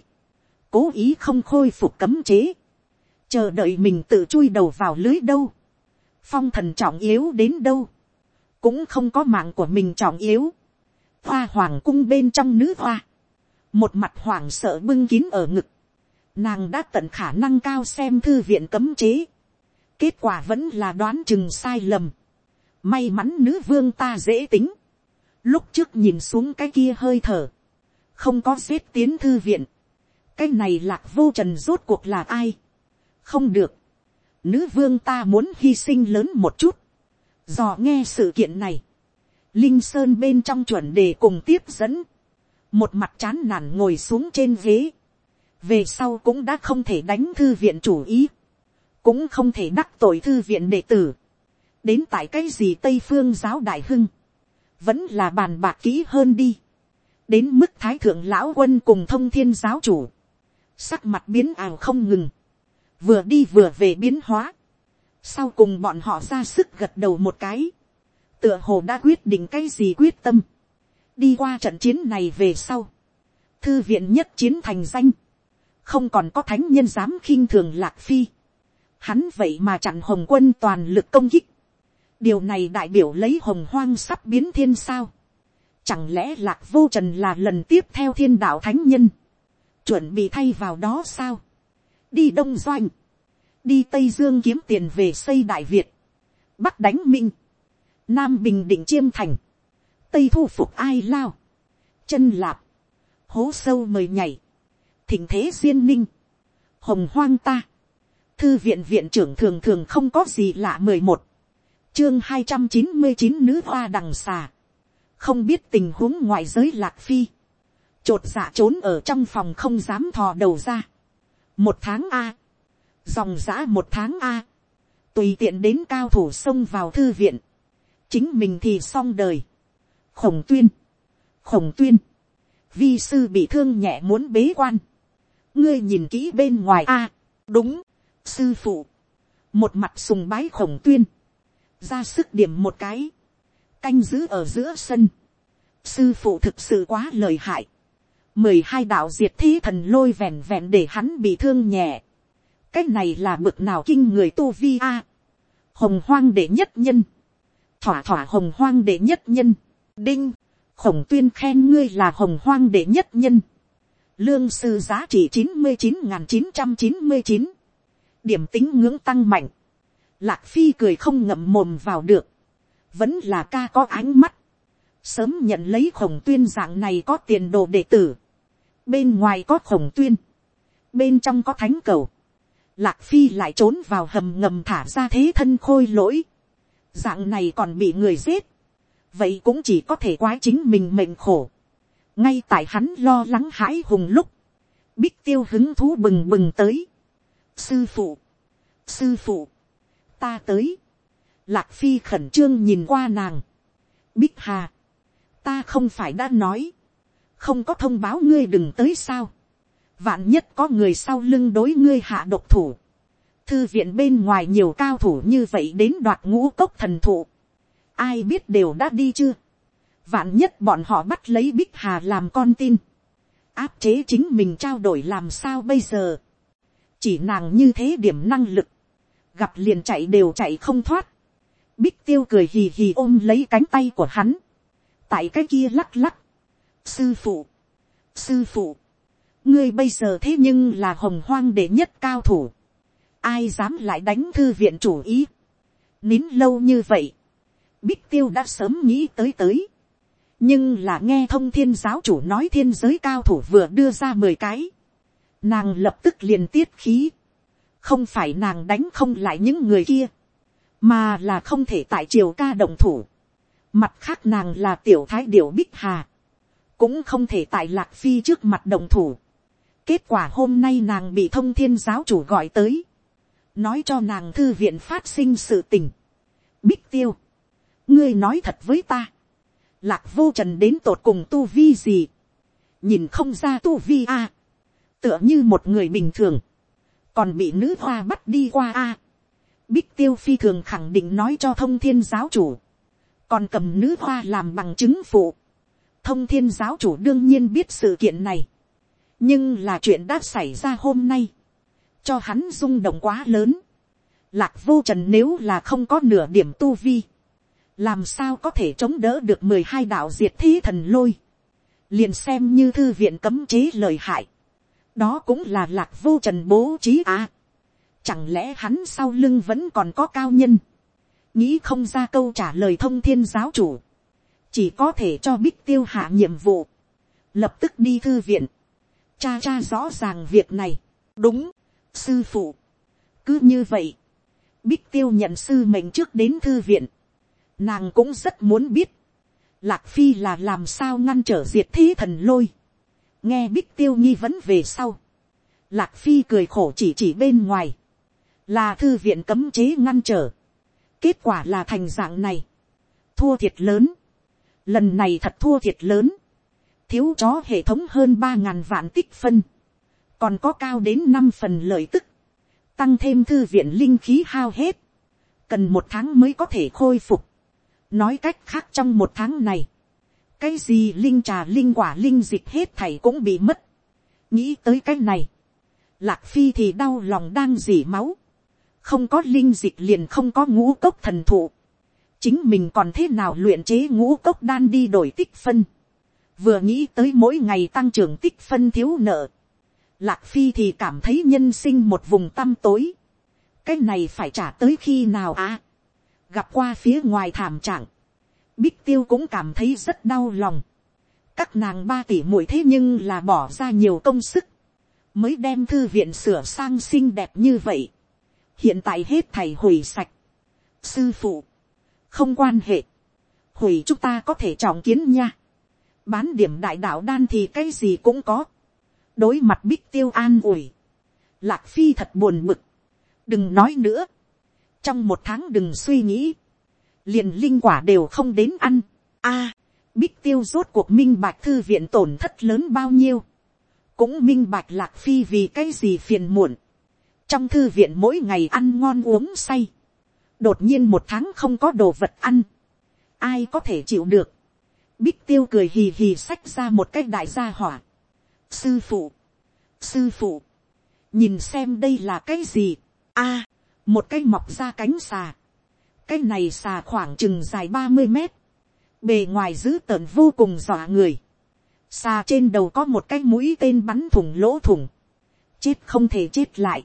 cố ý không khôi phục cấm chế, chờ đợi mình tự chui đầu vào lưới đâu, phong thần trọng yếu đến đâu, cũng không có mạng của mình trọng yếu, hoa hoàng cung bên trong nữ hoa, một mặt hoàng sợ bưng kín ở ngực, nàng đã tận khả năng cao xem thư viện cấm chế, kết quả vẫn là đoán chừng sai lầm, may mắn nữ vương ta dễ tính, lúc trước nhìn xuống cái kia hơi thở, không có xếp tiến thư viện, cái này lạc vô trần rốt cuộc là ai, không được, nữ vương ta muốn hy sinh lớn một chút, dò nghe sự kiện này, linh sơn bên trong chuẩn đề cùng tiếp dẫn, một mặt chán nản ngồi xuống trên ghế, về sau cũng đã không thể đánh thư viện chủ ý, cũng không thể đắc tội thư viện đệ tử, đến tại cái gì tây phương giáo đại hưng, vẫn là bàn bạc kỹ hơn đi, đến mức thái thượng lão quân cùng thông thiên giáo chủ, sắc mặt biến ảo không ngừng, vừa đi vừa về biến hóa, sau cùng bọn họ ra sức gật đầu một cái, tựa hồ đã quyết định cái gì quyết tâm, đi qua trận chiến này về sau, thư viện nhất chiến thành danh, không còn có thánh nhân dám khinh thường lạc phi, hắn vậy mà chặn hồng quân toàn lực công kích, điều này đại biểu lấy hồng hoang sắp biến thiên sao, chẳng lẽ lạc vô trần là lần tiếp theo thiên đạo thánh nhân, chuẩn bị thay vào đó sao, đi đông doanh, đi tây dương kiếm tiền về xây đại việt, bắc đánh minh, nam bình định chiêm thành, tây thu phục ai lao, chân lạp, hố sâu mời nhảy, thỉnh thế duyên ninh, hồng hoang ta, thư viện viện trưởng thường thường không có gì lạ mười một, chương hai trăm chín mươi chín nữ hoa đằng xà, không biết tình huống ngoại giới lạc phi, t r ộ t dạ trốn ở trong phòng không dám thò đầu ra, một tháng a, dòng giã một tháng a, tùy tiện đến cao thủ xông vào thư viện, chính mình thì xong đời, khổng tuyên, khổng tuyên, vi sư bị thương nhẹ muốn bế quan, ngươi nhìn kỹ bên ngoài a, đúng, sư phụ, một mặt sùng bái khổng tuyên, ra sức điểm một cái, canh giữ ở giữa sân, sư phụ thực sự quá lời hại, mười hai đạo diệt thế thần lôi vẹn vẹn để hắn bị thương nhẹ, cái này là bực nào kinh người tu vi a, hồng hoang đệ nhất nhân, thỏa thỏa hồng hoang đệ nhất nhân, đinh, khổng tuyên khen ngươi là hồng hoang đệ nhất nhân, lương sư giá trị chín mươi chín n chín trăm chín mươi chín, điểm tính ngưỡng tăng mạnh, lạc phi cười không ngậm mồm vào được, vẫn là ca có ánh mắt, sớm nhận lấy khổng tuyên dạng này có tiền đồ đệ tử, bên ngoài có khổng tuyên, bên trong có thánh cầu, lạc phi lại trốn vào hầm ngầm thả ra thế thân khôi lỗi, dạng này còn bị người giết, vậy cũng chỉ có thể quái chính mình mệnh khổ, ngay tại hắn lo lắng hãi hùng lúc, bích tiêu hứng thú bừng bừng tới, sư phụ, sư phụ, ta tới, lạc phi khẩn trương nhìn qua nàng, bích hà, ta không phải đã nói, không có thông báo ngươi đừng tới sao, vạn nhất có người sau lưng đối ngươi hạ độc thủ, thư viện bên ngoài nhiều cao thủ như vậy đến đoạt ngũ cốc thần thụ, ai biết đều đã đi chưa, vạn nhất bọn họ bắt lấy bích hà làm con tin, áp chế chính mình trao đổi làm sao bây giờ, chỉ nàng như thế điểm năng lực, gặp liền chạy đều chạy không thoát, bích tiêu cười hì hì ôm lấy cánh tay của hắn, tại cái kia lắc lắc, sư phụ, sư phụ, ngươi bây giờ thế nhưng là hồng hoang đệ nhất cao thủ, ai dám lại đánh thư viện chủ ý, nín lâu như vậy, bích tiêu đã sớm nghĩ tới tới, nhưng là nghe thông thiên giáo chủ nói thiên giới cao thủ vừa đưa ra mười cái, nàng lập tức liền tiết khí, không phải nàng đánh không lại những người kia, mà là không thể tại triều ca đồng thủ, mặt khác nàng là tiểu thái điểu bích hà, cũng không thể tại lạc phi trước mặt đồng thủ, kết quả hôm nay nàng bị thông thiên giáo chủ gọi tới, nói cho nàng thư viện phát sinh sự tình, bích tiêu, ngươi nói thật với ta, lạc vô trần đến tột cùng tu vi gì, nhìn không ra tu vi a, tựa như một người bình thường, còn bị nữ hoa bắt đi qua a. Bích tiêu phi thường khẳng định nói cho thông thiên giáo chủ, còn cầm nữ hoa làm bằng chứng phụ. Thông thiên giáo chủ đương nhiên biết sự kiện này, nhưng là chuyện đã xảy ra hôm nay, cho hắn rung động quá lớn. Lạc vô trần nếu là không có nửa điểm tu vi, làm sao có thể chống đỡ được mười hai đạo diệt thi thần lôi, liền xem như thư viện cấm chế lời hại, đó cũng là lạc vô trần bố trí à. chẳng lẽ hắn sau lưng vẫn còn có cao nhân, nghĩ không ra câu trả lời thông thiên giáo chủ, chỉ có thể cho bích tiêu hạ nhiệm vụ, lập tức đi thư viện, cha cha rõ ràng việc này, đúng, sư phụ, cứ như vậy, bích tiêu nhận sư mệnh trước đến thư viện, nàng cũng rất muốn biết, lạc phi là làm sao ngăn trở diệt thế thần lôi, nghe bích tiêu nghi vấn về sau, lạc phi cười khổ chỉ chỉ bên ngoài, là thư viện cấm chế ngăn trở, kết quả là thành dạng này, thua thiệt lớn, lần này thật thua thiệt lớn, thiếu chó hệ thống hơn ba ngàn vạn tích phân, còn có cao đến năm phần lợi tức, tăng thêm thư viện linh khí hao hết, cần một tháng mới có thể khôi phục. nói cách khác trong một tháng này, cái gì linh trà linh quả linh dịch hết thảy cũng bị mất. nghĩ tới cái này, lạc phi thì đau lòng đang dỉ máu, không có linh dịch liền không có ngũ cốc thần thụ, chính mình còn thế nào luyện chế ngũ cốc đan đi đổi tích phân, vừa nghĩ tới mỗi ngày tăng trưởng tích phân thiếu nợ, lạc phi thì cảm thấy nhân sinh một vùng tăm tối, cái này phải trả tới khi nào à, gặp qua phía ngoài thảm trạng, Bích tiêu cũng cảm thấy rất đau lòng. Các nàng ba tỷ muội thế nhưng là bỏ ra nhiều công sức. Mới đem thư viện sửa sang xinh đẹp như vậy. Hiện tại hết thầy hủy sạch. Sư phụ. Không quan hệ. Hủy chúng ta có thể trọng kiến nha. Bán điểm đại đạo đan thì cái gì cũng có. Đối mặt bích tiêu an ủi. Lạc phi thật buồn bực. Đừng nói nữa. Trong một tháng đừng suy nghĩ liền linh quả đều không đến ăn. a, à, bích tiêu rốt cuộc minh bạch thư viện tổn thất lớn bao nhiêu. cũng minh bạch lạc phi vì cái gì phiền muộn. trong thư viện mỗi ngày ăn ngon uống say, đột nhiên một tháng không có đồ vật ăn, ai có thể chịu được, bích tiêu cười hì hì xách ra một cái đại gia hỏa, sư phụ, sư phụ, nhìn xem đây là cái gì, a, một cái mọc ra cánh xà, cái này xà khoảng chừng dài ba mươi mét, bề ngoài dữ tợn vô cùng dọa người, xà trên đầu có một cái mũi tên bắn thủng lỗ thủng, chết không thể chết lại,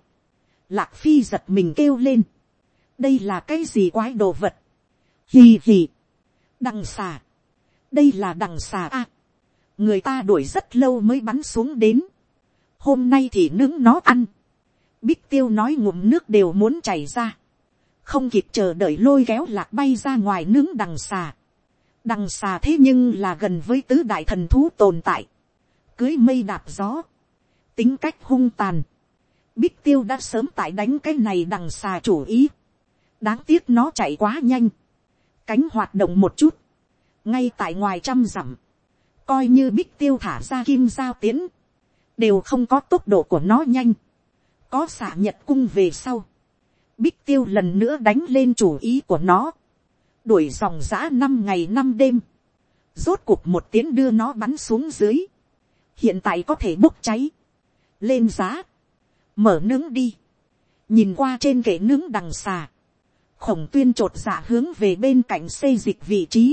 lạc phi giật mình kêu lên, đây là cái gì quái đồ vật, hì hì, đằng xà, đây là đằng xà a, người ta đuổi rất lâu mới bắn xuống đến, hôm nay thì nướng nó ăn, bích tiêu nói ngụm nước đều muốn chảy ra, không kịp chờ đợi lôi kéo lạc bay ra ngoài nướng đằng xà, đằng xà thế nhưng là gần với tứ đại thần thú tồn tại, cưới mây đạp gió, tính cách hung tàn, bích tiêu đã sớm tại đánh cái này đằng xà chủ ý, đáng tiếc nó chạy quá nhanh, cánh hoạt động một chút, ngay tại ngoài trăm dặm, coi như bích tiêu thả ra kim giao tiến, đều không có tốc độ của nó nhanh, có xả nhật cung về sau, bích tiêu lần nữa đánh lên chủ ý của nó, đuổi dòng giã năm ngày năm đêm, rốt cuộc một tiếng đưa nó bắn xuống dưới, hiện tại có thể bốc cháy, lên giá, mở nướng đi, nhìn qua trên kệ nướng đằng xà, khổng tuyên t r ộ t dạ hướng về bên cạnh xây dịch vị trí,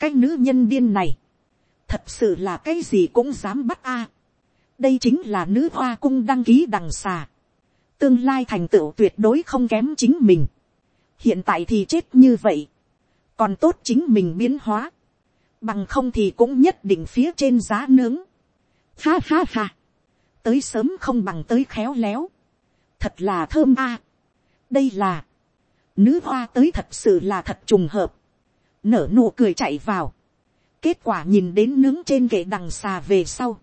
cái nữ nhân điên này, thật sự là cái gì cũng dám bắt a, đây chính là nữ hoa cung đăng ký đằng xà, tương lai thành tựu tuyệt đối không kém chính mình, hiện tại thì chết như vậy, còn tốt chính mình biến hóa, bằng không thì cũng nhất định phía trên giá nướng, ha ha ha, tới sớm không bằng tới khéo léo, thật là thơm a. đây là, nữ hoa tới thật sự là thật trùng hợp, nở nụ cười chạy vào, kết quả nhìn đến nướng trên kệ đằng xà về sau,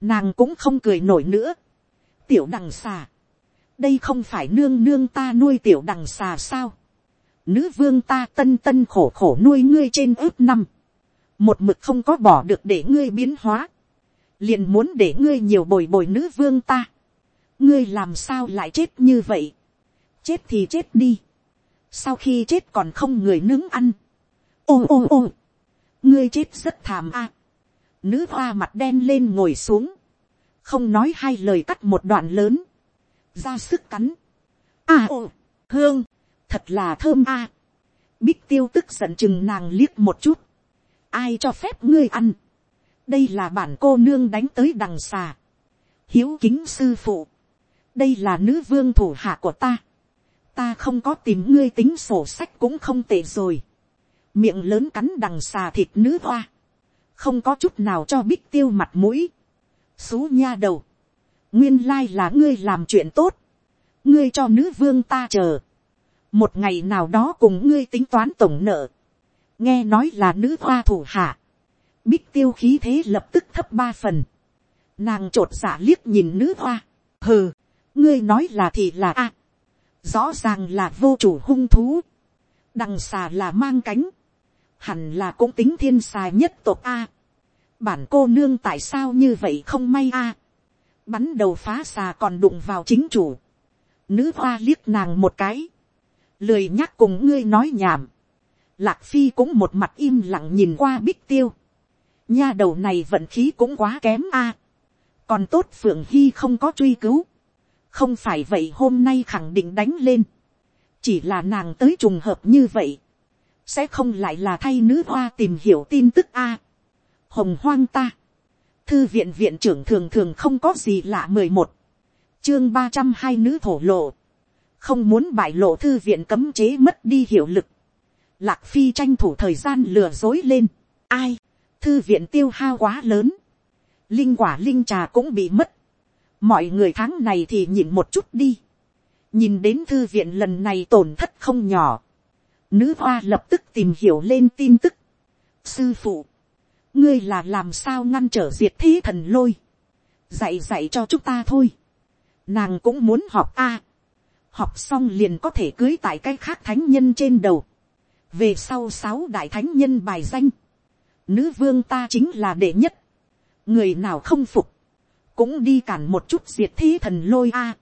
nàng cũng không cười nổi nữa, tiểu đằng xà, đây không phải nương nương ta nuôi tiểu đằng xà sao, nữ vương ta tân tân khổ khổ nuôi ngươi trên ướp năm, một mực không có bỏ được để ngươi biến hóa, liền muốn để ngươi nhiều bồi bồi nữ vương ta. ngươi làm sao lại chết như vậy. chết thì chết đi sau khi chết còn không người nướng ăn. ôm ôm ôm ngươi chết rất thảm a. nữ hoa mặt đen lên ngồi xuống. không nói hai lời cắt một đoạn lớn. ra sức cắn. a, ô. hương. thật là thơm a. bích tiêu tức giận chừng nàng liếc một chút. ai cho phép ngươi ăn đây là bản cô nương đánh tới đằng xà. hiếu kính sư phụ. đây là nữ vương thủ hạ của ta ta không có tìm ngươi tính sổ sách cũng không tệ rồi. miệng lớn cắn đằng xà thịt nữ hoa. không có chút nào cho bích tiêu mặt mũi. xú nha đầu. nguyên lai là ngươi làm chuyện tốt. ngươi cho nữ vương ta chờ. một ngày nào đó cùng ngươi tính toán tổng nợ. nghe nói là nữ hoa thủ hạ Bích tiêu khí thế lập tức thấp ba phần. Nàng trột giả liếc nhìn nữ hoa. Hừ, ngươi nói là thì là a rõ ràng là vô chủ hung thú. Đằng xà là mang cánh. Hẳn là cũng tính thiên xà nhất tộc a. Bản cô nương tại sao như vậy không may a. Bắn đầu phá xà còn đụng vào chính chủ. Nữ hoa liếc nàng một cái. Lười nhắc cùng ngươi nói nhảm. Lạc phi cũng một mặt im lặng nhìn qua bích tiêu nha đầu này vận khí cũng quá kém a. còn tốt phượng hy không có truy cứu không phải vậy hôm nay khẳng định đánh lên. chỉ là nàng tới trùng hợp như vậy. sẽ không lại là thay nữ hoa tìm hiểu tin tức a. hồng hoang ta. thư viện viện trưởng thường thường không có gì lạ mười một. chương ba trăm hai nữ thổ lộ. không muốn bại lộ thư viện cấm chế mất đi hiệu lực. lạc phi tranh thủ thời gian lừa dối lên. ai thư viện tiêu hao quá lớn, linh quả linh trà cũng bị mất, mọi người tháng này thì nhịn một chút đi, nhìn đến thư viện lần này tổn thất không nhỏ, nữ hoa lập tức tìm hiểu lên tin tức, sư phụ, ngươi là làm sao ngăn trở diệt thế thần lôi, dạy dạy cho chúng ta thôi, nàng cũng muốn học a, học xong liền có thể cưới tại cái khác thánh nhân trên đầu, về sau sáu đại thánh nhân bài danh, nữ vương ta chính là đệ nhất, người nào không phục, cũng đi cản một chút diệt thế thần lôi a.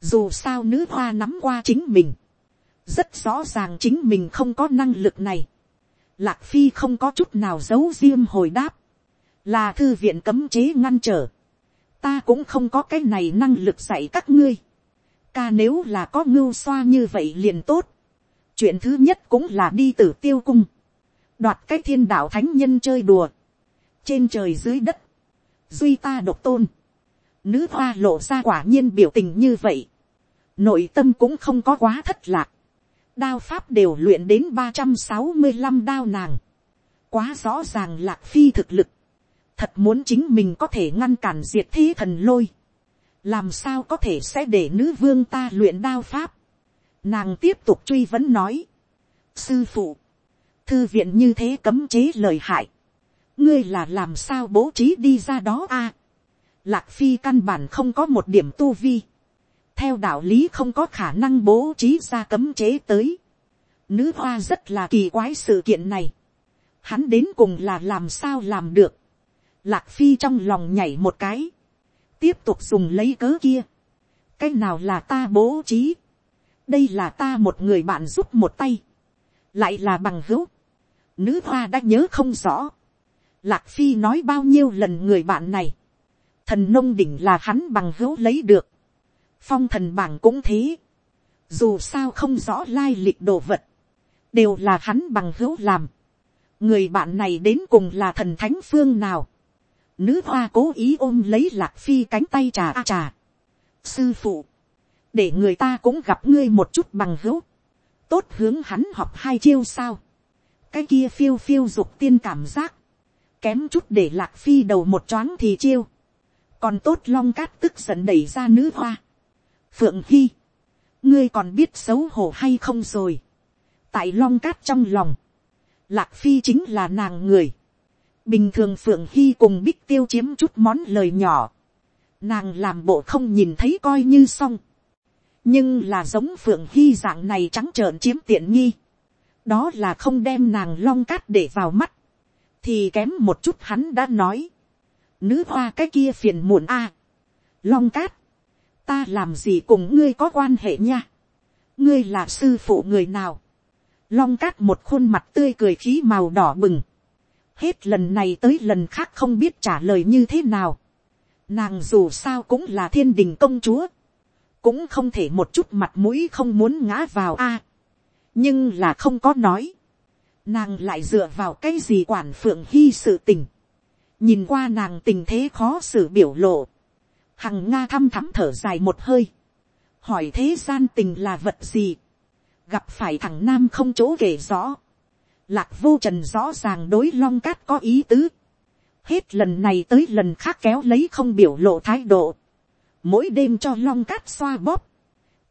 dù sao nữ hoa nắm qua chính mình, rất rõ ràng chính mình không có năng lực này. Lạc phi không có chút nào giấu riêng hồi đáp, là thư viện cấm chế ngăn trở, ta cũng không có cái này năng lực dạy các ngươi. ca nếu là có ngưu xoa như vậy liền tốt. chuyện thứ nhất cũng là đi tử tiêu cung, đoạt cái thiên đạo thánh nhân chơi đùa, trên trời dưới đất, duy ta độc tôn, nữ hoa lộ ra quả nhiên biểu tình như vậy, nội tâm cũng không có quá thất lạc, đao pháp đều luyện đến ba trăm sáu mươi năm đao nàng, quá rõ ràng lạc phi thực lực, thật muốn chính mình có thể ngăn cản diệt thế thần lôi, làm sao có thể sẽ để nữ vương ta luyện đao pháp, nàng tiếp tục truy vấn nói, sư phụ, thư viện như thế cấm chế lời hại, ngươi là làm sao bố trí đi ra đó a, lạc phi căn bản không có một điểm tu vi, theo đạo lý không có khả năng bố trí ra cấm chế tới, nữ hoa rất là kỳ quái sự kiện này, hắn đến cùng là làm sao làm được, Lạc Phi trong lòng nhảy một cái. Tiếp tục dùng lấy cớ kia. Cái nào là ta bố trí. Đây là ta một người bạn giúp một tay. Lại là bằng hữu. Nữ hoa đã nhớ không rõ. Lạc Phi nói bao nhiêu lần người bạn này. Thần nông đỉnh là hắn bằng hữu lấy được. Phong thần bảng cũng thế. Dù sao không rõ lai lịch đồ vật. Đều là hắn bằng hữu làm. Người bạn này đến cùng là thần thánh phương nào Nữ hoa cố ý ôm lấy lạc phi cánh tay trà a trà. Sư phụ. Để người ta cũng gặp ngươi một chút bằng hữu. Tốt hướng hắn học hai chiêu sao. Cái kia phiêu phiêu dục tiên cảm giác. Kém chút để lạc phi đầu một choáng thì chiêu. Còn tốt long cát tức giận đẩy ra nữ hoa. Phượng Hy. Ngươi còn biết xấu hổ hay không rồi. Tại long cát trong lòng. Lạc phi chính là nàng người bình thường phượng hy cùng bích tiêu chiếm chút món lời nhỏ, nàng làm bộ không nhìn thấy coi như xong, nhưng là giống phượng hy dạng này trắng trợn chiếm tiện nghi, đó là không đem nàng long cát để vào mắt, thì kém một chút hắn đã nói, nữ hoa cái kia phiền muộn a, long cát, ta làm gì cùng ngươi có quan hệ nha, ngươi là sư phụ người nào, long cát một khuôn mặt tươi cười khí màu đỏ bừng, hết lần này tới lần khác không biết trả lời như thế nào. Nàng dù sao cũng là thiên đình công chúa, cũng không thể một chút mặt mũi không muốn ngã vào a. nhưng là không có nói, nàng lại dựa vào cái gì quản phượng hy sự tình nhìn qua nàng tình thế khó xử biểu lộ, hằng nga thăm thắm thở dài một hơi, hỏi thế gian tình là vật gì, gặp phải thằng nam không chỗ kể rõ, Lạc vô trần rõ ràng đối long cát có ý tứ. Hết lần này tới lần khác kéo lấy không biểu lộ thái độ. Mỗi đêm cho long cát xoa bóp.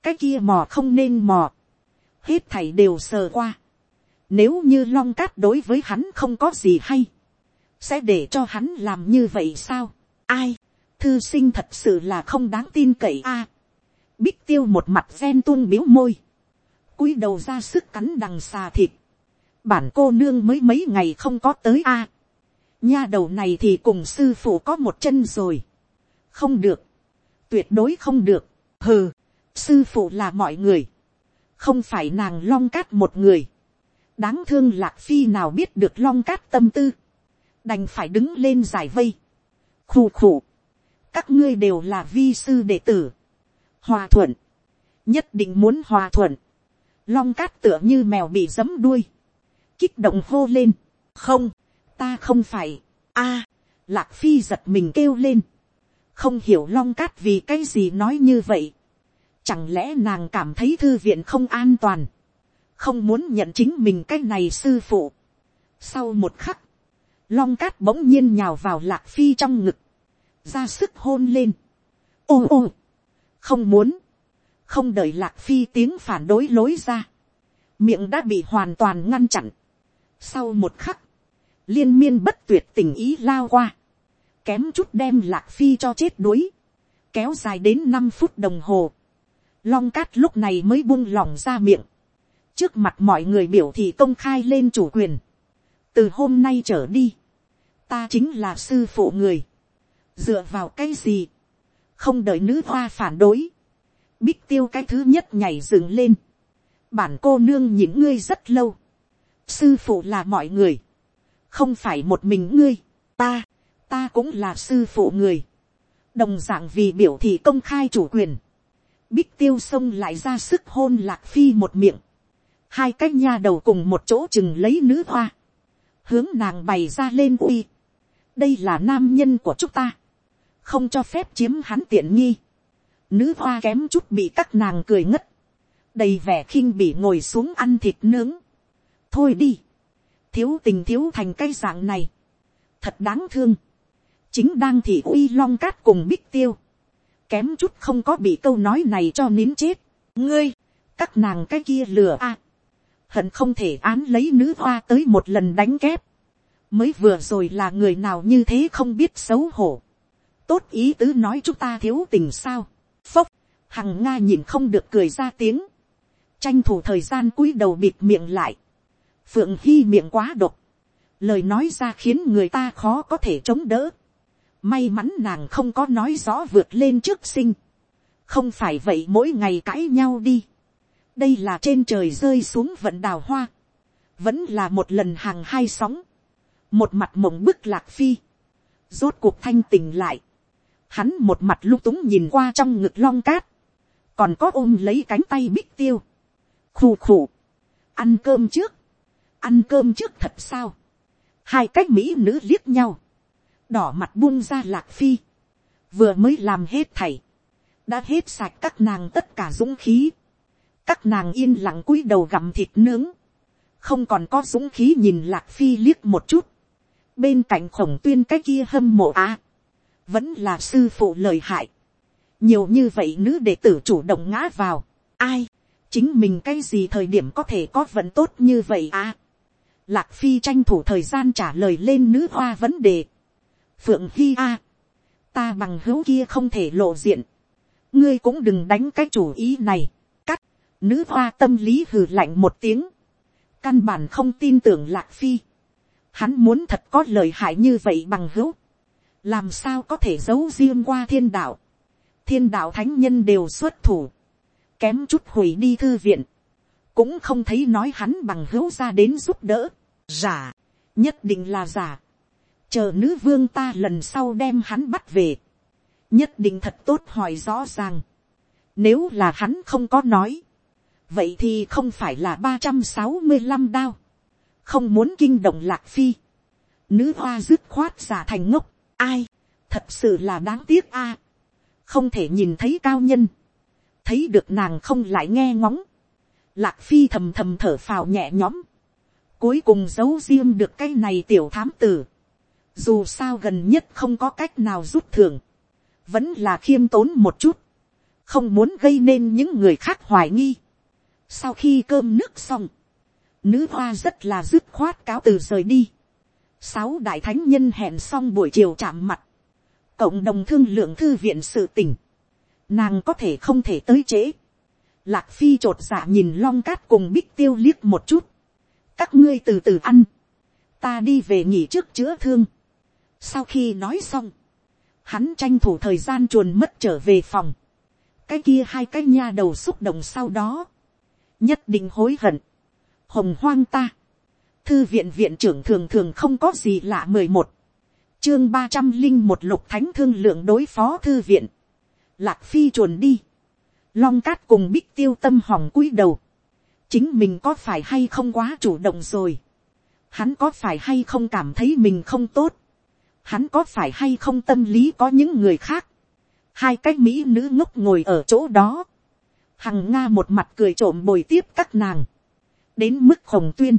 Cái kia mò không nên mò. Hết thảy đều sờ qua. Nếu như long cát đối với hắn không có gì hay. Sẽ để cho hắn làm như vậy sao? Ai? Thư sinh thật sự là không đáng tin cậy a. Bích tiêu một mặt ven tuôn biếu môi. cúi đầu ra sức cắn đằng xà thịt bản cô nương mới mấy ngày không có tới a. nha đầu này thì cùng sư phụ có một chân rồi. không được. tuyệt đối không được. hừ, sư phụ là mọi người. không phải nàng long cát một người. đáng thương lạc phi nào biết được long cát tâm tư đành phải đứng lên giải vây. khù khù. các ngươi đều là vi sư đệ tử. hòa thuận. nhất định muốn hòa thuận. long cát tựa như mèo bị giấm đuôi kích động hô lên, không, ta không phải, a, lạc phi giật mình kêu lên, không hiểu long cát vì cái gì nói như vậy, chẳng lẽ nàng cảm thấy thư viện không an toàn, không muốn nhận chính mình cái này sư phụ. Sau một khắc, long cát bỗng nhiên nhào vào lạc phi trong ngực, ra sức hôn lên. ô ô, không muốn, không đợi lạc phi tiếng phản đối lối ra, miệng đã bị hoàn toàn ngăn chặn. Sau một khắc, liên miên bất tuyệt tình ý lao qua. Kém chút đem lạc phi cho chết đuối. Kéo dài đến năm phút đồng hồ. Long cát lúc này mới buông lỏng ra miệng. Trước mặt mọi người biểu thị công khai lên chủ quyền. Từ hôm nay trở đi. Ta chính là sư phụ người. Dựa vào cái gì? Không đợi nữ hoa phản đối. bích tiêu cái thứ nhất nhảy dựng lên, bản cô nương nhìn ngươi rất lâu, sư phụ là mọi người, không phải một mình ngươi, ta, ta cũng là sư phụ người, đồng d ạ n g vì biểu thị công khai chủ quyền, bích tiêu xông lại ra sức hôn lạc phi một miệng, hai cái nha đầu cùng một chỗ chừng lấy nữ hoa, hướng nàng bày ra lên uy, đây là nam nhân của chúng ta, không cho phép chiếm hắn tiện nghi, nữ hoa kém chút bị các nàng cười ngất, đầy vẻ khinh bị ngồi xuống ăn thịt nướng, thôi đi, thiếu tình thiếu thành cái dạng này, thật đáng thương, chính đang thì uy long cát cùng bích tiêu, kém chút không có bị câu nói này cho nín chết, ngươi, các nàng cái kia lừa a, hận không thể án lấy nữ hoa tới một lần đánh kép, mới vừa rồi là người nào như thế không biết xấu hổ, tốt ý tứ nói chúng ta thiếu tình sao, phốc, hằng nga nhìn không được cười ra tiếng, tranh thủ thời gian cúi đầu bịt miệng lại, phượng hy miệng quá độc, lời nói ra khiến người ta khó có thể chống đỡ, May mắn nàng không có nói rõ vượt lên trước sinh. Không phải vậy mỗi ngày cãi nhau đi. Đây là trên trời rơi xuống vận đào hoa. Vẫn là một lần hàng hai sóng. Một mặt mộng bức lạc phi. Rốt cuộc thanh tình lại. Hắn một mặt lung túng nhìn qua trong ngực long cát. Còn có ôm lấy cánh tay bích tiêu. Khù khù. Ăn cơm trước. Ăn cơm trước thật sao. Hai cách mỹ nữ liếc nhau đỏ mặt buông ra lạc phi, vừa mới làm hết thảy, đã hết sạch các nàng tất cả dũng khí, các nàng yên lặng cúi đầu gặm thịt nướng, không còn có dũng khí nhìn lạc phi liếc một chút, bên cạnh khổng tuyên cái kia hâm mộ á, vẫn là sư phụ lời hại, nhiều như vậy nữ đệ tử chủ động ngã vào, ai, chính mình cái gì thời điểm có thể có vận tốt như vậy à. Lạc phi tranh thủ thời gian trả lời lên nữ hoa vấn đề. Phượng hy a, ta bằng hữu kia không thể lộ diện, ngươi cũng đừng đánh cái chủ ý này, nữ hoa tâm lý hừ lạnh một tiếng, căn bản không tin tưởng lạc phi, hắn muốn thật có lời hại như vậy bằng hữu, làm sao có thể giấu riêng qua thiên đạo, thiên đạo thánh nhân đều xuất thủ, kém chút hủy đi thư viện, cũng không thấy nói hắn bằng hữu ra đến giúp đỡ, giả, nhất định là giả, chờ nữ vương ta lần sau đem hắn bắt về, nhất định thật tốt hỏi rõ ràng. Nếu là hắn không có nói, vậy thì không phải là ba trăm sáu mươi năm đao, không muốn kinh động lạc phi. Nữ hoa dứt khoát giả thành ngốc, ai, thật sự là đáng tiếc a. không thể nhìn thấy cao nhân, thấy được nàng không lại nghe ngóng. Lạc phi thầm thầm thở phào nhẹ nhõm, cuối cùng giấu riêng được cái này tiểu thám tử dù sao gần nhất không có cách nào rút thưởng, vẫn là khiêm tốn một chút, không muốn gây nên những người khác hoài nghi sau khi cơm nước xong, nữ hoa rất là dứt khoát cáo từ rời đi. sáu đại thánh nhân hẹn xong buổi chiều chạm mặt, cộng đồng thương lượng thư viện sự tình, nàng có thể không thể tới trễ. Lạc phi t r ộ t dạ nhìn long cát cùng bích tiêu liếc một chút, các ngươi từ từ ăn, ta đi về nghỉ trước chữa thương, sau khi nói xong, hắn tranh thủ thời gian chuồn mất trở về phòng. Cái kia hai cái nha đầu xúc động sau đó. Nhất định hối hận. Hồng hoang ta. Thư viện viện trưởng thường thường không có gì lạ mười một Chương ba trăm linh một lục thánh thương lượng đối phó thư viện. Lạc phi chuồn đi. Long cát cùng bích tiêu tâm hỏng cúi đầu. Chính mình có phải hay không quá chủ động rồi. Hắn có phải hay không cảm thấy mình không tốt hắn có phải hay không tâm lý có những người khác, hai cái mỹ nữ ngốc ngồi ở chỗ đó, hằng nga một mặt cười trộm bồi tiếp các nàng, đến mức khổng tuyên,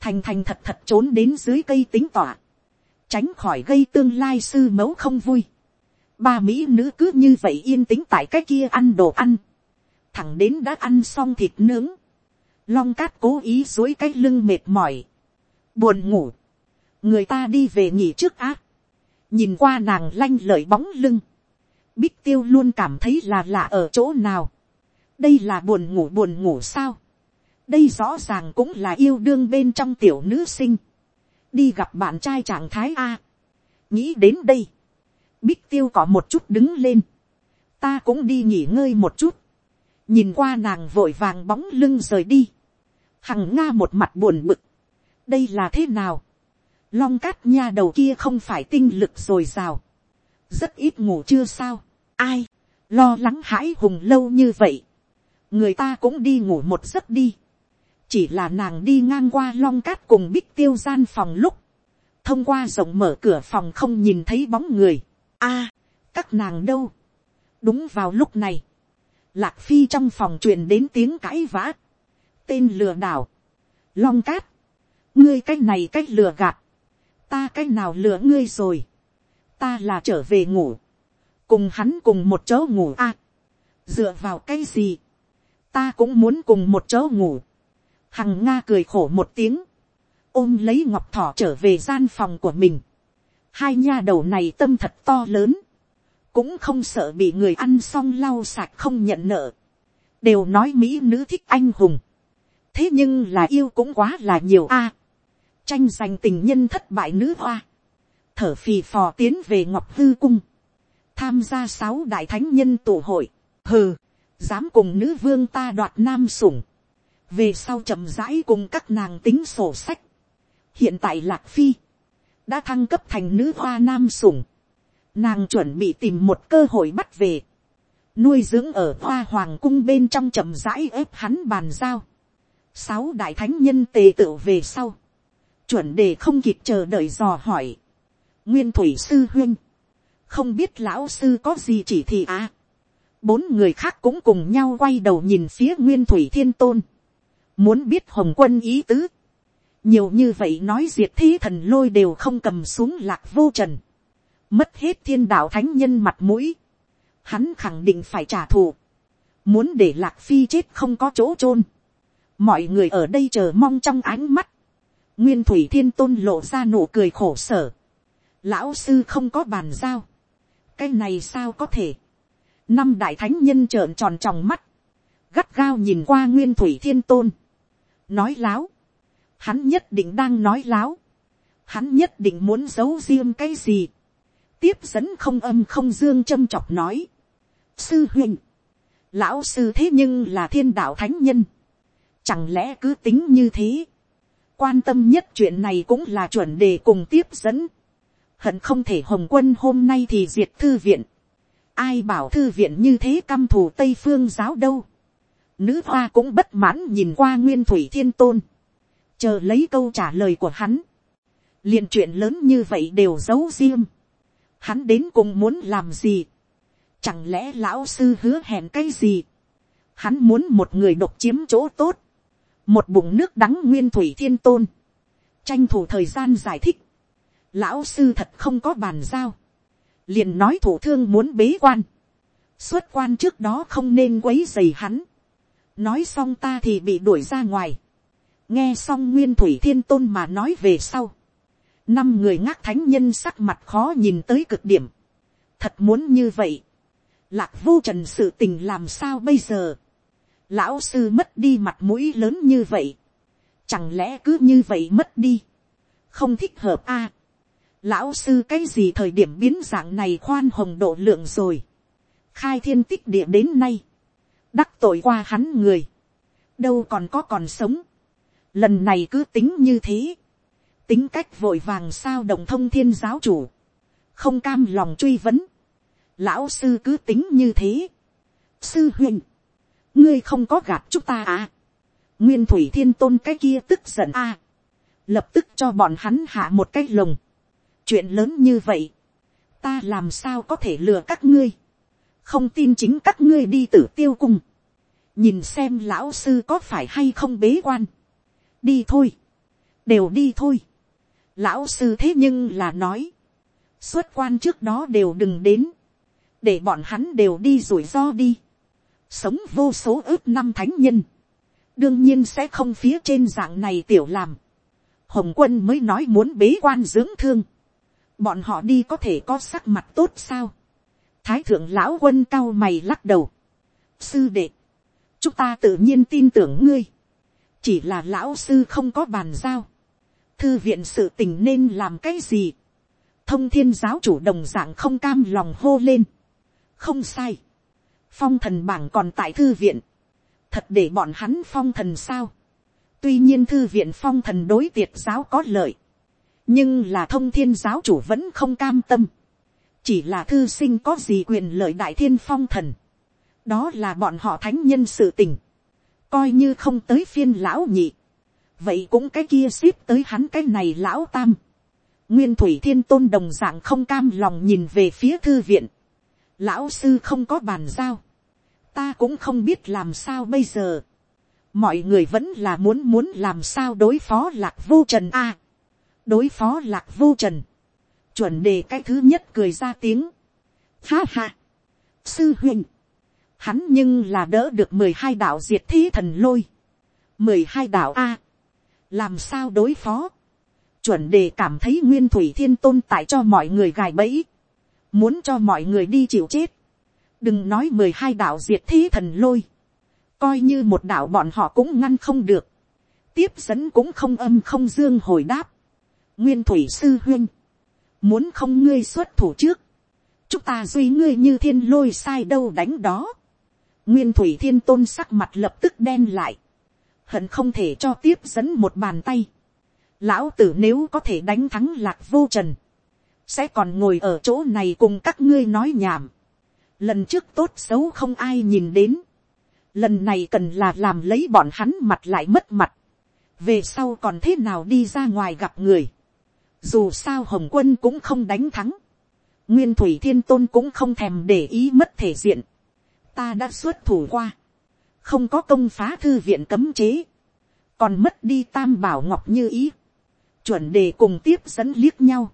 thành thành thật thật trốn đến dưới cây tính tỏa, tránh khỏi gây tương lai sư mẫu không vui. ba mỹ nữ cứ như vậy yên tĩnh tại cái kia ăn đồ ăn, thẳng đến đã ăn xong thịt nướng, long cát cố ý dối cái lưng mệt mỏi, buồn ngủ, người ta đi về nghỉ trước ác, nhìn qua nàng lanh lợi bóng lưng, bích tiêu luôn cảm thấy là lạ ở chỗ nào, đây là buồn ngủ buồn ngủ sao, đây rõ ràng cũng là yêu đương bên trong tiểu nữ sinh, đi gặp bạn trai trạng thái a, nghĩ đến đây, bích tiêu có một chút đứng lên, ta cũng đi nghỉ ngơi một chút, nhìn qua nàng vội vàng bóng lưng rời đi, hằng nga một mặt buồn bực, đây là thế nào, long cát nha đầu kia không phải tinh lực r ồ i rất ít ngủ chưa sao, ai, lo lắng hãi hùng lâu như vậy, người ta cũng đi ngủ một giấc đi, chỉ là nàng đi ngang qua long cát cùng bích tiêu gian phòng lúc, thông qua rộng mở cửa phòng không nhìn thấy bóng người, a, à, các nàng đâu, đúng vào lúc này, lạc phi trong phòng truyền đến tiếng cãi vã, tên lừa đảo, long cát, ngươi cái này cái lừa gạt, ta cái nào lừa ngươi rồi, ta là trở về ngủ, cùng hắn cùng một chỗ ngủ a, dựa vào cái gì, ta cũng muốn cùng một chỗ ngủ, hằng nga cười khổ một tiếng, ôm lấy ngọc thỏ trở về gian phòng của mình, hai nha đầu này tâm thật to lớn, cũng không sợ bị người ăn xong lau sạch không nhận nợ, đều nói mỹ nữ thích anh hùng, thế nhưng là yêu cũng quá là nhiều a, tranh giành tình nhân thất bại nữ hoa, thở phì phò tiến về ngọc hư cung, tham gia sáu đại thánh nhân tụ hội, hừ, dám cùng nữ vương ta đoạt nam sủng, về sau chậm rãi cùng các nàng tính sổ sách, hiện tại lạc phi, đã thăng cấp thành nữ hoa nam sủng, nàng chuẩn bị tìm một cơ hội bắt về, nuôi dưỡng ở hoa hoàng cung bên trong chậm rãi ép hắn bàn giao, sáu đại thánh nhân tề tự về sau, chuẩn đề không kịp chờ đợi dò hỏi. nguyên thủy sư huynh, không biết lão sư có gì chỉ thị à bốn người khác cũng cùng nhau quay đầu nhìn phía nguyên thủy thiên tôn. muốn biết hồng quân ý tứ. nhiều như vậy nói diệt thế thần lôi đều không cầm xuống lạc vô trần. mất hết thiên đạo thánh nhân mặt mũi. hắn khẳng định phải trả thù. muốn để lạc phi chết không có chỗ chôn. mọi người ở đây chờ mong trong ánh mắt nguyên thủy thiên tôn lộ ra nụ cười khổ sở. lão sư không có bàn giao. cái này sao có thể năm đại thánh nhân trợn tròn tròng mắt. gắt gao nhìn qua nguyên thủy thiên tôn. nói láo. hắn nhất định đang nói láo. hắn nhất định muốn giấu riêng cái gì. tiếp dẫn không âm không dương châm chọc nói. sư huynh. lão sư thế nhưng là thiên đạo thánh nhân. chẳng lẽ cứ tính như thế quan tâm nhất chuyện này cũng là chuẩn đề cùng tiếp dẫn. hận không thể hồng quân hôm nay thì diệt thư viện ai bảo thư viện như thế căm thù tây phương giáo đâu. nữ hoa cũng bất mãn nhìn qua nguyên thủy thiên tôn. chờ lấy câu trả lời của hắn. liền chuyện lớn như vậy đều giấu riêng. hắn đến cùng muốn làm gì. chẳng lẽ lão sư hứa hẹn cái gì. hắn muốn một người độc chiếm chỗ tốt một bụng nước đắng nguyên thủy thiên tôn, tranh thủ thời gian giải thích, lão sư thật không có bàn giao, liền nói thủ thương muốn bế quan, xuất quan trước đó không nên quấy dày hắn, nói xong ta thì bị đuổi ra ngoài, nghe xong nguyên thủy thiên tôn mà nói về sau, năm người ngác thánh nhân sắc mặt khó nhìn tới cực điểm, thật muốn như vậy, lạc vô trần sự tình làm sao bây giờ, lão sư mất đi mặt mũi lớn như vậy, chẳng lẽ cứ như vậy mất đi, không thích hợp a lão sư cái gì thời điểm biến dạng này khoan hồng độ lượng rồi, khai thiên tích địa đến nay, đắc tội qua hắn người, đâu còn có còn sống, lần này cứ tính như thế, tính cách vội vàng sao đồng thông thiên giáo chủ, không cam lòng truy vấn, lão sư cứ tính như thế, sư huynh, ngươi không có gạt chúng ta à. nguyên thủy thiên tôn cái kia tức giận à. lập tức cho bọn hắn hạ một cái lồng chuyện lớn như vậy, ta làm sao có thể lừa các ngươi. không tin chính các ngươi đi tử tiêu cung. nhìn xem lão sư có phải hay không bế quan. đi thôi. đều đi thôi. lão sư thế nhưng là nói. xuất quan trước đó đều đừng đến. để bọn hắn đều đi rủi ro đi sống vô số ước năm thánh nhân, đương nhiên sẽ không phía trên dạng này tiểu làm. Hồng quân mới nói muốn bế quan dưỡng thương, bọn họ đi có thể có sắc mặt tốt sao. Thái thượng lão quân cao mày lắc đầu. Sư đệ, chúng ta tự nhiên tin tưởng ngươi, chỉ là lão sư không có bàn giao. Thư viện sự tình nên làm cái gì. Thông thiên giáo chủ đồng dạng không cam lòng hô lên. Không sai phong thần bảng còn tại thư viện, thật để bọn hắn phong thần sao. tuy nhiên thư viện phong thần đối tiệt giáo có lợi, nhưng là thông thiên giáo chủ vẫn không cam tâm. chỉ là thư sinh có gì quyền lợi đại thiên phong thần. đó là bọn họ thánh nhân sự tình. coi như không tới phiên lão nhị. vậy cũng cái kia ship tới hắn cái này lão tam. nguyên thủy thiên tôn đồng dạng không cam lòng nhìn về phía thư viện. lão sư không có bàn giao ta cũng không biết làm sao bây giờ. mọi người vẫn là muốn muốn làm sao đối phó lạc vô trần a đối phó lạc vô trần. chuẩn đề cái thứ nhất cười ra tiếng. ha ha. sư huynh. hắn nhưng là đỡ được mười hai đạo diệt thế thần lôi. mười hai đạo a. làm sao đối phó. chuẩn đề cảm thấy nguyên thủy thiên tôn tại cho mọi người gài bẫy. muốn cho mọi người đi chịu chết đừng nói mười hai đạo diệt thế thần lôi, coi như một đạo bọn họ cũng ngăn không được, tiếp dẫn cũng không âm không dương hồi đáp, nguyên thủy sư huyên, muốn không ngươi xuất thủ trước, chúng ta duy ngươi như thiên lôi sai đâu đánh đó, nguyên thủy thiên tôn sắc mặt lập tức đen lại, hận không thể cho tiếp dẫn một bàn tay, lão tử nếu có thể đánh thắng lạc vô trần, sẽ còn ngồi ở chỗ này cùng các ngươi nói nhảm, lần trước tốt xấu không ai nhìn đến, lần này cần là làm lấy bọn hắn mặt lại mất mặt, về sau còn thế nào đi ra ngoài gặp người, dù sao hồng quân cũng không đánh thắng, nguyên thủy thiên tôn cũng không thèm để ý mất thể diện, ta đã xuất thủ qua, không có công phá thư viện cấm chế, còn mất đi tam bảo ngọc như ý, chuẩn đề cùng tiếp dẫn liếc nhau,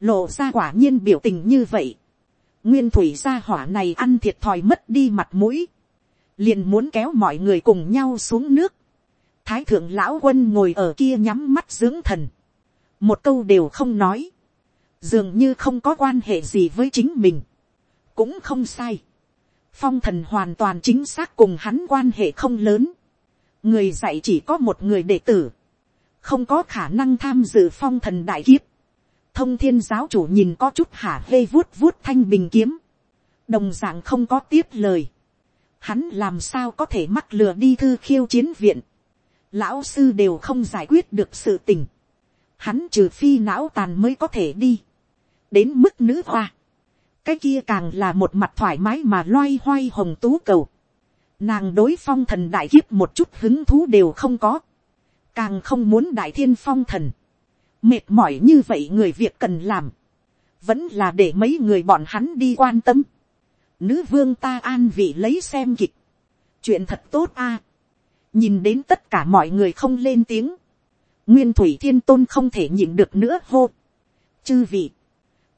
lộ ra quả nhiên biểu tình như vậy, nguyên thủy gia hỏa này ăn thiệt thòi mất đi mặt mũi, liền muốn kéo mọi người cùng nhau xuống nước. thái thượng lão quân ngồi ở kia nhắm mắt dưỡng thần, một câu đều không nói, dường như không có quan hệ gì với chính mình, cũng không sai. phong thần hoàn toàn chính xác cùng hắn quan hệ không lớn, người dạy chỉ có một người đệ tử, không có khả năng tham dự phong thần đại kiếp, thông thiên giáo chủ nhìn có chút hả hê vuốt vuốt thanh bình kiếm, đồng d ạ n g không có tiếp lời, hắn làm sao có thể mắc lừa đi thư khiêu chiến viện, lão sư đều không giải quyết được sự tình, hắn trừ phi não tàn mới có thể đi, đến mức nữ hoa, cái kia càng là một mặt thoải mái mà loay hoay hồng tú cầu, nàng đối phong thần đại kiếp một chút hứng thú đều không có, càng không muốn đại thiên phong thần, mệt mỏi như vậy người việc cần làm, vẫn là để mấy người bọn hắn đi quan tâm. Nữ vương ta an vị lấy xem kịch, chuyện thật tốt a. nhìn đến tất cả mọi người không lên tiếng, nguyên thủy thiên tôn không thể nhịn được nữa hô. chư vị,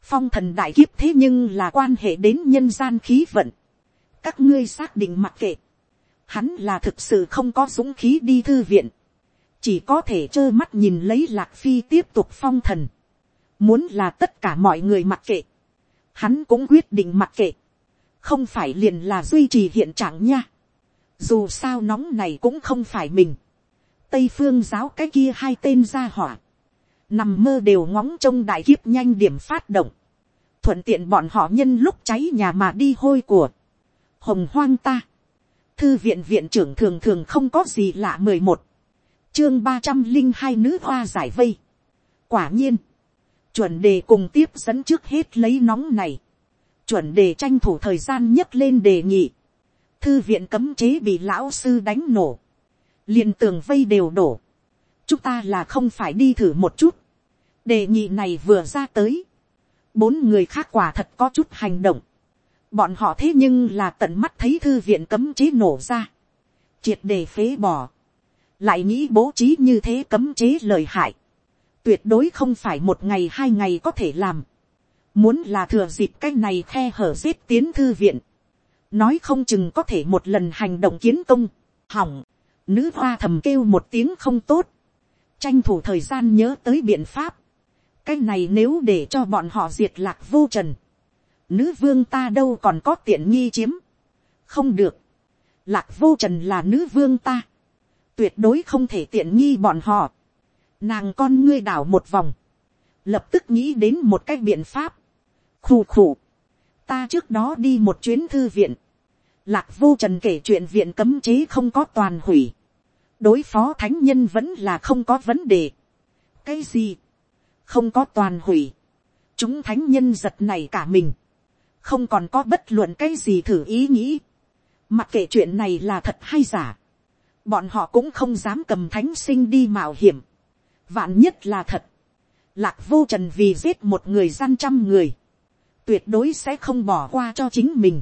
phong thần đại kiếp thế nhưng là quan hệ đến nhân gian khí vận. các ngươi xác định mặc kệ, hắn là thực sự không có dũng khí đi thư viện. Chỉ có thể trơ mắt nhìn lấy lạc phi tiếp tục phong thần, muốn là tất cả mọi người mặc kệ, hắn cũng quyết định mặc kệ, không phải liền là duy trì hiện trạng nha, dù sao nóng này cũng không phải mình, tây phương giáo cái kia hai tên ra hỏa, nằm mơ đều ngóng trông đại kiếp nhanh điểm phát động, thuận tiện bọn họ nhân lúc cháy nhà mà đi hôi của, hồng hoang ta, thư viện viện trưởng thường thường không có gì lạ mười một, chương ba trăm linh hai nữ hoa giải vây. quả nhiên, chuẩn đề cùng tiếp dẫn trước hết lấy nóng này. chuẩn đề tranh thủ thời gian nhấc lên đề nghị. thư viện cấm chế bị lão sư đánh nổ liền tường vây đều đổ. chúng ta là không phải đi thử một chút. đề nghị này vừa ra tới. bốn người khác quả thật có chút hành động. bọn họ thế nhưng là tận mắt thấy thư viện cấm chế nổ ra. triệt đề phế bỏ lại nghĩ bố trí như thế cấm chế lời hại, tuyệt đối không phải một ngày hai ngày có thể làm, muốn là thừa dịp cái này khe hở giết tiến thư viện, nói không chừng có thể một lần hành động kiến công, hỏng, nữ hoa thầm kêu một tiếng không tốt, tranh thủ thời gian nhớ tới biện pháp, cái này nếu để cho bọn họ diệt lạc vô trần, nữ vương ta đâu còn có tiện nghi chiếm, không được, lạc vô trần là nữ vương ta, tuyệt đối không thể tiện nghi bọn họ. Nàng con ngươi đảo một vòng, lập tức nghĩ đến một cái biện pháp. Khù khù, ta trước đó đi một chuyến thư viện, Lạc vô trần kể chuyện viện cấm chế không có toàn hủy. Đối phó thánh nhân vẫn là không có vấn đề. Cái gì? Không có toàn hủy. Chúng thánh nhân giật này cả mình. Không còn có bất luận cái gì thử ý nghĩ. Mặc kệ chuyện này là thật hay giả. Bọn họ cũng không dám cầm thánh sinh đi mạo hiểm. Vạn nhất là thật. Lạc vô trần vì giết một người gian trăm người. Tuyệt đối sẽ không bỏ qua cho chính mình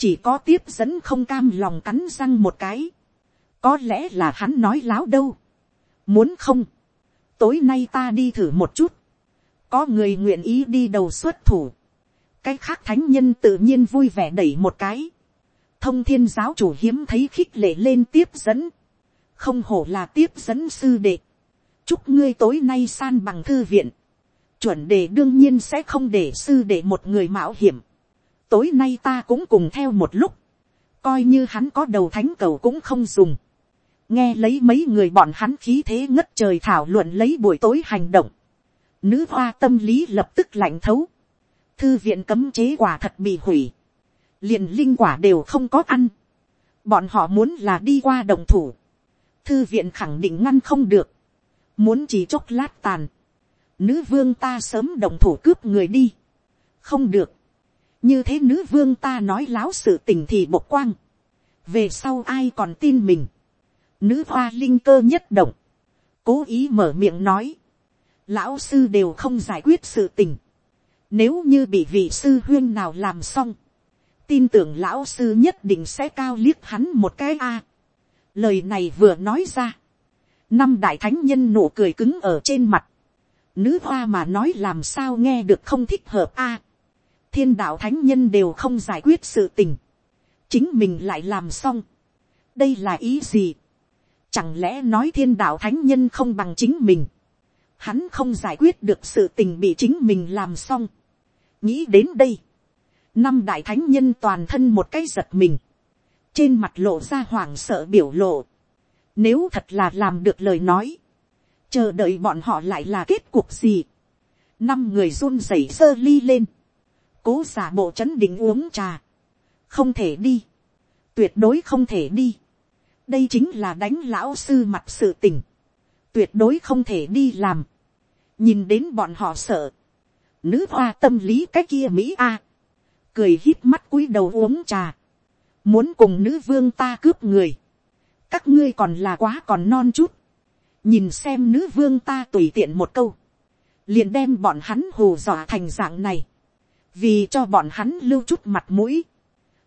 chỉ có tiếp dẫn không cam lòng cắn răng một cái, có lẽ là hắn nói láo đâu, muốn không, tối nay ta đi thử một chút, có người nguyện ý đi đầu xuất thủ, cái khác thánh nhân tự nhiên vui vẻ đẩy một cái, thông thiên giáo chủ hiếm thấy khích lệ lên tiếp dẫn, không hổ là tiếp dẫn sư đệ, chúc ngươi tối nay san bằng thư viện, chuẩn đề đương nhiên sẽ không để sư đệ một người mạo hiểm, tối nay ta cũng cùng theo một lúc, coi như hắn có đầu thánh cầu cũng không dùng, nghe lấy mấy người bọn hắn khí thế ngất trời thảo luận lấy buổi tối hành động, nữ hoa tâm lý lập tức lạnh thấu, thư viện cấm chế quả thật bị hủy, liền linh quả đều không có ăn, bọn họ muốn là đi qua đồng thủ, thư viện khẳng định ngăn không được, muốn chỉ chốc lát tàn, nữ vương ta sớm đồng thủ cướp người đi, không được, như thế nữ vương ta nói láo sự tình thì bộc quang, về sau ai còn tin mình, nữ hoa linh cơ nhất động, cố ý mở miệng nói, lão sư đều không giải quyết sự tình, nếu như bị vị sư huyên nào làm xong, tin tưởng lão sư nhất định sẽ cao liếc hắn một cái a. lời này vừa nói ra, năm đại thánh nhân nụ cười cứng ở trên mặt, nữ hoa mà nói làm sao nghe được không thích hợp a. Thiên đạo thánh nhân đều không giải quyết sự tình, chính mình lại làm xong, đây là ý gì, chẳng lẽ nói thiên đạo thánh nhân không bằng chính mình, hắn không giải quyết được sự tình bị chính mình làm xong, nghĩ đến đây, năm đại thánh nhân toàn thân một cái giật mình, trên mặt lộ ra hoảng sợ biểu lộ, nếu thật là làm được lời nói, chờ đợi bọn họ lại là kết cuộc gì, năm người run rẩy sơ ly lên, cố giả bộ chấn định uống trà, không thể đi, tuyệt đối không thể đi, đây chính là đánh lão sư mặt sự tình, tuyệt đối không thể đi làm, nhìn đến bọn họ sợ, nữ hoa tâm lý cái kia mỹ a, cười hít mắt cúi đầu uống trà, muốn cùng nữ vương ta cướp người, các ngươi còn là quá còn non chút, nhìn xem nữ vương ta tùy tiện một câu, liền đem bọn hắn hù dọa thành dạng này, vì cho bọn hắn lưu chút mặt mũi,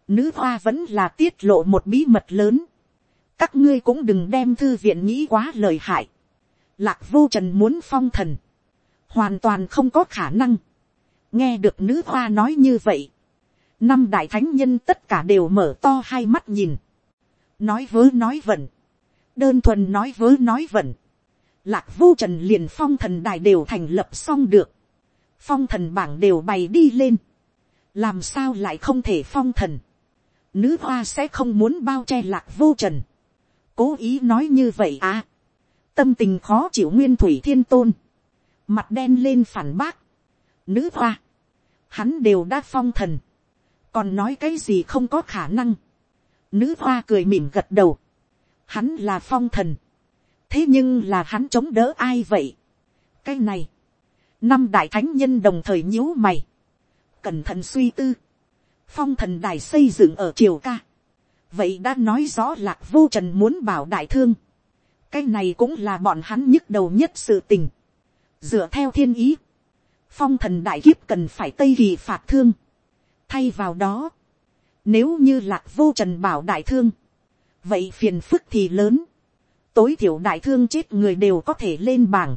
nữ hoa vẫn là tiết lộ một bí mật lớn, các ngươi cũng đừng đem thư viện nghĩ quá lời hại, lạc vô trần muốn phong thần, hoàn toàn không có khả năng, nghe được nữ hoa nói như vậy, năm đại thánh nhân tất cả đều mở to hai mắt nhìn, nói vớ nói vẩn, đơn thuần nói vớ nói vẩn, lạc vô trần liền phong thần đài đều thành lập xong được, phong thần bảng đều bày đi lên, làm sao lại không thể phong thần, nữ hoa sẽ không muốn bao che lạc vô trần, cố ý nói như vậy à, tâm tình khó chịu nguyên thủy thiên tôn, mặt đen lên phản bác, nữ hoa, hắn đều đã phong thần, còn nói cái gì không có khả năng, nữ hoa cười mỉm gật đầu, hắn là phong thần, thế nhưng là hắn chống đỡ ai vậy, cái này, năm đại thánh nhân đồng thời nhíu mày, cẩn thận suy tư, phong thần đài xây dựng ở triều ca, vậy đã nói rõ lạc vô trần muốn bảo đại thương, cái này cũng là bọn hắn nhức đầu nhất sự tình, dựa theo thiên ý, phong thần đại kiếp cần phải tây kỳ phạt thương, thay vào đó, nếu như lạc vô trần bảo đại thương, vậy phiền phức thì lớn, tối thiểu đại thương chết người đều có thể lên bảng,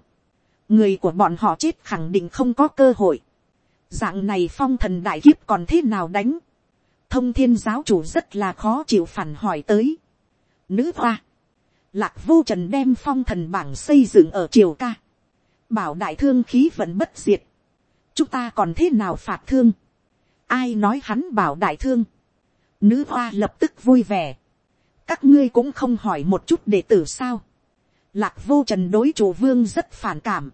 người của bọn họ chết khẳng định không có cơ hội. dạng này phong thần đại kiếp còn thế nào đánh thông thiên giáo chủ rất là khó chịu phản hỏi tới. nữ hoa, lạc vô trần đem phong thần bảng xây dựng ở triều ca. bảo đại thương khí vẫn bất diệt. chúng ta còn thế nào phạt thương. ai nói hắn bảo đại thương. nữ hoa lập tức vui vẻ. các ngươi cũng không hỏi một chút đệ tử sao Lạc vô trần đối chủ vương rất phản cảm.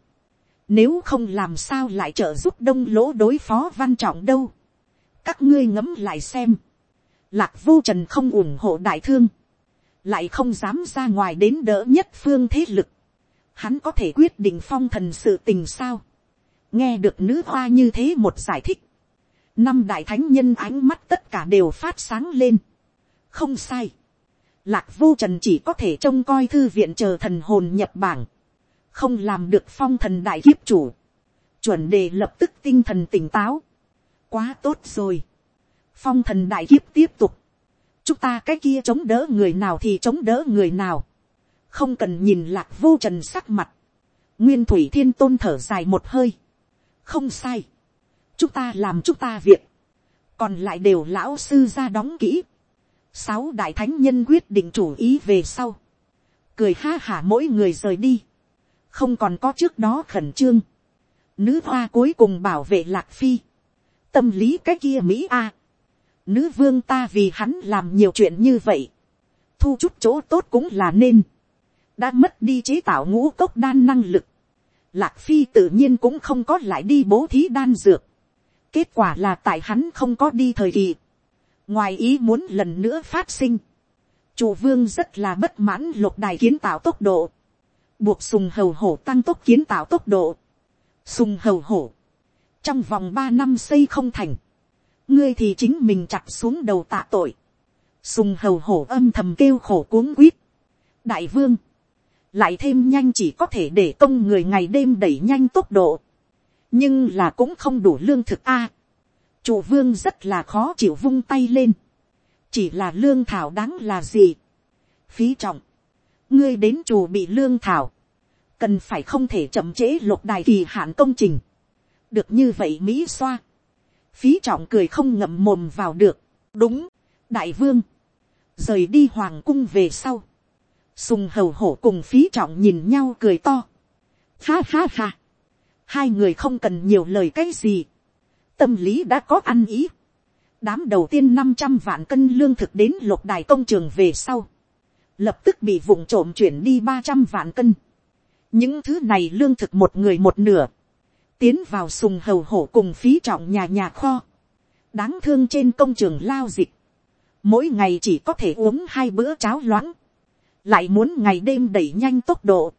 Nếu không làm sao lại trợ giúp đông lỗ đối phó văn trọng đâu. Các ngươi ngẫm lại xem. lạc vô trần không ủng hộ đại thương, lại không dám ra ngoài đến đỡ nhất phương thế lực, hắn có thể quyết định phong thần sự tình sao, nghe được nữ hoa như thế một giải thích, năm đại thánh nhân ánh mắt tất cả đều phát sáng lên, không sai, lạc vô trần chỉ có thể trông coi thư viện chờ thần hồn nhập bảng, không làm được phong thần đại kiếp chủ, chuẩn đề lập tức tinh thần tỉnh táo, quá tốt rồi, phong thần đại kiếp tiếp tục, chúng ta cái kia chống đỡ người nào thì chống đỡ người nào, không cần nhìn lạc vô trần sắc mặt, nguyên thủy thiên tôn thở dài một hơi, không sai, chúng ta làm chúng ta việc, còn lại đều lão sư ra đóng kỹ, sáu đại thánh nhân quyết định chủ ý về sau, cười ha hả mỗi người rời đi, không còn có trước đó khẩn trương, nữ hoa cuối cùng bảo vệ lạc phi, tâm lý cái kia mỹ a, nữ vương ta vì hắn làm nhiều chuyện như vậy, thu chút chỗ tốt cũng là nên, đã mất đi chế tạo ngũ cốc đan năng lực, lạc phi tự nhiên cũng không có lại đi bố thí đan dược, kết quả là tại hắn không có đi thời kỳ, ngoài ý muốn lần nữa phát sinh, chủ vương rất là bất mãn lục đài kiến tạo tốc độ, buộc sùng hầu hổ tăng tốc kiến tạo tốc độ, sùng hầu hổ, trong vòng ba năm xây không thành, ngươi thì chính mình chặt xuống đầu tạ tội, sùng hầu hổ âm thầm kêu khổ cuống quýt, đại vương, lại thêm nhanh chỉ có thể để công người ngày đêm đẩy nhanh tốc độ, nhưng là cũng không đủ lương thực a. chủ vương rất là khó chịu vung tay lên, chỉ là lương thảo đáng là gì, phí trọng, ngươi đến chủ bị lương thảo, cần phải không thể chậm trễ lục đài kỳ hạn công trình, được như vậy mỹ xoa, phí trọng cười không ngậm mồm vào được, đúng, đại vương, rời đi hoàng cung về sau, sùng hầu hổ cùng phí trọng nhìn nhau cười to, ha ha ha, hai người không cần nhiều lời cái gì, tâm lý đã có ăn ý, đám đầu tiên năm trăm vạn cân lương thực đến lục đài công trường về sau, lập tức bị vụng trộm chuyển đi ba trăm vạn cân. những thứ này lương thực một người một nửa, tiến vào sùng hầu hổ cùng phí trọng nhà nhà kho, đáng thương trên công trường lao dịch, mỗi ngày chỉ có thể uống hai bữa cháo loãng, lại muốn ngày đêm đẩy nhanh tốc độ,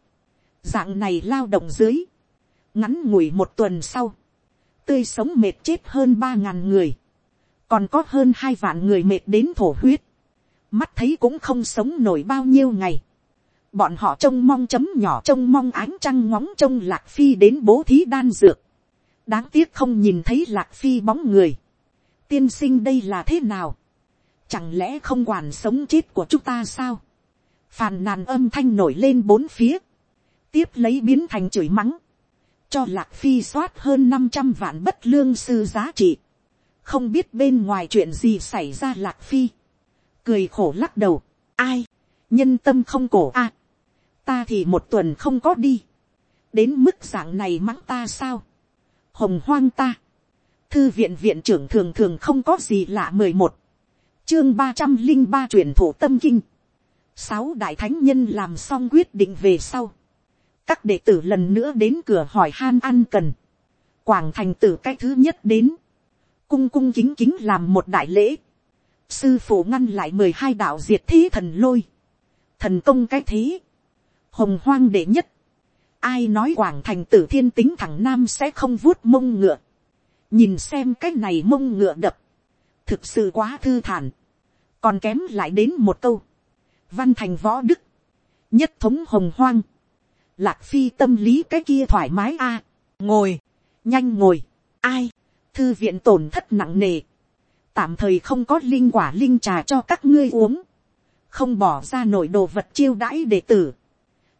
dạng này lao động dưới, ngắn ngủi một tuần sau, tươi sống mệt chết hơn ba ngàn người, còn có hơn hai vạn người mệt đến thổ huyết, mắt thấy cũng không sống nổi bao nhiêu ngày, bọn họ trông mong chấm nhỏ trông mong ánh trăng ngóng trông lạc phi đến bố thí đan dược, đáng tiếc không nhìn thấy lạc phi bóng người, tiên sinh đây là thế nào, chẳng lẽ không quản sống chết của chúng ta sao, phàn nàn âm thanh nổi lên bốn phía, tiếp lấy biến thành chửi mắng, cho lạc phi soát hơn năm trăm vạn bất lương sư giá trị, không biết bên ngoài chuyện gì xảy ra lạc phi, cười khổ lắc đầu, ai, nhân tâm không cổ. A, ta thì một tuần không có đi, đến mức dạng này mắng ta sao, hồng hoang ta, thư viện viện trưởng thường thường không có gì lạ mười một, chương ba trăm linh ba truyền thủ tâm kinh, sáu đại thánh nhân làm xong quyết định về sau, các đệ tử lần nữa đến cửa hỏi han ăn cần, quảng thành tử cái thứ nhất đến, cung cung kính kính làm một đại lễ, sư phụ ngăn lại mười hai đạo diệt thế thần lôi, thần công cái thế, hồng hoang đệ nhất, ai nói quảng thành tử thiên tính thằng nam sẽ không vuốt mông ngựa, nhìn xem cái này mông ngựa đập, thực sự quá thư thản, còn kém lại đến một câu, văn thành võ đức, nhất thống hồng hoang, lạc phi tâm lý cái kia thoải mái a, à, ngồi, nhanh ngồi, ai, thư viện tổn thất nặng nề, tạm thời không có linh quả linh trà cho các ngươi uống, không bỏ ra nổi đồ vật chiêu đãi đệ tử,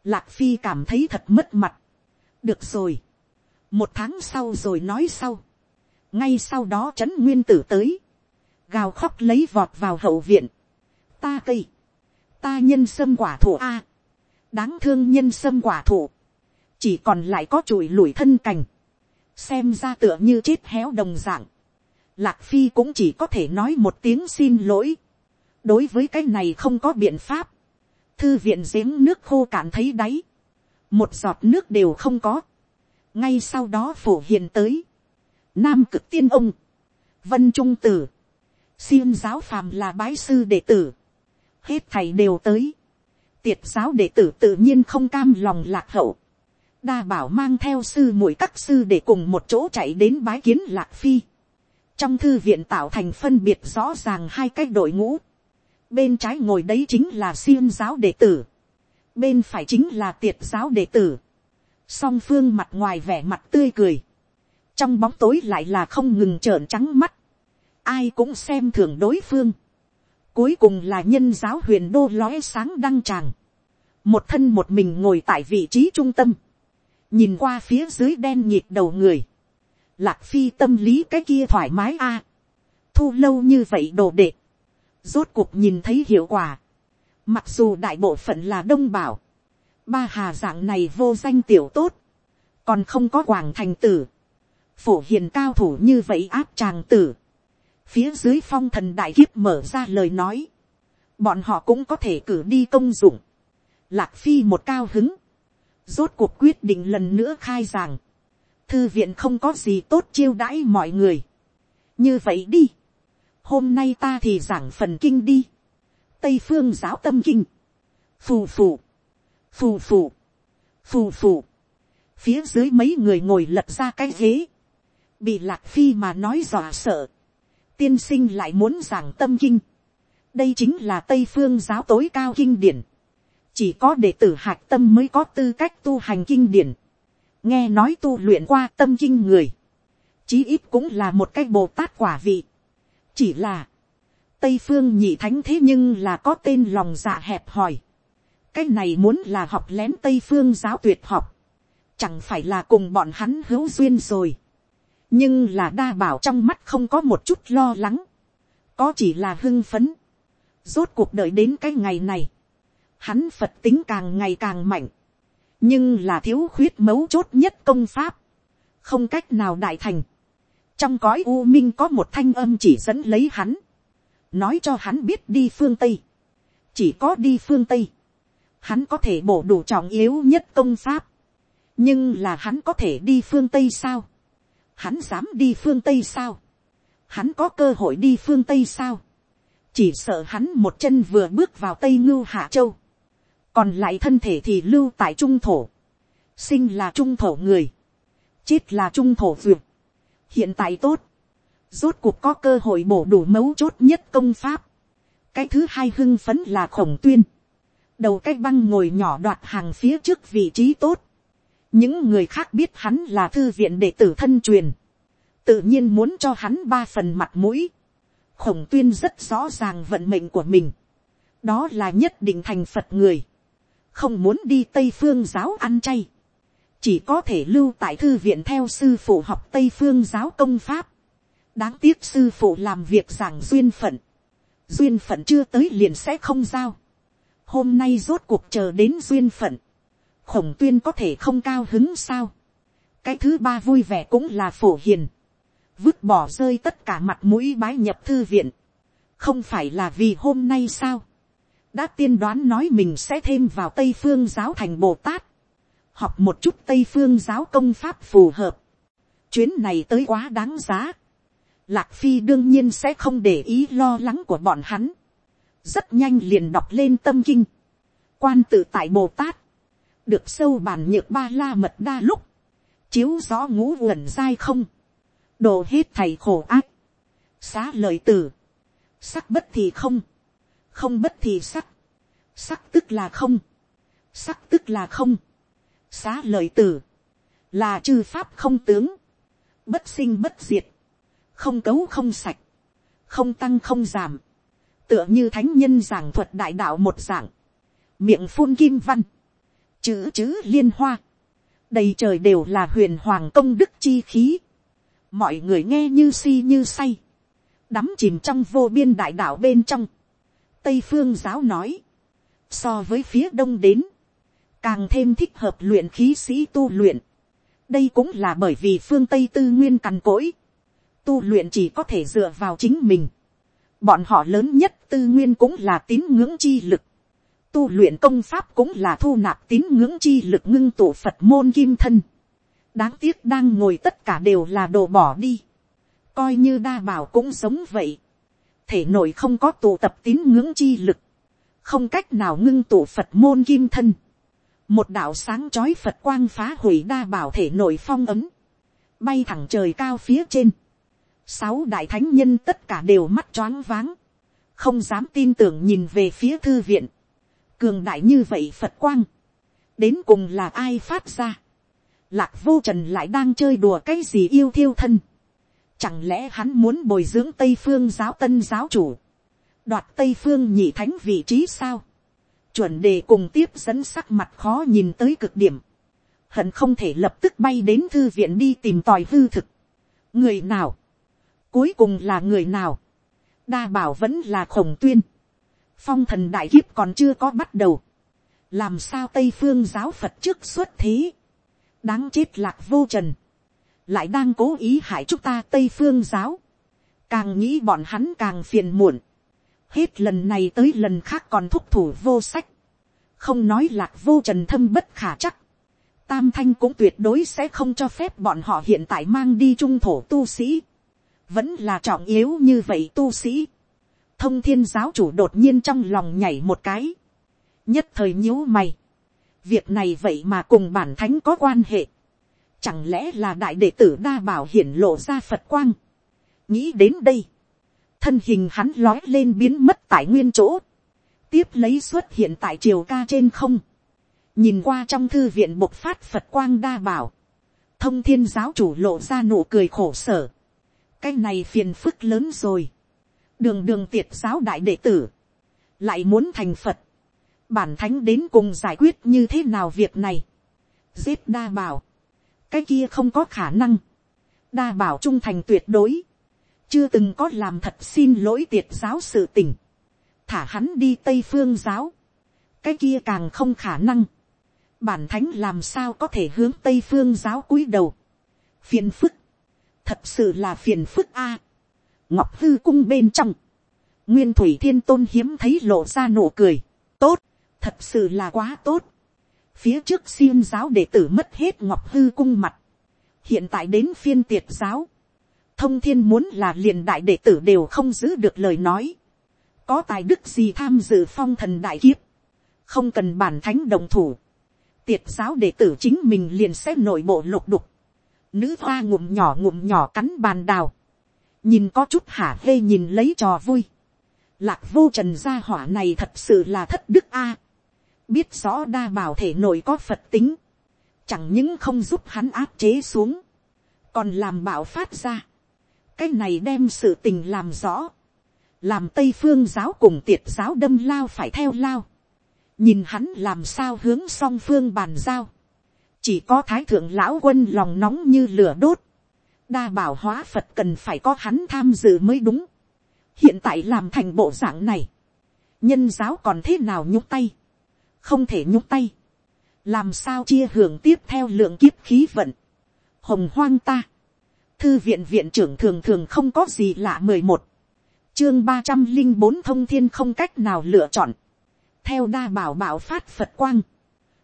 lạc phi cảm thấy thật mất mặt, được rồi, một tháng sau rồi nói sau, ngay sau đó trấn nguyên tử tới, gào khóc lấy vọt vào hậu viện, ta cây, ta nhân sâm quả thụ a, đáng thương nhân sâm quả thụ, chỉ còn lại có chùi lủi thân cành, xem ra tựa như chết héo đồng dạng, lạc phi cũng chỉ có thể nói một tiếng xin lỗi, đối với cái này không có biện pháp, thư viện giếng nước khô cạn thấy đáy, một giọt nước đều không có, ngay sau đó phổ hiện tới, nam cực tiên ông, vân trung tử, xiêm giáo phàm là bái sư đệ tử, hết thầy đều tới, tiệt giáo đệ tử tự nhiên không cam lòng lạc hậu, đa bảo mang theo sư muội các sư để cùng một chỗ chạy đến bái kiến lạc phi, trong thư viện tạo thành phân biệt rõ ràng hai cái đội ngũ, bên trái ngồi đấy chính là xiêm giáo đệ tử, bên phải chính là tiệt giáo đệ tử, song phương mặt ngoài vẻ mặt tươi cười, trong bóng tối lại là không ngừng trợn trắng mắt, ai cũng xem thường đối phương, cuối cùng là nhân giáo huyền đô lóe sáng đăng tràng, một thân một mình ngồi tại vị trí trung tâm, nhìn qua phía dưới đen nhịp đầu người, lạc phi tâm lý cái kia thoải mái a, thu lâu như vậy đồ đệ, rốt cuộc nhìn thấy hiệu quả, mặc dù đại bộ phận là đông bảo, ba hà dạng này vô danh tiểu tốt, còn không có quảng thành tử, phổ hiền cao thủ như vậy áp tràng tử, phía dưới phong thần đại kiếp mở ra lời nói, bọn họ cũng có thể cử đi công dụng, lạc phi một cao hứng, rốt cuộc quyết định lần nữa khai giảng, thư viện không có gì tốt chiêu đãi mọi người, như vậy đi, hôm nay ta thì giảng phần kinh đi, tây phương giáo tâm kinh, phù phù, phù phù, phù phù, phía dưới mấy người ngồi lật ra cái ghế, bị lạc phi mà nói dọa sợ, tiên sinh lại muốn giảng tâm kinh, đây chính là tây phương giáo tối cao kinh điển, chỉ có đệ tử hạc tâm mới có tư cách tu hành kinh điển, nghe nói tu luyện qua tâm kinh người, chí ít cũng là một cái bồ tát quả vị, chỉ là, tây phương nhị thánh thế nhưng là có tên lòng dạ hẹp hòi, cái này muốn là học lén tây phương giáo tuyệt học, chẳng phải là cùng bọn hắn hữu duyên rồi, nhưng là đa bảo trong mắt không có một chút lo lắng, có chỉ là hưng phấn, rốt cuộc đợi đến cái ngày này, hắn phật tính càng ngày càng mạnh, nhưng là thiếu khuyết mấu chốt nhất công pháp, không cách nào đại thành trong cõi u minh có một thanh âm chỉ dẫn lấy hắn, nói cho hắn biết đi phương tây, chỉ có đi phương tây, hắn có thể bổ đủ trọng yếu nhất công pháp, nhưng là hắn có thể đi phương tây sao, hắn dám đi phương tây sao, hắn có cơ hội đi phương tây sao, chỉ sợ hắn một chân vừa bước vào tây ngưu hạ châu, còn lại thân thể thì lưu tại trung thổ, sinh là trung thổ người, chết là trung thổ vượt, hiện tại tốt, rốt cuộc có cơ hội bổ đủ mấu chốt nhất công pháp, cái thứ hai hưng phấn là khổng tuyên, đầu cái băng ngồi nhỏ đoạt hàng phía trước vị trí tốt, những người khác biết hắn là thư viện đệ tử thân truyền, tự nhiên muốn cho hắn ba phần mặt mũi, khổng tuyên rất rõ ràng vận mệnh của mình, đó là nhất định thành phật người, không muốn đi tây phương giáo ăn chay, chỉ có thể lưu tại thư viện theo sư phụ học tây phương giáo công pháp. đáng tiếc sư phụ làm việc giảng duyên phận, duyên phận chưa tới liền sẽ không giao. hôm nay rốt cuộc chờ đến duyên phận, khổng tuyên có thể không cao hứng sao. cái thứ ba vui vẻ cũng là phổ hiền, vứt bỏ rơi tất cả mặt mũi bái nhập thư viện, không phải là vì hôm nay sao đã tiên đoán nói mình sẽ thêm vào tây phương giáo thành bồ tát, học một chút tây phương giáo công pháp phù hợp, chuyến này tới quá đáng giá, lạc phi đương nhiên sẽ không để ý lo lắng của bọn hắn, rất nhanh liền đọc lên tâm kinh, quan tự tại bồ tát, được sâu bàn nhược ba la mật đa lúc, chiếu gió ngũ uẩn dai không, đồ hết thầy khổ ác, xá lời tử, sắc bất thì không, không bất thì sắc, sắc tức là không, sắc tức là không, xá lợi tử, là chư pháp không tướng, bất sinh bất diệt, không cấu không sạch, không tăng không giảm, tựa như thánh nhân giảng thuật đại đạo một dạng, miệng phun kim văn, chữ chữ liên hoa, đầy trời đều là huyền hoàng công đức chi khí, mọi người nghe như si như say, đắm chìm trong vô biên đại đạo bên trong, tây phương giáo nói, so với phía đông đến, càng thêm thích hợp luyện khí sĩ tu luyện. đây cũng là bởi vì phương tây tư nguyên cằn cỗi, tu luyện chỉ có thể dựa vào chính mình. bọn họ lớn nhất tư nguyên cũng là tín ngưỡng chi lực. tu luyện công pháp cũng là thu nạp tín ngưỡng chi lực ngưng tụ phật môn kim thân. đáng tiếc đang ngồi tất cả đều là đồ bỏ đi. coi như đa bảo cũng sống vậy thể nội không có tụ tập tín ngưỡng chi lực, không cách nào ngưng tụ phật môn kim thân, một đạo sáng chói phật quang phá hủy đa bảo thể nội phong ấm, bay thẳng trời cao phía trên, sáu đại thánh nhân tất cả đều mắt choáng váng, không dám tin tưởng nhìn về phía thư viện, cường đại như vậy phật quang, đến cùng là ai phát ra, lạc vô trần lại đang chơi đùa cái gì yêu thiêu thân, chẳng lẽ hắn muốn bồi dưỡng tây phương giáo tân giáo chủ, đoạt tây phương nhị thánh vị trí sao, chuẩn đề cùng tiếp dẫn sắc mặt khó nhìn tới cực điểm, hận không thể lập tức bay đến thư viện đi tìm tòi hư thực. người nào, cuối cùng là người nào, đa bảo vẫn là khổng tuyên, phong thần đại kiếp còn chưa có bắt đầu, làm sao tây phương giáo phật trước xuất thế, đáng chết lạc vô trần, lại đang cố ý hại chúng ta tây phương giáo, càng nghĩ bọn hắn càng phiền muộn, hết lần này tới lần khác còn thúc thủ vô sách, không nói lạc vô trần thâm bất khả chắc, tam thanh cũng tuyệt đối sẽ không cho phép bọn họ hiện tại mang đi trung thổ tu sĩ, vẫn là trọng yếu như vậy tu sĩ, thông thiên giáo chủ đột nhiên trong lòng nhảy một cái, nhất thời nhíu mày, việc này vậy mà cùng bản thánh có quan hệ, chẳng lẽ là đại đệ tử đa bảo hiển lộ ra phật quang, nghĩ đến đây, thân hình hắn lói lên biến mất tại nguyên chỗ, tiếp lấy xuất hiện tại triều ca trên không, nhìn qua trong thư viện bộc phát phật quang đa bảo, thông thiên giáo chủ lộ ra nụ cười khổ sở, cái này phiền phức lớn rồi, đường đường tiệt giáo đại đệ tử, lại muốn thành phật, bản thánh đến cùng giải quyết như thế nào việc này, giết đa bảo, cái kia không có khả năng, đa bảo trung thành tuyệt đối, chưa từng có làm thật xin lỗi tiệt giáo sự tình, thả hắn đi tây phương giáo, cái kia càng không khả năng, bản thánh làm sao có thể hướng tây phương giáo cúi đầu, phiền phức, thật sự là phiền phức a, ngọc hư cung bên trong, nguyên thủy thiên tôn hiếm thấy lộ ra nụ cười, tốt, thật sự là quá tốt, phía trước xiêm giáo đệ tử mất hết ngọc hư cung mặt, hiện tại đến phiên tiệt giáo, thông thiên muốn là liền đại đệ tử đều không giữ được lời nói, có tài đức gì tham dự phong thần đại kiếp, không cần bản thánh đồng thủ, tiệt giáo đệ tử chính mình liền sẽ nội bộ lục đục, nữ hoa ngụm nhỏ ngụm nhỏ cắn bàn đào, nhìn có chút hả hê nhìn lấy trò vui, lạc vô trần gia hỏa này thật sự là thất đức a, biết rõ đa bảo thể nội có phật tính, chẳng những không giúp hắn áp chế xuống, còn làm bảo phát ra, cái này đem sự tình làm rõ, làm tây phương giáo cùng tiệt giáo đâm lao phải theo lao, nhìn hắn làm sao hướng song phương bàn giao, chỉ có thái thượng lão quân lòng nóng như lửa đốt, đa bảo hóa phật cần phải có hắn tham dự mới đúng, hiện tại làm thành bộ dạng này, nhân giáo còn thế nào nhúc tay, không thể nhúc tay, làm sao chia hưởng tiếp theo lượng kiếp khí vận, hồng hoang ta, thư viện viện trưởng thường thường không có gì lạ mười một, chương ba trăm linh bốn thông thiên không cách nào lựa chọn, theo đa bảo bảo phát phật quang,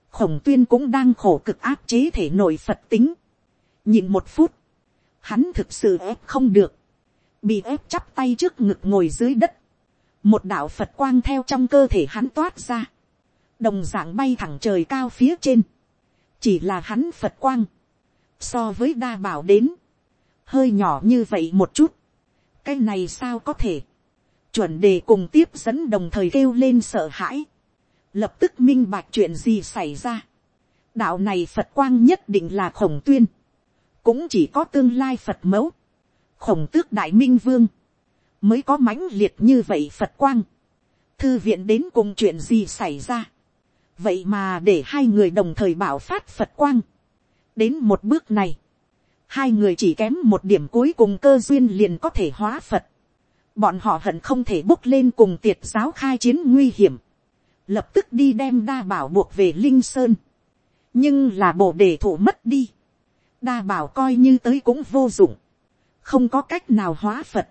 khổng tuyên cũng đang khổ cực áp chế thể nội phật tính, nhìn một phút, hắn thực sự ép không được, bị ép chắp tay trước ngực ngồi dưới đất, một đạo phật quang theo trong cơ thể hắn toát ra, đồng d ạ n g bay thẳng trời cao phía trên, chỉ là hắn phật quang, so với đa bảo đến, hơi nhỏ như vậy một chút, cái này sao có thể, chuẩn đề cùng tiếp dẫn đồng thời kêu lên sợ hãi, lập tức minh bạch chuyện gì xảy ra, đạo này phật quang nhất định là khổng tuyên, cũng chỉ có tương lai phật mẫu, khổng tước đại minh vương, mới có mãnh liệt như vậy phật quang, thư viện đến cùng chuyện gì xảy ra, vậy mà để hai người đồng thời bảo phát phật quang. đến một bước này, hai người chỉ kém một điểm cuối cùng cơ duyên liền có thể hóa phật. bọn họ hận không thể bốc lên cùng tiệt giáo khai chiến nguy hiểm, lập tức đi đem đa bảo buộc về linh sơn. nhưng là bộ đề thủ mất đi. đa bảo coi như tới cũng vô dụng, không có cách nào hóa phật,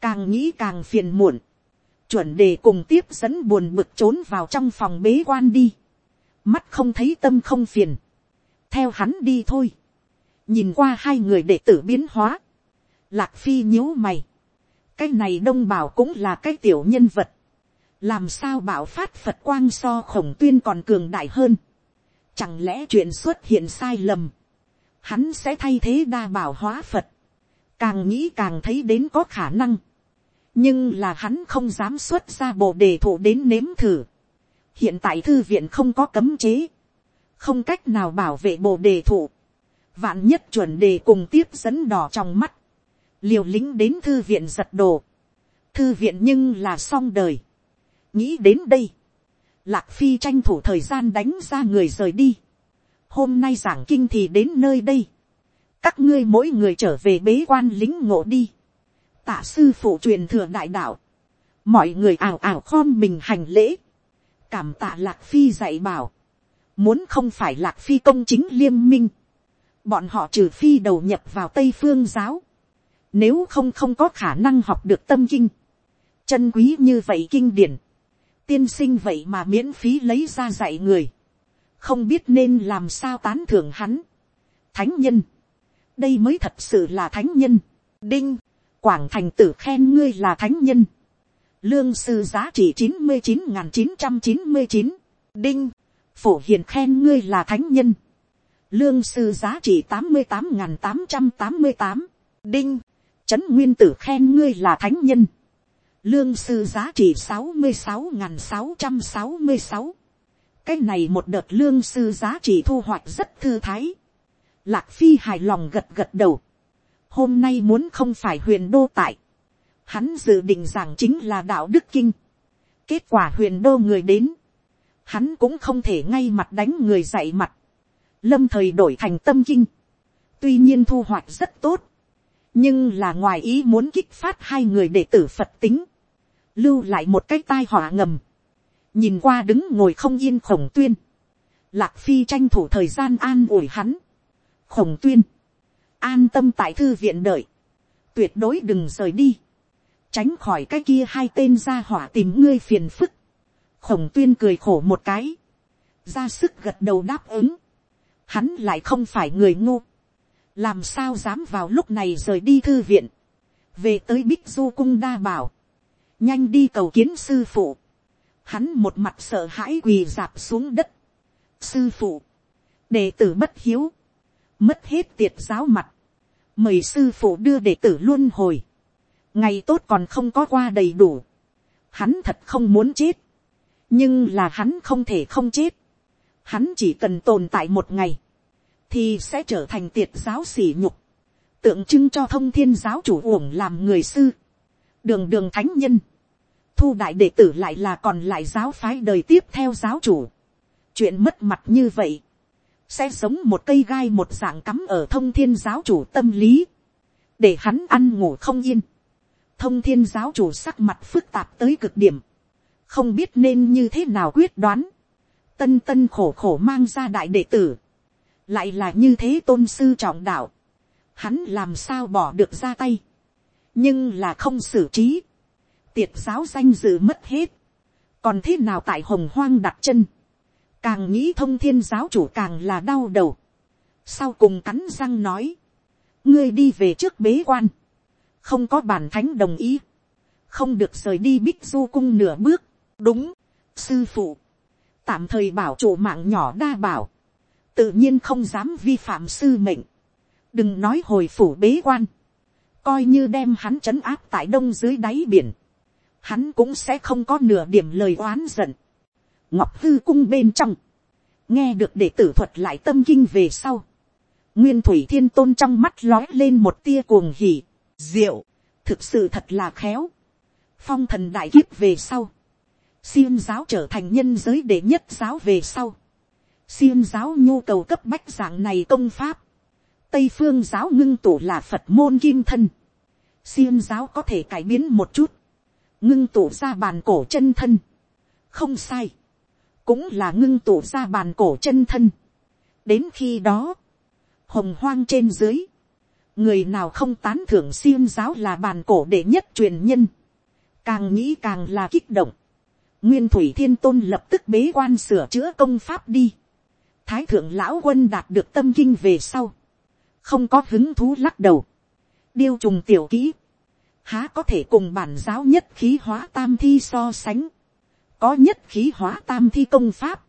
càng nghĩ càng phiền muộn chuẩn đề cùng tiếp dẫn buồn bực trốn vào trong phòng bế quan đi. mắt không thấy tâm không phiền. theo hắn đi thôi nhìn qua hai người đệ tử biến hóa. lạc phi nhíu mày. cái này đông bảo cũng là cái tiểu nhân vật, làm sao bảo phát phật quang so khổng tuyên còn cường đại hơn, chẳng lẽ chuyện xuất hiện sai lầm, hắn sẽ thay thế đa bảo hóa phật, càng nghĩ càng thấy đến có khả năng, nhưng là hắn không dám xuất ra bộ đề thụ đến nếm thử. hiện tại thư viện không có cấm chế, không cách nào bảo vệ bộ đề thụ, vạn nhất chuẩn đề cùng tiếp dẫn đỏ trong mắt, liều lính đến thư viện giật đồ, thư viện nhưng là xong đời, nghĩ đến đây, lạc phi tranh thủ thời gian đánh ra người rời đi, hôm nay giảng kinh thì đến nơi đây, các ngươi mỗi người trở về bế quan lính ngộ đi, tạ sư phụ truyền thừa đại đạo, mọi người ảo ảo khom mình hành lễ, cảm tạ lạc phi dạy bảo, muốn không phải lạc phi công chính liêm minh, bọn họ trừ phi đầu nhập vào tây phương giáo, nếu không không có khả năng học được tâm kinh, chân quý như vậy kinh điển, tiên sinh vậy mà miễn phí lấy ra dạy người, không biết nên làm sao tán thưởng hắn. Thánh nhân, đây mới thật sự là thánh nhân. Đinh, quảng thành tử khen ngươi là thánh nhân. Lương sư giá trị chín mươi chín chín trăm chín mươi chín. Đinh, phổ hiền khen ngươi là thánh nhân. Lương sư giá trị tám mươi tám tám trăm tám mươi tám. Đinh, trấn nguyên tử khen ngươi là thánh nhân. Lương sư giá trị sáu mươi sáu sáu trăm sáu mươi sáu cái này một đợt lương sư giá trị thu hoạch rất thư thái. Lạc phi hài lòng gật gật đầu. hôm nay muốn không phải huyền đô tại. hắn dự định rằng chính là đạo đức kinh. kết quả huyền đô người đến. hắn cũng không thể ngay mặt đánh người dạy mặt lâm thời đổi thành tâm kinh. tuy nhiên thu hoạch rất tốt. nhưng là ngoài ý muốn kích phát hai người đệ tử phật tính. lưu lại một cái tai họa ngầm nhìn qua đứng ngồi không yên khổng tuyên, lạc phi tranh thủ thời gian an ủi hắn, khổng tuyên, an tâm tại thư viện đợi, tuyệt đối đừng rời đi, tránh khỏi cái kia hai tên ra hỏa tìm ngươi phiền phức, khổng tuyên cười khổ một cái, ra sức gật đầu đáp ứng, hắn lại không phải người ngu, làm sao dám vào lúc này rời đi thư viện, về tới bích du cung đa bảo, nhanh đi cầu kiến sư phụ, hắn một mặt sợ hãi quỳ dạp xuống đất. sư phụ, đệ tử bất hiếu, mất hết tiệt giáo mặt, mời sư phụ đưa đệ tử luôn hồi, ngày tốt còn không có qua đầy đủ, hắn thật không muốn chết, nhưng là hắn không thể không chết, hắn chỉ cần tồn tại một ngày, thì sẽ trở thành tiệt giáo sỉ nhục, tượng trưng cho thông thiên giáo chủ uổng làm người sư, đường đường thánh nhân, thu đại đệ tử lại là còn lại giáo phái đời tiếp theo giáo chủ. chuyện mất mặt như vậy, sẽ giống một cây gai một dạng cắm ở thông thiên giáo chủ tâm lý, để hắn ăn ngủ không yên. thông thiên giáo chủ sắc mặt phức tạp tới cực điểm, không biết nên như thế nào quyết đoán tân tân khổ khổ mang ra đại đệ tử, lại là như thế tôn sư trọng đạo, hắn làm sao bỏ được ra tay, nhưng là không xử trí, tiệt giáo danh dự mất hết, còn thế nào tại hồng hoang đặt chân, càng nghĩ thông thiên giáo chủ càng là đau đầu, sau cùng cắn răng nói, ngươi đi về trước bế quan, không có bản thánh đồng ý, không được rời đi bích du cung nửa bước, đúng, sư phụ, tạm thời bảo chủ mạng nhỏ đa bảo, tự nhiên không dám vi phạm sư mệnh, đừng nói hồi phủ bế quan, coi như đem hắn trấn áp tại đông dưới đáy biển, hắn cũng sẽ không có nửa điểm lời oán giận. ngọc hư cung bên trong, nghe được để tử thuật lại tâm kinh về sau. nguyên thủy thiên tôn trong mắt lói lên một tia cuồng hỉ, diệu, thực sự thật là khéo. phong thần đại kiếp về sau, xiêm giáo trở thành nhân giới đệ nhất giáo về sau. xiêm giáo nhu cầu cấp bách dạng này công pháp. tây phương giáo ngưng tụ là phật môn kim thân. xiêm giáo có thể cải biến một chút ngưng tụ ra bàn cổ chân thân. không sai, cũng là ngưng tụ ra bàn cổ chân thân. đến khi đó, hồng hoang trên dưới, người nào không tán thưởng xiêm giáo là bàn cổ đệ nhất truyền nhân, càng nghĩ càng là kích động nguyên thủy thiên tôn lập tức bế quan sửa chữa công pháp đi. thái thượng lão quân đạt được tâm kinh về sau, không có hứng thú lắc đầu, điêu trùng tiểu kỹ, há có thể cùng bản giáo nhất khí hóa tam thi so sánh, có nhất khí hóa tam thi công pháp,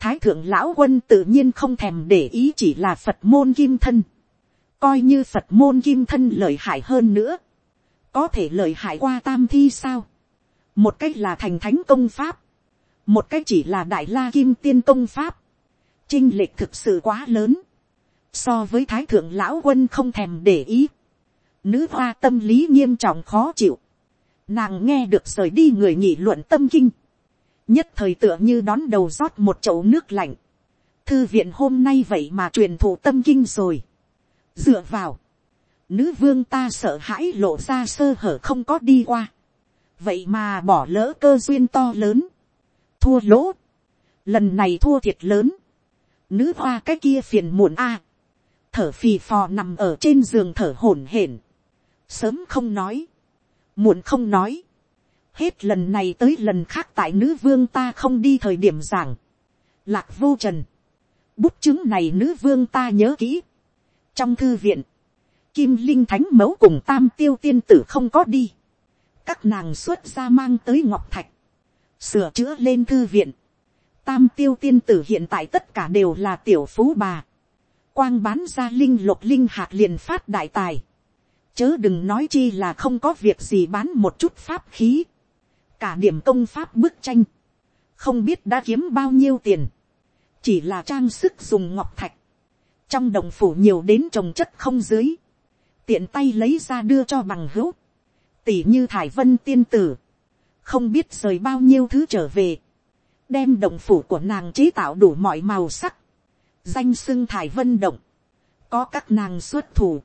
thái thượng lão quân tự nhiên không thèm để ý chỉ là phật môn kim thân, coi như phật môn kim thân lợi hại hơn nữa, có thể lợi hại qua tam thi sao, một cách là thành thánh công pháp, một cách chỉ là đại la kim tiên công pháp, chinh lệch thực sự quá lớn, so với thái thượng lão quân không thèm để ý, nữ hoa tâm lý nghiêm trọng khó chịu, nàng nghe được rời đi người nhị luận tâm kinh, nhất thời tựa như đón đầu rót một chậu nước lạnh, thư viện hôm nay vậy mà truyền thụ tâm kinh rồi, dựa vào, nữ vương ta sợ hãi lộ ra sơ hở không có đi qua, vậy mà bỏ lỡ cơ duyên to lớn, thua lỗ, lần này thua thiệt lớn, nữ hoa cái kia phiền muộn a, thở phì phò nằm ở trên giường thở hổn hển, sớm không nói, muộn không nói, hết lần này tới lần khác tại nữ vương ta không đi thời điểm giảng, lạc vô trần, bút chứng này nữ vương ta nhớ kỹ, trong thư viện, kim linh thánh mẫu cùng tam tiêu tiên tử không có đi, các nàng xuất ra mang tới ngọc thạch, sửa chữa lên thư viện, tam tiêu tiên tử hiện tại tất cả đều là tiểu phú bà, quang bán ra linh lục linh hạt liền phát đại tài, chớ đừng nói chi là không có việc gì bán một chút pháp khí, cả điểm công pháp bức tranh, không biết đã kiếm bao nhiêu tiền, chỉ là trang sức dùng ngọc thạch, trong đồng phủ nhiều đến trồng chất không dưới, tiện tay lấy ra đưa cho bằng hữu, tỉ như thải vân tiên tử, không biết rời bao nhiêu thứ trở về, đem động phủ của nàng chế tạo đủ mọi màu sắc, danh sưng thải vân động, có các nàng xuất thủ,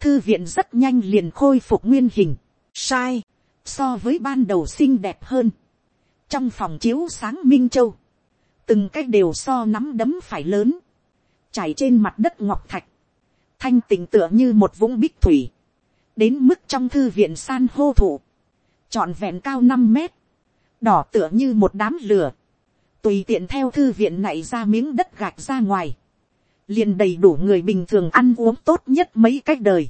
thư viện rất nhanh liền khôi phục nguyên hình, sai, so với ban đầu xinh đẹp hơn, trong phòng chiếu sáng minh châu, từng cái đều so nắm đấm phải lớn, chảy trên mặt đất ngọc thạch, thanh tình tựa như một vũng bích thủy, đến mức trong thư viện san hô thụ, trọn vẹn cao năm mét, đỏ tựa như một đám lửa, tùy tiện theo thư viện này ra miếng đất gạch ra ngoài, liền đầy đủ người bình thường ăn uống tốt nhất mấy cách đời,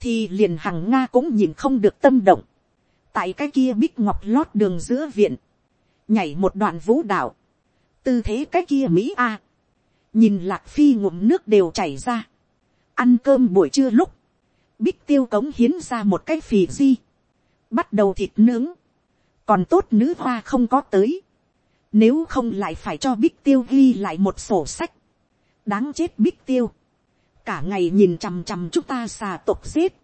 thì liền hằng nga cũng nhìn không được tâm động, tại cái kia bích ngọc lót đường giữa viện, nhảy một đoạn vũ đạo, tư thế cái kia mỹ a, nhìn lạc phi ngụm nước đều chảy ra, ăn cơm buổi trưa lúc, bích tiêu cống hiến ra một cái phì di, bắt đầu thịt nướng, còn tốt nữ hoa không có tới, nếu không lại phải cho bích tiêu ghi lại một sổ sách, đáng chết bích tiêu, cả ngày nhìn chằm chằm chúng ta xà tộc giết,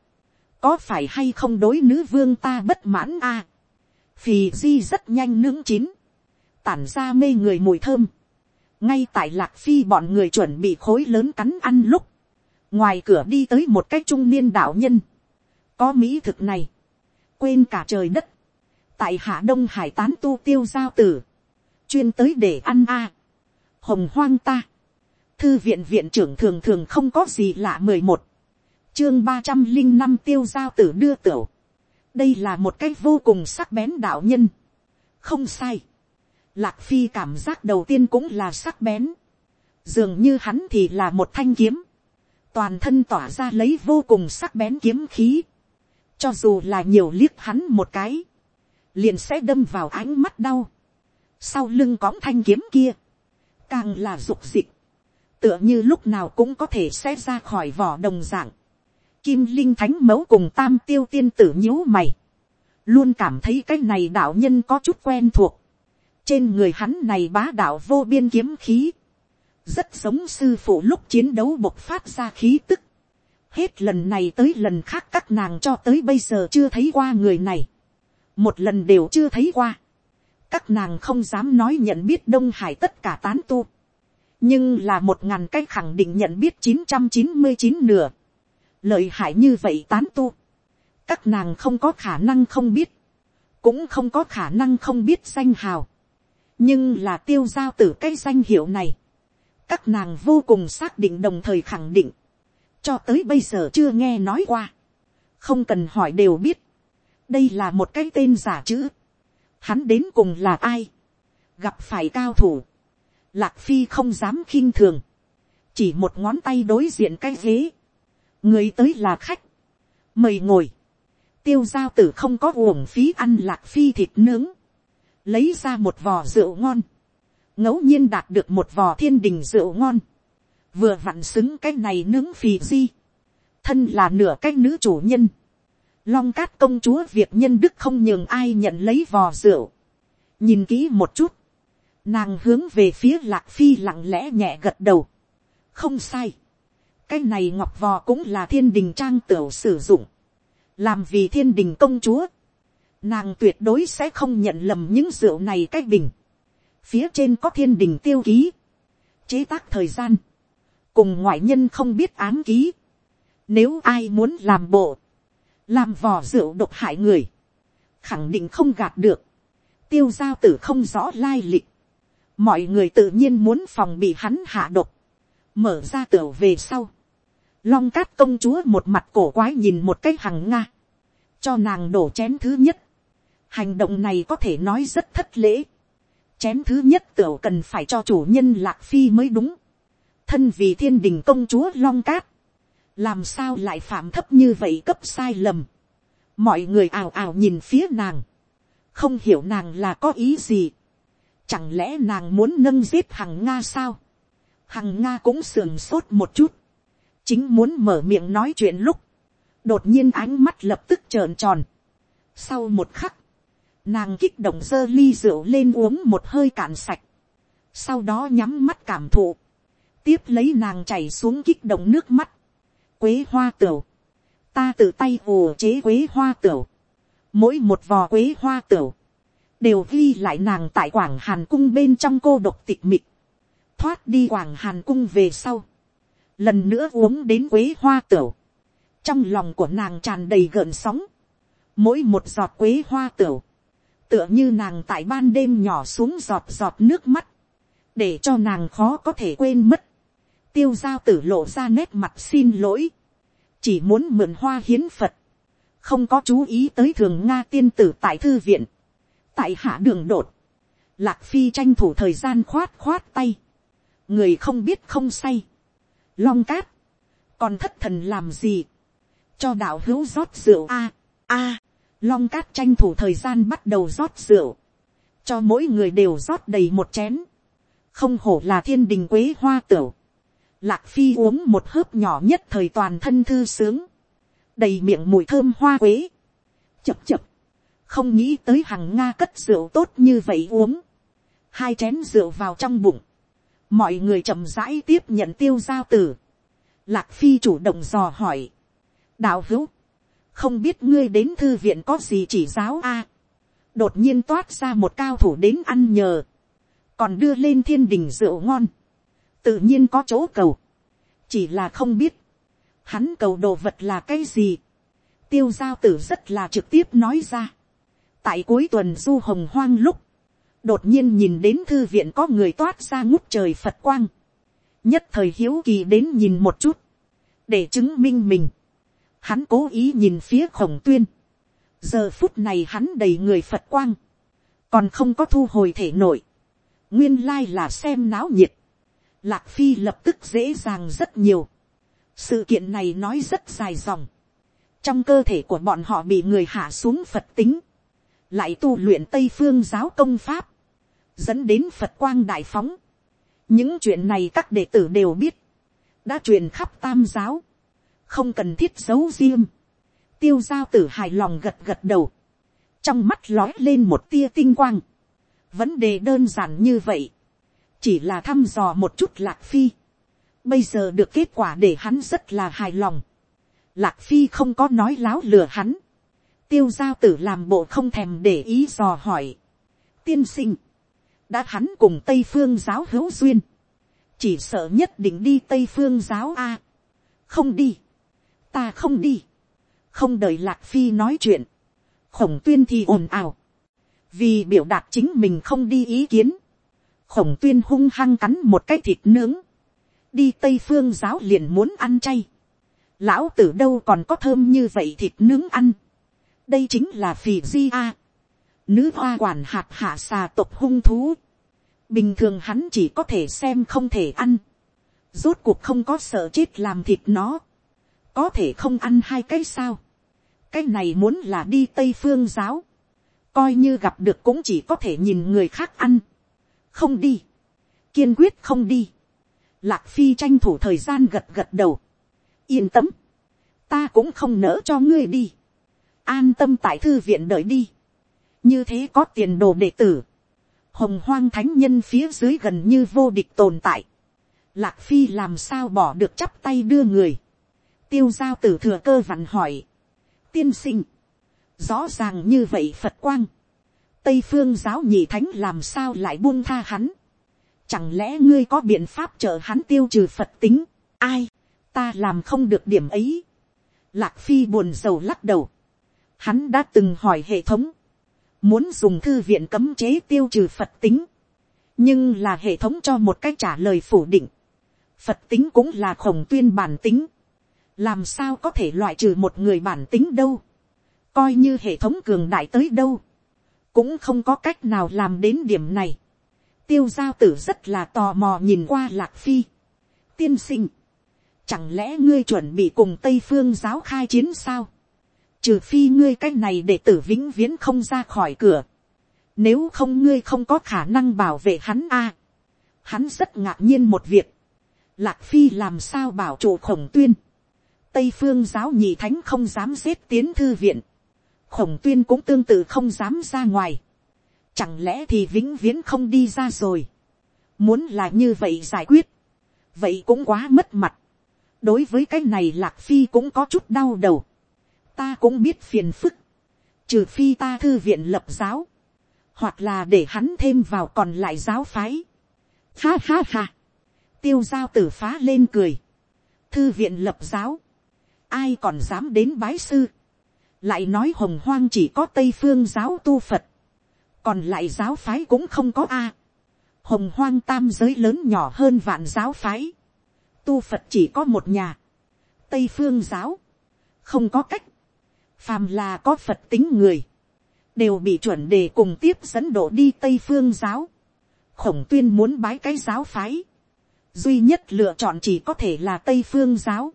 có phải hay không đối nữ vương ta bất mãn a, phì di rất nhanh nướng chín, tản ra mê người mùi thơm, ngay tại lạc phi bọn người chuẩn bị khối lớn cắn ăn lúc, ngoài cửa đi tới một cái trung niên đạo nhân, có mỹ thực này, quên cả trời đất, tại hạ đông hải tán tu tiêu giao tử, chuyên tới để ăn a, hồng hoang ta, thư viện viện trưởng thường thường không có gì lạ mười một, chương ba trăm linh năm tiêu giao tử đưa tửu, đây là một cái vô cùng sắc bén đạo nhân, không sai, lạc phi cảm giác đầu tiên cũng là sắc bén, dường như hắn thì là một thanh kiếm, toàn thân tỏa ra lấy vô cùng sắc bén kiếm khí, cho dù là nhiều liếc hắn một cái, liền sẽ đâm vào ánh mắt đau, sau lưng cõng thanh kiếm kia, càng là dục dịch, tựa như lúc nào cũng có thể sẽ ra khỏi vỏ đồng dạng, kim linh thánh mẫu cùng tam tiêu tiên tử nhíu mày, luôn cảm thấy cái này đạo nhân có chút quen thuộc, trên người hắn này bá đạo vô biên kiếm khí, rất giống sư phụ lúc chiến đấu bộc phát ra khí tức. Hết lần này tới lần khác các nàng cho tới bây giờ chưa thấy qua người này. Một lần đều chưa thấy qua. Các nàng không dám nói nhận biết Đông Hải tất cả tán tu. Nhưng là một ngàn cách khẳng định nhận biết chín chín trăm mươi chín nửa. Lợi hại như vậy tán tu. Các nàng không có khả năng không biết. Cũng không có khả năng không biết danh hào. Nhưng là tiêu giao tử cái danh hiệu này các nàng vô cùng xác định đồng thời khẳng định, cho tới bây giờ chưa nghe nói qua, không cần hỏi đều biết, đây là một cái tên giả chữ, hắn đến cùng là ai, gặp phải cao thủ, lạc phi không dám khinh thường, chỉ một ngón tay đối diện cái ghế, người tới là khách, mời ngồi, tiêu giao tử không có uổng phí ăn lạc phi thịt nướng, lấy ra một vò rượu ngon, ngẫu nhiên đạt được một vò thiên đình rượu ngon, vừa vặn xứng cái này nướng phì di, thân là nửa cái nữ chủ nhân, long cát công chúa việc nhân đức không nhường ai nhận lấy vò rượu, nhìn kỹ một chút, nàng hướng về phía lạc phi lặng lẽ nhẹ gật đầu, không sai, cái này ngọc vò cũng là thiên đình trang tửu sử dụng, làm vì thiên đình công chúa, nàng tuyệt đối sẽ không nhận lầm những rượu này cái bình, phía trên có thiên đình tiêu ký, chế tác thời gian, cùng ngoại nhân không biết án ký, nếu ai muốn làm bộ, làm vò rượu độc hại người, khẳng định không gạt được, tiêu giao tử không rõ lai lịch, mọi người tự nhiên muốn phòng bị hắn hạ độc, mở ra tửu về sau, long cát công chúa một mặt cổ quái nhìn một cái hằng nga, cho nàng đổ chén thứ nhất, hành động này có thể nói rất thất lễ, chén thứ nhất tửu cần phải cho chủ nhân lạc phi mới đúng, thân vì thiên đình công chúa long cát, làm sao lại phạm thấp như vậy cấp sai lầm, mọi người ào ào nhìn phía nàng, không hiểu nàng là có ý gì, chẳng lẽ nàng muốn nâng giết hằng nga sao, hằng nga cũng sườn sốt một chút, chính muốn mở miệng nói chuyện lúc, đột nhiên ánh mắt lập tức trợn tròn. Sau một khắc, nàng kích động dơ ly rượu lên uống một hơi cạn sạch, sau đó nhắm mắt cảm thụ, tiếp lấy nàng chảy xuống kích động nước mắt, quế hoa tửu, ta tự tay ồ chế quế hoa tửu, mỗi một vò quế hoa tửu, đều ghi lại nàng tại quảng hàn cung bên trong cô độc tịch mịch, thoát đi quảng hàn cung về sau, lần nữa uống đến quế hoa tửu, trong lòng của nàng tràn đầy gợn sóng, mỗi một giọt quế hoa tửu, tựa như nàng tại ban đêm nhỏ xuống giọt giọt nước mắt, để cho nàng khó có thể quên mất, tiêu giao tử lộ ra nét mặt xin lỗi, chỉ muốn mượn hoa hiến phật, không có chú ý tới thường nga tiên tử tại thư viện, tại hạ đường đột, lạc phi tranh thủ thời gian khoát khoát tay, người không biết không say, long cát, còn thất thần làm gì, cho đạo hữu rót rượu a, a, long cát tranh thủ thời gian bắt đầu rót rượu, cho mỗi người đều rót đầy một chén, không hổ là thiên đình quế hoa tửu, lạc phi uống một hớp nhỏ nhất thời toàn thân thư sướng, đầy miệng mùi thơm hoa quế, chập chập, không nghĩ tới hằng nga cất rượu tốt như vậy uống, hai chén rượu vào trong bụng, mọi người chậm rãi tiếp nhận tiêu giao tử, lạc phi chủ động dò hỏi, đạo hữu, không biết ngươi đến thư viện có gì chỉ giáo a, đột nhiên toát ra một cao thủ đến ăn nhờ, còn đưa lên thiên đình rượu ngon, tự nhiên có chỗ cầu, chỉ là không biết, hắn cầu đồ vật là cái gì, tiêu giao tử rất là trực tiếp nói ra, tại cuối tuần du hồng hoang lúc, đột nhiên nhìn đến thư viện có người toát ra ngút trời phật quang, nhất thời hiếu kỳ đến nhìn một chút, để chứng minh mình, hắn cố ý nhìn phía khổng tuyên, giờ phút này hắn đầy người phật quang, còn không có thu hồi thể nội, nguyên lai là xem náo nhiệt, lạc phi lập tức dễ dàng rất nhiều, sự kiện này nói rất dài dòng, trong cơ thể của bọn họ bị người hạ xuống phật tính, lại tu luyện tây phương giáo công pháp, dẫn đến phật quang đại phóng. những chuyện này các đệ tử đều biết, đã truyền khắp tam giáo, không cần thiết giấu riêng. tiêu giao tử hài lòng gật gật đầu, trong mắt lói lên một tia tinh quang. vấn đề đơn giản như vậy, chỉ là thăm dò một chút lạc phi. bây giờ được kết quả để hắn rất là hài lòng. lạc phi không có nói láo lừa hắn. tiêu giao tử làm bộ không thèm để ý dò hỏi. tiên sinh, đã hắn cùng tây phương giáo hữu duyên, chỉ sợ nhất định đi tây phương giáo a. không đi, ta không đi, không đợi lạc phi nói chuyện, khổng tuyên thì ồn ào, vì biểu đạt chính mình không đi ý kiến, khổng tuyên hung hăng cắn một cái thịt nướng, đi tây phương giáo liền muốn ăn chay, lão tử đâu còn có thơm như vậy thịt nướng ăn, đây chính là phì di a, nữ hoa quản hạt hạ xà tộc hung thú, bình thường hắn chỉ có thể xem không thể ăn, rốt cuộc không có sợ chết làm thịt nó, có thể không ăn hai cái sao, cái này muốn là đi tây phương giáo, coi như gặp được cũng chỉ có thể nhìn người khác ăn, không đi, kiên quyết không đi, lạc phi tranh thủ thời gian gật gật đầu, yên tâm, ta cũng không nỡ cho ngươi đi, an tâm tại thư viện đợi đi, như thế có tiền đồ đệ tử, hồng hoang thánh nhân phía dưới gần như vô địch tồn tại, lạc phi làm sao bỏ được chắp tay đưa người, tiêu giao tử thừa cơ vặn hỏi, tiên sinh, rõ ràng như vậy phật quang, tây phương giáo nhị thánh làm sao lại buông tha hắn, chẳng lẽ ngươi có biện pháp trợ hắn tiêu trừ phật tính, ai, ta làm không được điểm ấy, lạc phi buồn rầu lắc đầu, hắn đã từng hỏi hệ thống, muốn dùng thư viện cấm chế tiêu trừ phật tính, nhưng là hệ thống cho một cách trả lời phủ định, phật tính cũng là khổng tuyên bản tính, làm sao có thể loại trừ một người bản tính đâu, coi như hệ thống cường đại tới đâu, cũng không có cách nào làm đến điểm này. tiêu giao tử rất là tò mò nhìn qua lạc phi. tiên sinh, chẳng lẽ ngươi chuẩn bị cùng tây phương giáo khai chiến sao, trừ phi ngươi cách này để tử vĩnh viễn không ra khỏi cửa, nếu không ngươi không có khả năng bảo vệ hắn a. hắn rất ngạc nhiên một việc, lạc phi làm sao bảo chủ khổng tuyên, tây phương giáo nhị thánh không dám giết tiến thư viện, khổng tuyên cũng tương tự không dám ra ngoài, chẳng lẽ thì vĩnh viễn không đi ra rồi, muốn là như vậy giải quyết, vậy cũng quá mất mặt, đối với cái này lạc phi cũng có chút đau đầu, ta cũng biết phiền phức, trừ phi ta thư viện lập giáo, hoặc là để hắn thêm vào còn lại giáo phái. Ha ha ha, tiêu giao tử phá lên cười, thư viện lập giáo, ai còn dám đến bái sư, lại nói hồng hoang chỉ có tây phương giáo tu phật, còn lại giáo phái cũng không có a. hồng hoang tam giới lớn nhỏ hơn vạn giáo phái, tu phật chỉ có một nhà, tây phương giáo, không có cách, phàm là có phật tính người, đều bị chuẩn đề cùng tiếp dẫn độ đi tây phương giáo, khổng tuyên muốn bái cái giáo phái, duy nhất lựa chọn chỉ có thể là tây phương giáo,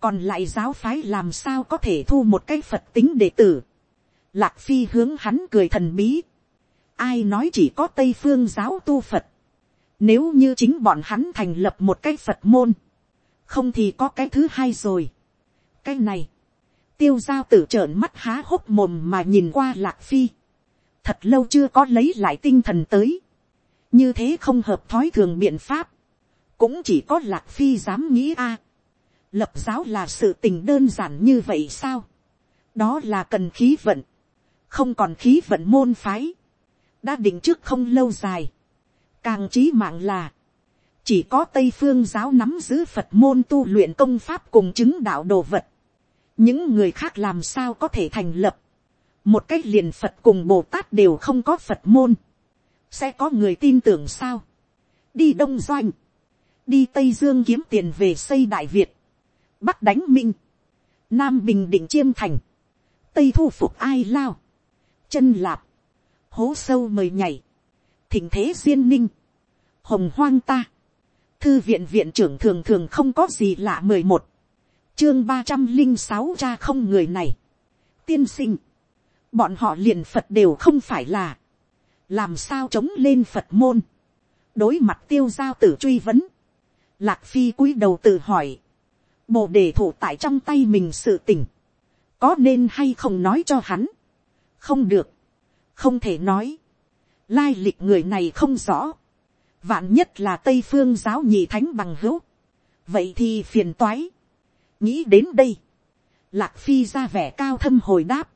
còn lại giáo phái làm sao có thể thu một cái phật tính đệ tử. Lạc phi hướng hắn cười thần bí. ai nói chỉ có tây phương giáo tu phật. nếu như chính bọn hắn thành lập một cái phật môn. không thì có cái thứ hai rồi. cái này, tiêu giao tử trợn mắt há hốc mồm mà nhìn qua lạc phi. thật lâu chưa có lấy lại tinh thần tới. như thế không hợp thói thường biện pháp. cũng chỉ có lạc phi dám nghĩ a lập giáo là sự tình đơn giản như vậy sao, đó là cần khí vận, không còn khí vận môn phái, đã định trước không lâu dài, càng trí mạng là, chỉ có tây phương giáo nắm giữ phật môn tu luyện công pháp cùng chứng đạo đồ vật, những người khác làm sao có thể thành lập, một cách liền phật cùng bồ tát đều không có phật môn, sẽ có người tin tưởng sao, đi đông doanh, đi tây dương kiếm tiền về xây đại việt, bắc đánh minh, nam bình định chiêm thành, tây thu phục ai lao, chân lạp, hố sâu mời nhảy, thỉnh thế duyên ninh, hồng hoang ta, thư viện viện trưởng thường thường không có gì lạ mười một, chương ba trăm linh sáu cha không người này, tiên sinh, bọn họ liền phật đều không phải là, làm sao chống lên phật môn, đối mặt tiêu giao tử truy vấn, lạc phi cúi đầu tự hỏi, bồ đề thủ tại trong tay mình sự tình, có nên hay không nói cho hắn, không được, không thể nói, lai lịch người này không rõ, vạn nhất là tây phương giáo nhị thánh bằng hữu, vậy thì phiền toái, nghĩ đến đây, lạc phi ra vẻ cao thâm hồi đáp,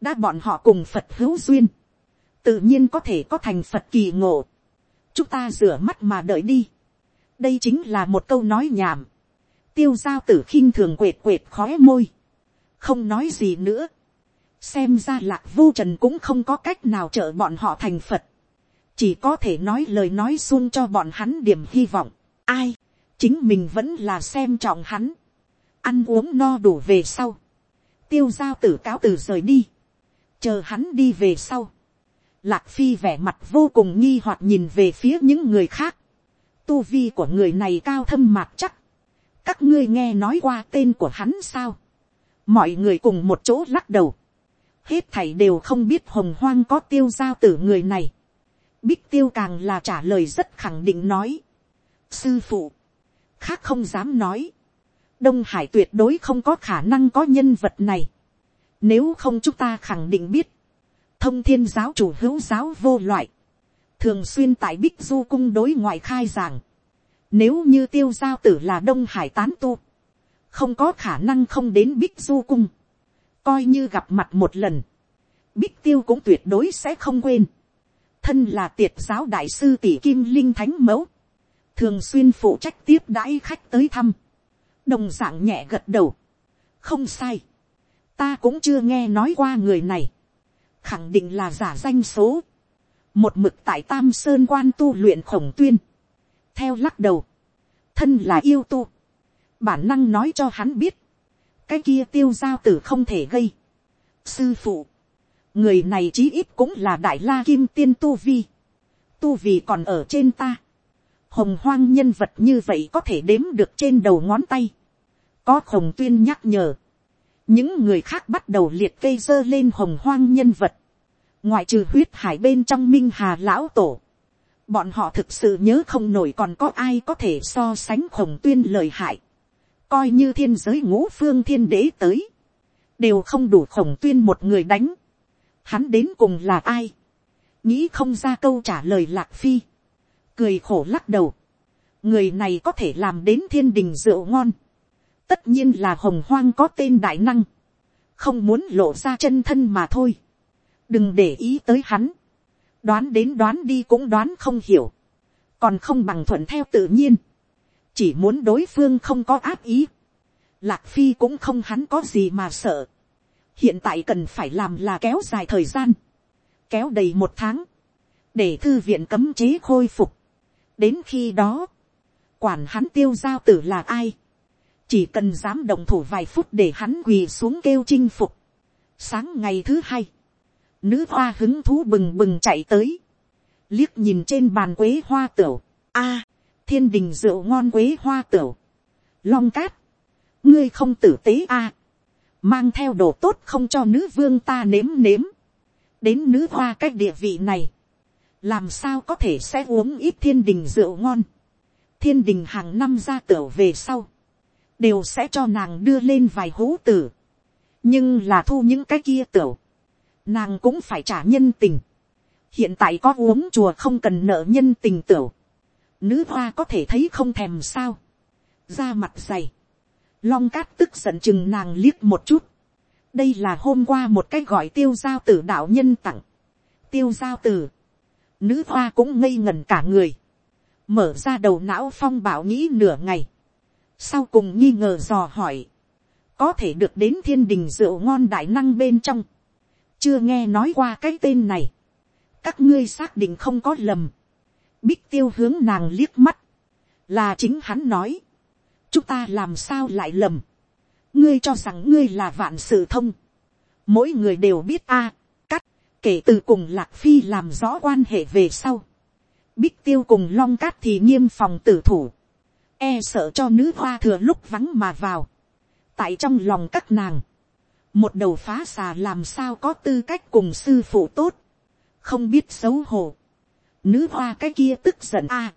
đã bọn họ cùng phật hữu duyên, tự nhiên có thể có thành phật kỳ ngộ, chúng ta rửa mắt mà đợi đi, đây chính là một câu nói nhảm, tiêu giao tử khinh thường quệt quệt khói môi, không nói gì nữa, xem ra lạc vô trần cũng không có cách nào trợ bọn họ thành phật, chỉ có thể nói lời nói xuông cho bọn hắn điểm hy vọng, ai, chính mình vẫn là xem trọng hắn, ăn uống no đủ về sau, tiêu giao tử cáo từ rời đi, chờ hắn đi về sau, lạc phi vẻ mặt vô cùng nghi hoặc nhìn về phía những người khác, tu vi của người này cao thâm mạc chắc, các ngươi nghe nói qua tên của hắn sao, mọi người cùng một chỗ lắc đầu, hết thảy đều không biết hồng hoang có tiêu giao tử người này, bích tiêu càng là trả lời rất khẳng định nói, sư phụ, khác không dám nói, đông hải tuyệt đối không có khả năng có nhân vật này, nếu không chúng ta khẳng định biết, thông thiên giáo chủ hữu giáo vô loại, thường xuyên tại bích du cung đối ngoại khai giảng, nếu như tiêu giao tử là đông hải tán tu, không có khả năng không đến bích du cung, coi như gặp mặt một lần, bích tiêu cũng tuyệt đối sẽ không quên, thân là tiệt giáo đại sư tỷ kim linh thánh mẫu, thường xuyên phụ trách tiếp đãi khách tới thăm, đồng dạng nhẹ gật đầu, không sai, ta cũng chưa nghe nói qua người này, khẳng định là giả danh số, một mực tại tam sơn quan tu luyện khổng tuyên, theo lắc đầu, thân là yêu tu, bản năng nói cho hắn biết, cái kia tiêu giao tử không thể gây. sư phụ, người này chí ít cũng là đại la kim tiên tu vi, tu vi còn ở trên ta, hồng hoang nhân vật như vậy có thể đếm được trên đầu ngón tay. có khổng tuyên nhắc nhở. những người khác bắt đầu liệt kê dơ lên hồng hoang nhân vật. ngoại trừ huyết hải bên trong minh hà lão tổ bọn họ thực sự nhớ không nổi còn có ai có thể so sánh khổng tuyên lời hại. coi như thiên giới ngũ phương thiên đế tới. đều không đủ khổng tuyên một người đánh. hắn đến cùng là ai. nghĩ không ra câu trả lời lạc phi cười khổ lắc đầu, người này có thể làm đến thiên đình rượu ngon, tất nhiên là hồng hoang có tên đại năng, không muốn lộ ra chân thân mà thôi, đừng để ý tới hắn, đoán đến đoán đi cũng đoán không hiểu, còn không bằng thuận theo tự nhiên, chỉ muốn đối phương không có áp ý, lạc phi cũng không hắn có gì mà sợ, hiện tại cần phải làm là kéo dài thời gian, kéo đầy một tháng, để thư viện cấm chế khôi phục, đến khi đó, quản hắn tiêu giao tử là ai, chỉ cần dám động thủ vài phút để hắn quỳ xuống kêu chinh phục. sáng ngày thứ hai, nữ hoa hứng thú bừng bừng chạy tới, liếc nhìn trên bàn quế hoa tửu, a, thiên đình rượu ngon quế hoa tửu, long cát, ngươi không tử tế a, mang theo đồ tốt không cho nữ vương ta nếm nếm, đến nữ hoa cách địa vị này, làm sao có thể sẽ uống ít thiên đình rượu ngon, thiên đình hàng năm ra tửu về sau, đều sẽ cho nàng đưa lên vài hố tử, nhưng là thu những cái kia tửu, nàng cũng phải trả nhân tình, hiện tại có uống chùa không cần nợ nhân tình tửu, nữ hoa có thể thấy không thèm sao, ra mặt dày, long cát tức giận chừng nàng liếc một chút, đây là hôm qua một cái gọi tiêu giao tử đạo nhân tặng, tiêu giao tử, nữ hoa cũng ngây ngần cả người, mở ra đầu não phong bảo nghĩ nửa ngày, sau cùng nghi ngờ dò hỏi, có thể được đến thiên đình rượu ngon đại năng bên trong, chưa nghe nói qua cái tên này, các ngươi xác định không có lầm, bích tiêu hướng nàng liếc mắt, là chính hắn nói, chúng ta làm sao lại lầm, ngươi cho rằng ngươi là vạn sự thông, mỗi người đều biết a, à, kể từ cùng lạc phi làm rõ quan hệ về sau, bích tiêu cùng long cát thì nghiêm phòng tử thủ, e sợ cho nữ hoa thừa lúc vắng mà vào, tại trong lòng các nàng, một đầu phá xà làm sao có tư cách cùng sư phụ tốt, không biết xấu hổ, nữ hoa cái kia tức giận a,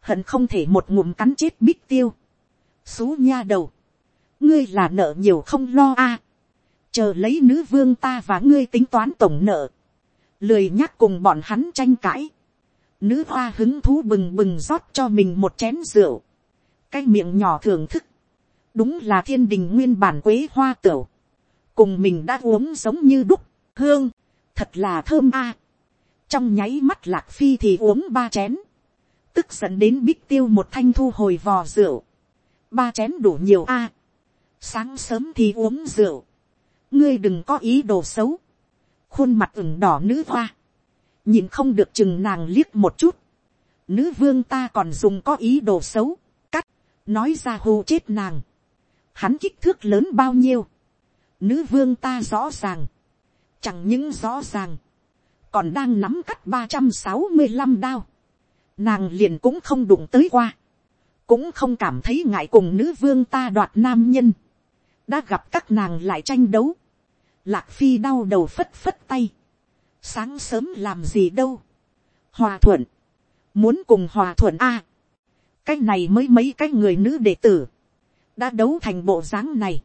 hận không thể một ngụm cắn chết bích tiêu, xú nha đầu, ngươi là nợ nhiều không lo a, chờ lấy nữ vương ta và ngươi tính toán tổng nợ, lười nhắc cùng bọn hắn tranh cãi, nữ hoa hứng thú bừng bừng rót cho mình một chén rượu, cái miệng nhỏ thưởng thức, đúng là thiên đình nguyên bản quế hoa tửu, cùng mình đã uống giống như đúc, hương, thật là thơm a. trong nháy mắt lạc phi thì uống ba chén, tức dẫn đến bích tiêu một thanh thu hồi vò rượu, ba chén đủ nhiều a. sáng sớm thì uống rượu, ngươi đừng có ý đồ xấu, khuôn mặt ửng đỏ nữ hoa, nhìn không được chừng nàng liếc một chút, nữ vương ta còn dùng có ý đồ xấu, cắt, nói ra hô chết nàng, hắn kích thước lớn bao nhiêu, nữ vương ta rõ ràng, chẳng những rõ ràng, còn đang nắm cắt ba trăm sáu mươi năm đao, nàng liền cũng không đụng tới qua, cũng không cảm thấy ngại cùng nữ vương ta đoạt nam nhân, đã gặp các nàng lại tranh đấu, lạc phi đau đầu phất phất tay, sáng sớm làm gì đâu, hòa thuận, muốn cùng hòa thuận a, cái này mới mấy cái người nữ đệ tử, đã đấu thành bộ dáng này,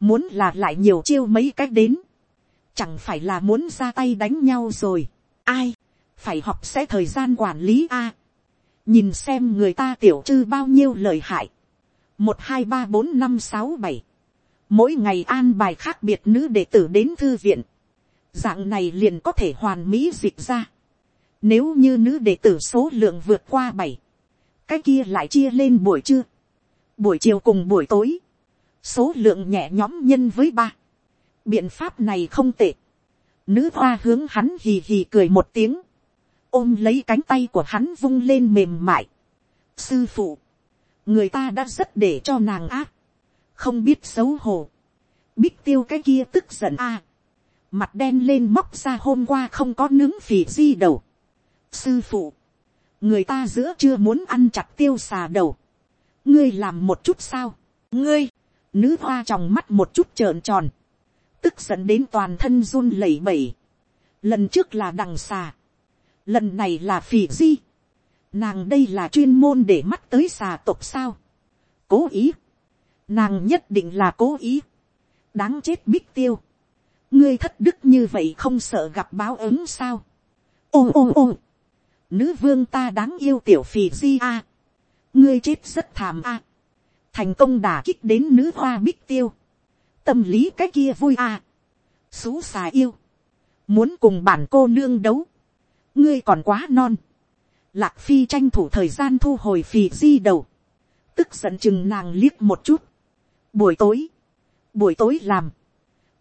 muốn là lại nhiều chiêu mấy cách đến, chẳng phải là muốn ra tay đánh nhau rồi, ai, phải học sẽ thời gian quản lý a, nhìn xem người ta tiểu chư bao nhiêu lời hại, một hai ba bốn năm sáu bảy, mỗi ngày an bài khác biệt nữ đệ tử đến thư viện, dạng này liền có thể hoàn mỹ dịch ra. Nếu như nữ đệ tử số lượng vượt qua bảy, cái kia lại chia lên buổi trưa, buổi chiều cùng buổi tối, số lượng nhẹ nhóm nhân với ba. biện pháp này không tệ. nữ hoa hướng hắn hì hì cười một tiếng, ôm lấy cánh tay của hắn vung lên mềm mại. sư phụ, người ta đã rất để cho nàng ác, không biết xấu hổ. bích tiêu cái kia tức giận a, mặt đen lên móc ra hôm qua không có nướng phì di đầu. sư phụ, người ta giữa chưa muốn ăn chặt tiêu xà đầu, ngươi làm một chút sao, ngươi, nữ hoa tròng mắt một chút trợn tròn, tức giận đến toàn thân run lẩy bẩy, lần trước là đằng xà, lần này là phì di, nàng đây là chuyên môn để mắt tới xà tộc sao, cố ý, nàng nhất định là cố ý, đáng chết bích tiêu, ngươi thất đức như vậy không sợ gặp báo ứng sao, ô ô ô, nữ vương ta đáng yêu tiểu phì di a, ngươi chết rất thảm a, thành công đả kích đến nữ hoa bích tiêu, tâm lý cái kia vui à. Xú xà yêu, muốn cùng bản cô nương đấu, ngươi còn quá non, lạc phi tranh thủ thời gian thu hồi phì di đầu, tức giận chừng nàng liếc một chút, buổi tối, buổi tối làm,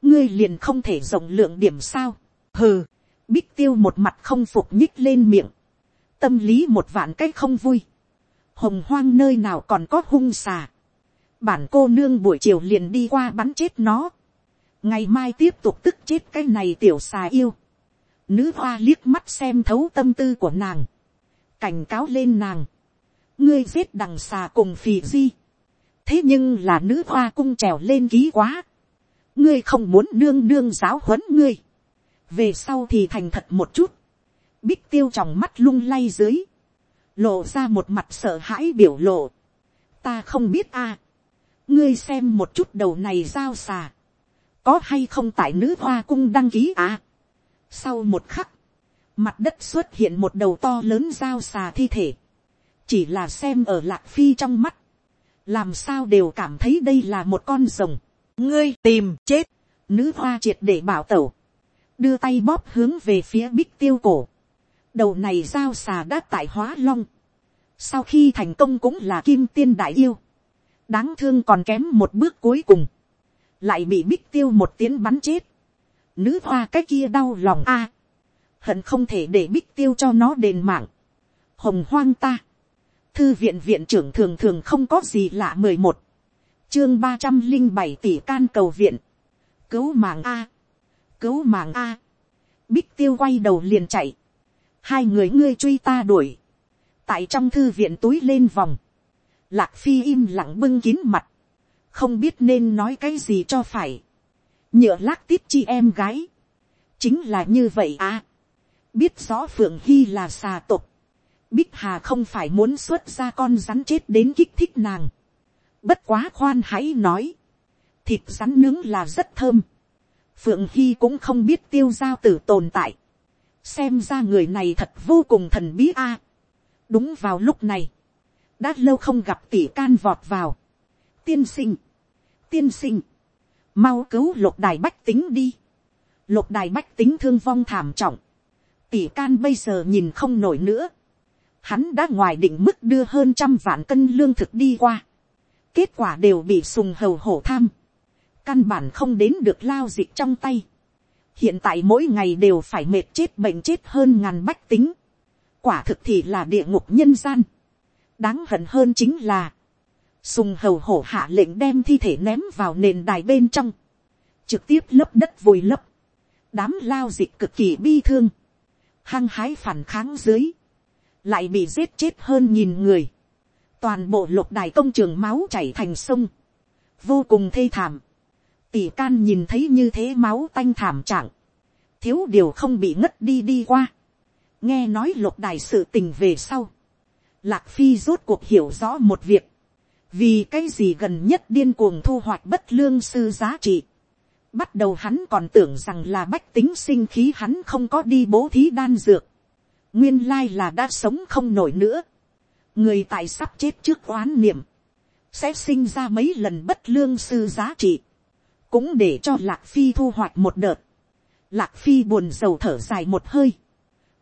ngươi liền không thể rộng lượng điểm sao, hừ, bích tiêu một mặt không phục nhích lên miệng, tâm lý một vạn cách không vui, hồng hoang nơi nào còn có hung xà, bản cô nương buổi chiều liền đi qua bắn chết nó, ngày mai tiếp tục tức chết cái này tiểu xà yêu, nữ hoa liếc mắt xem thấu tâm tư của nàng, cảnh cáo lên nàng, ngươi giết đằng xà cùng phì di, thế nhưng là nữ hoa cung trèo lên ký quá, ngươi không muốn nương nương giáo huấn ngươi, về sau thì thành thật một chút, bích tiêu tròng mắt lung lay dưới, lộ ra một mặt sợ hãi biểu lộ, ta không biết a, ngươi xem một chút đầu này giao xà, có hay không tại nữ hoa cung đăng ký à. sau một khắc, mặt đất xuất hiện một đầu to lớn giao xà thi thể, chỉ là xem ở lạc phi trong mắt, làm sao đều cảm thấy đây là một con rồng, ngươi tìm chết, nữ hoa triệt để bảo tẩu, đưa tay bóp hướng về phía bích tiêu cổ, đầu này giao xà đã tại hóa long, sau khi thành công cũng là kim tiên đại yêu, đáng thương còn kém một bước cuối cùng, lại bị bích tiêu một tiếng bắn chết, nữ hoa cái kia đau lòng a, hận không thể để bích tiêu cho nó đền mạng, hồng hoang ta, thư viện viện trưởng thường thường không có gì lạ mười một, chương ba trăm linh bảy tỷ can cầu viện, cứu mạng a, cứu mạng a, bích tiêu quay đầu liền chạy, hai người ngươi truy ta đuổi, tại trong thư viện túi lên vòng, lạc phi im lặng bưng kín mặt, không biết nên nói cái gì cho phải, nhựa lác tiếp chi em gái, chính là như vậy à, biết rõ phượng hy là xà tục, bích hà không phải muốn xuất ra con rắn chết đến kích thích nàng, bất quá khoan hãy nói, thịt rắn nướng là rất thơm, phượng hy cũng không biết tiêu giao tử tồn tại, xem ra người này thật vô cùng thần bí a. đúng vào lúc này, đã lâu không gặp tỷ can vọt vào, tiên sinh, tiên sinh, mau cứu lục đài bách tính đi, lục đài bách tính thương vong thảm trọng, tỷ can bây giờ nhìn không nổi nữa, hắn đã ngoài định mức đưa hơn trăm vạn cân lương thực đi qua, kết quả đều bị sùng hầu hổ tham, căn bản không đến được lao dịch trong tay, hiện tại mỗi ngày đều phải mệt chết bệnh chết hơn ngàn bách tính, quả thực thì là địa ngục nhân gian, đáng hận hơn chính là, sùng hầu hổ hạ lệnh đem thi thể ném vào nền đài bên trong, trực tiếp lấp đất vùi lấp, đám lao dịch cực kỳ bi thương, hăng hái phản kháng dưới, lại bị giết chết hơn nghìn người, toàn bộ lục đài công trường máu chảy thành sông, vô cùng thê thảm, tỷ can nhìn thấy như thế máu tanh thảm trạng, thiếu điều không bị ngất đi đi qua, nghe nói lục đài sự tình về sau, lạc phi rốt cuộc hiểu rõ một việc, vì cái gì gần nhất điên cuồng thu hoạch bất lương sư giá trị, bắt đầu hắn còn tưởng rằng là bách tính sinh khí hắn không có đi bố thí đan dược, nguyên lai là đã sống không nổi nữa, người tại sắp chết trước oán niệm, sẽ sinh ra mấy lần bất lương sư giá trị, cũng để cho lạc phi thu hoạch một đợt, lạc phi buồn rầu thở dài một hơi,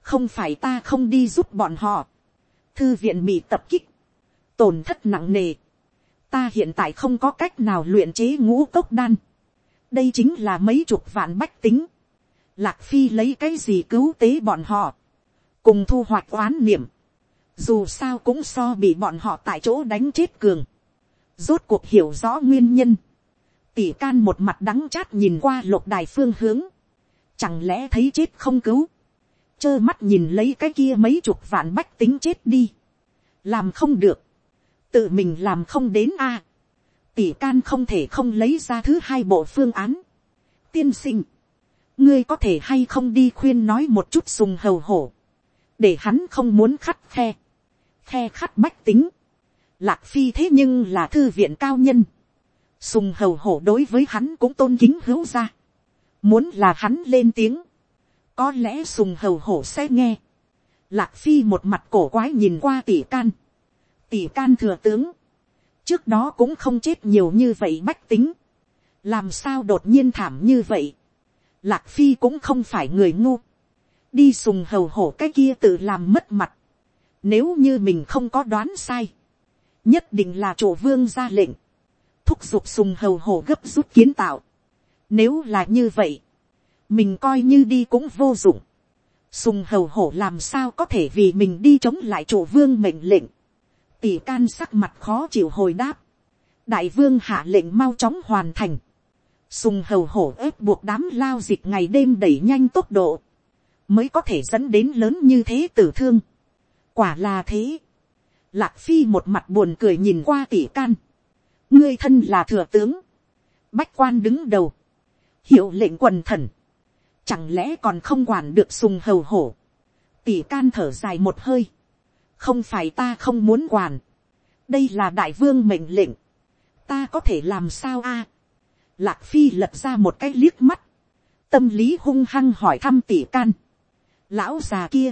không phải ta không đi giúp bọn họ, thư viện bị tập kích, tổn thất nặng nề, ta hiện tại không có cách nào luyện chế ngũ cốc đan, đây chính là mấy chục vạn bách tính, lạc phi lấy cái gì cứu tế bọn họ, cùng thu hoạch oán niệm, dù sao cũng so bị bọn họ tại chỗ đánh chết cường, rốt cuộc hiểu rõ nguyên nhân, tỷ can một mặt đắng chát nhìn qua lục đài phương hướng, chẳng lẽ thấy chết không cứu, trơ mắt nhìn lấy cái kia mấy chục vạn bách tính chết đi, làm không được, tự mình làm không đến a, tỷ can không thể không lấy ra thứ hai bộ phương án, tiên sinh, ngươi có thể hay không đi khuyên nói một chút sùng hầu hổ, để hắn không muốn khắt khe, khe khắt bách tính, lạc phi thế nhưng là thư viện cao nhân, sùng hầu hổ đối với hắn cũng tôn kính hữu ra, muốn là hắn lên tiếng, có lẽ sùng hầu hổ sẽ nghe, lạc phi một mặt cổ quái nhìn qua tỷ can, tỷ can thừa tướng, trước đó cũng không chết nhiều như vậy bách tính, làm sao đột nhiên thảm như vậy, lạc phi cũng không phải người ngu, đi sùng hầu hổ cái kia tự làm mất mặt, nếu như mình không có đoán sai, nhất định là chỗ vương ra lệnh, thúc giục sùng hầu hổ gấp rút kiến tạo. Nếu là như vậy, mình coi như đi cũng vô dụng. Sùng hầu hổ làm sao có thể vì mình đi chống lại chủ vương mệnh lệnh. Tỷ can sắc mặt khó chịu hồi đáp. Đại vương hạ lệnh mau chóng hoàn thành. Sùng hầu hổ ép buộc đám lao dịch ngày đêm đẩy nhanh tốc độ. Mới có thể dẫn đến lớn như thế tử thương. Quả là thế. Lạc phi một mặt buồn cười nhìn qua tỷ can. Ngươi thân là thừa tướng. Bách quan đứng đầu. Hiệu lệnh quần thần. Chẳng lẽ còn không quản được sùng hầu hổ. Tỷ can thở dài một hơi. Không phải ta không muốn quản. Đây là đại vương mệnh lệnh. Ta có thể làm sao a? Lạc phi lật ra một cái liếc mắt. Tâm lý hung hăng hỏi thăm tỷ can. Lão già kia.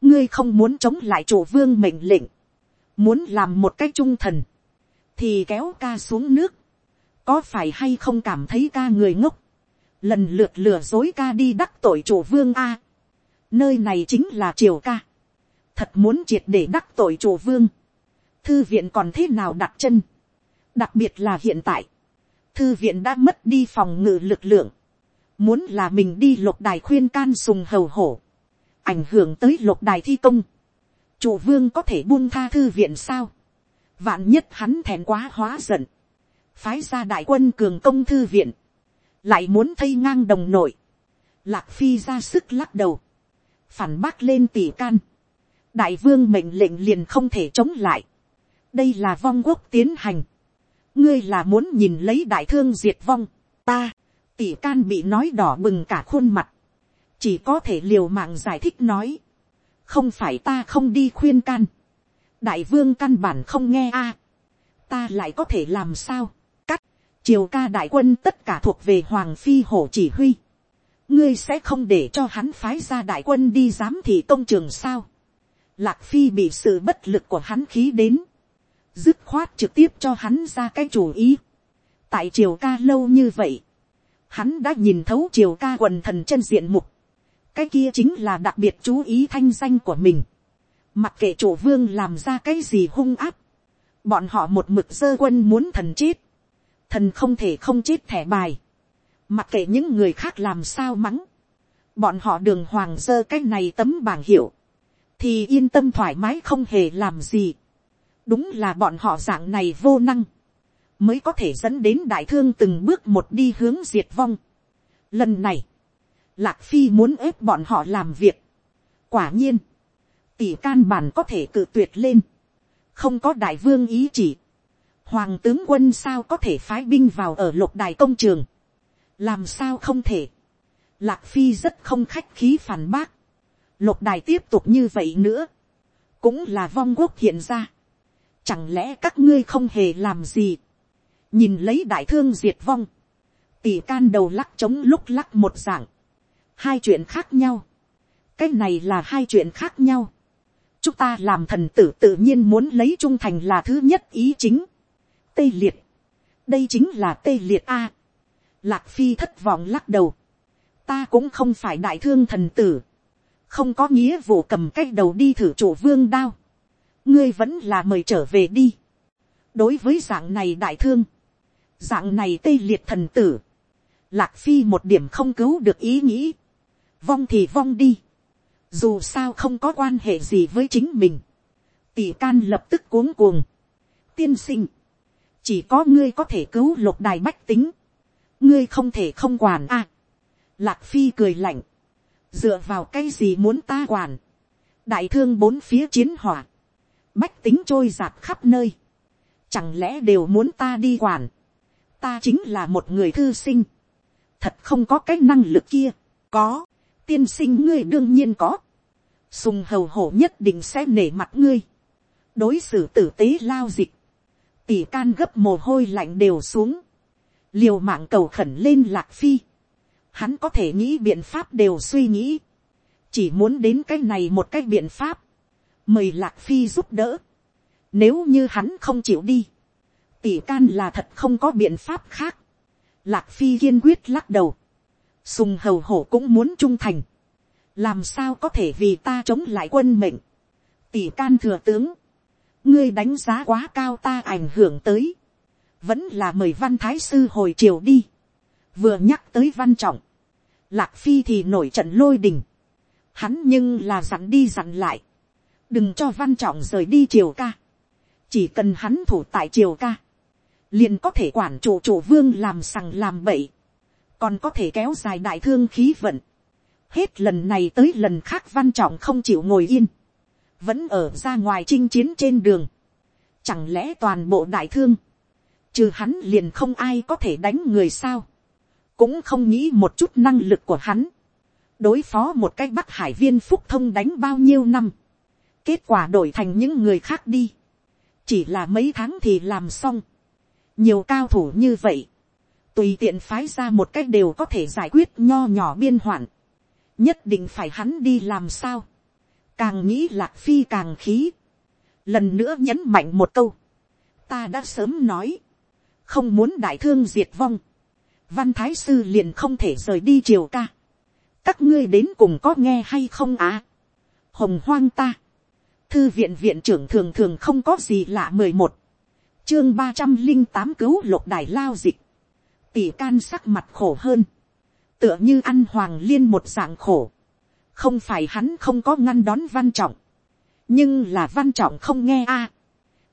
Ngươi không muốn chống lại chủ vương mệnh lệnh. Muốn làm một cái trung thần. Thì kéo ca xuống nước. Có phải hay không cảm thấy ca người ngốc lần lượt lừa dối ca đi đắc tội chủ vương a. nơi này chính là triều ca. thật muốn triệt để đắc tội chủ vương. thư viện còn thế nào đặt chân. đặc biệt là hiện tại, thư viện đã mất đi phòng ngự lực lượng. muốn là mình đi lục đài khuyên can sùng hầu hổ. ảnh hưởng tới lục đài thi công. chủ vương có thể buông tha thư viện sao. vạn nhất hắn thèn quá hóa giận. phái ra đại quân cường công thư viện lại muốn thay ngang đồng nội, lạc phi ra sức lắc đầu, phản bác lên tỷ can, đại vương mệnh lệnh liền không thể chống lại, đây là vong quốc tiến hành, ngươi là muốn nhìn lấy đại thương diệt vong, ta, tỷ can bị nói đỏ bừng cả khuôn mặt, chỉ có thể liều mạng giải thích nói, không phải ta không đi khuyên can, đại vương căn bản không nghe a, ta lại có thể làm sao, triều ca đại quân tất cả thuộc về hoàng phi hổ chỉ huy, ngươi sẽ không để cho hắn phái ra đại quân đi giám thị công trường sao. Lạc phi bị sự bất lực của hắn khí đến, dứt khoát trực tiếp cho hắn ra cái chủ ý. tại triều ca lâu như vậy, hắn đã nhìn thấu triều ca quần thần chân diện mục, cái kia chính là đặc biệt chú ý thanh danh của mình. Mặc kệ chủ vương làm ra cái gì hung áp, bọn họ một mực dơ quân muốn thần chết, thần không thể không chết thẻ bài, mặc kệ những người khác làm sao mắng, bọn họ đường hoàng dơ cái này tấm bảng hiệu, thì yên tâm thoải mái không hề làm gì. đúng là bọn họ dạng này vô năng, mới có thể dẫn đến đại thương từng bước một đi hướng diệt vong. lần này, lạc phi muốn ép bọn họ làm việc. quả nhiên, tỷ can bản có thể cự tuyệt lên, không có đại vương ý chỉ, hoàng tướng quân sao có thể phái binh vào ở lục đài công trường. làm sao không thể, lạc phi rất không khách khí phản bác, lục đài tiếp tục như vậy nữa, cũng là vong quốc hiện ra, chẳng lẽ các ngươi không hề làm gì, nhìn lấy đại thương diệt vong, tỷ can đầu lắc chống lúc lắc một dạng, hai chuyện khác nhau, cái này là hai chuyện khác nhau, chúng ta làm thần tử tự nhiên muốn lấy trung thành là thứ nhất ý chính, tê liệt, đây chính là tê liệt a, lạc phi thất vọng lắc đầu, ta cũng không phải đại thương thần tử, không có nghĩa vụ cầm cái đầu đi thử chủ vương đao, ngươi vẫn là mời trở về đi. đối với dạng này đại thương, dạng này tê liệt thần tử, lạc phi một điểm không cứu được ý nghĩ, vong thì vong đi, dù sao không có quan hệ gì với chính mình, tỷ can lập tức cuống cuồng, tiên sinh, chỉ có ngươi có thể cứu lục đài bách tính, ngươi không thể không quản a. lạc phi cười lạnh, dựa vào cái gì muốn ta quản, đại thương bốn phía chiến hỏa, bách tính trôi giạt khắp nơi, chẳng lẽ đều muốn ta đi quản, ta chính là một người thư sinh, thật không có cái năng lực kia, có, tiên sinh ngươi đương nhiên có, sùng hầu hổ nhất định sẽ nể mặt ngươi, đối xử tử tế lao dịch, tỷ can gấp mồ hôi lạnh đều xuống, liều mạng cầu khẩn lên lạc phi, hắn có thể nghĩ biện pháp đều suy nghĩ, chỉ muốn đến cái này một cái biện pháp, mời lạc phi giúp đỡ, nếu như hắn không chịu đi, tỷ can là thật không có biện pháp khác, lạc phi kiên quyết lắc đầu, sùng hầu hổ cũng muốn trung thành, làm sao có thể vì ta chống lại quân mệnh, tỷ can thừa tướng, ngươi đánh giá quá cao ta ảnh hưởng tới, vẫn là mời văn thái sư hồi chiều đi, vừa nhắc tới văn trọng, lạc phi thì nổi trận lôi đình, hắn nhưng là dặn đi dặn lại, đừng cho văn trọng rời đi triều ca, chỉ cần hắn thủ tại triều ca, liền có thể quản chủ chủ vương làm sằng làm bậy, còn có thể kéo dài đại thương khí vận, hết lần này tới lần khác văn trọng không chịu ngồi yên, vẫn ở ra ngoài chinh chiến trên đường, chẳng lẽ toàn bộ đại thương, trừ hắn liền không ai có thể đánh người sao, cũng không nghĩ một chút năng lực của hắn, đối phó một cái bắc hải viên phúc thông đánh bao nhiêu năm, kết quả đổi thành những người khác đi, chỉ là mấy tháng thì làm xong, nhiều cao thủ như vậy, tùy tiện phái ra một cách đều có thể giải quyết nho nhỏ biên hoạn, nhất định phải hắn đi làm sao, càng nghĩ lạc phi càng khí, lần nữa nhấn mạnh một câu, ta đã sớm nói, không muốn đại thương diệt vong, văn thái sư liền không thể rời đi triều ca, các ngươi đến cùng có nghe hay không à, hồng hoang ta, thư viện viện trưởng thường thường không có gì lạ mười một, chương ba trăm linh tám cứu lục đài lao dịch, tỷ can sắc mặt khổ hơn, tựa như ăn hoàng liên một dạng khổ, không phải hắn không có ngăn đón văn trọng, nhưng là văn trọng không nghe a.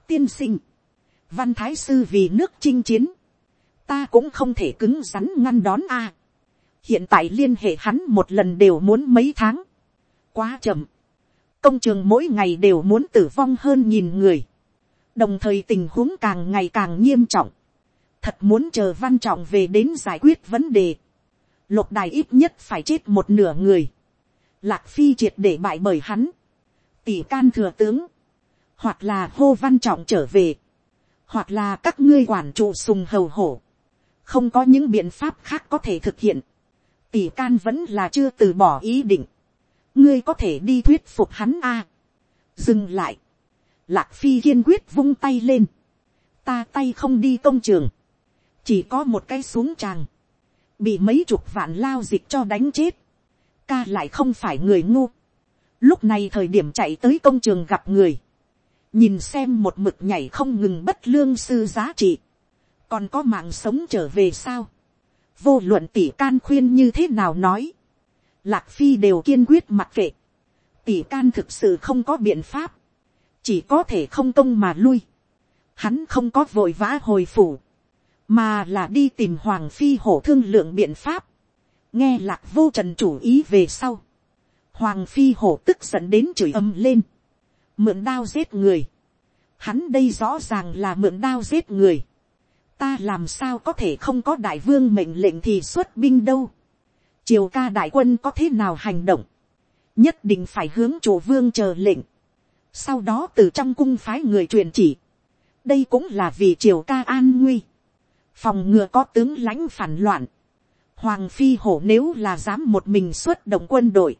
tiên sinh, văn thái sư vì nước chinh chiến, ta cũng không thể cứng rắn ngăn đón a. hiện tại liên hệ hắn một lần đều muốn mấy tháng, quá chậm, công trường mỗi ngày đều muốn tử vong hơn nghìn người, đồng thời tình huống càng ngày càng nghiêm trọng, thật muốn chờ văn trọng về đến giải quyết vấn đề, lục đài ít nhất phải chết một nửa người, lạc phi triệt để bại bởi hắn, tỷ can thừa tướng, hoặc là hô văn trọng trở về, hoặc là các ngươi quản trụ sùng hầu hổ, không có những biện pháp khác có thể thực hiện, tỷ can vẫn là chưa từ bỏ ý định, ngươi có thể đi thuyết phục hắn a, dừng lại, lạc phi kiên quyết vung tay lên, ta tay không đi công trường, chỉ có một cái xuống tràng, bị mấy chục vạn lao dịch cho đánh chết, ca lại không phải người ngu, lúc này thời điểm chạy tới công trường gặp người, nhìn xem một mực nhảy không ngừng bất lương sư giá trị, còn có mạng sống trở về sao, vô luận tỷ can khuyên như thế nào nói, lạc phi đều kiên quyết mặc kệ, tỷ can thực sự không có biện pháp, chỉ có thể không công mà lui, hắn không có vội vã hồi phủ, mà là đi tìm hoàng phi hổ thương lượng biện pháp, nghe lạc vô trần chủ ý về sau, hoàng phi hổ tức giận đến chửi âm lên, mượn đao giết người, hắn đây rõ ràng là mượn đao giết người, ta làm sao có thể không có đại vương mệnh lệnh thì xuất binh đâu. triều ca đại quân có thế nào hành động, nhất định phải hướng chủ vương chờ lệnh, sau đó từ trong cung phái người truyền chỉ, đây cũng là vì triều ca an nguy, phòng ngừa có tướng lãnh phản loạn, hoàng phi hổ nếu là dám một mình xuất động quân đội,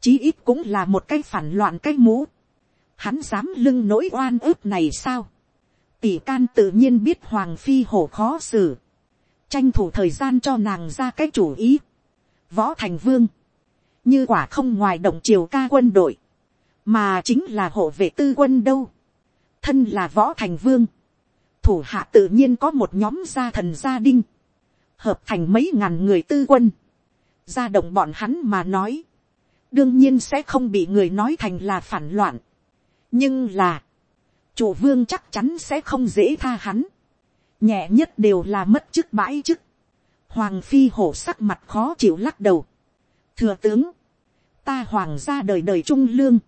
chí ít cũng là một cái phản loạn cái mũ, hắn dám lưng nỗi oan ức này sao, tỷ can tự nhiên biết hoàng phi hổ khó xử, tranh thủ thời gian cho nàng ra cái chủ ý, võ thành vương, như quả không ngoài động triều ca quân đội, mà chính là hộ vệ tư quân đâu, thân là võ thành vương, thủ hạ tự nhiên có một nhóm gia thần gia đinh, hợp thành mấy ngàn người tư quân, gia động bọn hắn mà nói, đương nhiên sẽ không bị người nói thành là phản loạn, nhưng là, chủ vương chắc chắn sẽ không dễ tha hắn, nhẹ nhất đều là mất chức bãi chức, hoàng phi hổ sắc mặt khó chịu lắc đầu, thừa tướng, ta hoàng gia đời đời trung lương,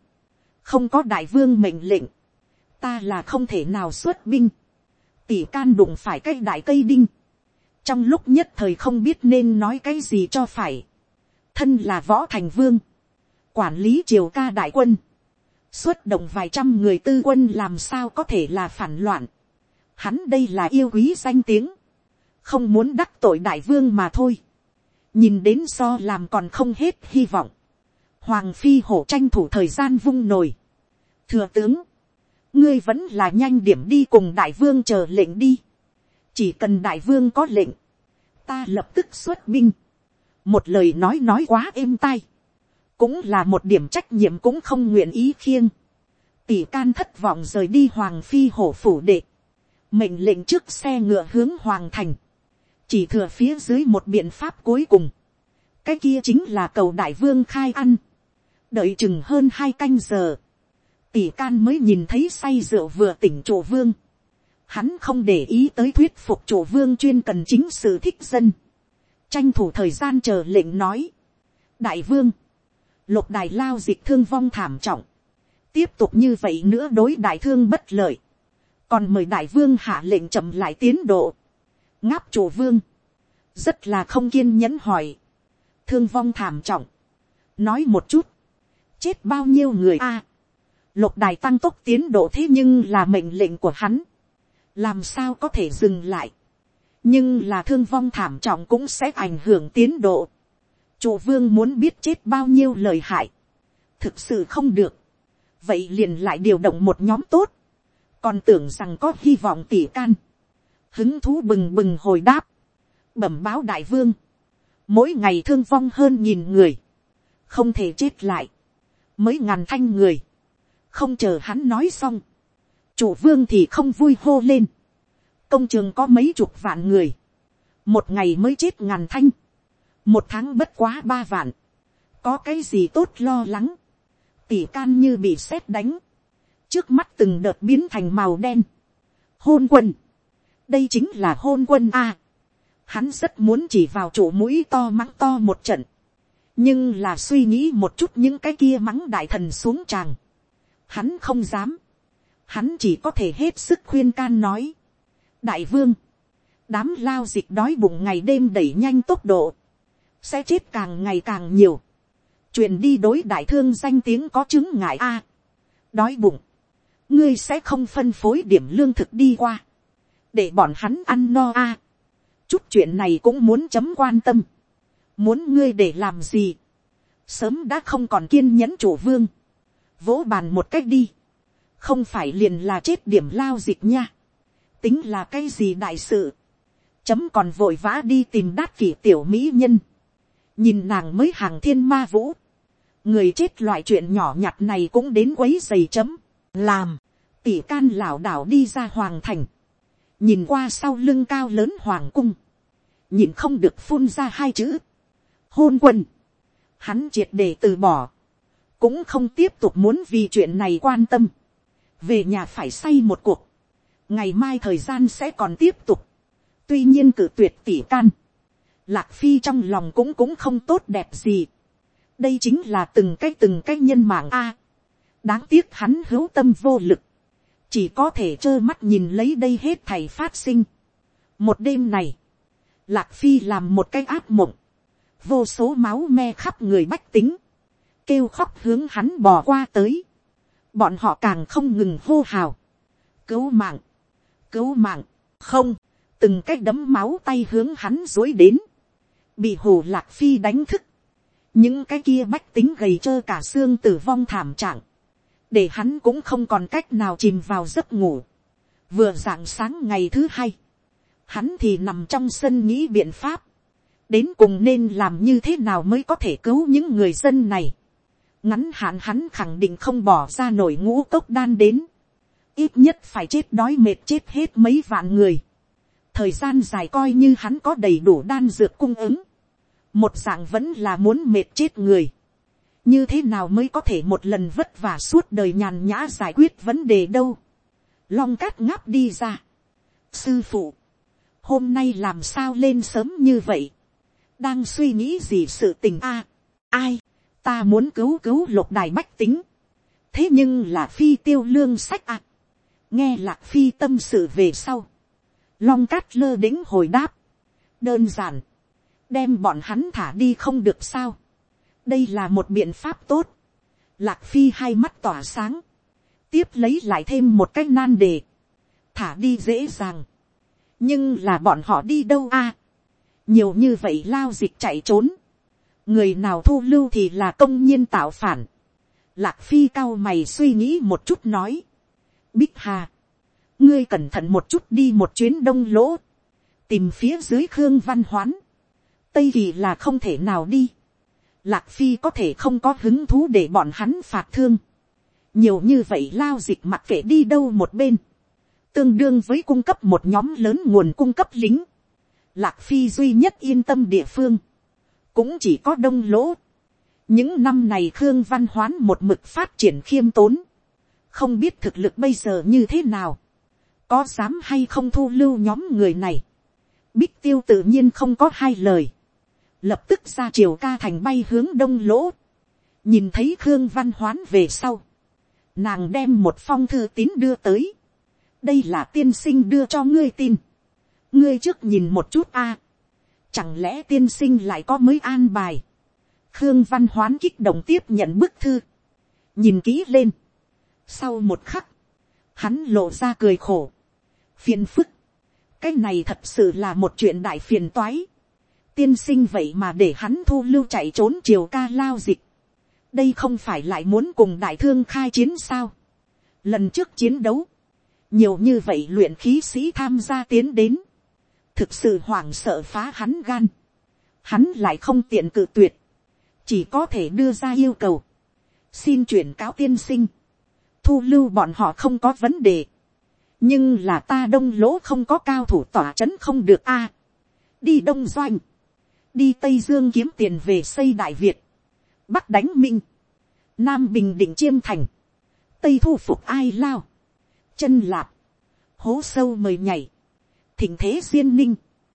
không có đại vương mệnh lệnh, ta là không thể nào xuất binh, tỷ can đụng phải cái đại cây đinh, trong lúc nhất thời không biết nên nói cái gì cho phải, thân là võ thành vương, quản lý triều ca đại quân, xuất động vài trăm người tư quân làm sao có thể là phản loạn, hắn đây là yêu quý danh tiếng, không muốn đắc tội đại vương mà thôi, nhìn đến so làm còn không hết hy vọng, hoàng phi hổ tranh thủ thời gian vung nồi, thừa tướng, ngươi vẫn là nhanh điểm đi cùng đại vương chờ lệnh đi, chỉ cần đại vương có lệnh, ta lập tức xuất binh, một lời nói nói quá êm tai, cũng là một điểm trách nhiệm cũng không nguyện ý khiêng, tỷ can thất vọng rời đi hoàng phi hổ phủ đệ, mệnh lệnh trước xe ngựa hướng hoàng thành, chỉ thừa phía dưới một biện pháp cuối cùng, cái kia chính là cầu đại vương khai ăn, đợi chừng hơn hai canh giờ, tỷ can mới nhìn thấy say rượu vừa tỉnh chỗ vương, hắn không để ý tới thuyết phục chủ vương chuyên cần chính sự thích dân, tranh thủ thời gian chờ lệnh nói, đại vương, lục đài lao dịch thương vong thảm trọng, tiếp tục như vậy nữa đối đại thương bất lợi, còn mời đại vương hạ lệnh chậm lại tiến độ, ngáp chủ vương, rất là không kiên nhẫn hỏi, thương vong thảm trọng, nói một chút, chết bao nhiêu người a, lục đài tăng tốc tiến độ thế nhưng là mệnh lệnh của hắn, làm sao có thể dừng lại, nhưng là thương vong thảm trọng cũng sẽ ảnh hưởng tiến độ, chủ vương muốn biết chết bao nhiêu lời hại, thực sự không được, vậy liền lại điều động một nhóm tốt, còn tưởng rằng có hy vọng tỉ can, hứng thú bừng bừng hồi đáp, bẩm báo đại vương, mỗi ngày thương vong hơn nghìn người, không thể chết lại, mới ngàn thanh người, không chờ hắn nói xong, chủ vương thì không vui hô lên, công trường có mấy chục vạn người, một ngày mới chết ngàn thanh, một tháng bất quá ba vạn, có cái gì tốt lo lắng, tỷ can như bị sét đánh, trước mắt từng đợt biến thành màu đen, hôn quân, đây chính là hôn quân a, hắn rất muốn chỉ vào chỗ mũi to mắng to một trận, nhưng là suy nghĩ một chút những cái kia mắng đại thần xuống tràng, hắn không dám, hắn chỉ có thể hết sức khuyên can nói, đại vương, đám lao dịch đói bụng ngày đêm đẩy nhanh tốc độ, sẽ chết càng ngày càng nhiều, chuyện đi đối đại thương danh tiếng có chứng ngại a, đói bụng, ngươi sẽ không phân phối điểm lương thực đi qua, để bọn hắn ăn no a, chút chuyện này cũng muốn chấm quan tâm, muốn ngươi để làm gì, sớm đã không còn kiên nhẫn chủ vương, vỗ bàn một cách đi, không phải liền là chết điểm lao dịch nha, tính là cái gì đại sự, chấm còn vội vã đi tìm đát kỷ tiểu mỹ nhân, nhìn nàng mới hàng thiên ma vũ, người chết loại chuyện nhỏ nhặt này cũng đến quấy dày chấm, làm, tỷ can lảo đảo đi ra hoàng thành, nhìn qua sau lưng cao lớn hoàng cung, nhìn không được phun ra hai chữ, hôn quân, hắn triệt để từ bỏ, cũng không tiếp tục muốn vì chuyện này quan tâm, về nhà phải say một cuộc, ngày mai thời gian sẽ còn tiếp tục, tuy nhiên cử tuyệt tỷ can, lạc phi trong lòng cũng cũng không tốt đẹp gì, đây chính là từng cái từng cái nhân mạng a, đáng tiếc hắn hữu tâm vô lực, chỉ có thể trơ mắt nhìn lấy đây hết thầy phát sinh, một đêm này, lạc phi làm một cái áp mộng, vô số máu me khắp người bách tính, kêu khóc hướng hắn bò qua tới, bọn họ càng không ngừng hô hào, cứu mạng, cứu mạng, không, từng cái đấm máu tay hướng hắn dối đến, bị hồ lạc phi đánh thức, những cái kia bách tính gầy trơ cả xương tử vong thảm trạng, để hắn cũng không còn cách nào chìm vào giấc ngủ. vừa rạng sáng ngày thứ hai, hắn thì nằm trong sân nghĩ biện pháp, đến cùng nên làm như thế nào mới có thể cứu những người dân này ngắn hạn hắn khẳng định không bỏ ra nổi ngũ cốc đan đến, ít nhất phải chết đói mệt chết hết mấy vạn người. thời gian dài coi như hắn có đầy đủ đan dược cung ứng, một dạng vẫn là muốn mệt chết người như thế nào mới có thể một lần vất vả suốt đời nhàn nhã giải quyết vấn đề đâu. long cát ngáp đi ra. sư phụ, hôm nay làm sao lên sớm như vậy. đang suy nghĩ gì sự tình a. ai, ta muốn cứu cứu lục đài bách tính. thế nhưng là phi tiêu lương sách a. nghe lạc phi tâm sự về sau. long cát lơ đĩnh hồi đáp. đơn giản, đem bọn hắn thả đi không được sao đây là một biện pháp tốt. Lạc phi hai mắt tỏa sáng, tiếp lấy lại thêm một cách nan đề, thả đi dễ dàng. nhưng là bọn họ đi đâu a. nhiều như vậy lao dịch chạy trốn, người nào thu lưu thì là công nhiên tạo phản. Lạc phi cao mày suy nghĩ một chút nói, bích hà, ngươi cẩn thận một chút đi một chuyến đông lỗ, tìm phía dưới khương văn hoán, tây kỳ là không thể nào đi Lạc Phi có thể không có hứng thú để bọn hắn phạt thương. Nhiều như vậy lao dịch mặc kệ đi đâu một bên. Tương đương với cung cấp một nhóm lớn nguồn cung cấp lính. Lạc Phi duy nhất yên tâm địa phương. Cũng chỉ có đông lỗ. Những năm này Khương Văn Hoán một mực phát triển khiêm tốn. Không biết thực lực bây giờ như thế nào. Có dám hay không thu lưu nhóm người này. Bích tiêu tự nhiên không có hai lời lập tức ra triều ca thành bay hướng đông lỗ, nhìn thấy khương văn hoán về sau, nàng đem một phong thư tín đưa tới, đây là tiên sinh đưa cho ngươi tin, ngươi trước nhìn một chút a, chẳng lẽ tiên sinh lại có mới an bài, khương văn hoán kích động tiếp nhận bức thư, nhìn kỹ lên, sau một khắc, hắn lộ ra cười khổ, phiền phức, cái này thật sự là một chuyện đại phiền toái, tiên sinh vậy mà để hắn thu lưu chạy trốn chiều ca lao dịch. đây không phải lại muốn cùng đại thương khai chiến sao. lần trước chiến đấu, nhiều như vậy luyện khí sĩ tham gia tiến đến, thực sự hoảng sợ phá hắn gan. hắn lại không tiện cự tuyệt, chỉ có thể đưa ra yêu cầu. xin chuyển cáo tiên sinh, thu lưu bọn họ không có vấn đề. nhưng là ta đông lỗ không có cao thủ tỏa c h ấ n không được a. đi đông doanh, đi tây dương kiếm tiền về xây đại việt, bắc đánh minh, nam bình định chiêm thành, tây thu phục ai lao, chân lạp, hố sâu mời nhảy, thỉnh thế duyên ninh,